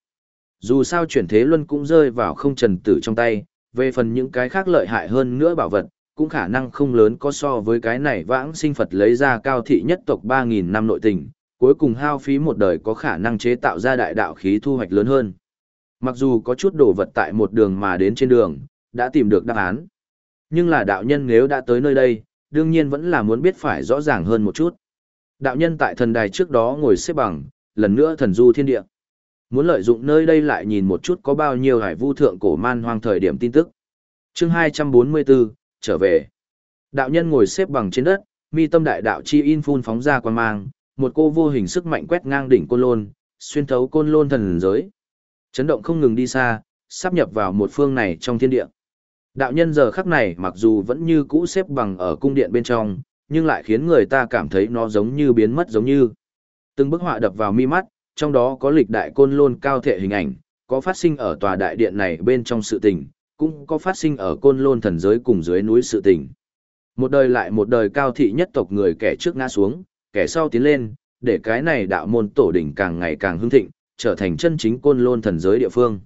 Dù sao chuyển thế luân cũng rơi vào không trần tử trong tay, về phần những cái khác lợi hại hơn nữa bảo vật, cũng khả năng không lớn có so với cái này vãng sinh Phật lấy ra cao thị nhất tộc 3.000 năm nội tình, cuối cùng hao phí một đời có khả năng chế tạo ra đại đạo khí thu hoạch lớn hơn. Mặc dù có chút đồ vật tại một đường mà đến trên đường, đã tìm được đáp án. Nhưng là đạo nhân nếu đã tới nơi đây, đương nhiên vẫn là muốn biết phải rõ ràng hơn một chút. Đạo nhân tại thần đài trước đó ngồi xếp bằng, lần nữa thần du thiên địa. Muốn lợi dụng nơi đây lại nhìn một chút có bao nhiêu hải vu thượng cổ man hoang thời điểm tin tức. chương 244, trở về. Đạo nhân ngồi xếp bằng trên đất, mi tâm đại đạo chi in phun phóng ra quan mang, một cô vô hình sức mạnh quét ngang đỉnh côn lôn, xuyên thấu côn lôn thần giới. Chấn động không ngừng đi xa, sắp nhập vào một phương này trong thiên địa. Đạo nhân giờ khắc này mặc dù vẫn như cũ xếp bằng ở cung điện bên trong, nhưng lại khiến người ta cảm thấy nó giống như biến mất giống như. Từng bức họa đập vào mi mắt, trong đó có lịch đại côn lôn cao thể hình ảnh, có phát sinh ở tòa đại điện này bên trong sự tình, cũng có phát sinh ở côn lôn thần giới cùng dưới núi sự tình. Một đời lại một đời cao thị nhất tộc người kẻ trước ngã xuống, kẻ sau tiến lên, để cái này đạo môn tổ đỉnh càng ngày càng hưng thịnh, trở thành chân chính côn lôn thần giới địa phương.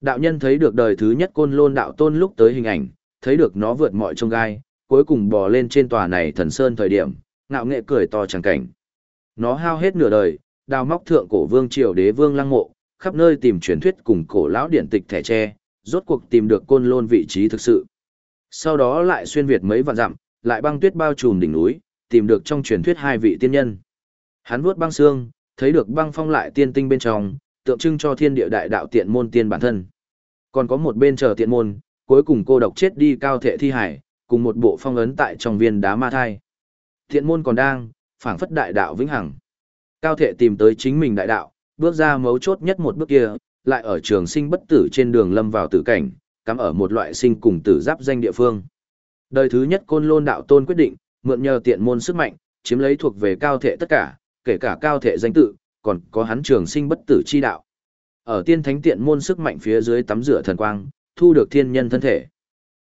Đạo nhân thấy được đời thứ nhất côn lôn đạo tôn lúc tới hình ảnh, thấy được nó vượt mọi trông gai, cuối cùng bò lên trên tòa này thần sơn thời điểm, ngạo nghệ cười to chẳng cảnh. Nó hao hết nửa đời, đào móc thượng cổ vương triều đế vương lăng mộ, khắp nơi tìm truyền thuyết cùng cổ lão điển tịch thẻ tre, rốt cuộc tìm được côn lôn vị trí thực sự. Sau đó lại xuyên việt mấy vạn dặm, lại băng tuyết bao trùm đỉnh núi, tìm được trong truyền thuyết hai vị tiên nhân. Hắn vuốt băng xương, thấy được băng phong lại tiên tinh bên trong, tượng trưng cho thiên địa đại đạo tiện môn tiên bản thân. Còn có một bên chờ tiện môn, cuối cùng cô độc chết đi cao thệ thi hải, cùng một bộ phong ấn tại trong viên đá ma thai. Tiện môn còn đang, phảng phất đại đạo vĩnh hằng. Cao thệ tìm tới chính mình đại đạo, bước ra mấu chốt nhất một bước kia, lại ở trường sinh bất tử trên đường lâm vào tử cảnh, cắm ở một loại sinh cùng tử giáp danh địa phương. Đời thứ nhất côn lôn đạo tôn quyết định, mượn nhờ tiện môn sức mạnh, chiếm lấy thuộc về cao thể tất cả, kể cả cao thể danh tự, còn có hắn trường sinh bất tử chi đạo. Ở tiên thánh tiện môn sức mạnh phía dưới tắm rửa thần quang, thu được thiên nhân thân thể.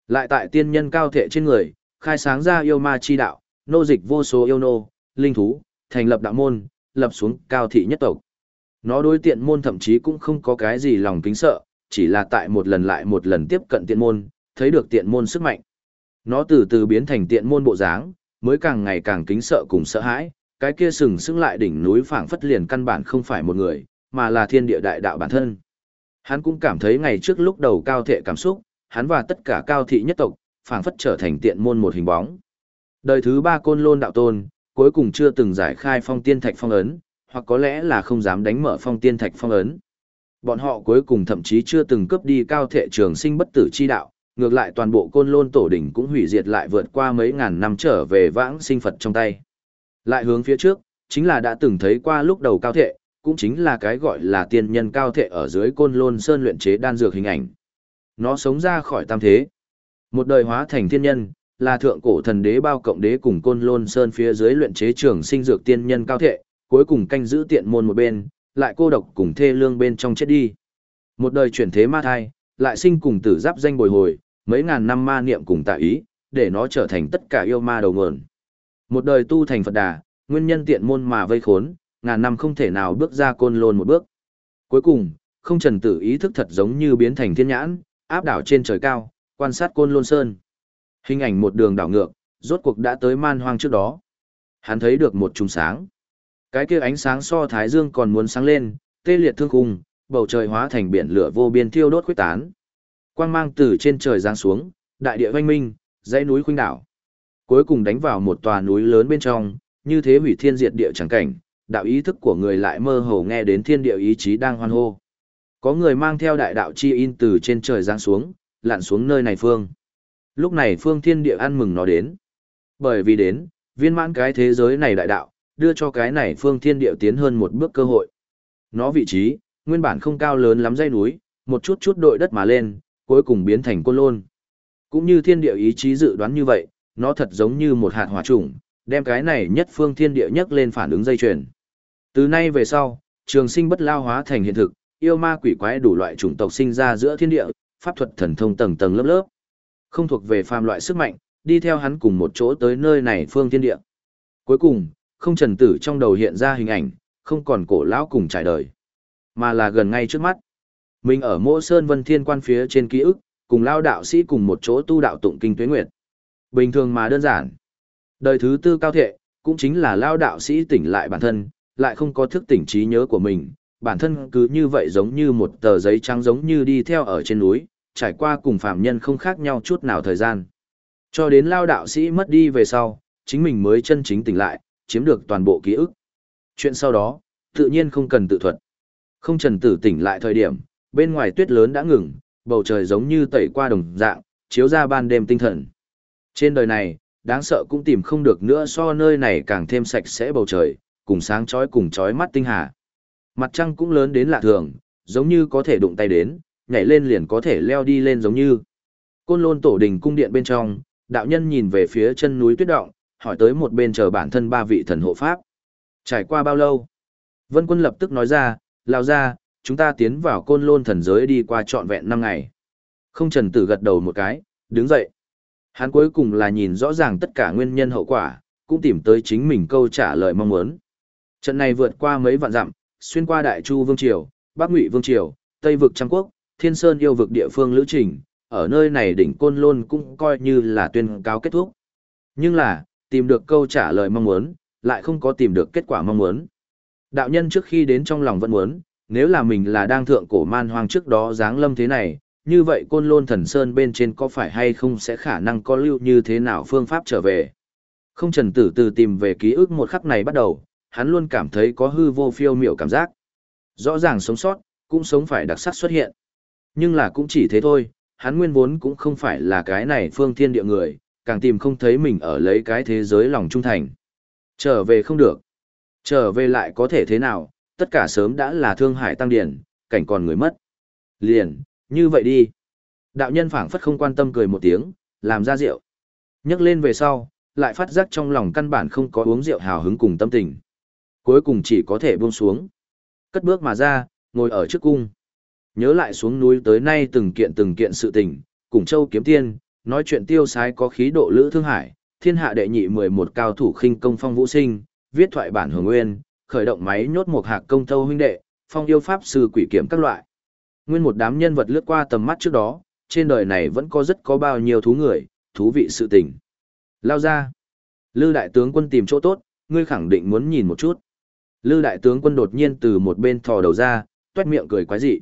Lại tại tiên nhân cao thể trên người, khai sáng ra yêu ma chi đạo, nô dịch vô số yêu nô, linh thú, thành lập đạo môn, lập xuống cao thị nhất tộc. Nó đối tiện môn thậm chí cũng không có cái gì lòng kính sợ, chỉ là tại một lần lại một lần tiếp cận tiện môn, thấy được tiện môn sức mạnh. Nó từ từ biến thành tiện môn bộ dáng, mới càng ngày càng kính sợ cùng sợ hãi, cái kia sừng sững lại đỉnh núi phảng phất liền căn bản không phải một người, mà là thiên địa đại đạo bản thân. Hắn cũng cảm thấy ngày trước lúc đầu cao thệ cảm xúc, hắn và tất cả cao thị nhất tộc, phảng phất trở thành tiện môn một hình bóng. Đời thứ ba côn lôn đạo tôn, cuối cùng chưa từng giải khai phong tiên thạch phong ấn, hoặc có lẽ là không dám đánh mở phong tiên thạch phong ấn. Bọn họ cuối cùng thậm chí chưa từng cướp đi cao thệ trường sinh bất tử chi đạo, ngược lại toàn bộ côn lôn tổ đỉnh cũng hủy diệt lại vượt qua mấy ngàn năm trở về vãng sinh Phật trong tay. Lại hướng phía trước, chính là đã từng thấy qua lúc đầu cao thệ, cũng chính là cái gọi là tiên nhân cao thệ ở dưới côn lôn sơn luyện chế đan dược hình ảnh. Nó sống ra khỏi tam thế. Một đời hóa thành thiên nhân, là thượng cổ thần đế bao cộng đế cùng côn lôn sơn phía dưới luyện chế trường sinh dược tiên nhân cao thệ, cuối cùng canh giữ tiện môn một bên, lại cô độc cùng thê lương bên trong chết đi. Một đời chuyển thế ma thai, lại sinh cùng tử giáp danh bồi hồi, mấy ngàn năm ma niệm cùng tạ ý, để nó trở thành tất cả yêu ma đầu nguồn. Một đời tu thành Phật đà, nguyên nhân tiện môn mà vây khốn, ngàn năm không thể nào bước ra côn lôn một bước. Cuối cùng, không trần tử ý thức thật giống như biến thành thiên nhãn, áp đảo trên trời cao, quan sát côn lôn sơn. Hình ảnh một đường đảo ngược, rốt cuộc đã tới man hoang trước đó. Hắn thấy được một trùng sáng. Cái kia ánh sáng so thái dương còn muốn sáng lên, tê liệt thương khung, bầu trời hóa thành biển lửa vô biên thiêu đốt khuyết tán. Quang mang từ trên trời giáng xuống, đại địa vanh minh, dãy núi khuynh đảo. Cuối cùng đánh vào một tòa núi lớn bên trong, như thế hủy thiên diệt địa chẳng cảnh, đạo ý thức của người lại mơ hồ nghe đến thiên địa ý chí đang hoan hô. Có người mang theo đại đạo chi in từ trên trời giáng xuống, lặn xuống nơi này phương. Lúc này phương thiên địa ăn mừng nó đến. Bởi vì đến, viên mãn cái thế giới này đại đạo, đưa cho cái này phương thiên địa tiến hơn một bước cơ hội. Nó vị trí, nguyên bản không cao lớn lắm dây núi, một chút chút đội đất mà lên, cuối cùng biến thành côn lôn. Cũng như thiên địa ý chí dự đoán như vậy, nó thật giống như một hạt hỏa trùng, đem cái này nhất phương thiên địa nhất lên phản ứng dây chuyền. Từ nay về sau, trường sinh bất lao hóa thành hiện thực, yêu ma quỷ quái đủ loại chủng tộc sinh ra giữa thiên địa, pháp thuật thần thông tầng tầng lớp lớp. Không thuộc về phàm loại sức mạnh, đi theo hắn cùng một chỗ tới nơi này phương thiên địa. Cuối cùng, không trần tử trong đầu hiện ra hình ảnh, không còn cổ lão cùng trải đời, mà là gần ngay trước mắt. Mình ở mỗ sơn vân thiên quan phía trên ký ức, cùng lao đạo sĩ cùng một chỗ tu đạo tụng kinh tuế nguyệt. Bình thường mà đơn giản. Đời thứ tư cao thệ, cũng chính là lao đạo sĩ tỉnh lại bản thân, lại không có thức tỉnh trí nhớ của mình, bản thân cứ như vậy giống như một tờ giấy trắng giống như đi theo ở trên núi, trải qua cùng phạm nhân không khác nhau chút nào thời gian. Cho đến lao đạo sĩ mất đi về sau, chính mình mới chân chính tỉnh lại, chiếm được toàn bộ ký ức. Chuyện sau đó, tự nhiên không cần tự thuật. Không trần tử tỉnh lại thời điểm, bên ngoài tuyết lớn đã ngừng, bầu trời giống như tẩy qua đồng dạng, chiếu ra ban đêm tinh thần. Trên đời này, đáng sợ cũng tìm không được nữa so nơi này càng thêm sạch sẽ bầu trời, cùng sáng chói cùng chói mắt tinh hà. Mặt trăng cũng lớn đến lạ thường, giống như có thể đụng tay đến, nhảy lên liền có thể leo đi lên giống như. Côn lôn tổ đình cung điện bên trong, đạo nhân nhìn về phía chân núi tuyết động, hỏi tới một bên chờ bản thân ba vị thần hộ pháp. Trải qua bao lâu? Vân quân lập tức nói ra, lao ra, chúng ta tiến vào côn lôn thần giới đi qua trọn vẹn năm ngày. Không trần tử gật đầu một cái, đứng dậy. Hắn cuối cùng là nhìn rõ ràng tất cả nguyên nhân hậu quả, cũng tìm tới chính mình câu trả lời mong muốn. Trận này vượt qua mấy vạn dặm, xuyên qua Đại Chu Vương Triều, Bắc Ngụy Vương Triều, Tây Vực Trang Quốc, Thiên Sơn yêu vực địa phương lữ trình, ở nơi này đỉnh Côn Lôn cũng coi như là tuyên cáo kết thúc. Nhưng là, tìm được câu trả lời mong muốn, lại không có tìm được kết quả mong muốn. Đạo nhân trước khi đến trong lòng vẫn muốn, nếu là mình là đang thượng cổ man hoang trước đó dáng lâm thế này, như vậy côn lôn thần sơn bên trên có phải hay không sẽ khả năng có lưu như thế nào phương pháp trở về. Không trần tử từ tìm về ký ức một khắc này bắt đầu, hắn luôn cảm thấy có hư vô phiêu miểu cảm giác. Rõ ràng sống sót, cũng sống phải đặc sắc xuất hiện. Nhưng là cũng chỉ thế thôi, hắn nguyên vốn cũng không phải là cái này phương thiên địa người, càng tìm không thấy mình ở lấy cái thế giới lòng trung thành. Trở về không được. Trở về lại có thể thế nào, tất cả sớm đã là thương hại tăng điển, cảnh còn người mất. Liền, như vậy đi. Đạo nhân phảng phất không quan tâm cười một tiếng, làm ra rượu. Nhấc lên về sau, lại phát giác trong lòng căn bản không có uống rượu hào hứng cùng tâm tình. Cuối cùng chỉ có thể buông xuống. Cất bước mà ra, ngồi ở trước cung. Nhớ lại xuống núi tới nay từng kiện từng kiện sự tình, cùng châu kiếm tiên, nói chuyện tiêu sái có khí độ lữ thương hải, thiên hạ đệ nhị 11 cao thủ khinh công phong vũ sinh, viết thoại bản hưởng nguyên, khởi động máy nhốt một hạc công thâu huynh đệ, phong yêu pháp sư quỷ kiểm các loại. Nguyên một đám nhân vật lướt qua tầm mắt trước đó, trên đời này vẫn có rất có bao nhiêu thú người, thú vị sự tình. Lao ra. Lư đại tướng quân tìm chỗ tốt, ngươi khẳng định muốn nhìn một chút. Lư đại tướng quân đột nhiên từ một bên thò đầu ra, tuét miệng cười quái dị.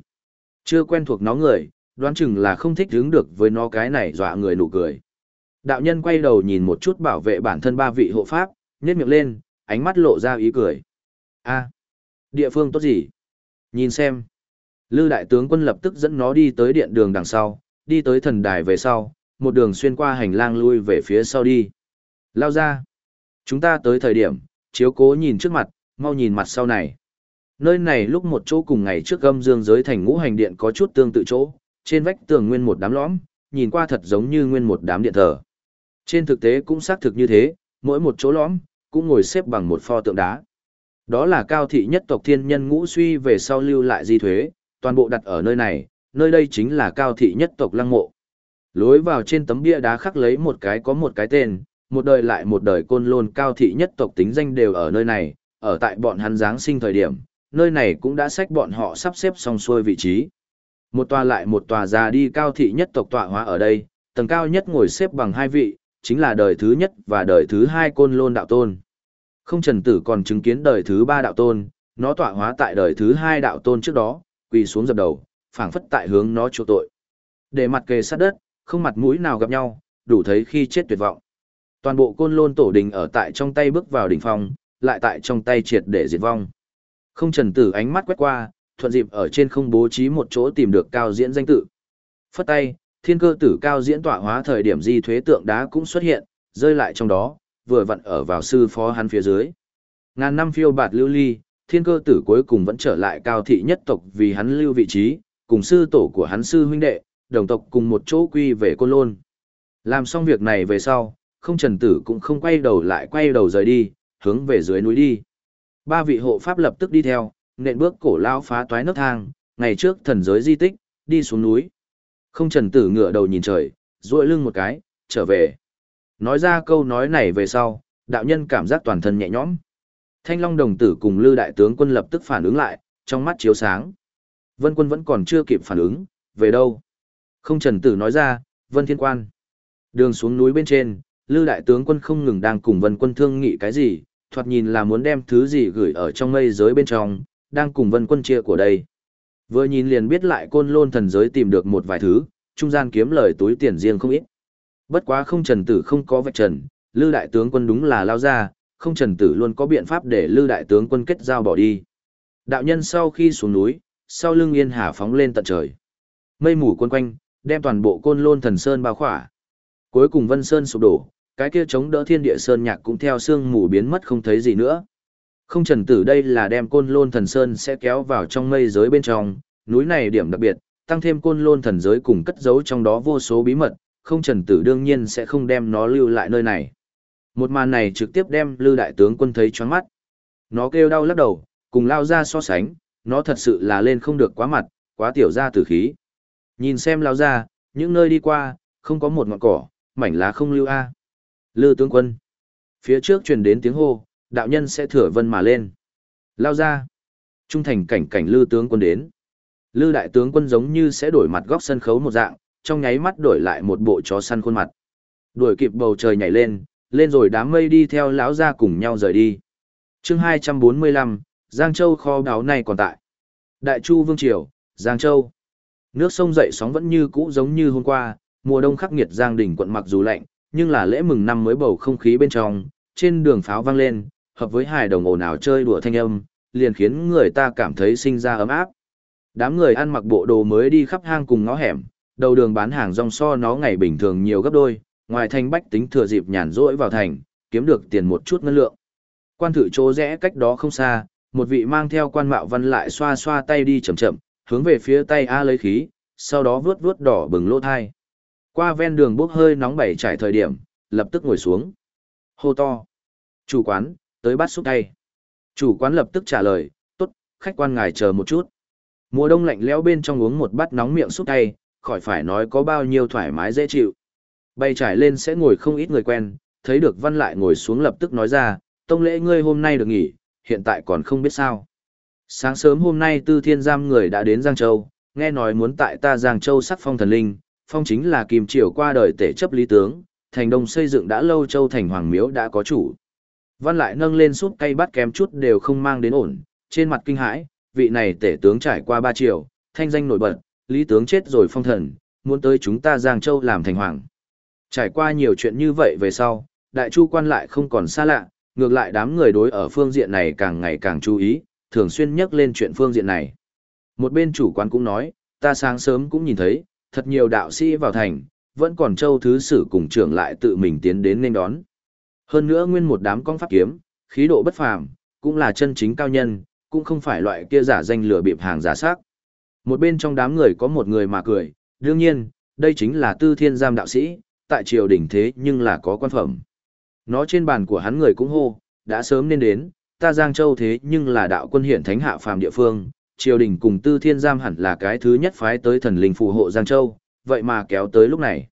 Chưa quen thuộc nó người, đoán chừng là không thích hứng được với nó cái này dọa người nụ cười. Đạo nhân quay đầu nhìn một chút bảo vệ bản thân ba vị hộ pháp, nhếch miệng lên, ánh mắt lộ ra ý cười. A, địa phương tốt gì? Nhìn xem. Lư đại tướng quân lập tức dẫn nó đi tới điện đường đằng sau, đi tới thần đài về sau, một đường xuyên qua hành lang lui về phía sau đi. Lao ra. Chúng ta tới thời điểm, chiếu cố nhìn trước mặt, mau nhìn mặt sau này. Nơi này lúc một chỗ cùng ngày trước gâm dương giới thành ngũ hành điện có chút tương tự chỗ, trên vách tường nguyên một đám lõm, nhìn qua thật giống như nguyên một đám điện thờ. Trên thực tế cũng xác thực như thế, mỗi một chỗ lõm, cũng ngồi xếp bằng một pho tượng đá. Đó là cao thị nhất tộc thiên nhân ngũ suy về sau lưu lại di thuế, toàn bộ đặt ở nơi này, nơi đây chính là cao thị nhất tộc lăng mộ. Lối vào trên tấm bia đá khắc lấy một cái có một cái tên, một đời lại một đời côn lôn cao thị nhất tộc tính danh đều ở nơi này, ở tại bọn hắn Giáng sinh thời điểm, nơi này cũng đã sách bọn họ sắp xếp xong xuôi vị trí. Một tòa lại một tòa già đi cao thị nhất tộc tọa hóa ở đây, tầng cao nhất ngồi xếp bằng hai vị, chính là đời thứ nhất và đời thứ hai côn lôn đạo tôn. Không trần tử còn chứng kiến đời thứ ba đạo tôn, nó tọa hóa tại đời thứ hai đạo tôn trước đó, quỳ xuống dập đầu, phảng phất tại hướng nó chỗ tội. Để mặt kề sát đất, không mặt mũi nào gặp nhau, đủ thấy khi chết tuyệt vọng. Toàn bộ côn lôn tổ đình ở tại trong tay bước vào đỉnh phong, lại tại trong tay triệt để diệt vong. Không trần tử ánh mắt quét qua, thuận dịp ở trên không bố trí một chỗ tìm được cao diễn danh tự. Phất tay, thiên cơ tử cao diễn tọa hóa thời điểm di thuế tượng đá cũng xuất hiện, rơi lại trong đó, vừa vặn ở vào sư phó hắn phía dưới. Ngàn năm phiêu bạt lưu ly, thiên cơ tử cuối cùng vẫn trở lại cao thị nhất tộc vì hắn lưu vị trí, cùng sư tổ của hắn sư huynh đệ, đồng tộc cùng một chỗ quy về côn lôn. Làm xong việc này về sau, không trần tử cũng không quay đầu lại quay đầu rời đi, hướng về dưới núi đi. Ba vị hộ pháp lập tức đi theo, nện bước cổ lao phá toái nấc thang, ngày trước thần giới di tích, đi xuống núi. Không trần tử ngựa đầu nhìn trời, duỗi lưng một cái, trở về. Nói ra câu nói này về sau, đạo nhân cảm giác toàn thân nhẹ nhõm. Thanh Long đồng tử cùng Lư đại tướng quân lập tức phản ứng lại, trong mắt chiếu sáng. Vân quân vẫn còn chưa kịp phản ứng, về đâu? Không trần tử nói ra, Vân Thiên Quan. Đường xuống núi bên trên, Lư đại tướng quân không ngừng đang cùng Vân quân thương nghị cái gì, thoạt nhìn là muốn đem thứ gì gửi ở trong mây giới bên trong, đang cùng Vân quân chia của đây. Vừa nhìn liền biết lại côn lôn thần giới tìm được một vài thứ, trung gian kiếm lời túi tiền riêng không ít. Bất quá không trần tử không có vạch trần, Lư đại tướng quân đúng là lao ra, không trần tử luôn có biện pháp để Lư đại tướng quân kết giao bỏ đi. Đạo nhân sau khi xuống núi, sau lưng yên hà phóng lên tận trời. Mây mù quân quanh, đem toàn bộ côn lôn thần sơn bao khỏa. Cuối cùng vân sơn sụp đổ, cái kia chống đỡ thiên địa sơn nhạc cũng theo sương mù biến mất không thấy gì nữa. Không trần tử đây là đem côn lôn thần sơn sẽ kéo vào trong mây giới bên trong, núi này điểm đặc biệt, tăng thêm côn lôn thần giới cùng cất giấu trong đó vô số bí mật, không trần tử đương nhiên sẽ không đem nó lưu lại nơi này. Một màn này trực tiếp đem Lư đại tướng quân thấy choáng mắt. Nó kêu đau lắc đầu, cùng lao ra so sánh, nó thật sự là lên không được quá mặt, quá tiểu ra tử khí. Nhìn xem lao ra, những nơi đi qua, không có một ngọn cỏ, mảnh lá không lưu a. Lư tướng quân. Phía trước truyền đến tiếng hô, đạo nhân sẽ thừa vân mà lên. Lao ra. Trung thành cảnh cảnh lư tướng quân đến. Lư đại tướng quân giống như sẽ đổi mặt góc sân khấu một dạng, trong nháy mắt đổi lại một bộ chó săn khuôn mặt. Đuổi kịp bầu trời nhảy lên, lên rồi đám mây đi theo lão ra cùng nhau rời đi. chương 245, Giang Châu kho đáo này còn tại. Đại Chu Vương Triều, Giang Châu. Nước sông dậy sóng vẫn như cũ giống như hôm qua, mùa đông khắc nghiệt Giang đỉnh quận mặc dù lạnh, nhưng là lễ mừng năm mới bầu không khí bên trong, trên đường pháo vang lên, hợp với hài đồng ồn ào chơi đùa thanh âm, liền khiến người ta cảm thấy sinh ra ấm áp. Đám người ăn mặc bộ đồ mới đi khắp hang cùng ngõ hẻm, đầu đường bán hàng rong so nó ngày bình thường nhiều gấp đôi, ngoài thành bách tính thừa dịp nhàn rỗi vào thành, kiếm được tiền một chút ngân lượng. Quan thử chỗ rẽ cách đó không xa, một vị mang theo quan mạo văn lại xoa xoa tay đi chậm chậm, hướng về phía tay A lấy khí, sau đó vướt vướt đỏ bừng lỗ thai. Qua ven đường bốc hơi nóng bảy trải thời điểm, lập tức ngồi xuống. Hô to. Chủ quán, tới bắt xúc tay. Chủ quán lập tức trả lời, tốt, khách quan ngài chờ một chút. Mùa đông lạnh lẽo bên trong uống một bát nóng miệng xúc tay, khỏi phải nói có bao nhiêu thoải mái dễ chịu. Bay trải lên sẽ ngồi không ít người quen, thấy được văn lại ngồi xuống lập tức nói ra, tông lễ ngươi hôm nay được nghỉ, hiện tại còn không biết sao. Sáng sớm hôm nay tư thiên giam người đã đến Giang Châu, nghe nói muốn tại ta Giang Châu sắc phong thần linh, phong chính là kim triều qua đời tể chấp lý tướng, thành đông xây dựng đã lâu châu thành hoàng miếu đã có chủ. Văn lại nâng lên súp cây bắt kém chút đều không mang đến ổn, trên mặt kinh hãi, vị này tể tướng trải qua ba triều, thanh danh nổi bật, lý tướng chết rồi phong thần, muốn tới chúng ta Giang Châu làm thành hoàng. Trải qua nhiều chuyện như vậy về sau, đại chu quan lại không còn xa lạ, ngược lại đám người đối ở phương diện này càng ngày càng chú ý, thường xuyên nhắc lên chuyện phương diện này. Một bên chủ quán cũng nói, ta sáng sớm cũng nhìn thấy, thật nhiều đạo sĩ vào thành, vẫn còn châu thứ sử cùng trưởng lại tự mình tiến đến nên đón. Hơn nữa nguyên một đám con pháp kiếm, khí độ bất phàm, cũng là chân chính cao nhân, cũng không phải loại kia giả danh lừa bịp hàng giả sắc. Một bên trong đám người có một người mà cười, đương nhiên, đây chính là tư thiên giam đạo sĩ, tại triều đình thế nhưng là có quan phẩm. Nó trên bàn của hắn người cũng hô, đã sớm nên đến, ta Giang Châu thế nhưng là đạo quân hiển thánh hạ phàm địa phương, triều đình cùng tư thiên giam hẳn là cái thứ nhất phái tới thần linh phù hộ Giang Châu, vậy mà kéo tới lúc này.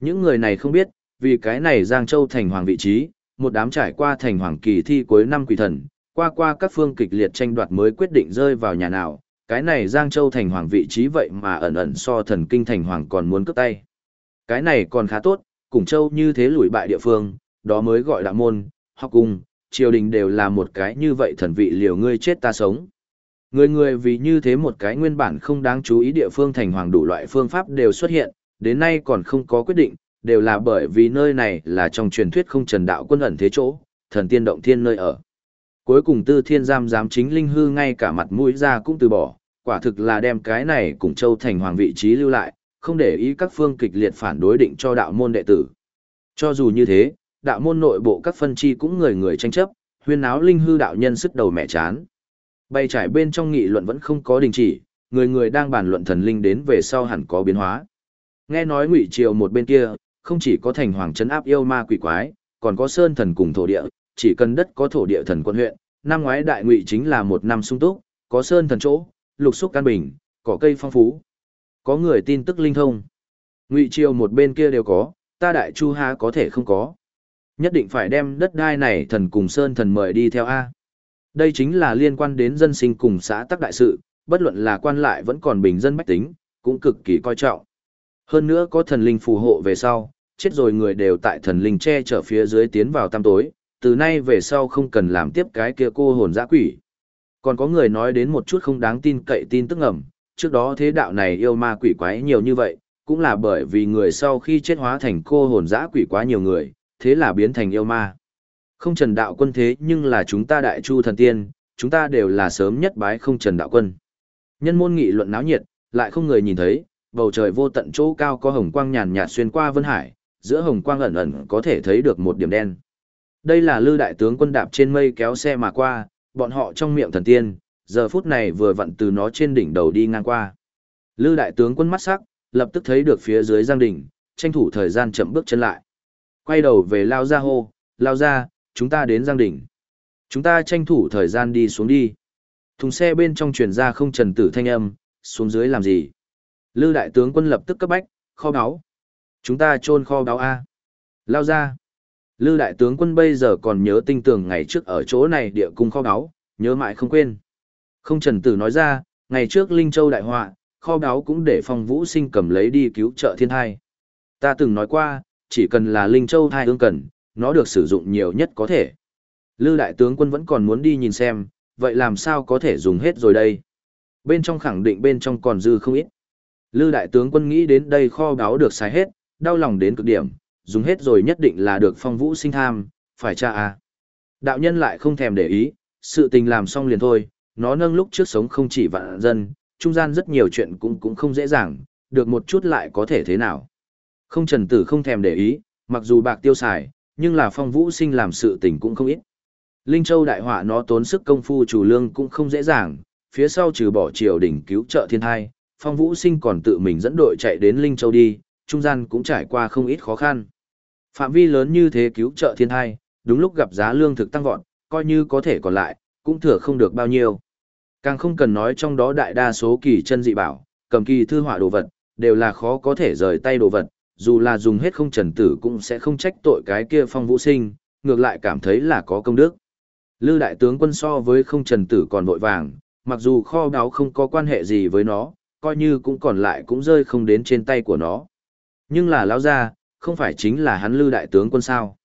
Những người này không biết, vì cái này Giang Châu thành hoàng vị trí, một đám trải qua thành hoàng kỳ thi cuối năm quỷ thần, qua qua các phương kịch liệt tranh đoạt mới quyết định rơi vào nhà nào, cái này Giang Châu thành hoàng vị trí vậy mà ẩn ẩn so thần kinh thành hoàng còn muốn cướp tay. Cái này còn khá tốt, cùng châu như thế lùi bại địa phương, đó mới gọi là môn, học cùng, triều đình đều là một cái như vậy thần vị liều ngươi chết ta sống. Người người vì như thế một cái nguyên bản không đáng chú ý địa phương thành hoàng đủ loại phương pháp đều xuất hiện, đến nay còn không có quyết định, đều là bởi vì nơi này là trong truyền thuyết không trần đạo quân ẩn thế chỗ, thần tiên động thiên nơi ở. Cuối cùng tư thiên giam giám chính linh hư ngay cả mặt mũi ra cũng từ bỏ, quả thực là đem cái này cùng châu thành hoàng vị trí lưu lại, không để ý các phương kịch liệt phản đối định cho đạo môn đệ tử. Cho dù như thế, đạo môn nội bộ các phân chi cũng người người tranh chấp, huyên áo linh hư đạo nhân sức đầu mẹ chán. Bay trải bên trong nghị luận vẫn không có đình chỉ, người người đang bàn luận thần linh đến về sau hẳn có biến hóa. Nghe nói ngụy triều một bên kia, không chỉ có thành hoàng trấn áp yêu ma quỷ quái, còn có sơn thần cùng thổ địa, chỉ cần đất có thổ địa thần quân huyện, năm ngoái đại ngụy chính là một năm sung túc, có sơn thần chỗ, lục xúc căn bình, cỏ cây phong phú. Có người tin tức linh thông. Ngụy Triều một bên kia đều có, ta đại chu ha có thể không có. Nhất định phải đem đất đai này thần cùng sơn thần mời đi theo A. Đây chính là liên quan đến dân sinh cùng xã tắc đại sự, bất luận là quan lại vẫn còn bình dân bách tính, cũng cực kỳ coi trọng. Hơn nữa có thần linh phù hộ về sau, chết rồi người đều tại thần linh che chở phía dưới tiến vào tam tối, từ nay về sau không cần làm tiếp cái kia cô hồn dã quỷ. Còn có người nói đến một chút không đáng tin cậy tin tức ngầm, trước đó thế đạo này yêu ma quỷ quái nhiều như vậy, cũng là bởi vì người sau khi chết hóa thành cô hồn dã quỷ quá nhiều người, thế là biến thành yêu ma. Không trần đạo quân thế nhưng là chúng ta đại chu thần tiên, chúng ta đều là sớm nhất bái không trần đạo quân. Nhân môn nghị luận náo nhiệt, lại không người nhìn thấy, bầu trời vô tận chỗ cao có hồng quang nhàn nhạt xuyên qua vân hải, giữa hồng quang ẩn ẩn có thể thấy được một điểm đen. Đây là lư đại tướng quân đạp trên mây kéo xe mà qua, bọn họ trong miệng thần tiên, giờ phút này vừa vặn từ nó trên đỉnh đầu đi ngang qua. Lư đại tướng quân mắt sắc, lập tức thấy được phía dưới giang đỉnh, tranh thủ thời gian chậm bước chân lại. Quay đầu về lao ra hô, lao ra, chúng ta đến giang đỉnh. Chúng ta tranh thủ thời gian đi xuống đi. Thùng xe bên trong truyền ra không trần tử thanh âm, xuống dưới làm gì? Lư đại tướng quân lập tức cấp bách, kho báo, Chúng ta chôn kho báo A. Lao ra. Lư đại tướng quân bây giờ còn nhớ tinh tường ngày trước ở chỗ này địa cung kho báo, nhớ mãi không quên. Không trần tử nói ra, ngày trước Linh Châu đại họa, kho báu cũng để phong vũ sinh cầm lấy đi cứu trợ thiên thai. Ta từng nói qua, chỉ cần là Linh Châu thai ương cần, nó được sử dụng nhiều nhất có thể. Lư đại tướng quân vẫn còn muốn đi nhìn xem, vậy làm sao có thể dùng hết rồi đây? Bên trong khẳng định bên trong còn dư không ít. Lư đại tướng quân nghĩ đến đây kho báu được xài hết, đau lòng đến cực điểm, dùng hết rồi nhất định là được phong vũ sinh tham, phải cha à. Đạo nhân lại không thèm để ý, sự tình làm xong liền thôi, nó nâng lúc trước sống không chỉ vạn dân, trung gian rất nhiều chuyện cũng cũng không dễ dàng, được một chút lại có thể thế nào. Không trần tử không thèm để ý, mặc dù bạc tiêu xài, nhưng là phong vũ sinh làm sự tình cũng không ít. Linh Châu đại họa nó tốn sức công phu chủ lương cũng không dễ dàng, phía sau trừ bỏ triều đỉnh cứu trợ thiên thai, phong vũ sinh còn tự mình dẫn đội chạy đến Linh Châu đi, trung gian cũng trải qua không ít khó khăn. Phạm vi lớn như thế cứu trợ thiên thai, đúng lúc gặp giá lương thực tăng vọt, coi như có thể còn lại, cũng thừa không được bao nhiêu. Càng không cần nói trong đó đại đa số kỳ chân dị bảo, cầm kỳ thư họa đồ vật, đều là khó có thể rời tay đồ vật, dù là dùng hết không trần tử cũng sẽ không trách tội cái kia phong vũ sinh, ngược lại cảm thấy là có công đức. Lư đại tướng quân so với không trần tử còn vội vàng, mặc dù kho báu không có quan hệ gì với nó, coi như cũng còn lại cũng rơi không đến trên tay của nó. Nhưng là lão gia, không phải chính là hắn lư đại tướng quân sao.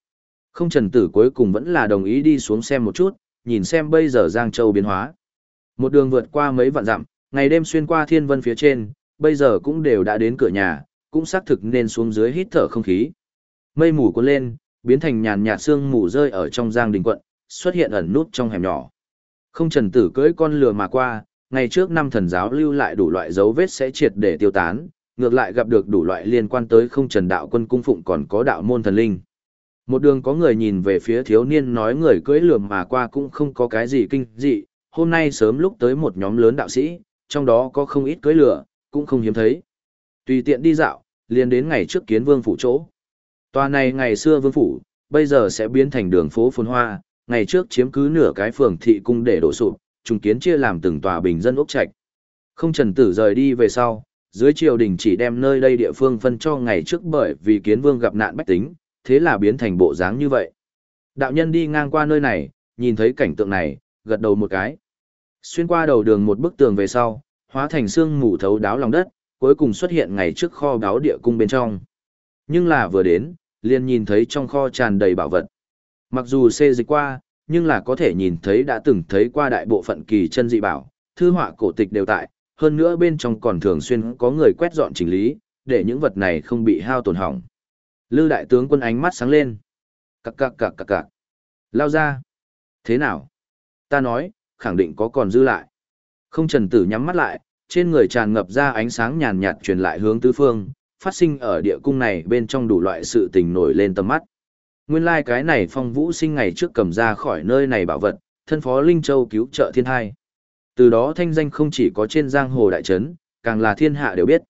Không trần tử cuối cùng vẫn là đồng ý đi xuống xem một chút, nhìn xem bây giờ Giang Châu biến hóa. Một đường vượt qua mấy vạn dặm, ngày đêm xuyên qua thiên vân phía trên, bây giờ cũng đều đã đến cửa nhà, cũng xác thực nên xuống dưới hít thở không khí. Mây mù cuốn lên, biến thành nhàn nhạt sương mù rơi ở trong Giang Đình quận, xuất hiện ẩn nút trong hẻm nhỏ. Không trần tử cưỡi con lừa mà qua, ngày trước năm thần giáo lưu lại đủ loại dấu vết sẽ triệt để tiêu tán, ngược lại gặp được đủ loại liên quan tới không trần đạo quân cung phụng còn có đạo môn thần linh. Một đường có người nhìn về phía thiếu niên nói người cưỡi lừa mà qua cũng không có cái gì kinh dị, hôm nay sớm lúc tới một nhóm lớn đạo sĩ, trong đó có không ít cưỡi lừa, cũng không hiếm thấy. Tùy tiện đi dạo, liền đến ngày trước kiến vương phủ chỗ. Tòa này ngày xưa vương phủ, bây giờ sẽ biến thành đường phố phồn hoa, ngày trước chiếm cứ nửa cái phường thị cung để đổ sụp, trùng kiến chia làm từng tòa bình dân ốc trạch. Không trần tử rời đi về sau, dưới triều đình chỉ đem nơi đây địa phương phân cho ngày trước bởi vì kiến vương gặp nạn bách tính, thế là biến thành bộ dáng như vậy. Đạo nhân đi ngang qua nơi này, nhìn thấy cảnh tượng này, gật đầu một cái. Xuyên qua đầu đường một bức tường về sau, hóa thành xương mù thấu đáo lòng đất, cuối cùng xuất hiện ngày trước kho đáo địa cung bên trong. Nhưng là vừa đến, liền nhìn thấy trong kho tràn đầy bảo vật. Mặc dù xê dịch qua, nhưng là có thể nhìn thấy đã từng thấy qua đại bộ phận kỳ chân dị bảo, thư họa cổ tịch đều tại, hơn nữa bên trong còn thường xuyên có người quét dọn chỉnh lý, để những vật này không bị hao tổn hỏng. Lư đại tướng quân ánh mắt sáng lên. Cặc cặc cặc cặc cặc. Lao ra. Thế nào? Ta nói, khẳng định có còn dư lại. Không trần tử nhắm mắt lại, trên người tràn ngập ra ánh sáng nhàn nhạt truyền lại hướng tứ phương, phát sinh ở địa cung này bên trong đủ loại sự tình nổi lên tầm mắt. Nguyên lai like cái này phong vũ sinh ngày trước cầm ra khỏi nơi này bảo vật, thân phó Linh Châu cứu trợ thiên hai. Từ đó thanh danh không chỉ có trên giang hồ đại trấn, càng là thiên hạ đều biết.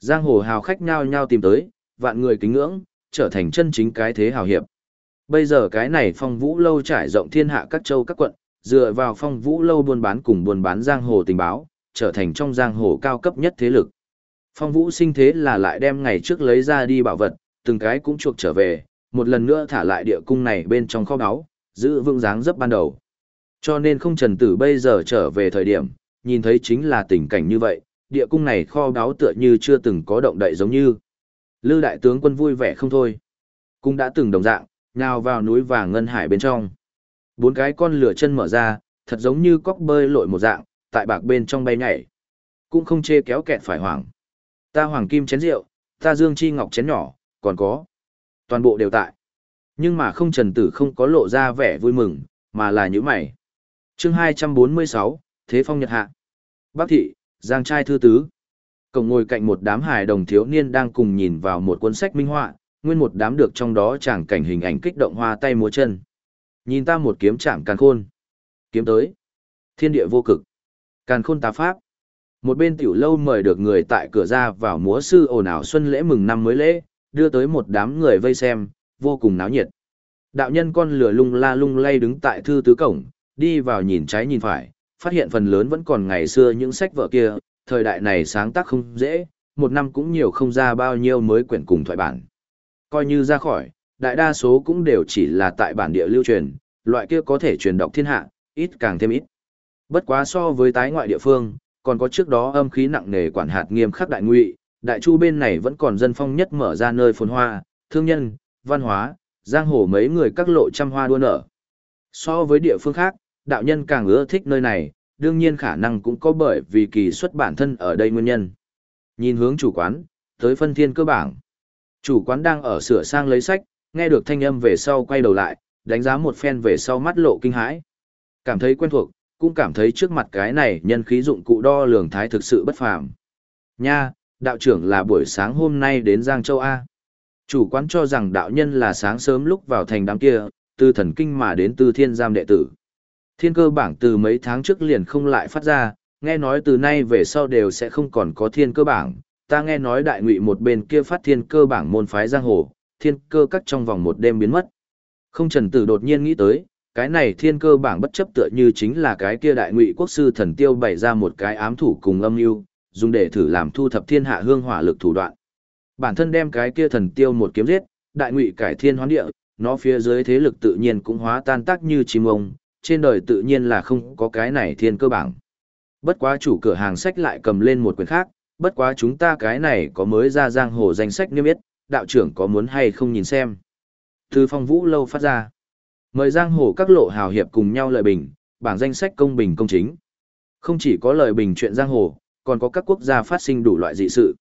Giang hồ hào khách nhao nhao tìm tới, vạn người kính ngưỡng, trở thành chân chính cái thế hào hiệp. Bây giờ cái này phong vũ lâu trải rộng thiên hạ các châu các quận, dựa vào phong vũ lâu buôn bán cùng buôn bán giang hồ tình báo, trở thành trong giang hồ cao cấp nhất thế lực. Phong vũ sinh thế là lại đem ngày trước lấy ra đi bảo vật, từng cái cũng chuộc trở về, một lần nữa thả lại địa cung này bên trong kho báu, giữ vững dáng dấp ban đầu. Cho nên không trần tử bây giờ trở về thời điểm, nhìn thấy chính là tình cảnh như vậy, địa cung này kho báu tựa như chưa từng có động đậy giống như. Lư đại tướng quân vui vẻ không thôi. Cũng đã từng đồng dạng, nhào vào núi vàng ngân hải bên trong. Bốn cái con lửa chân mở ra, thật giống như cóc bơi lội một dạng, tại bạc bên trong bay nhảy. Cũng không chê kéo kẹt phải hoảng. Ta hoàng kim chén rượu, ta dương chi ngọc chén nhỏ, còn có. Toàn bộ đều tại. Nhưng mà không trần tử không có lộ ra vẻ vui mừng, mà là những mày. chương 246, Thế Phong Nhật Hạ. Bác thị, Giang trai thư tứ. Cổng ngồi cạnh một đám hài đồng thiếu niên đang cùng nhìn vào một cuốn sách minh họa, nguyên một đám được trong đó chẳng cảnh hình ảnh kích động hoa tay múa chân. Nhìn ta một kiếm chạm càn khôn. Kiếm tới. Thiên địa vô cực. Càn khôn tá pháp. Một bên tiểu lâu mời được người tại cửa ra vào múa sư ồn ào xuân lễ mừng năm mới lễ, đưa tới một đám người vây xem, vô cùng náo nhiệt. Đạo nhân con lửa lung la lung lay đứng tại thư tứ cổng, đi vào nhìn trái nhìn phải, phát hiện phần lớn vẫn còn ngày xưa những sách vở kia, thời đại này sáng tác không dễ, một năm cũng nhiều không ra bao nhiêu mới quyển cùng thoại bản. Coi như ra khỏi, đại đa số cũng đều chỉ là tại bản địa lưu truyền, loại kia có thể truyền đọc thiên hạ, ít càng thêm ít. Bất quá so với tái ngoại địa phương, còn có trước đó âm khí nặng nề quản hạt nghiêm khắc đại ngụy, đại chu bên này vẫn còn dân phong nhất mở ra nơi phồn hoa, thương nhân, văn hóa, giang hồ mấy người các lộ trăm hoa đua nở. So với địa phương khác, đạo nhân càng ưa thích nơi này, đương nhiên khả năng cũng có bởi vì kỳ xuất bản thân ở đây nguyên nhân. Nhìn hướng chủ quán, tới phân thiên cơ bảng. Chủ quán đang ở sửa sang lấy sách, nghe được thanh âm về sau quay đầu lại, đánh giá một phen về sau mắt lộ kinh hãi. Cảm thấy quen thuộc, cũng cảm thấy trước mặt cái này nhân khí dụng cụ đo lường thái thực sự bất phàm. Nha, đạo trưởng là buổi sáng hôm nay đến Giang Châu A. Chủ quán cho rằng đạo nhân là sáng sớm lúc vào thành đám kia, từ thần kinh mà đến từ thiên giam đệ tử. Thiên cơ bảng từ mấy tháng trước liền không lại phát ra, nghe nói từ nay về sau đều sẽ không còn có thiên cơ bảng. Ta nghe nói đại ngụy một bên kia phát thiên cơ bảng môn phái giang hồ, thiên cơ cắt trong vòng một đêm biến mất. Không trần tử đột nhiên nghĩ tới, cái này thiên cơ bảng bất chấp tựa như chính là cái kia đại ngụy quốc sư thần tiêu bày ra một cái ám thủ cùng âm mưu dùng để thử làm thu thập thiên hạ hương hỏa lực thủ đoạn. Bản thân đem cái kia thần tiêu một kiếm giết, đại ngụy cải thiên hoán địa, nó phía dưới thế lực tự nhiên cũng hóa tan tác như chim ông, trên đời tự nhiên là không có cái này thiên cơ bảng. Bất quá chủ cửa hàng sách lại cầm lên một quyển khác, bất quá chúng ta cái này có mới ra giang hồ danh sách niêm yết, đạo trưởng có muốn hay không nhìn xem. Từ phong vũ lâu phát ra. Mời giang hồ các lộ hào hiệp cùng nhau lợi bình, bảng danh sách công bình công chính. Không chỉ có lời bình chuyện giang hồ, còn có các quốc gia phát sinh đủ loại dị sự.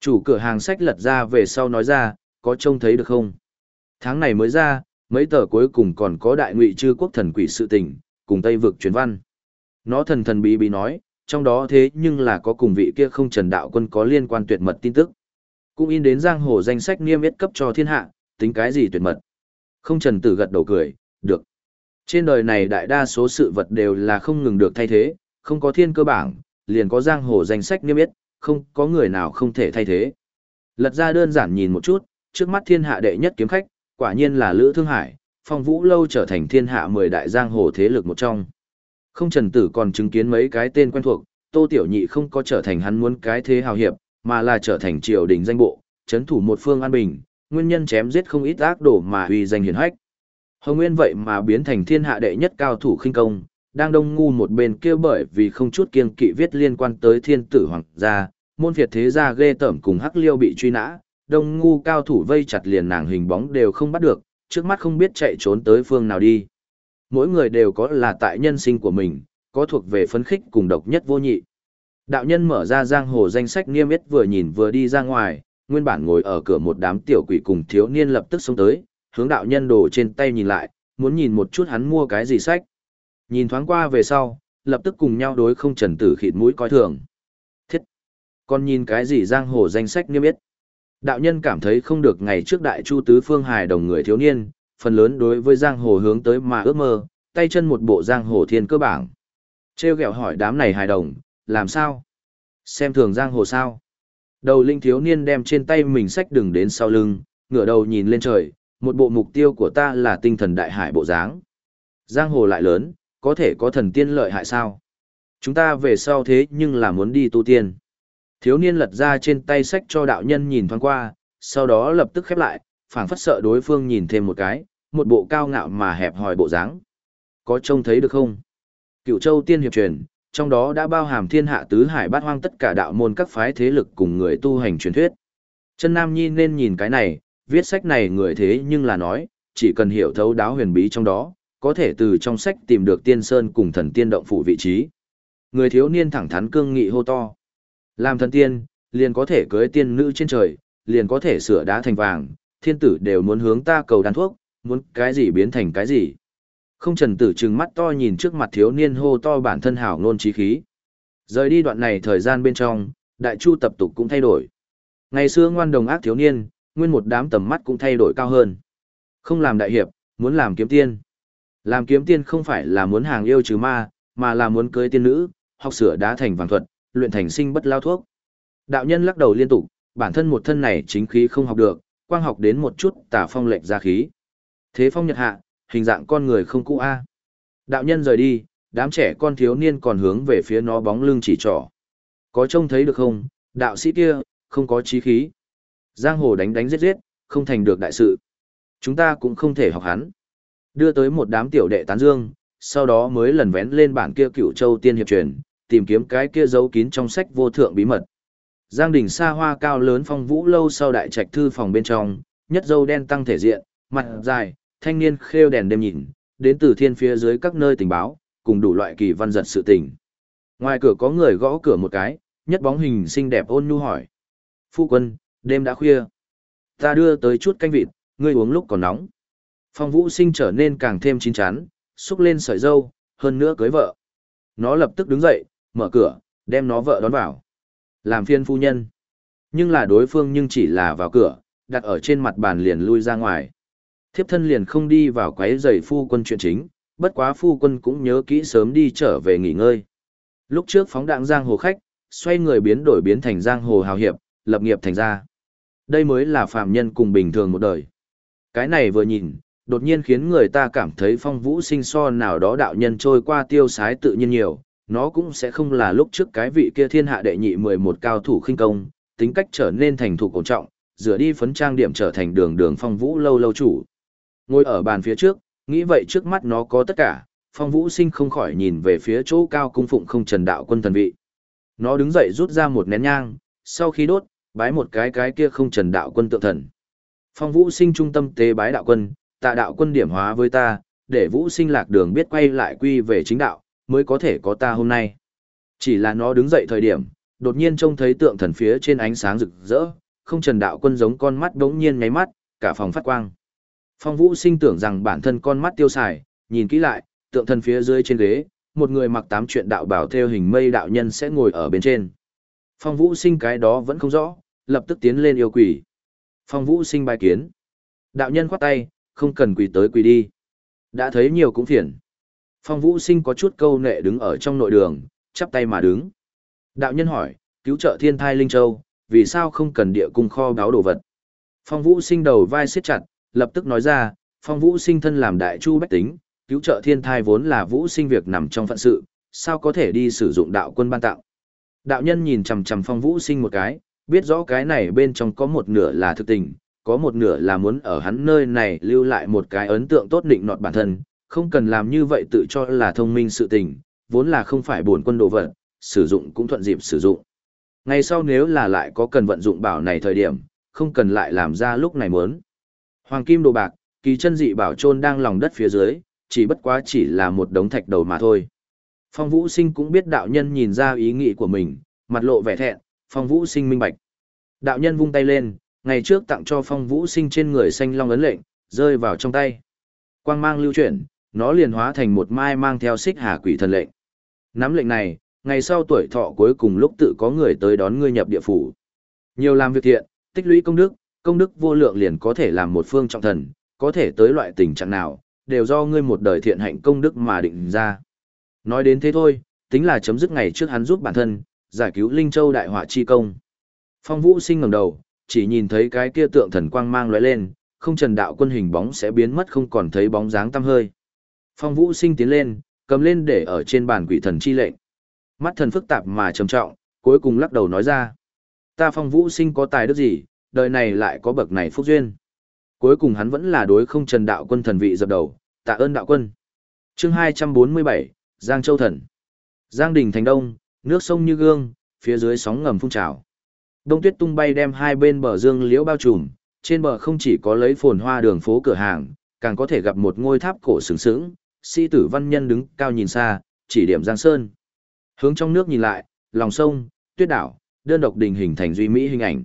Chủ cửa hàng sách lật ra về sau nói ra, có trông thấy được không? Tháng này mới ra, mấy tờ cuối cùng còn có đại ngụy chư quốc thần quỷ sự tình, cùng Tây vực truyền văn. Nó thần thần bí bí nói, trong đó thế nhưng là có cùng vị kia không trần đạo quân có liên quan tuyệt mật tin tức. Cũng in đến giang hồ danh sách niêm yết cấp cho thiên hạ, tính cái gì tuyệt mật. Không trần tử gật đầu cười, được. Trên đời này đại đa số sự vật đều là không ngừng được thay thế, không có thiên cơ bảng, liền có giang hồ danh sách niêm yết, không có người nào không thể thay thế. Lật ra đơn giản nhìn một chút, trước mắt thiên hạ đệ nhất kiếm khách, quả nhiên là Lữ Thương Hải, phong vũ lâu trở thành thiên hạ mười đại giang hồ thế lực một trong. Không trần tử còn chứng kiến mấy cái tên quen thuộc, tô tiểu nhị không có trở thành hắn muốn cái thế hào hiệp, mà là trở thành triều đình danh bộ, chấn thủ một phương an bình, nguyên nhân chém giết không ít ác đồ mà uy danh hiển hách. Hồng Nguyên vậy mà biến thành thiên hạ đệ nhất cao thủ khinh công, đang đông ngu một bên kia bởi vì không chút kiêng kỵ viết liên quan tới thiên tử hoàng gia, môn việt thế gia ghê tởm cùng hắc liêu bị truy nã, đông ngu cao thủ vây chặt liền nàng hình bóng đều không bắt được, trước mắt không biết chạy trốn tới phương nào đi. Mỗi người đều có là tại nhân sinh của mình, có thuộc về phấn khích cùng độc nhất vô nhị. Đạo nhân mở ra giang hồ danh sách niêm yết vừa nhìn vừa đi ra ngoài, nguyên bản ngồi ở cửa một đám tiểu quỷ cùng thiếu niên lập tức xông tới, hướng đạo nhân đổ trên tay nhìn lại, muốn nhìn một chút hắn mua cái gì sách. Nhìn thoáng qua về sau, lập tức cùng nhau đối không trần tử khịt mũi coi thường. Thiết! con nhìn cái gì giang hồ danh sách niêm yết? Đạo nhân cảm thấy không được ngày trước đại chu tứ phương hài đồng người thiếu niên, phần lớn đối với giang hồ hướng tới mà ước mơ, tay chân một bộ giang hồ thiên cơ bảng. Trêu ghẹo hỏi đám này hài đồng, làm sao? Xem thường giang hồ sao? Đầu linh thiếu niên đem trên tay mình sách đừng đến sau lưng, ngửa đầu nhìn lên trời, một bộ mục tiêu của ta là tinh thần đại hải bộ dáng. Giang hồ lại lớn, có thể có thần tiên lợi hại sao? Chúng ta về sau thế nhưng là muốn đi tu tiên. Thiếu niên lật ra trên tay sách cho đạo nhân nhìn thoáng qua, sau đó lập tức khép lại, phảng phất sợ đối phương nhìn thêm một cái, một bộ cao ngạo mà hẹp hòi bộ dáng. Có trông thấy được không? Cựu Châu Tiên hiệp truyền, trong đó đã bao hàm thiên hạ tứ hải bát hoang tất cả đạo môn các phái thế lực cùng người tu hành truyền thuyết. Chân Nam Nhi nên nhìn cái này, viết sách này người thế nhưng là nói, chỉ cần hiểu thấu đáo huyền bí trong đó, có thể từ trong sách tìm được tiên sơn cùng thần tiên động phủ vị trí. Người thiếu niên thẳng thắn cương nghị hô to. Làm thần tiên, liền có thể cưới tiên nữ trên trời, liền có thể sửa đá thành vàng, thiên tử đều muốn hướng ta cầu đan thuốc, muốn cái gì biến thành cái gì. Không trần tử trừng mắt to nhìn trước mặt thiếu niên hô to bản thân hảo nôn trí khí. Rời đi đoạn này thời gian bên trong, đại chu tập tục cũng thay đổi. Ngày xưa ngoan đồng ác thiếu niên, nguyên một đám tầm mắt cũng thay đổi cao hơn. Không làm đại hiệp, muốn làm kiếm tiên. Làm kiếm tiên không phải là muốn hàng yêu trừ ma, mà là muốn cưới tiên nữ, học sửa đá thành vàng thuật, luyện thành sinh bất lao thuốc. Đạo nhân lắc đầu liên tục, bản thân một thân này chính khí không học được, quang học đến một chút tả phong lệch ra khí. Thế phong nhật hạ, hình dạng con người không cũ a. Đạo nhân rời đi, đám trẻ con thiếu niên còn hướng về phía nó bóng lưng chỉ trỏ. Có trông thấy được không, đạo sĩ kia, không có trí khí. Giang hồ đánh đánh giết giết, không thành được đại sự. Chúng ta cũng không thể học hắn. Đưa tới một đám tiểu đệ tán dương, sau đó mới lần vén lên bản kia cựu châu tiên hiệp truyền, tìm kiếm cái kia giấu kín trong sách vô thượng bí mật. Giang đỉnh xa hoa cao lớn phong vũ lâu sau đại trạch thư phòng bên trong, nhất dâu đen tăng thể diện, mặt dài, thanh niên khêu đèn đêm nhìn, đến từ thiên phía dưới các nơi tình báo, cùng đủ loại kỳ văn giật sự tình. Ngoài cửa có người gõ cửa một cái, nhất bóng hình xinh đẹp ôn nhu hỏi. Phu quân, đêm đã khuya. Ta đưa tới chút canh vịt, ngươi uống lúc còn nóng. Phong vũ sinh trở nên càng thêm chín chắn, xúc lên sợi dâu, hơn nữa cưới vợ. Nó lập tức đứng dậy, mở cửa, đem nó vợ đón vào. Làm phiên phu nhân. Nhưng là đối phương nhưng chỉ là vào cửa, đặt ở trên mặt bàn liền lui ra ngoài. Thiếp thân liền không đi vào quấy giày phu quân chuyện chính, bất quá phu quân cũng nhớ kỹ sớm đi trở về nghỉ ngơi. Lúc trước phóng đạng giang hồ khách, xoay người biến đổi biến thành giang hồ hào hiệp, lập nghiệp thành ra. Đây mới là phạm nhân cùng bình thường một đời. Cái này vừa nhìn, đột nhiên khiến người ta cảm thấy phong vũ sinh so nào đó đạo nhân trôi qua tiêu sái tự nhiên nhiều, nó cũng sẽ không là lúc trước cái vị kia thiên hạ đệ nhị 11 cao thủ khinh công, tính cách trở nên thành thủ cổ trọng, rửa đi phấn trang điểm trở thành đường đường phong vũ lâu lâu chủ. Ngồi ở bàn phía trước, nghĩ vậy trước mắt nó có tất cả, phong vũ sinh không khỏi nhìn về phía chỗ cao cung phụng không trần đạo quân thần vị. Nó đứng dậy rút ra một nén nhang, sau khi đốt, bái một cái cái kia không trần đạo quân tượng thần. Phong vũ sinh trung tâm tế bái đạo quân, tạ đạo quân điểm hóa với ta, để vũ sinh lạc đường biết quay lại quy về chính đạo, mới có thể có ta hôm nay. Chỉ là nó đứng dậy thời điểm, đột nhiên trông thấy tượng thần phía trên ánh sáng rực rỡ, không trần đạo quân giống con mắt đống nhiên nháy mắt, cả phòng phát quang. Phong vũ sinh tưởng rằng bản thân con mắt tiêu xài, nhìn kỹ lại, tượng thần phía dưới trên ghế, một người mặc tám chuyện đạo bảo theo hình mây đạo nhân sẽ ngồi ở bên trên. Phong vũ sinh cái đó vẫn không rõ, lập tức tiến lên yêu quỷ. Phong vũ sinh bài kiến. Đạo nhân khoát tay, không cần quỳ tới quỳ đi. Đã thấy nhiều cũng phiền. Phong vũ sinh có chút câu nệ đứng ở trong nội đường, chắp tay mà đứng. Đạo nhân hỏi, cứu trợ thiên thai Linh Châu, vì sao không cần địa cung kho báo đồ vật? Phong vũ sinh đầu vai siết chặt, lập tức nói ra, phong vũ sinh thân làm đại chu bách tính, cứu trợ thiên thai vốn là vũ sinh việc nằm trong phận sự, sao có thể đi sử dụng đạo quân ban tặng. Đạo nhân nhìn chằm chằm phong vũ sinh một cái, biết rõ cái này bên trong có một nửa là thực tình, có một nửa là muốn ở hắn nơi này lưu lại một cái ấn tượng tốt định nọt bản thân, không cần làm như vậy tự cho là thông minh sự tình, vốn là không phải buồn quân đồ vật, sử dụng cũng thuận dịp sử dụng. Ngày sau nếu là lại có cần vận dụng bảo này thời điểm, không cần lại làm ra lúc này muốn. Hoàng kim đồ bạc, kỳ chân dị bảo trôn đang lòng đất phía dưới, chỉ bất quá chỉ là một đống thạch đầu mà thôi. Phong Vũ Sinh cũng biết đạo nhân nhìn ra ý nghĩ của mình, mặt lộ vẻ thẹn, Phong Vũ Sinh minh bạch. Đạo nhân vung tay lên, ngày trước tặng cho Phong Vũ Sinh trên người xanh long ấn lệnh, rơi vào trong tay. Quang mang lưu chuyển, nó liền hóa thành một mai mang theo xích hà quỷ thần lệnh. Nắm lệnh này, ngày sau tuổi thọ cuối cùng lúc tự có người tới đón ngươi nhập địa phủ. Nhiều làm việc thiện, tích lũy công đức, công đức vô lượng liền có thể làm một phương trọng thần, có thể tới loại tình trạng nào, đều do ngươi một đời thiện hạnh công đức mà định ra. Nói đến thế thôi, tính là chấm dứt ngày trước hắn giúp bản thân, giải cứu Linh Châu đại họa chi công. Phong Vũ sinh ngẩng đầu, chỉ nhìn thấy cái kia tượng thần quang mang lóe lên, không trần đạo quân hình bóng sẽ biến mất không còn thấy bóng dáng tăm hơi. Phong Vũ sinh tiến lên, cầm lên để ở trên bàn quỷ thần chi lệnh. Mắt thần phức tạp mà trầm trọng, cuối cùng lắc đầu nói ra. Ta phong vũ sinh có tài đức gì, đời này lại có bậc này phúc duyên. Cuối cùng hắn vẫn là đối không trần đạo quân thần vị dập đầu, tạ ơn đạo quân. chương 247, Giang Châu Thần. Giang Đình Thành Đông, nước sông như gương, phía dưới sóng ngầm phun trào. Đông tuyết tung bay đem hai bên bờ dương liễu bao trùm, trên bờ không chỉ có lấy phồn hoa đường phố cửa hàng, càng có thể gặp một ngôi tháp cổ sừng sững, sĩ tử văn nhân đứng cao nhìn xa, chỉ điểm Giang Sơn. Hướng trong nước nhìn lại, lòng sông, tuyết đảo, đơn độc đình hình thành duy mỹ hình ảnh.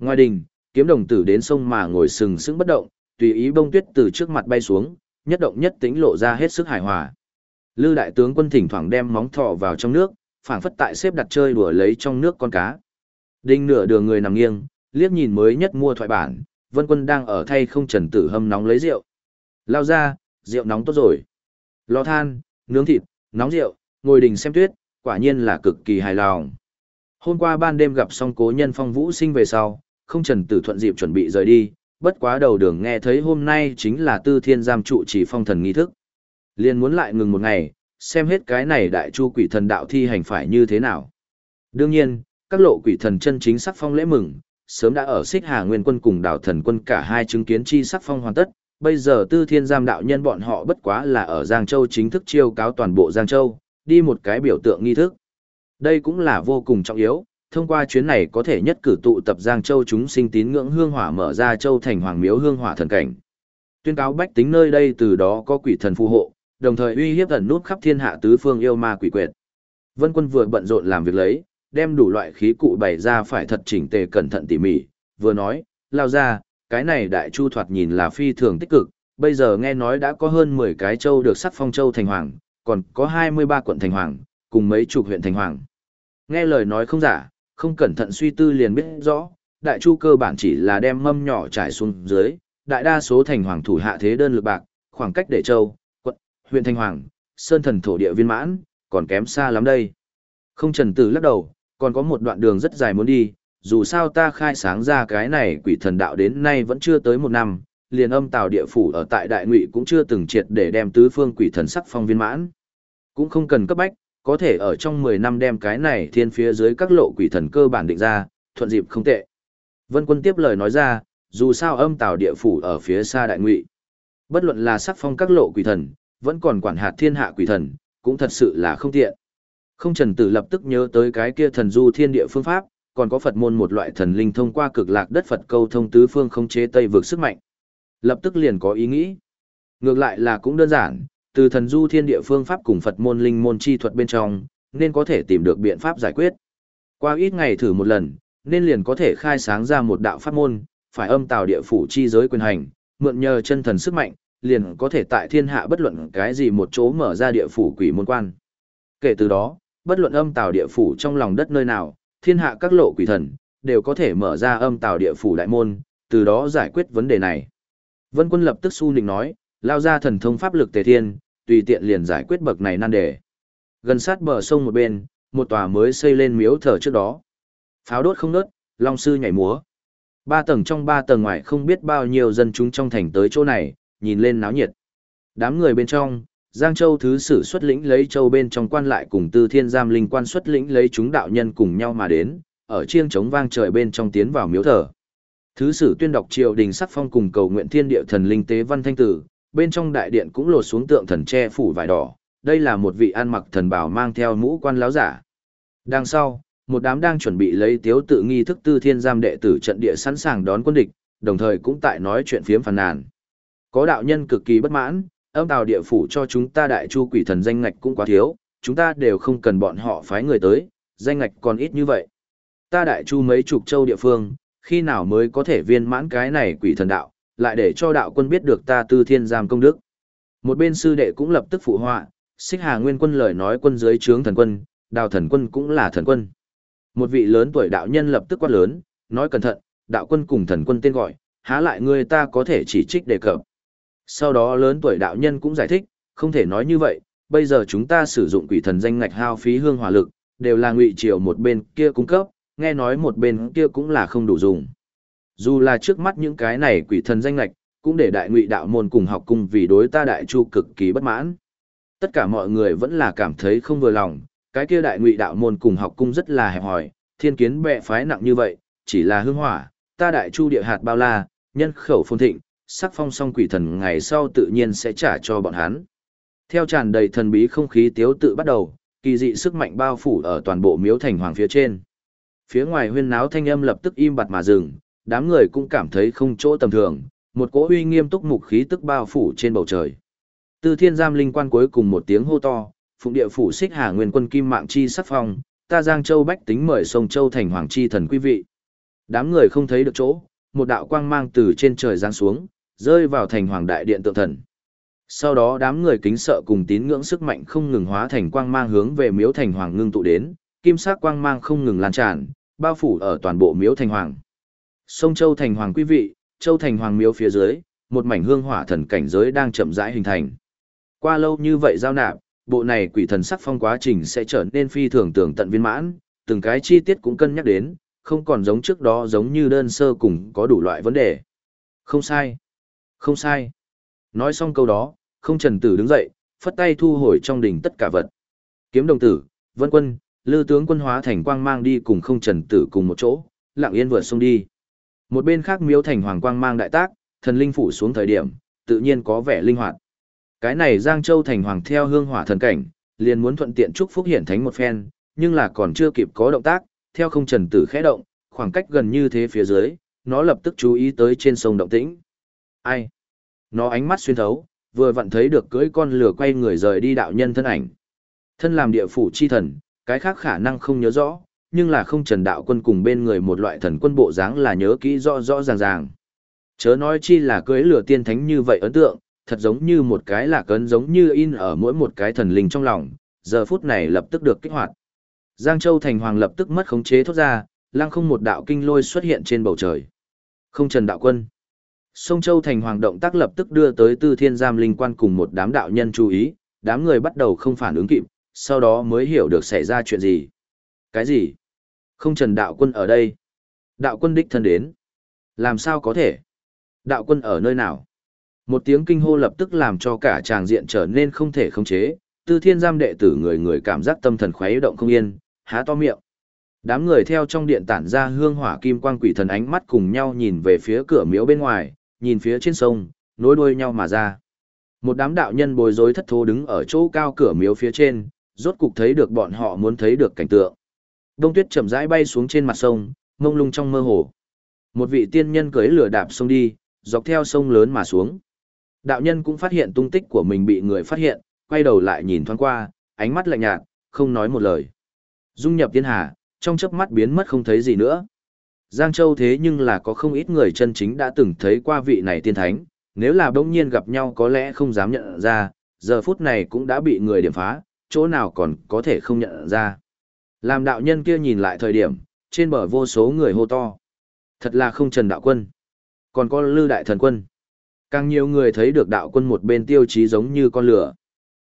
Ngoài đình, kiếm đồng tử đến sông mà ngồi sừng sững bất động, tùy ý bông tuyết từ trước mặt bay xuống, nhất động nhất tĩnh lộ ra hết sức hài hòa. Lư đại tướng quân thỉnh thoảng đem móng thọ vào trong nước, phảng phất tại xếp đặt chơi đùa lấy trong nước con cá. Đinh nửa đường người nằm nghiêng, liếc nhìn mới nhất mua thoại bản, Vân Quân đang ở thay không trần tử hâm nóng lấy rượu. Lao ra, rượu nóng tốt rồi. Lò than, nướng thịt, nóng rượu, ngồi đình xem tuyết, quả nhiên là cực kỳ hài lòng. Hôm qua ban đêm gặp xong cố nhân phong vũ sinh về sau, không trần tử thuận dịp chuẩn bị rời đi, bất quá đầu đường nghe thấy hôm nay chính là tư thiên giam trụ chỉ phong thần nghi thức. liền muốn lại ngừng một ngày, xem hết cái này đại chu quỷ thần đạo thi hành phải như thế nào. Đương nhiên, các lộ quỷ thần chân chính sắc phong lễ mừng, sớm đã ở xích hà nguyên quân cùng đảo thần quân cả hai chứng kiến chi sắc phong hoàn tất, bây giờ tư thiên giam đạo nhân bọn họ bất quá là ở Giang Châu chính thức chiêu cáo toàn bộ Giang Châu, đi một cái biểu tượng nghi thức. Đây cũng là vô cùng trọng yếu, thông qua chuyến này có thể nhất cử tụ tập Giang Châu chúng sinh tín ngưỡng hương hỏa mở ra châu thành hoàng miếu hương hỏa thần cảnh. Tuyên cáo bách tính nơi đây từ đó có quỷ thần phù hộ, đồng thời uy hiếp ẩn nút khắp thiên hạ tứ phương yêu ma quỷ quyệt. Vân Quân vừa bận rộn làm việc lấy, đem đủ loại khí cụ bày ra phải thật chỉnh tề cẩn thận tỉ mỉ, vừa nói, lao ra, cái này đại chu thoạt nhìn là phi thường tích cực, bây giờ nghe nói đã có hơn 10 cái châu được sắc phong châu thành hoàng, còn có 23 quận thành hoàng, cùng mấy chục huyện thành hoàng. Nghe lời nói không giả, không cẩn thận suy tư liền biết rõ, đại chu cơ bản chỉ là đem mâm nhỏ trải xuống dưới, đại đa số thành hoàng thủ hạ thế đơn lực bạc, khoảng cách để châu, quận, huyện thành hoàng, sơn thần thổ địa viên mãn, còn kém xa lắm đây. Không trần tử lắc đầu, còn có một đoạn đường rất dài muốn đi, dù sao ta khai sáng ra cái này quỷ thần đạo đến nay vẫn chưa tới một năm, liền âm tào địa phủ ở tại đại ngụy cũng chưa từng triệt để đem tứ phương quỷ thần sắc phong viên mãn. Cũng không cần cấp bách, có thể ở trong 10 năm đem cái này thiên phía dưới các lộ quỷ thần cơ bản định ra, thuận dịp không tệ. Vân quân tiếp lời nói ra, dù sao âm tào địa phủ ở phía xa đại ngụy. Bất luận là sắc phong các lộ quỷ thần, vẫn còn quản hạt thiên hạ quỷ thần, cũng thật sự là không tiện. Không trần tử lập tức nhớ tới cái kia thần du thiên địa phương pháp, còn có Phật môn một loại thần linh thông qua cực lạc đất Phật câu thông tứ phương không chế tây vượt sức mạnh. Lập tức liền có ý nghĩ. Ngược lại là cũng đơn giản, từ thần du thiên địa phương pháp cùng Phật môn linh môn chi thuật bên trong, nên có thể tìm được biện pháp giải quyết. Qua ít ngày thử một lần, nên liền có thể khai sáng ra một đạo pháp môn, phải âm tào địa phủ chi giới quyền hành, mượn nhờ chân thần sức mạnh, liền có thể tại thiên hạ bất luận cái gì một chỗ mở ra địa phủ quỷ môn quan. Kể từ đó, bất luận âm tào địa phủ trong lòng đất nơi nào, thiên hạ các lộ quỷ thần, đều có thể mở ra âm tào địa phủ đại môn, từ đó giải quyết vấn đề này. Vân quân lập tức su nịnh nói, lao ra thần thông pháp lực tề thiên, tùy tiện liền giải quyết bậc này nan đề. Gần sát bờ sông một bên, một tòa mới xây lên miếu thờ trước đó. Pháo đốt không nớt, long sư nhảy múa. Ba tầng trong ba tầng ngoài không biết bao nhiêu dân chúng trong thành tới chỗ này, nhìn lên náo nhiệt. Đám người bên trong, Giang Châu thứ sử xuất lĩnh lấy châu bên trong quan lại cùng Tư Thiên Giam linh quan xuất lĩnh lấy chúng đạo nhân cùng nhau mà đến, ở chiêng trống vang trời bên trong tiến vào miếu thờ. Thứ sử tuyên đọc triều đình sắc phong cùng cầu nguyện thiên địa thần linh tế văn thanh tử, bên trong đại điện cũng lột xuống tượng thần che phủ vải đỏ, đây là một vị ăn mặc thần bào mang theo mũ quan láo giả. Đằng sau, một đám đang chuẩn bị lấy tiếu tự nghi thức Tư Thiên Giam đệ tử trận địa sẵn sàng đón quân địch, đồng thời cũng tại nói chuyện phiếm phàn nàn. Có đạo nhân cực kỳ bất mãn, âm tào địa phủ cho chúng ta đại chu quỷ thần danh ngạch cũng quá thiếu, chúng ta đều không cần bọn họ phái người tới, danh ngạch còn ít như vậy. Ta đại chu mấy chục châu địa phương, khi nào mới có thể viên mãn cái này quỷ thần đạo, lại để cho đạo quân biết được ta tư thiên giam công đức. Một bên sư đệ cũng lập tức phụ họa, xích hà nguyên quân lời nói quân dưới trướng thần quân, đào thần quân cũng là thần quân. Một vị lớn tuổi đạo nhân lập tức quát lớn, nói cẩn thận, đạo quân cùng thần quân tên gọi, há lại người ta có thể chỉ trích đề cập. Sau đó lớn tuổi đạo nhân cũng giải thích, không thể nói như vậy, bây giờ chúng ta sử dụng quỷ thần danh ngạch hao phí hương hỏa lực, đều là ngụy triều một bên kia cung cấp, nghe nói một bên kia cũng là không đủ dùng. Dù là trước mắt những cái này quỷ thần danh lệch, cũng để đại ngụy đạo môn cùng học cung vì đối ta đại chu cực kỳ bất mãn. Tất cả mọi người vẫn là cảm thấy không vừa lòng, cái kia đại ngụy đạo môn cùng học cung rất là hẹp hòi, thiên kiến bệ phái nặng như vậy, chỉ là hương hỏa, ta đại chu địa hạt bao la, nhân khẩu phồn thịnh, sắc phong song quỷ thần ngày sau tự nhiên sẽ trả cho bọn hắn. Theo tràn đầy thần bí không khí tiếu tự bắt đầu, kỳ dị sức mạnh bao phủ ở toàn bộ miếu thành hoàng phía trên. Phía ngoài huyên náo thanh âm lập tức im bặt mà dừng, đám người cũng cảm thấy không chỗ tầm thường, một cỗ uy nghiêm túc mục khí tức bao phủ trên bầu trời. Tư Thiên Giam linh quan cuối cùng một tiếng hô to, phụng địa phủ xích hà nguyên quân kim mạng chi sắc phong, ta Giang Châu bách tính mời sông Châu thành hoàng chi thần quý vị. Đám người không thấy được chỗ, một đạo quang mang từ trên trời giáng xuống, rơi vào thành hoàng đại điện tượng thần. Sau đó đám người kính sợ cùng tín ngưỡng sức mạnh không ngừng hóa thành quang mang hướng về miếu thành hoàng ngưng tụ đến, kim sắc quang mang không ngừng lan tràn, bao phủ ở toàn bộ miếu thành hoàng. Sông Châu thành hoàng quý vị, Châu thành hoàng miếu phía dưới, một mảnh hương hỏa thần cảnh giới đang chậm rãi hình thành. Qua lâu như vậy giao nạp, bộ này quỷ thần sắc phong quá trình sẽ trở nên phi thường tưởng tận viên mãn, từng cái chi tiết cũng cân nhắc đến, không còn giống trước đó giống như đơn sơ cùng có đủ loại vấn đề. Không sai. Không sai. Nói xong câu đó, không trần tử đứng dậy, phất tay thu hồi trong đỉnh tất cả vật. Kiếm đồng tử, vân quân, lư tướng quân hóa thành quang mang đi cùng không trần tử cùng một chỗ, lặng yên vượt sông đi. Một bên khác miếu thành hoàng quang mang đại tác, thần linh phủ xuống thời điểm, tự nhiên có vẻ linh hoạt. Cái này Giang Châu thành hoàng theo hương hỏa thần cảnh, liền muốn thuận tiện chúc phúc hiển thánh một phen, nhưng là còn chưa kịp có động tác, theo không trần tử khẽ động, khoảng cách gần như thế phía dưới, nó lập tức chú ý tới trên sông động tĩnh. Ai? Nó ánh mắt xuyên thấu, vừa vặn thấy được cưỡi con lửa quay người rời đi đạo nhân thân ảnh. Thân làm địa phủ chi thần, cái khác khả năng không nhớ rõ, nhưng là không trần đạo quân cùng bên người một loại thần quân bộ dáng là nhớ kỹ rõ rõ ràng ràng. Chớ nói chi là cưỡi lửa tiên thánh như vậy ấn tượng, thật giống như một cái lạc ấn giống như in ở mỗi một cái thần linh trong lòng, giờ phút này lập tức được kích hoạt. Giang Châu thành hoàng lập tức mất khống chế thốt ra, lăng không một đạo kinh lôi xuất hiện trên bầu trời. Không trần đạo quân. Sông Châu thành hoàng động tác lập tức đưa tới tư thiên giam linh quan cùng một đám đạo nhân chú ý, đám người bắt đầu không phản ứng kịp, sau đó mới hiểu được xảy ra chuyện gì. Cái gì? Không trần đạo quân ở đây. Đạo quân đích thân đến. Làm sao có thể? Đạo quân ở nơi nào? Một tiếng kinh hô lập tức làm cho cả tràng diện trở nên không thể khống chế, tư thiên giam đệ tử người người cảm giác tâm thần khuấy động không yên, há to miệng. Đám người theo trong điện tản ra hương hỏa kim quang quỷ thần ánh mắt cùng nhau nhìn về phía cửa miếu bên ngoài, nhìn phía trên sông, nối đuôi nhau mà ra. Một đám đạo nhân bối rối thất thố đứng ở chỗ cao cửa miếu phía trên, rốt cục thấy được bọn họ muốn thấy được cảnh tượng. Đông tuyết chậm rãi bay xuống trên mặt sông, mông lung trong mơ hồ. Một vị tiên nhân cưỡi lửa đạp sông đi, dọc theo sông lớn mà xuống. Đạo nhân cũng phát hiện tung tích của mình bị người phát hiện, quay đầu lại nhìn thoáng qua, ánh mắt lạnh nhạt, không nói một lời. Dung nhập tiên hà, trong chớp mắt biến mất không thấy gì nữa. Giang Châu thế nhưng là có không ít người chân chính đã từng thấy qua vị này tiên thánh, nếu là bỗng nhiên gặp nhau có lẽ không dám nhận ra, giờ phút này cũng đã bị người điểm phá, chỗ nào còn có thể không nhận ra. Làm đạo nhân kia nhìn lại thời điểm, trên bờ vô số người hô to. Thật là không trần đạo quân. Còn có lư đại thần quân. Càng nhiều người thấy được đạo quân một bên tiêu chí giống như con lửa.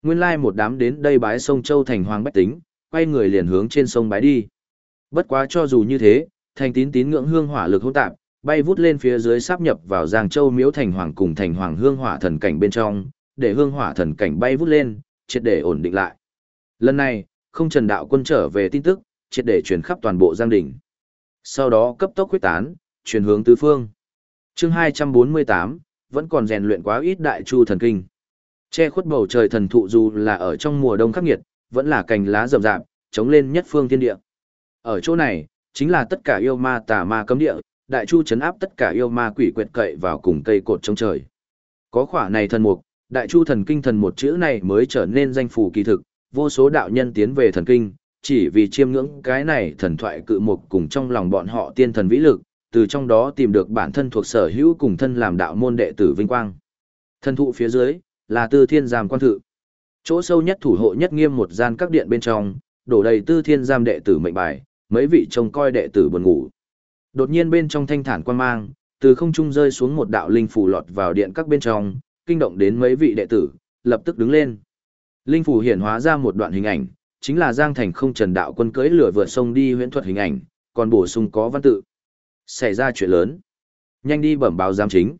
Nguyên lai một đám đến đây bái sông Châu thành hoàng bách tính, quay người liền hướng trên sông bái đi. Bất quá cho dù như thế, thành tín tín ngưỡng hương hỏa lực hỗn tạp, bay vút lên phía dưới sáp nhập vào Giang Châu Miếu thành hoàng cùng thành hoàng hương hỏa thần cảnh bên trong, để hương hỏa thần cảnh bay vút lên, triệt để ổn định lại. Lần này, không Trần Đạo Quân trở về tin tức, triệt để truyền khắp toàn bộ Giang Đình. Sau đó cấp tốc quyết tán, truyền hướng tứ phương. Chương 248, vẫn còn rèn luyện quá ít đại chu thần kinh. Che khuất bầu trời thần thụ dù là ở trong mùa đông khắc nghiệt, vẫn là cành lá rậm rạp, chống lên nhất phương thiên địa. Ở chỗ này, chính là tất cả yêu ma tà ma cấm địa, đại chu chấn áp tất cả yêu ma quỷ quyệt cậy vào cùng cây cột trong trời. Có khỏa này thần mục, đại chu thần kinh thần một chữ này mới trở nên danh phủ kỳ thực, vô số đạo nhân tiến về thần kinh, chỉ vì chiêm ngưỡng cái này thần thoại cự mục cùng trong lòng bọn họ tiên thần vĩ lực, từ trong đó tìm được bản thân thuộc sở hữu cùng thân làm đạo môn đệ tử vinh quang. Thần thụ phía dưới, là tư thiên giam quan thự. Chỗ sâu nhất thủ hộ nhất nghiêm một gian các điện bên trong, đổ đầy tư thiên giam đệ tử mệnh bài, mấy vị trông coi đệ tử buồn ngủ. Đột nhiên bên trong thanh thản quan mang, từ không trung rơi xuống một đạo linh phủ lọt vào điện các bên trong, kinh động đến mấy vị đệ tử, lập tức đứng lên. Linh phủ hiển hóa ra một đoạn hình ảnh, chính là Giang Thành không trần đạo quân cưỡi lửa vượt sông đi huyễn thuật hình ảnh, còn bổ sung có văn tự. Xảy ra chuyện lớn. Nhanh đi bẩm báo giám chính.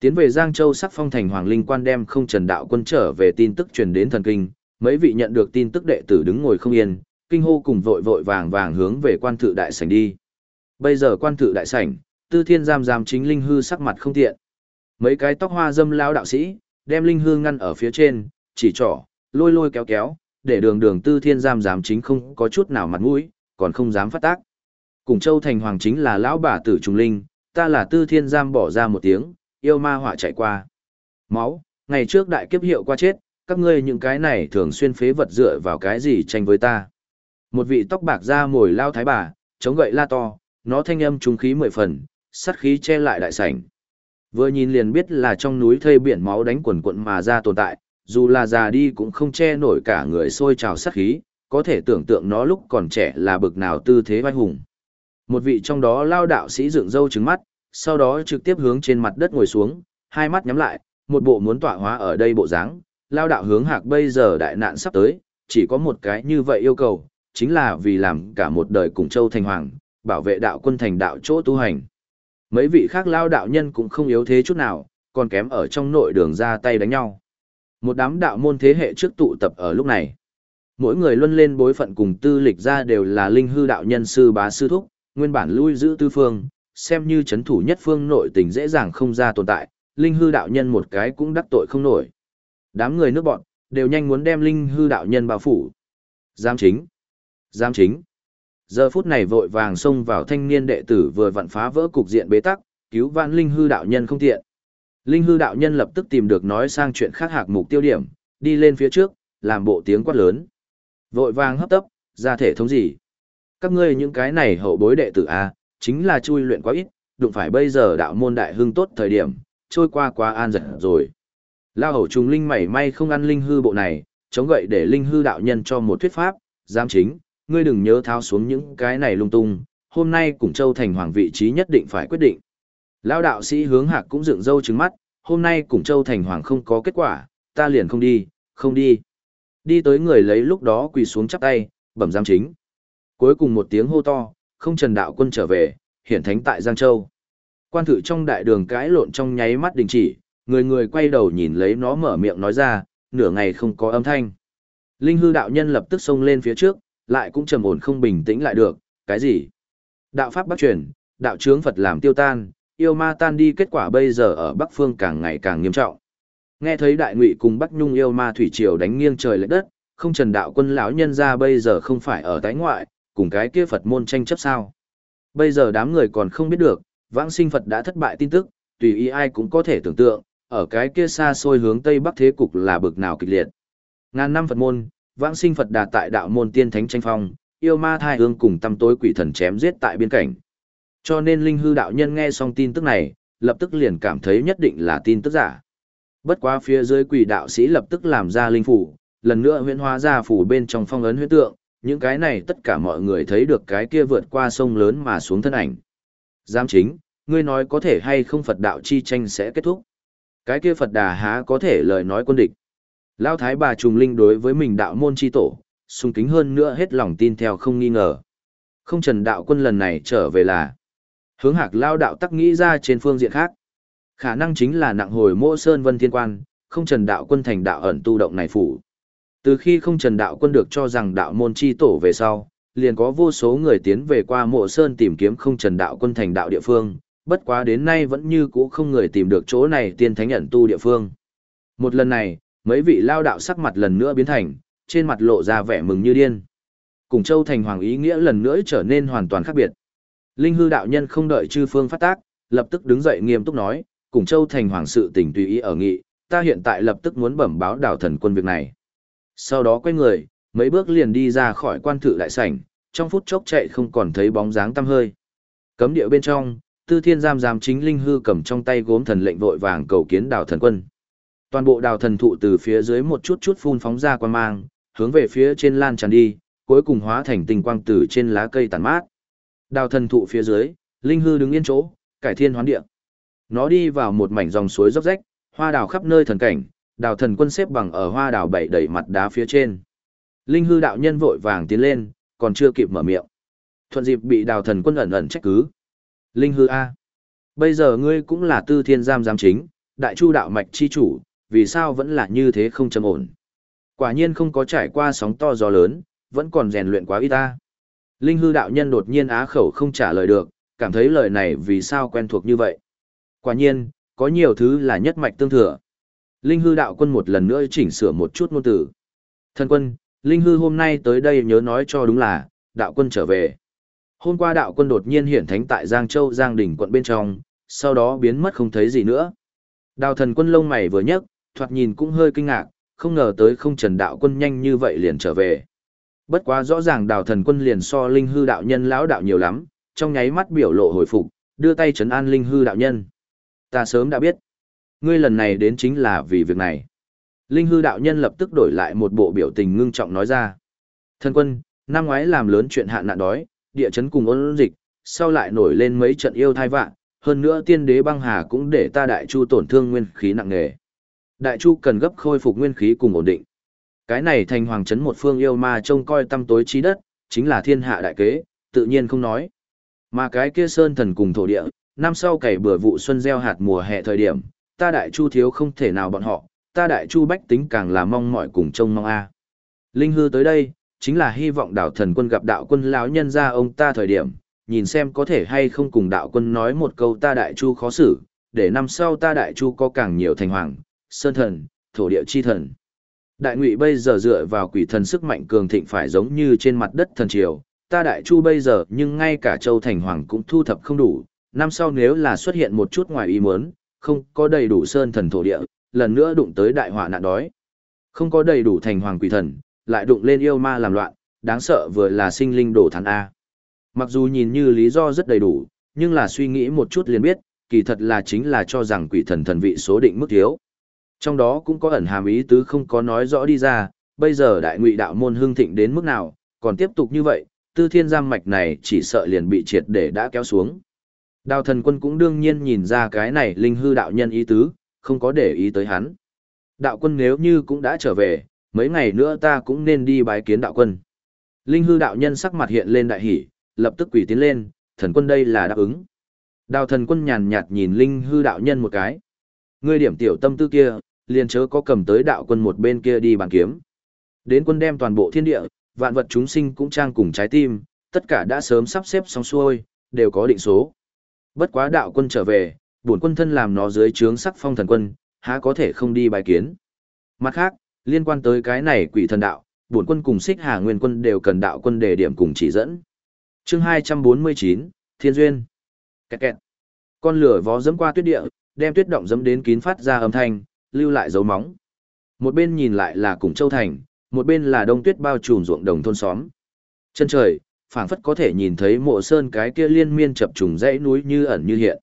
Tiến về Giang Châu sắc phong thành Hoàng Linh quan đem không trần đạo quân trở về tin tức truyền đến thần kinh, mấy vị nhận được tin tức đệ tử đứng ngồi không yên, kinh hô cùng vội vội vàng vàng hướng về quan thự đại sảnh đi. Bây giờ quan thự đại sảnh, tư thiên giam giam chính linh hư sắc mặt không tiện. Mấy cái tóc hoa dâm lao đạo sĩ, đem linh hư ngăn ở phía trên, chỉ trỏ, lôi lôi kéo kéo, để đường đường tư thiên giam giám chính không có chút nào mặt mũi, còn không dám phát tác. Cùng châu thành hoàng chính là lão bà tử trùng linh, ta là tư thiên giam bỏ ra một tiếng, yêu ma họa chạy qua. Máu, ngày trước đại kiếp hiệu qua chết, các ngươi những cái này thường xuyên phế vật dựa vào cái gì tranh với ta. Một vị tóc bạc da mồi lao thái bà, chống gậy la to, nó thanh âm trung khí mười phần, sắt khí che lại đại sảnh. Vừa nhìn liền biết là trong núi thây biển máu đánh quần quận mà ra tồn tại, dù là già đi cũng không che nổi cả người sôi trào sát khí, có thể tưởng tượng nó lúc còn trẻ là bực nào tư thế vai hùng. Một vị trong đó lao đạo sĩ dựng râu trứng mắt, sau đó trực tiếp hướng trên mặt đất ngồi xuống, hai mắt nhắm lại, một bộ muốn tỏa hóa ở đây bộ dáng. Lao đạo hướng hạc bây giờ đại nạn sắp tới, chỉ có một cái như vậy yêu cầu, chính là vì làm cả một đời cùng châu thành hoàng, bảo vệ đạo quân thành đạo chỗ tu hành. Mấy vị khác lao đạo nhân cũng không yếu thế chút nào, còn kém ở trong nội đường ra tay đánh nhau. Một đám đạo môn thế hệ trước tụ tập ở lúc này. Mỗi người luân lên bối phận cùng tư lịch ra đều là linh hư đạo nhân sư bá sư thúc, nguyên bản lui giữ tư phương, xem như chấn thủ nhất phương nội tình dễ dàng không ra tồn tại, linh hư đạo nhân một cái cũng đắc tội không nổi. Đám người nước bọn, đều nhanh muốn đem linh hư đạo nhân bao phủ. Giám chính. Giám chính. Giờ phút này vội vàng xông vào thanh niên đệ tử vừa vặn phá vỡ cục diện bế tắc, cứu vãn linh hư đạo nhân không tiện. Linh hư đạo nhân lập tức tìm được nói sang chuyện khác hạc mục tiêu điểm, đi lên phía trước, làm bộ tiếng quát lớn. Vội vàng hấp tấp, ra thể thống gì? Các ngươi những cái này hậu bối đệ tử A, chính là chui luyện quá ít, đụng phải bây giờ đạo môn đại hưng tốt thời điểm, trôi qua quá an giật rồi. Lao hậu trùng linh mảy may không ăn linh hư bộ này, chống gậy để linh hư đạo nhân cho một thuyết pháp, giam chính, ngươi đừng nhớ tháo xuống những cái này lung tung, hôm nay cùng châu thành hoàng vị trí nhất định phải quyết định. Lao đạo sĩ hướng hạc cũng dựng râu trứng mắt, hôm nay cùng châu thành hoàng không có kết quả, ta liền không đi, không đi. Đi tới người lấy lúc đó quỳ xuống chắp tay, bẩm giam chính. Cuối cùng một tiếng hô to, không trần đạo quân trở về, hiển thánh tại Giang Châu. Quan thự trong đại đường cãi lộn trong nháy mắt đình chỉ, người người quay đầu nhìn lấy nó mở miệng nói ra, nửa ngày không có âm thanh. Linh hư đạo nhân lập tức xông lên phía trước, lại cũng trầm ổn không bình tĩnh lại được, cái gì? Đạo pháp bắc truyền, đạo trướng Phật làm tiêu tan, yêu ma tan đi kết quả bây giờ ở Bắc Phương càng ngày càng nghiêm trọng. Nghe thấy đại ngụy cùng Bắc Nhung yêu ma thủy triều đánh nghiêng trời lệch đất, không trần đạo quân lão nhân ra bây giờ không phải ở tái ngoại, cùng cái kia Phật môn tranh chấp sao. Bây giờ đám người còn không biết được, vãng sinh Phật đã thất bại tin tức, tùy ý ai cũng có thể tưởng tượng, ở cái kia xa xôi hướng Tây Bắc thế cục là bực nào kịch liệt. Ngàn năm Phật môn, vãng sinh Phật đạt tại đạo môn tiên thánh tranh phong, yêu ma thai hương cùng tâm tối quỷ thần chém giết tại biên cảnh. Cho nên linh hư đạo nhân nghe xong tin tức này, lập tức liền cảm thấy nhất định là tin tức giả. Bất quá phía dưới quỷ đạo sĩ lập tức làm ra linh phủ, lần nữa huyễn hóa ra phủ bên trong phong ấn huyễn tượng, những cái này tất cả mọi người thấy được cái kia vượt qua sông lớn mà xuống thân ảnh. Giám chính, ngươi nói có thể hay không Phật đạo chi tranh sẽ kết thúc. Cái kia Phật đà há có thể lời nói quân địch. Lao thái bà trùng linh đối với mình đạo môn chi tổ, sung kính hơn nữa hết lòng tin theo không nghi ngờ. Không trần đạo quân lần này trở về là hướng hạc lao đạo tắc nghĩ ra trên phương diện khác. Khả năng chính là nặng hồi mộ sơn vân thiên quan, không trần đạo quân thành đạo ẩn tu động này phủ. Từ khi không trần đạo quân được cho rằng đạo môn chi tổ về sau, liền có vô số người tiến về qua mộ sơn tìm kiếm không trần đạo quân thành đạo địa phương, bất quá đến nay vẫn như cũ không người tìm được chỗ này tiên thánh ẩn tu địa phương. Một lần này, mấy vị lao đạo sắc mặt lần nữa biến thành, trên mặt lộ ra vẻ mừng như điên. Cùng châu thành hoàng ý nghĩa lần nữa trở nên hoàn toàn khác biệt. Linh hư đạo nhân không đợi chư phương phát tác, lập tức đứng dậy nghiêm túc nói, cùng châu thành hoàng sự tình tùy ý ở nghị, ta hiện tại lập tức muốn bẩm báo đảo thần quân việc này. Sau đó quay người, mấy bước liền đi ra khỏi quan thự đại sảnh, trong phút chốc chạy không còn thấy bóng dáng tăm hơi. Cấm địa bên trong, Tư Thiên giam giam chính linh hư cầm trong tay gốm thần lệnh vội vàng cầu kiến đào thần quân. Toàn bộ đào thần thụ từ phía dưới một chút chút phun phóng ra quan mang, hướng về phía trên lan tràn đi, cuối cùng hóa thành tinh quang từ trên lá cây tàn mát. Đào thần thụ phía dưới, linh hư đứng yên chỗ, cải thiên hoán địa. Nó đi vào một mảnh dòng suối róc rách, hoa đào khắp nơi thần cảnh, đào thần quân xếp bằng ở hoa đào bảy đẩy mặt đá phía trên. Linh hư đạo nhân vội vàng tiến lên, còn chưa kịp mở miệng. Thuận dịp bị đào thần quân ẩn ẩn trách cứ. Linh hư A. Bây giờ ngươi cũng là tư thiên giam giám chính, đại chu đạo mạch chi chủ, vì sao vẫn là như thế không trầm ổn. Quả nhiên không có trải qua sóng to gió lớn, vẫn còn rèn luyện quá ít ta. Linh hư đạo nhân đột nhiên á khẩu không trả lời được, cảm thấy lời này vì sao quen thuộc như vậy. Quả nhiên, có nhiều thứ là nhất mạch tương thừa. Linh hư đạo quân một lần nữa chỉnh sửa một chút ngôn từ. Thân quân, Linh hư hôm nay tới đây nhớ nói cho đúng là, đạo quân trở về. Hôm qua đạo quân đột nhiên hiển thánh tại Giang Châu Giang Đỉnh quận bên trong, sau đó biến mất không thấy gì nữa. Đào thần quân lông mày vừa nhấc, thoạt nhìn cũng hơi kinh ngạc, không ngờ tới không trần đạo quân nhanh như vậy liền trở về. Bất quá rõ ràng đào thần quân liền so linh hư đạo nhân lão đạo nhiều lắm, trong nháy mắt biểu lộ hồi phục, đưa tay trấn an linh hư đạo nhân. Ta sớm đã biết. Ngươi lần này đến chính là vì việc này. Linh hư đạo nhân lập tức đổi lại một bộ biểu tình ngưng trọng nói ra. Thần quân, năm ngoái làm lớn chuyện hạn nạn đói, địa chấn cùng ôn dịch, sau lại nổi lên mấy trận yêu thai vạn, hơn nữa tiên đế băng hà cũng để ta đại chu tổn thương nguyên khí nặng nề. Đại chu cần gấp khôi phục nguyên khí cùng ổn định. Cái này thành hoàng trấn một phương yêu ma trông coi tâm tối trí đất, chính là thiên hạ đại kế, tự nhiên không nói. Mà cái kia sơn thần cùng thổ địa, năm sau cày bừa vụ xuân gieo hạt mùa hè thời điểm, ta đại chu thiếu không thể nào bọn họ, ta đại chu bách tính càng là mong mỏi cùng trông mong a. Linh hư tới đây, chính là hy vọng đạo thần quân gặp đạo quân lão nhân ra ông ta thời điểm, nhìn xem có thể hay không cùng đạo quân nói một câu ta đại chu khó xử, để năm sau ta đại chu có càng nhiều thành hoàng, sơn thần, thổ địa chi thần. Đại ngụy bây giờ dựa vào quỷ thần sức mạnh cường thịnh phải giống như trên mặt đất thần triều, ta đại chu bây giờ nhưng ngay cả châu thành hoàng cũng thu thập không đủ, năm sau nếu là xuất hiện một chút ngoài ý muốn, không có đầy đủ sơn thần thổ địa, lần nữa đụng tới đại họa nạn đói. Không có đầy đủ thành hoàng quỷ thần, lại đụng lên yêu ma làm loạn, đáng sợ vừa là sinh linh đổ thán A. Mặc dù nhìn như lý do rất đầy đủ, nhưng là suy nghĩ một chút liền biết, kỳ thật là chính là cho rằng quỷ thần thần vị số định mức thiếu. Trong đó cũng có ẩn hàm ý tứ không có nói rõ đi ra, bây giờ đại ngụy đạo môn hưng thịnh đến mức nào, còn tiếp tục như vậy, tư thiên giam mạch này chỉ sợ liền bị triệt để đã kéo xuống. Đào thần quân cũng đương nhiên nhìn ra cái này linh hư đạo nhân ý tứ, không có để ý tới hắn. Đạo quân nếu như cũng đã trở về, mấy ngày nữa ta cũng nên đi bái kiến đạo quân. Linh hư đạo nhân sắc mặt hiện lên đại hỷ, lập tức quỳ tiến lên, thần quân đây là đáp ứng. Đào thần quân nhàn nhạt nhìn linh hư đạo nhân một cái. Ngươi điểm tiểu tâm tư kia, liền chớ có cầm tới đạo quân một bên kia đi bàn kiếm. Đến quân đem toàn bộ thiên địa, vạn vật chúng sinh cũng trang cùng trái tim, tất cả đã sớm sắp xếp xong xuôi, đều có định số. Bất quá đạo quân trở về, bổn quân thân làm nó dưới trướng sắc phong thần quân, há có thể không đi bài kiến. Mặt khác, liên quan tới cái này quỷ thần đạo, bổn quân cùng xích hà nguyên quân đều cần đạo quân đề điểm cùng chỉ dẫn. chương 249, Thiên Duyên. Kẹt kẹt. Con lửa vó dẫm qua tuyết địa, đem tuyết động dẫm đến kín phát ra âm thanh, lưu lại dấu móng. Một bên nhìn lại là cùng châu thành, một bên là đông tuyết bao trùm ruộng đồng thôn xóm. Chân trời, phảng phất có thể nhìn thấy mộ sơn cái kia liên miên chập trùng dãy núi như ẩn như hiện.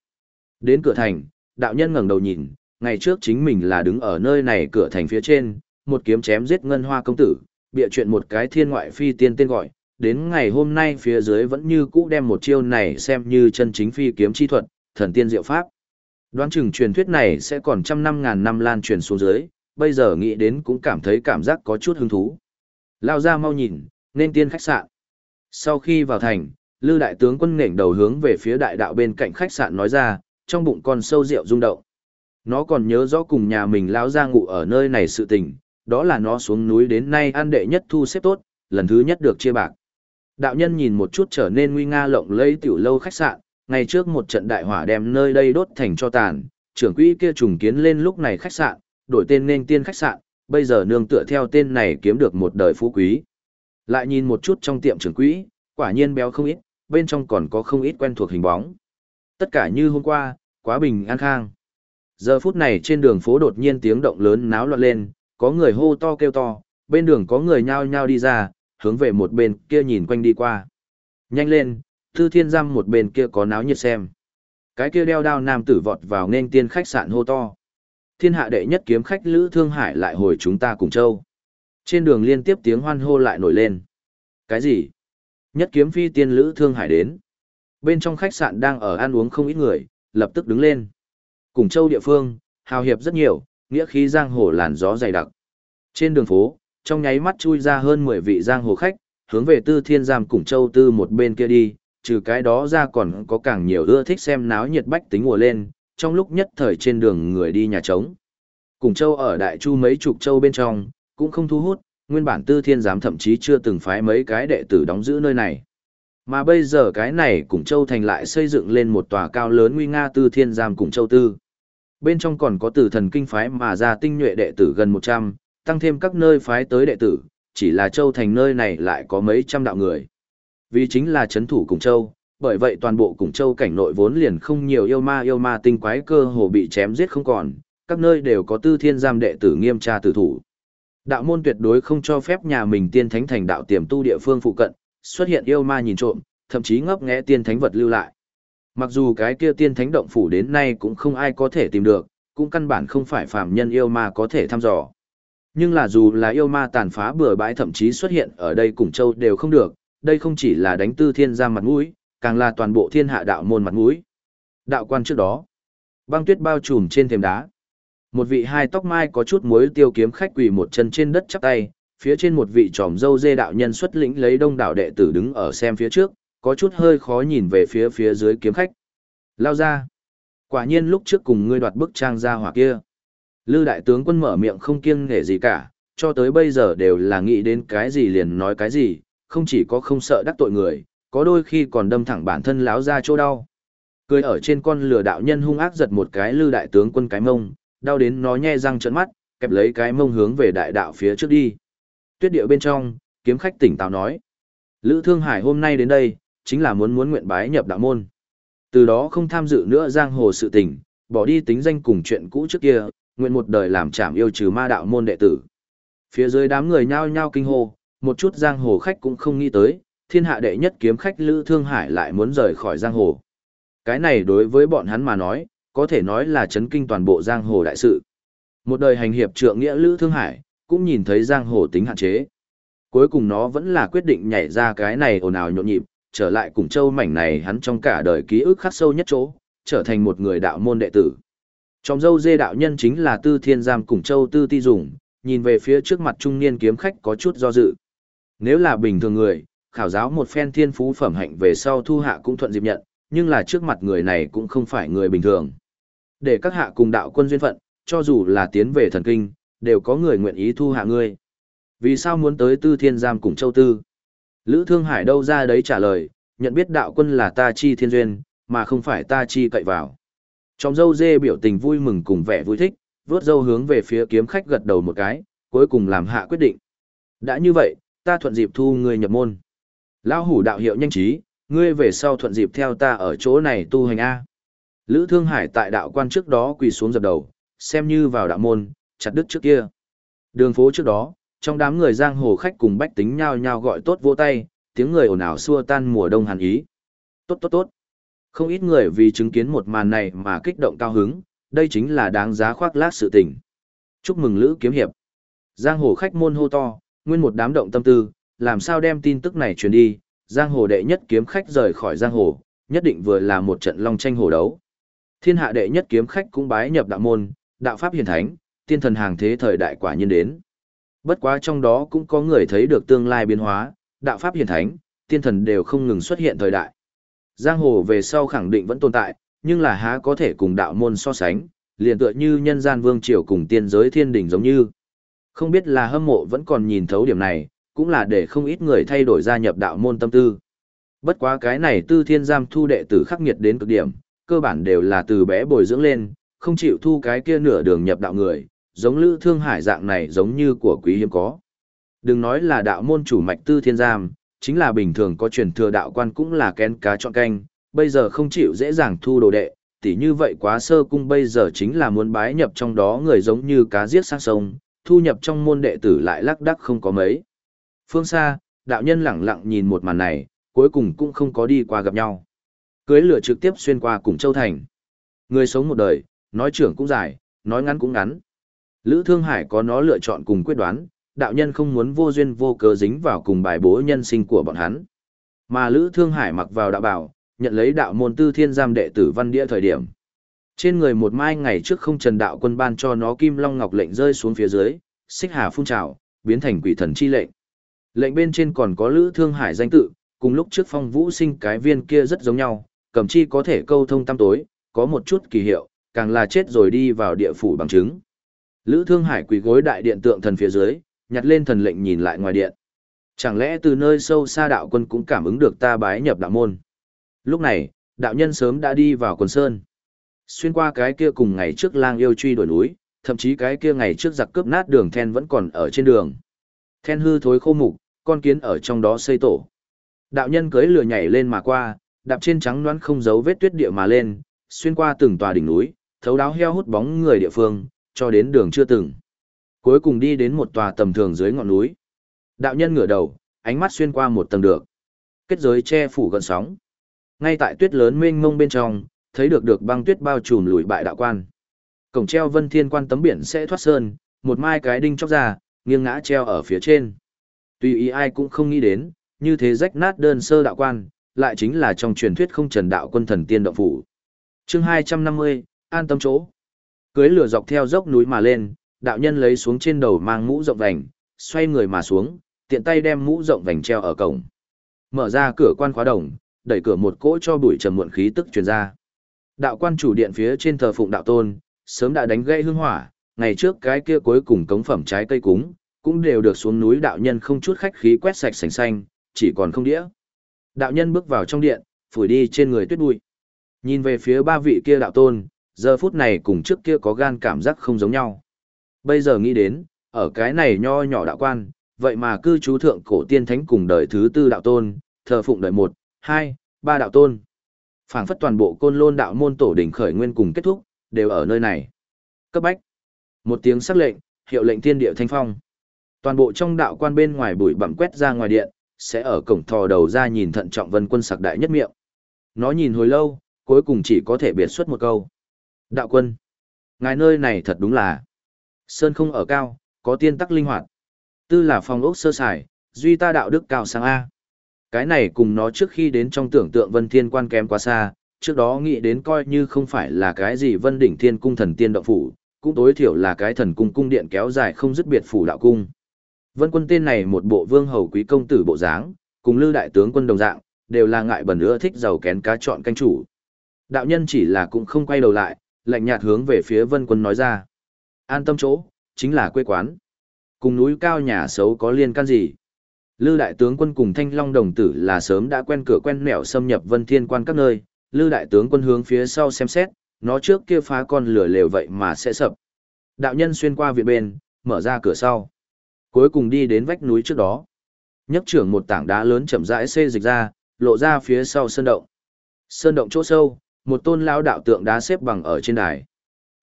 Đến cửa thành, đạo nhân ngẩng đầu nhìn, ngày trước chính mình là đứng ở nơi này cửa thành phía trên, một kiếm chém giết ngân hoa công tử, bịa chuyện một cái thiên ngoại phi tiên tên gọi, đến ngày hôm nay phía dưới vẫn như cũ đem một chiêu này xem như chân chính phi kiếm chi thuật, thần tiên diệu pháp. Đoán chừng truyền thuyết này sẽ còn trăm năm ngàn năm lan truyền xuống dưới, bây giờ nghĩ đến cũng cảm thấy cảm giác có chút hứng thú. Lao ra mau nhìn, nên tiên khách sạn. Sau khi vào thành, Lư đại tướng quân nghển đầu hướng về phía đại đạo bên cạnh khách sạn nói ra, trong bụng con sâu rượu rung động. Nó còn nhớ rõ cùng nhà mình lão ra ngủ ở nơi này sự tình, đó là nó xuống núi đến nay ăn đệ nhất thu xếp tốt, lần thứ nhất được chia bạc. Đạo nhân nhìn một chút trở nên nguy nga lộng lẫy tiểu lâu khách sạn, ngày trước một trận đại hỏa đem nơi đây đốt thành cho tàn, trưởng quỹ kia trùng kiến lên lúc này khách sạn, đổi tên nên tiên khách sạn, bây giờ nương tựa theo tên này kiếm được một đời phú quý. Lại nhìn một chút trong tiệm trưởng quỹ, quả nhiên béo không ít, bên trong còn có không ít quen thuộc hình bóng. Tất cả như hôm qua, quá bình an khang. Giờ phút này trên đường phố đột nhiên tiếng động lớn náo loạn lên, có người hô to kêu to, bên đường có người nhao nhao đi ra, hướng về một bên kia nhìn quanh đi qua. Nhanh lên, Thư Thiên Giam một bên kia có náo nhiệt xem. Cái kia đeo đao nam tử vọt vào nên tiên khách sạn hô to. Thiên hạ đệ nhất kiếm khách Lữ Thương Hải lại hồi chúng ta cùng châu. Trên đường liên tiếp tiếng hoan hô lại nổi lên. Cái gì? Nhất kiếm phi tiên Lữ Thương Hải đến. Bên trong khách sạn đang ở ăn uống không ít người, lập tức đứng lên. Cùng châu địa phương, hào hiệp rất nhiều, nghĩa khí giang hồ làn gió dày đặc. Trên đường phố, trong nháy mắt chui ra hơn 10 vị giang hồ khách, hướng về Tư Thiên Giam cùng Châu Tư một bên kia đi, trừ cái đó ra còn có càng nhiều ưa thích xem náo nhiệt bách tính mùa lên, trong lúc nhất thời trên đường người đi nhà trống. Cùng Châu ở Đại Chu mấy chục châu bên trong, cũng không thu hút, nguyên bản tư thiên giám thậm chí chưa từng phái mấy cái đệ tử đóng giữ nơi này. Mà bây giờ cái này cùng châu thành lại xây dựng lên một tòa cao lớn nguy nga tư thiên giam cùng châu tư. Bên trong còn có tử thần kinh phái mà ra tinh nhuệ đệ tử gần 100, tăng thêm các nơi phái tới đệ tử, chỉ là châu thành nơi này lại có mấy trăm đạo người. Vì chính là chấn thủ cùng châu, bởi vậy toàn bộ cùng châu cảnh nội vốn liền không nhiều yêu ma yêu ma tinh quái cơ hồ bị chém giết không còn, các nơi đều có tư thiên giam đệ tử nghiêm tra tử thủ. Đạo môn tuyệt đối không cho phép nhà mình tiên thánh thành đạo tiềm tu địa phương phụ cận, xuất hiện yêu ma nhìn trộm, thậm chí ngấp nghé tiên thánh vật lưu lại. Mặc dù cái kia tiên thánh động phủ đến nay cũng không ai có thể tìm được, cũng căn bản không phải phàm nhân yêu ma có thể thăm dò. Nhưng là dù là yêu ma tàn phá bừa bãi thậm chí xuất hiện ở đây cùng châu đều không được, đây không chỉ là đánh tư thiên giam mặt mũi, càng là toàn bộ thiên hạ đạo môn mặt mũi. Đạo quan trước đó, băng tuyết bao trùm trên thềm đá. Một vị hai tóc mai có chút muối tiêu kiếm khách quỳ một chân trên đất chắp tay, phía trên một vị tròm dâu dê đạo nhân xuất lĩnh lấy đông đảo đệ tử đứng ở xem phía trước, có chút hơi khó nhìn về phía phía dưới kiếm khách. Lao ra. Quả nhiên lúc trước cùng ngươi đoạt bức trang ra hỏa kia. Lư đại tướng quân mở miệng không kiêng nể gì cả, cho tới bây giờ đều là nghĩ đến cái gì liền nói cái gì, không chỉ có không sợ đắc tội người, có đôi khi còn đâm thẳng bản thân láo ra chỗ đau. Cười ở trên con lửa đạo nhân hung ác giật một cái lư đại tướng quân cái mông, đau đến nó nhe răng trợn mắt, kẹp lấy cái mông hướng về đại đạo phía trước đi. Tuyết điệu bên trong, kiếm khách tỉnh táo nói. Lữ Thương Hải hôm nay đến đây, chính là muốn muốn nguyện bái nhập đạo môn. Từ đó không tham dự nữa giang hồ sự tình, bỏ đi tính danh cùng chuyện cũ trước kia, nguyện một đời làm trảm yêu trừ ma đạo môn đệ tử. Phía dưới đám người nhao nhao kinh hô, một chút giang hồ khách cũng không nghĩ tới, thiên hạ đệ nhất kiếm khách Lữ Thương Hải lại muốn rời khỏi giang hồ. Cái này đối với bọn hắn mà nói, có thể nói là chấn kinh toàn bộ giang hồ đại sự. Một đời hành hiệp trượng nghĩa Lữ Thương Hải, cũng nhìn thấy giang hồ tính hạn chế. Cuối cùng nó vẫn là quyết định nhảy ra cái này ồn ào nhộn nhịp, trở lại cùng châu mảnh này hắn trong cả đời ký ức khắc sâu nhất chỗ, trở thành một người đạo môn đệ tử. Trong dâu dê đạo nhân chính là tư thiên giam cùng châu tư ti dùng, nhìn về phía trước mặt trung niên kiếm khách có chút do dự. Nếu là bình thường người, khảo giáo một phen thiên phú phẩm hạnh về sau thu hạ cũng thuận dịp nhận, nhưng là trước mặt người này cũng không phải người bình thường. Để các hạ cùng đạo quân duyên phận, cho dù là tiến về thần kinh, đều có người nguyện ý thu hạ ngươi. Vì sao muốn tới tư thiên giam cùng châu tư? Lữ Thương Hải đâu ra đấy trả lời, nhận biết đạo quân là ta chi thiên duyên, mà không phải ta chi cậy vào. Trong dâu dê biểu tình vui mừng cùng vẻ vui thích, vớt dâu hướng về phía kiếm khách gật đầu một cái, cuối cùng làm hạ quyết định. Đã như vậy, ta thuận dịp thu ngươi nhập môn. Lão hủ đạo hiệu nhanh trí, ngươi về sau thuận dịp theo ta ở chỗ này tu hành A. Lữ Thương Hải tại đạo quan trước đó quỳ xuống dập đầu, xem như vào đạo môn, chặt đứt trước kia. Đường phố trước đó, trong đám người giang hồ khách cùng bách tính nhao nhao gọi tốt vỗ tay, tiếng người ồn ào xua tan mùa đông hàn ý. Tốt tốt tốt. Không ít người vì chứng kiến một màn này mà kích động cao hứng, đây chính là đáng giá khoác lác sự tình. Chúc mừng Lữ Kiếm Hiệp. Giang hồ khách môn hô to, nguyên một đám động tâm tư, làm sao đem tin tức này truyền đi, giang hồ đệ nhất kiếm khách rời khỏi giang hồ, nhất định vừa là một trận long tranh hồ đấu. Thiên hạ đệ nhất kiếm khách cũng bái nhập đạo môn, đạo pháp hiển thánh, tiên thần hàng thế thời đại quả nhiên đến. Bất quá trong đó cũng có người thấy được tương lai biến hóa, đạo pháp hiển thánh, tiên thần đều không ngừng xuất hiện thời đại. Giang hồ về sau khẳng định vẫn tồn tại, nhưng là há có thể cùng đạo môn so sánh, liền tựa như nhân gian vương triều cùng tiên giới thiên đỉnh giống như. Không biết là hâm mộ vẫn còn nhìn thấu điểm này, cũng là để không ít người thay đổi gia nhập đạo môn tâm tư. Bất quá cái này tư thiên giam thu đệ tử khắc nghiệt đến cực điểm, cơ bản đều là từ bé bồi dưỡng lên, không chịu thu cái kia nửa đường nhập đạo người, giống Lữ Thương Hải dạng này giống như của quý hiếm có. Đừng nói là đạo môn chủ mạch tư thiên giam, chính là bình thường có truyền thừa đạo quan cũng là kén cá chọn canh, bây giờ không chịu dễ dàng thu đồ đệ, tỉ như vậy quá sơ cung bây giờ chính là muốn bái nhập trong đó người giống như cá giết sang sông, thu nhập trong môn đệ tử lại lắc đắc không có mấy. Phương xa, đạo nhân lẳng lặng nhìn một màn này, cuối cùng cũng không có đi qua gặp nhau. Cưới lửa trực tiếp xuyên qua cùng Châu Thành. Người sống một đời, nói trưởng cũng dài, nói ngắn cũng ngắn. Lữ Thương Hải có nó lựa chọn cùng quyết đoán, đạo nhân không muốn vô duyên vô cớ dính vào cùng bài bố nhân sinh của bọn hắn. Mà Lữ Thương Hải mặc vào đạo bảo, nhận lấy đạo môn tư thiên giam đệ tử văn đĩa thời điểm. Trên người một mai ngày trước không trần đạo quân ban cho nó kim long ngọc lệnh rơi xuống phía dưới, xích hà phun trào, biến thành quỷ thần chi lệnh. Lệnh bên trên còn có Lữ Thương Hải danh tự, cùng lúc trước phong vũ sinh cái viên kia rất giống nhau, cầm chi có thể câu thông tam tối, có một chút kỳ hiệu, càng là chết rồi đi vào địa phủ bằng chứng. Lữ Thương Hải quỳ gối đại điện tượng thần phía dưới, nhặt lên thần lệnh nhìn lại ngoài điện. Chẳng lẽ từ nơi sâu xa đạo quân cũng cảm ứng được ta bái nhập đạo môn? Lúc này, đạo nhân sớm đã đi vào quần sơn. Xuyên qua cái kia cùng ngày trước lang yêu truy đuổi núi, thậm chí cái kia ngày trước giặc cướp nát đường then vẫn còn ở trên đường. Then hư thối khô mục, con kiến ở trong đó xây tổ. Đạo nhân cưới lửa nhảy lên mà qua, đạp trên trắng đoán không giấu vết tuyết địa mà lên, xuyên qua từng tòa đỉnh núi, thấu đáo heo hút bóng người địa phương, cho đến đường chưa từng. Cuối cùng đi đến một tòa tầm thường dưới ngọn núi. Đạo nhân ngửa đầu, ánh mắt xuyên qua một tầng được. Kết giới che phủ gần sóng. Ngay tại tuyết lớn mênh mông bên trong, thấy được được băng tuyết bao trùm lùi bại đạo quan. Cổng treo vân thiên quan tấm biển sẽ thoát sơn, một mai cái đinh chóc ra, nghiêng ngã treo ở phía trên. Tuy ý ai cũng không nghĩ đến, như thế rách nát đơn sơ đạo quan, lại chính là trong truyền thuyết không trần đạo quân thần tiên động phủ. chương 250, an tâm chỗ. Cưới lửa dọc theo dốc núi mà lên, đạo nhân lấy xuống trên đầu mang mũ rộng vành, xoay người mà xuống, tiện tay đem mũ rộng vành treo ở cổng. Mở ra cửa quan khóa đồng, đẩy cửa một cỗ cho bụi trầm muộn khí tức truyền ra. Đạo quan chủ điện phía trên thờ phụng đạo tôn, sớm đã đánh gây hương hỏa, ngày trước cái kia cuối cùng cống phẩm trái cây cúng, cũng đều được xuống núi đạo nhân không chút khách khí quét sạch sành xanh, chỉ còn không đĩa. Đạo nhân bước vào trong điện, phủi đi trên người tuyết bụi. Nhìn về phía ba vị kia đạo tôn, giờ phút này cùng trước kia có gan cảm giác không giống nhau. Bây giờ nghĩ đến, ở cái này nho nhỏ đạo quan, vậy mà cư trú thượng cổ tiên thánh cùng đời thứ tư đạo tôn, thờ phụng đời một, hai, ba đạo tôn phảng phất toàn bộ côn lôn đạo môn tổ đỉnh khởi nguyên cùng kết thúc, đều ở nơi này. Cấp bách. Một tiếng sắc lệnh, hiệu lệnh thiên địa thanh phong. Toàn bộ trong đạo quan bên ngoài bụi bặm quét ra ngoài điện, sẽ ở cổng thò đầu ra nhìn thận trọng vân quân sặc đại nhất miệng. Nó nhìn hồi lâu, cuối cùng chỉ có thể biệt xuất một câu. Đạo quân. Ngài nơi này thật đúng là. Sơn không ở cao, có tiên tắc linh hoạt. Tư là phòng ốc sơ sài, duy ta đạo đức cao sang A. Cái này cùng nó trước khi đến trong tưởng tượng vân thiên quan kém quá xa, trước đó nghĩ đến coi như không phải là cái gì vân đỉnh thiên cung thần tiên động phủ, cũng tối thiểu là cái thần cung cung điện kéo dài không dứt biệt phủ đạo cung. Vân quân tên này một bộ vương hầu quý công tử bộ dáng, cùng lư đại tướng quân đồng dạng, đều là ngại bẩn ưa thích giàu kén cá chọn canh chủ. Đạo nhân chỉ là cũng không quay đầu lại, lạnh nhạt hướng về phía vân quân nói ra. An tâm chỗ, chính là quê quán. Cùng núi cao nhà xấu có liên can gì? Lư đại tướng quân cùng thanh long đồng tử là sớm đã quen cửa quen mẻo xâm nhập vân thiên quan các nơi. Lư đại tướng quân hướng phía sau xem xét, nó trước kia phá con lửa lều vậy mà sẽ sập. Đạo nhân xuyên qua viện bên, mở ra cửa sau. Cuối cùng đi đến vách núi trước đó. nhấc trưởng một tảng đá lớn chậm rãi xê dịch ra, lộ ra phía sau sơn động. Sơn động chỗ sâu, một tôn lão đạo tượng đá xếp bằng ở trên đài.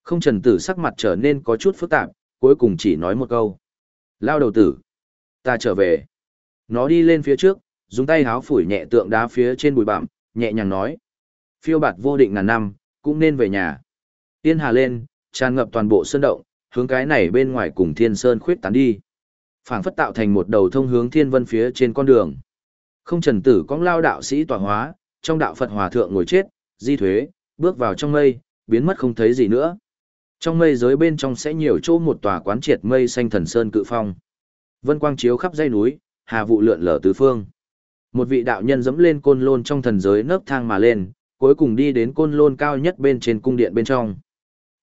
Không trần tử sắc mặt trở nên có chút phức tạp, cuối cùng chỉ nói một câu. Lao đầu tử. Ta trở về. Nó đi lên phía trước, dùng tay háo phủi nhẹ tượng đá phía trên bụi bặm, nhẹ nhàng nói. Phiêu bạt vô định ngàn năm, cũng nên về nhà. Tiên hà lên, tràn ngập toàn bộ sơn động, hướng cái này bên ngoài cùng thiên sơn khuyết tán đi. phảng phất tạo thành một đầu thông hướng thiên vân phía trên con đường. Không trần tử cong lao đạo sĩ tọa hóa, trong đạo Phật hòa thượng ngồi chết, di thuế, bước vào trong mây, biến mất không thấy gì nữa. Trong mây giới bên trong sẽ nhiều chỗ một tòa quán triệt mây xanh thần sơn cự phong. Vân quang chiếu khắp dãy núi, hà vụ lượn lờ tứ phương. Một vị đạo nhân dẫm lên côn lôn trong thần giới nấp thang mà lên, cuối cùng đi đến côn lôn cao nhất bên trên cung điện bên trong.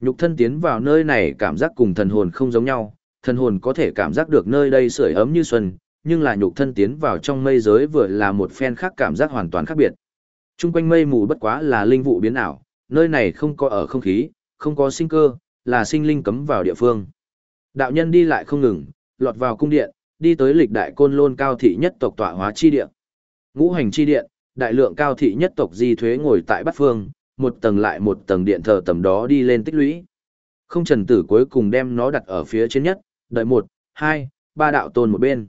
Nhục thân tiến vào nơi này cảm giác cùng thần hồn không giống nhau, thần hồn có thể cảm giác được nơi đây sưởi ấm như xuân, nhưng là nhục thân tiến vào trong mây giới vừa là một phen khác cảm giác hoàn toàn khác biệt. Trung quanh mây mù bất quá là linh vụ biến ảo, nơi này không có ở không khí, không có sinh cơ, là sinh linh cấm vào địa phương. Đạo nhân đi lại không ngừng, lọt vào cung điện, đi tới lịch đại côn lôn cao thị nhất tộc tọa hóa chi điện. Ngũ hành chi điện, đại lượng cao thị nhất tộc di thuế ngồi tại bát phương, một tầng lại một tầng điện thờ tầm đó đi lên tích lũy. Không trần tử cuối cùng đem nó đặt ở phía trên nhất, đợi một, hai, ba đạo tôn một bên.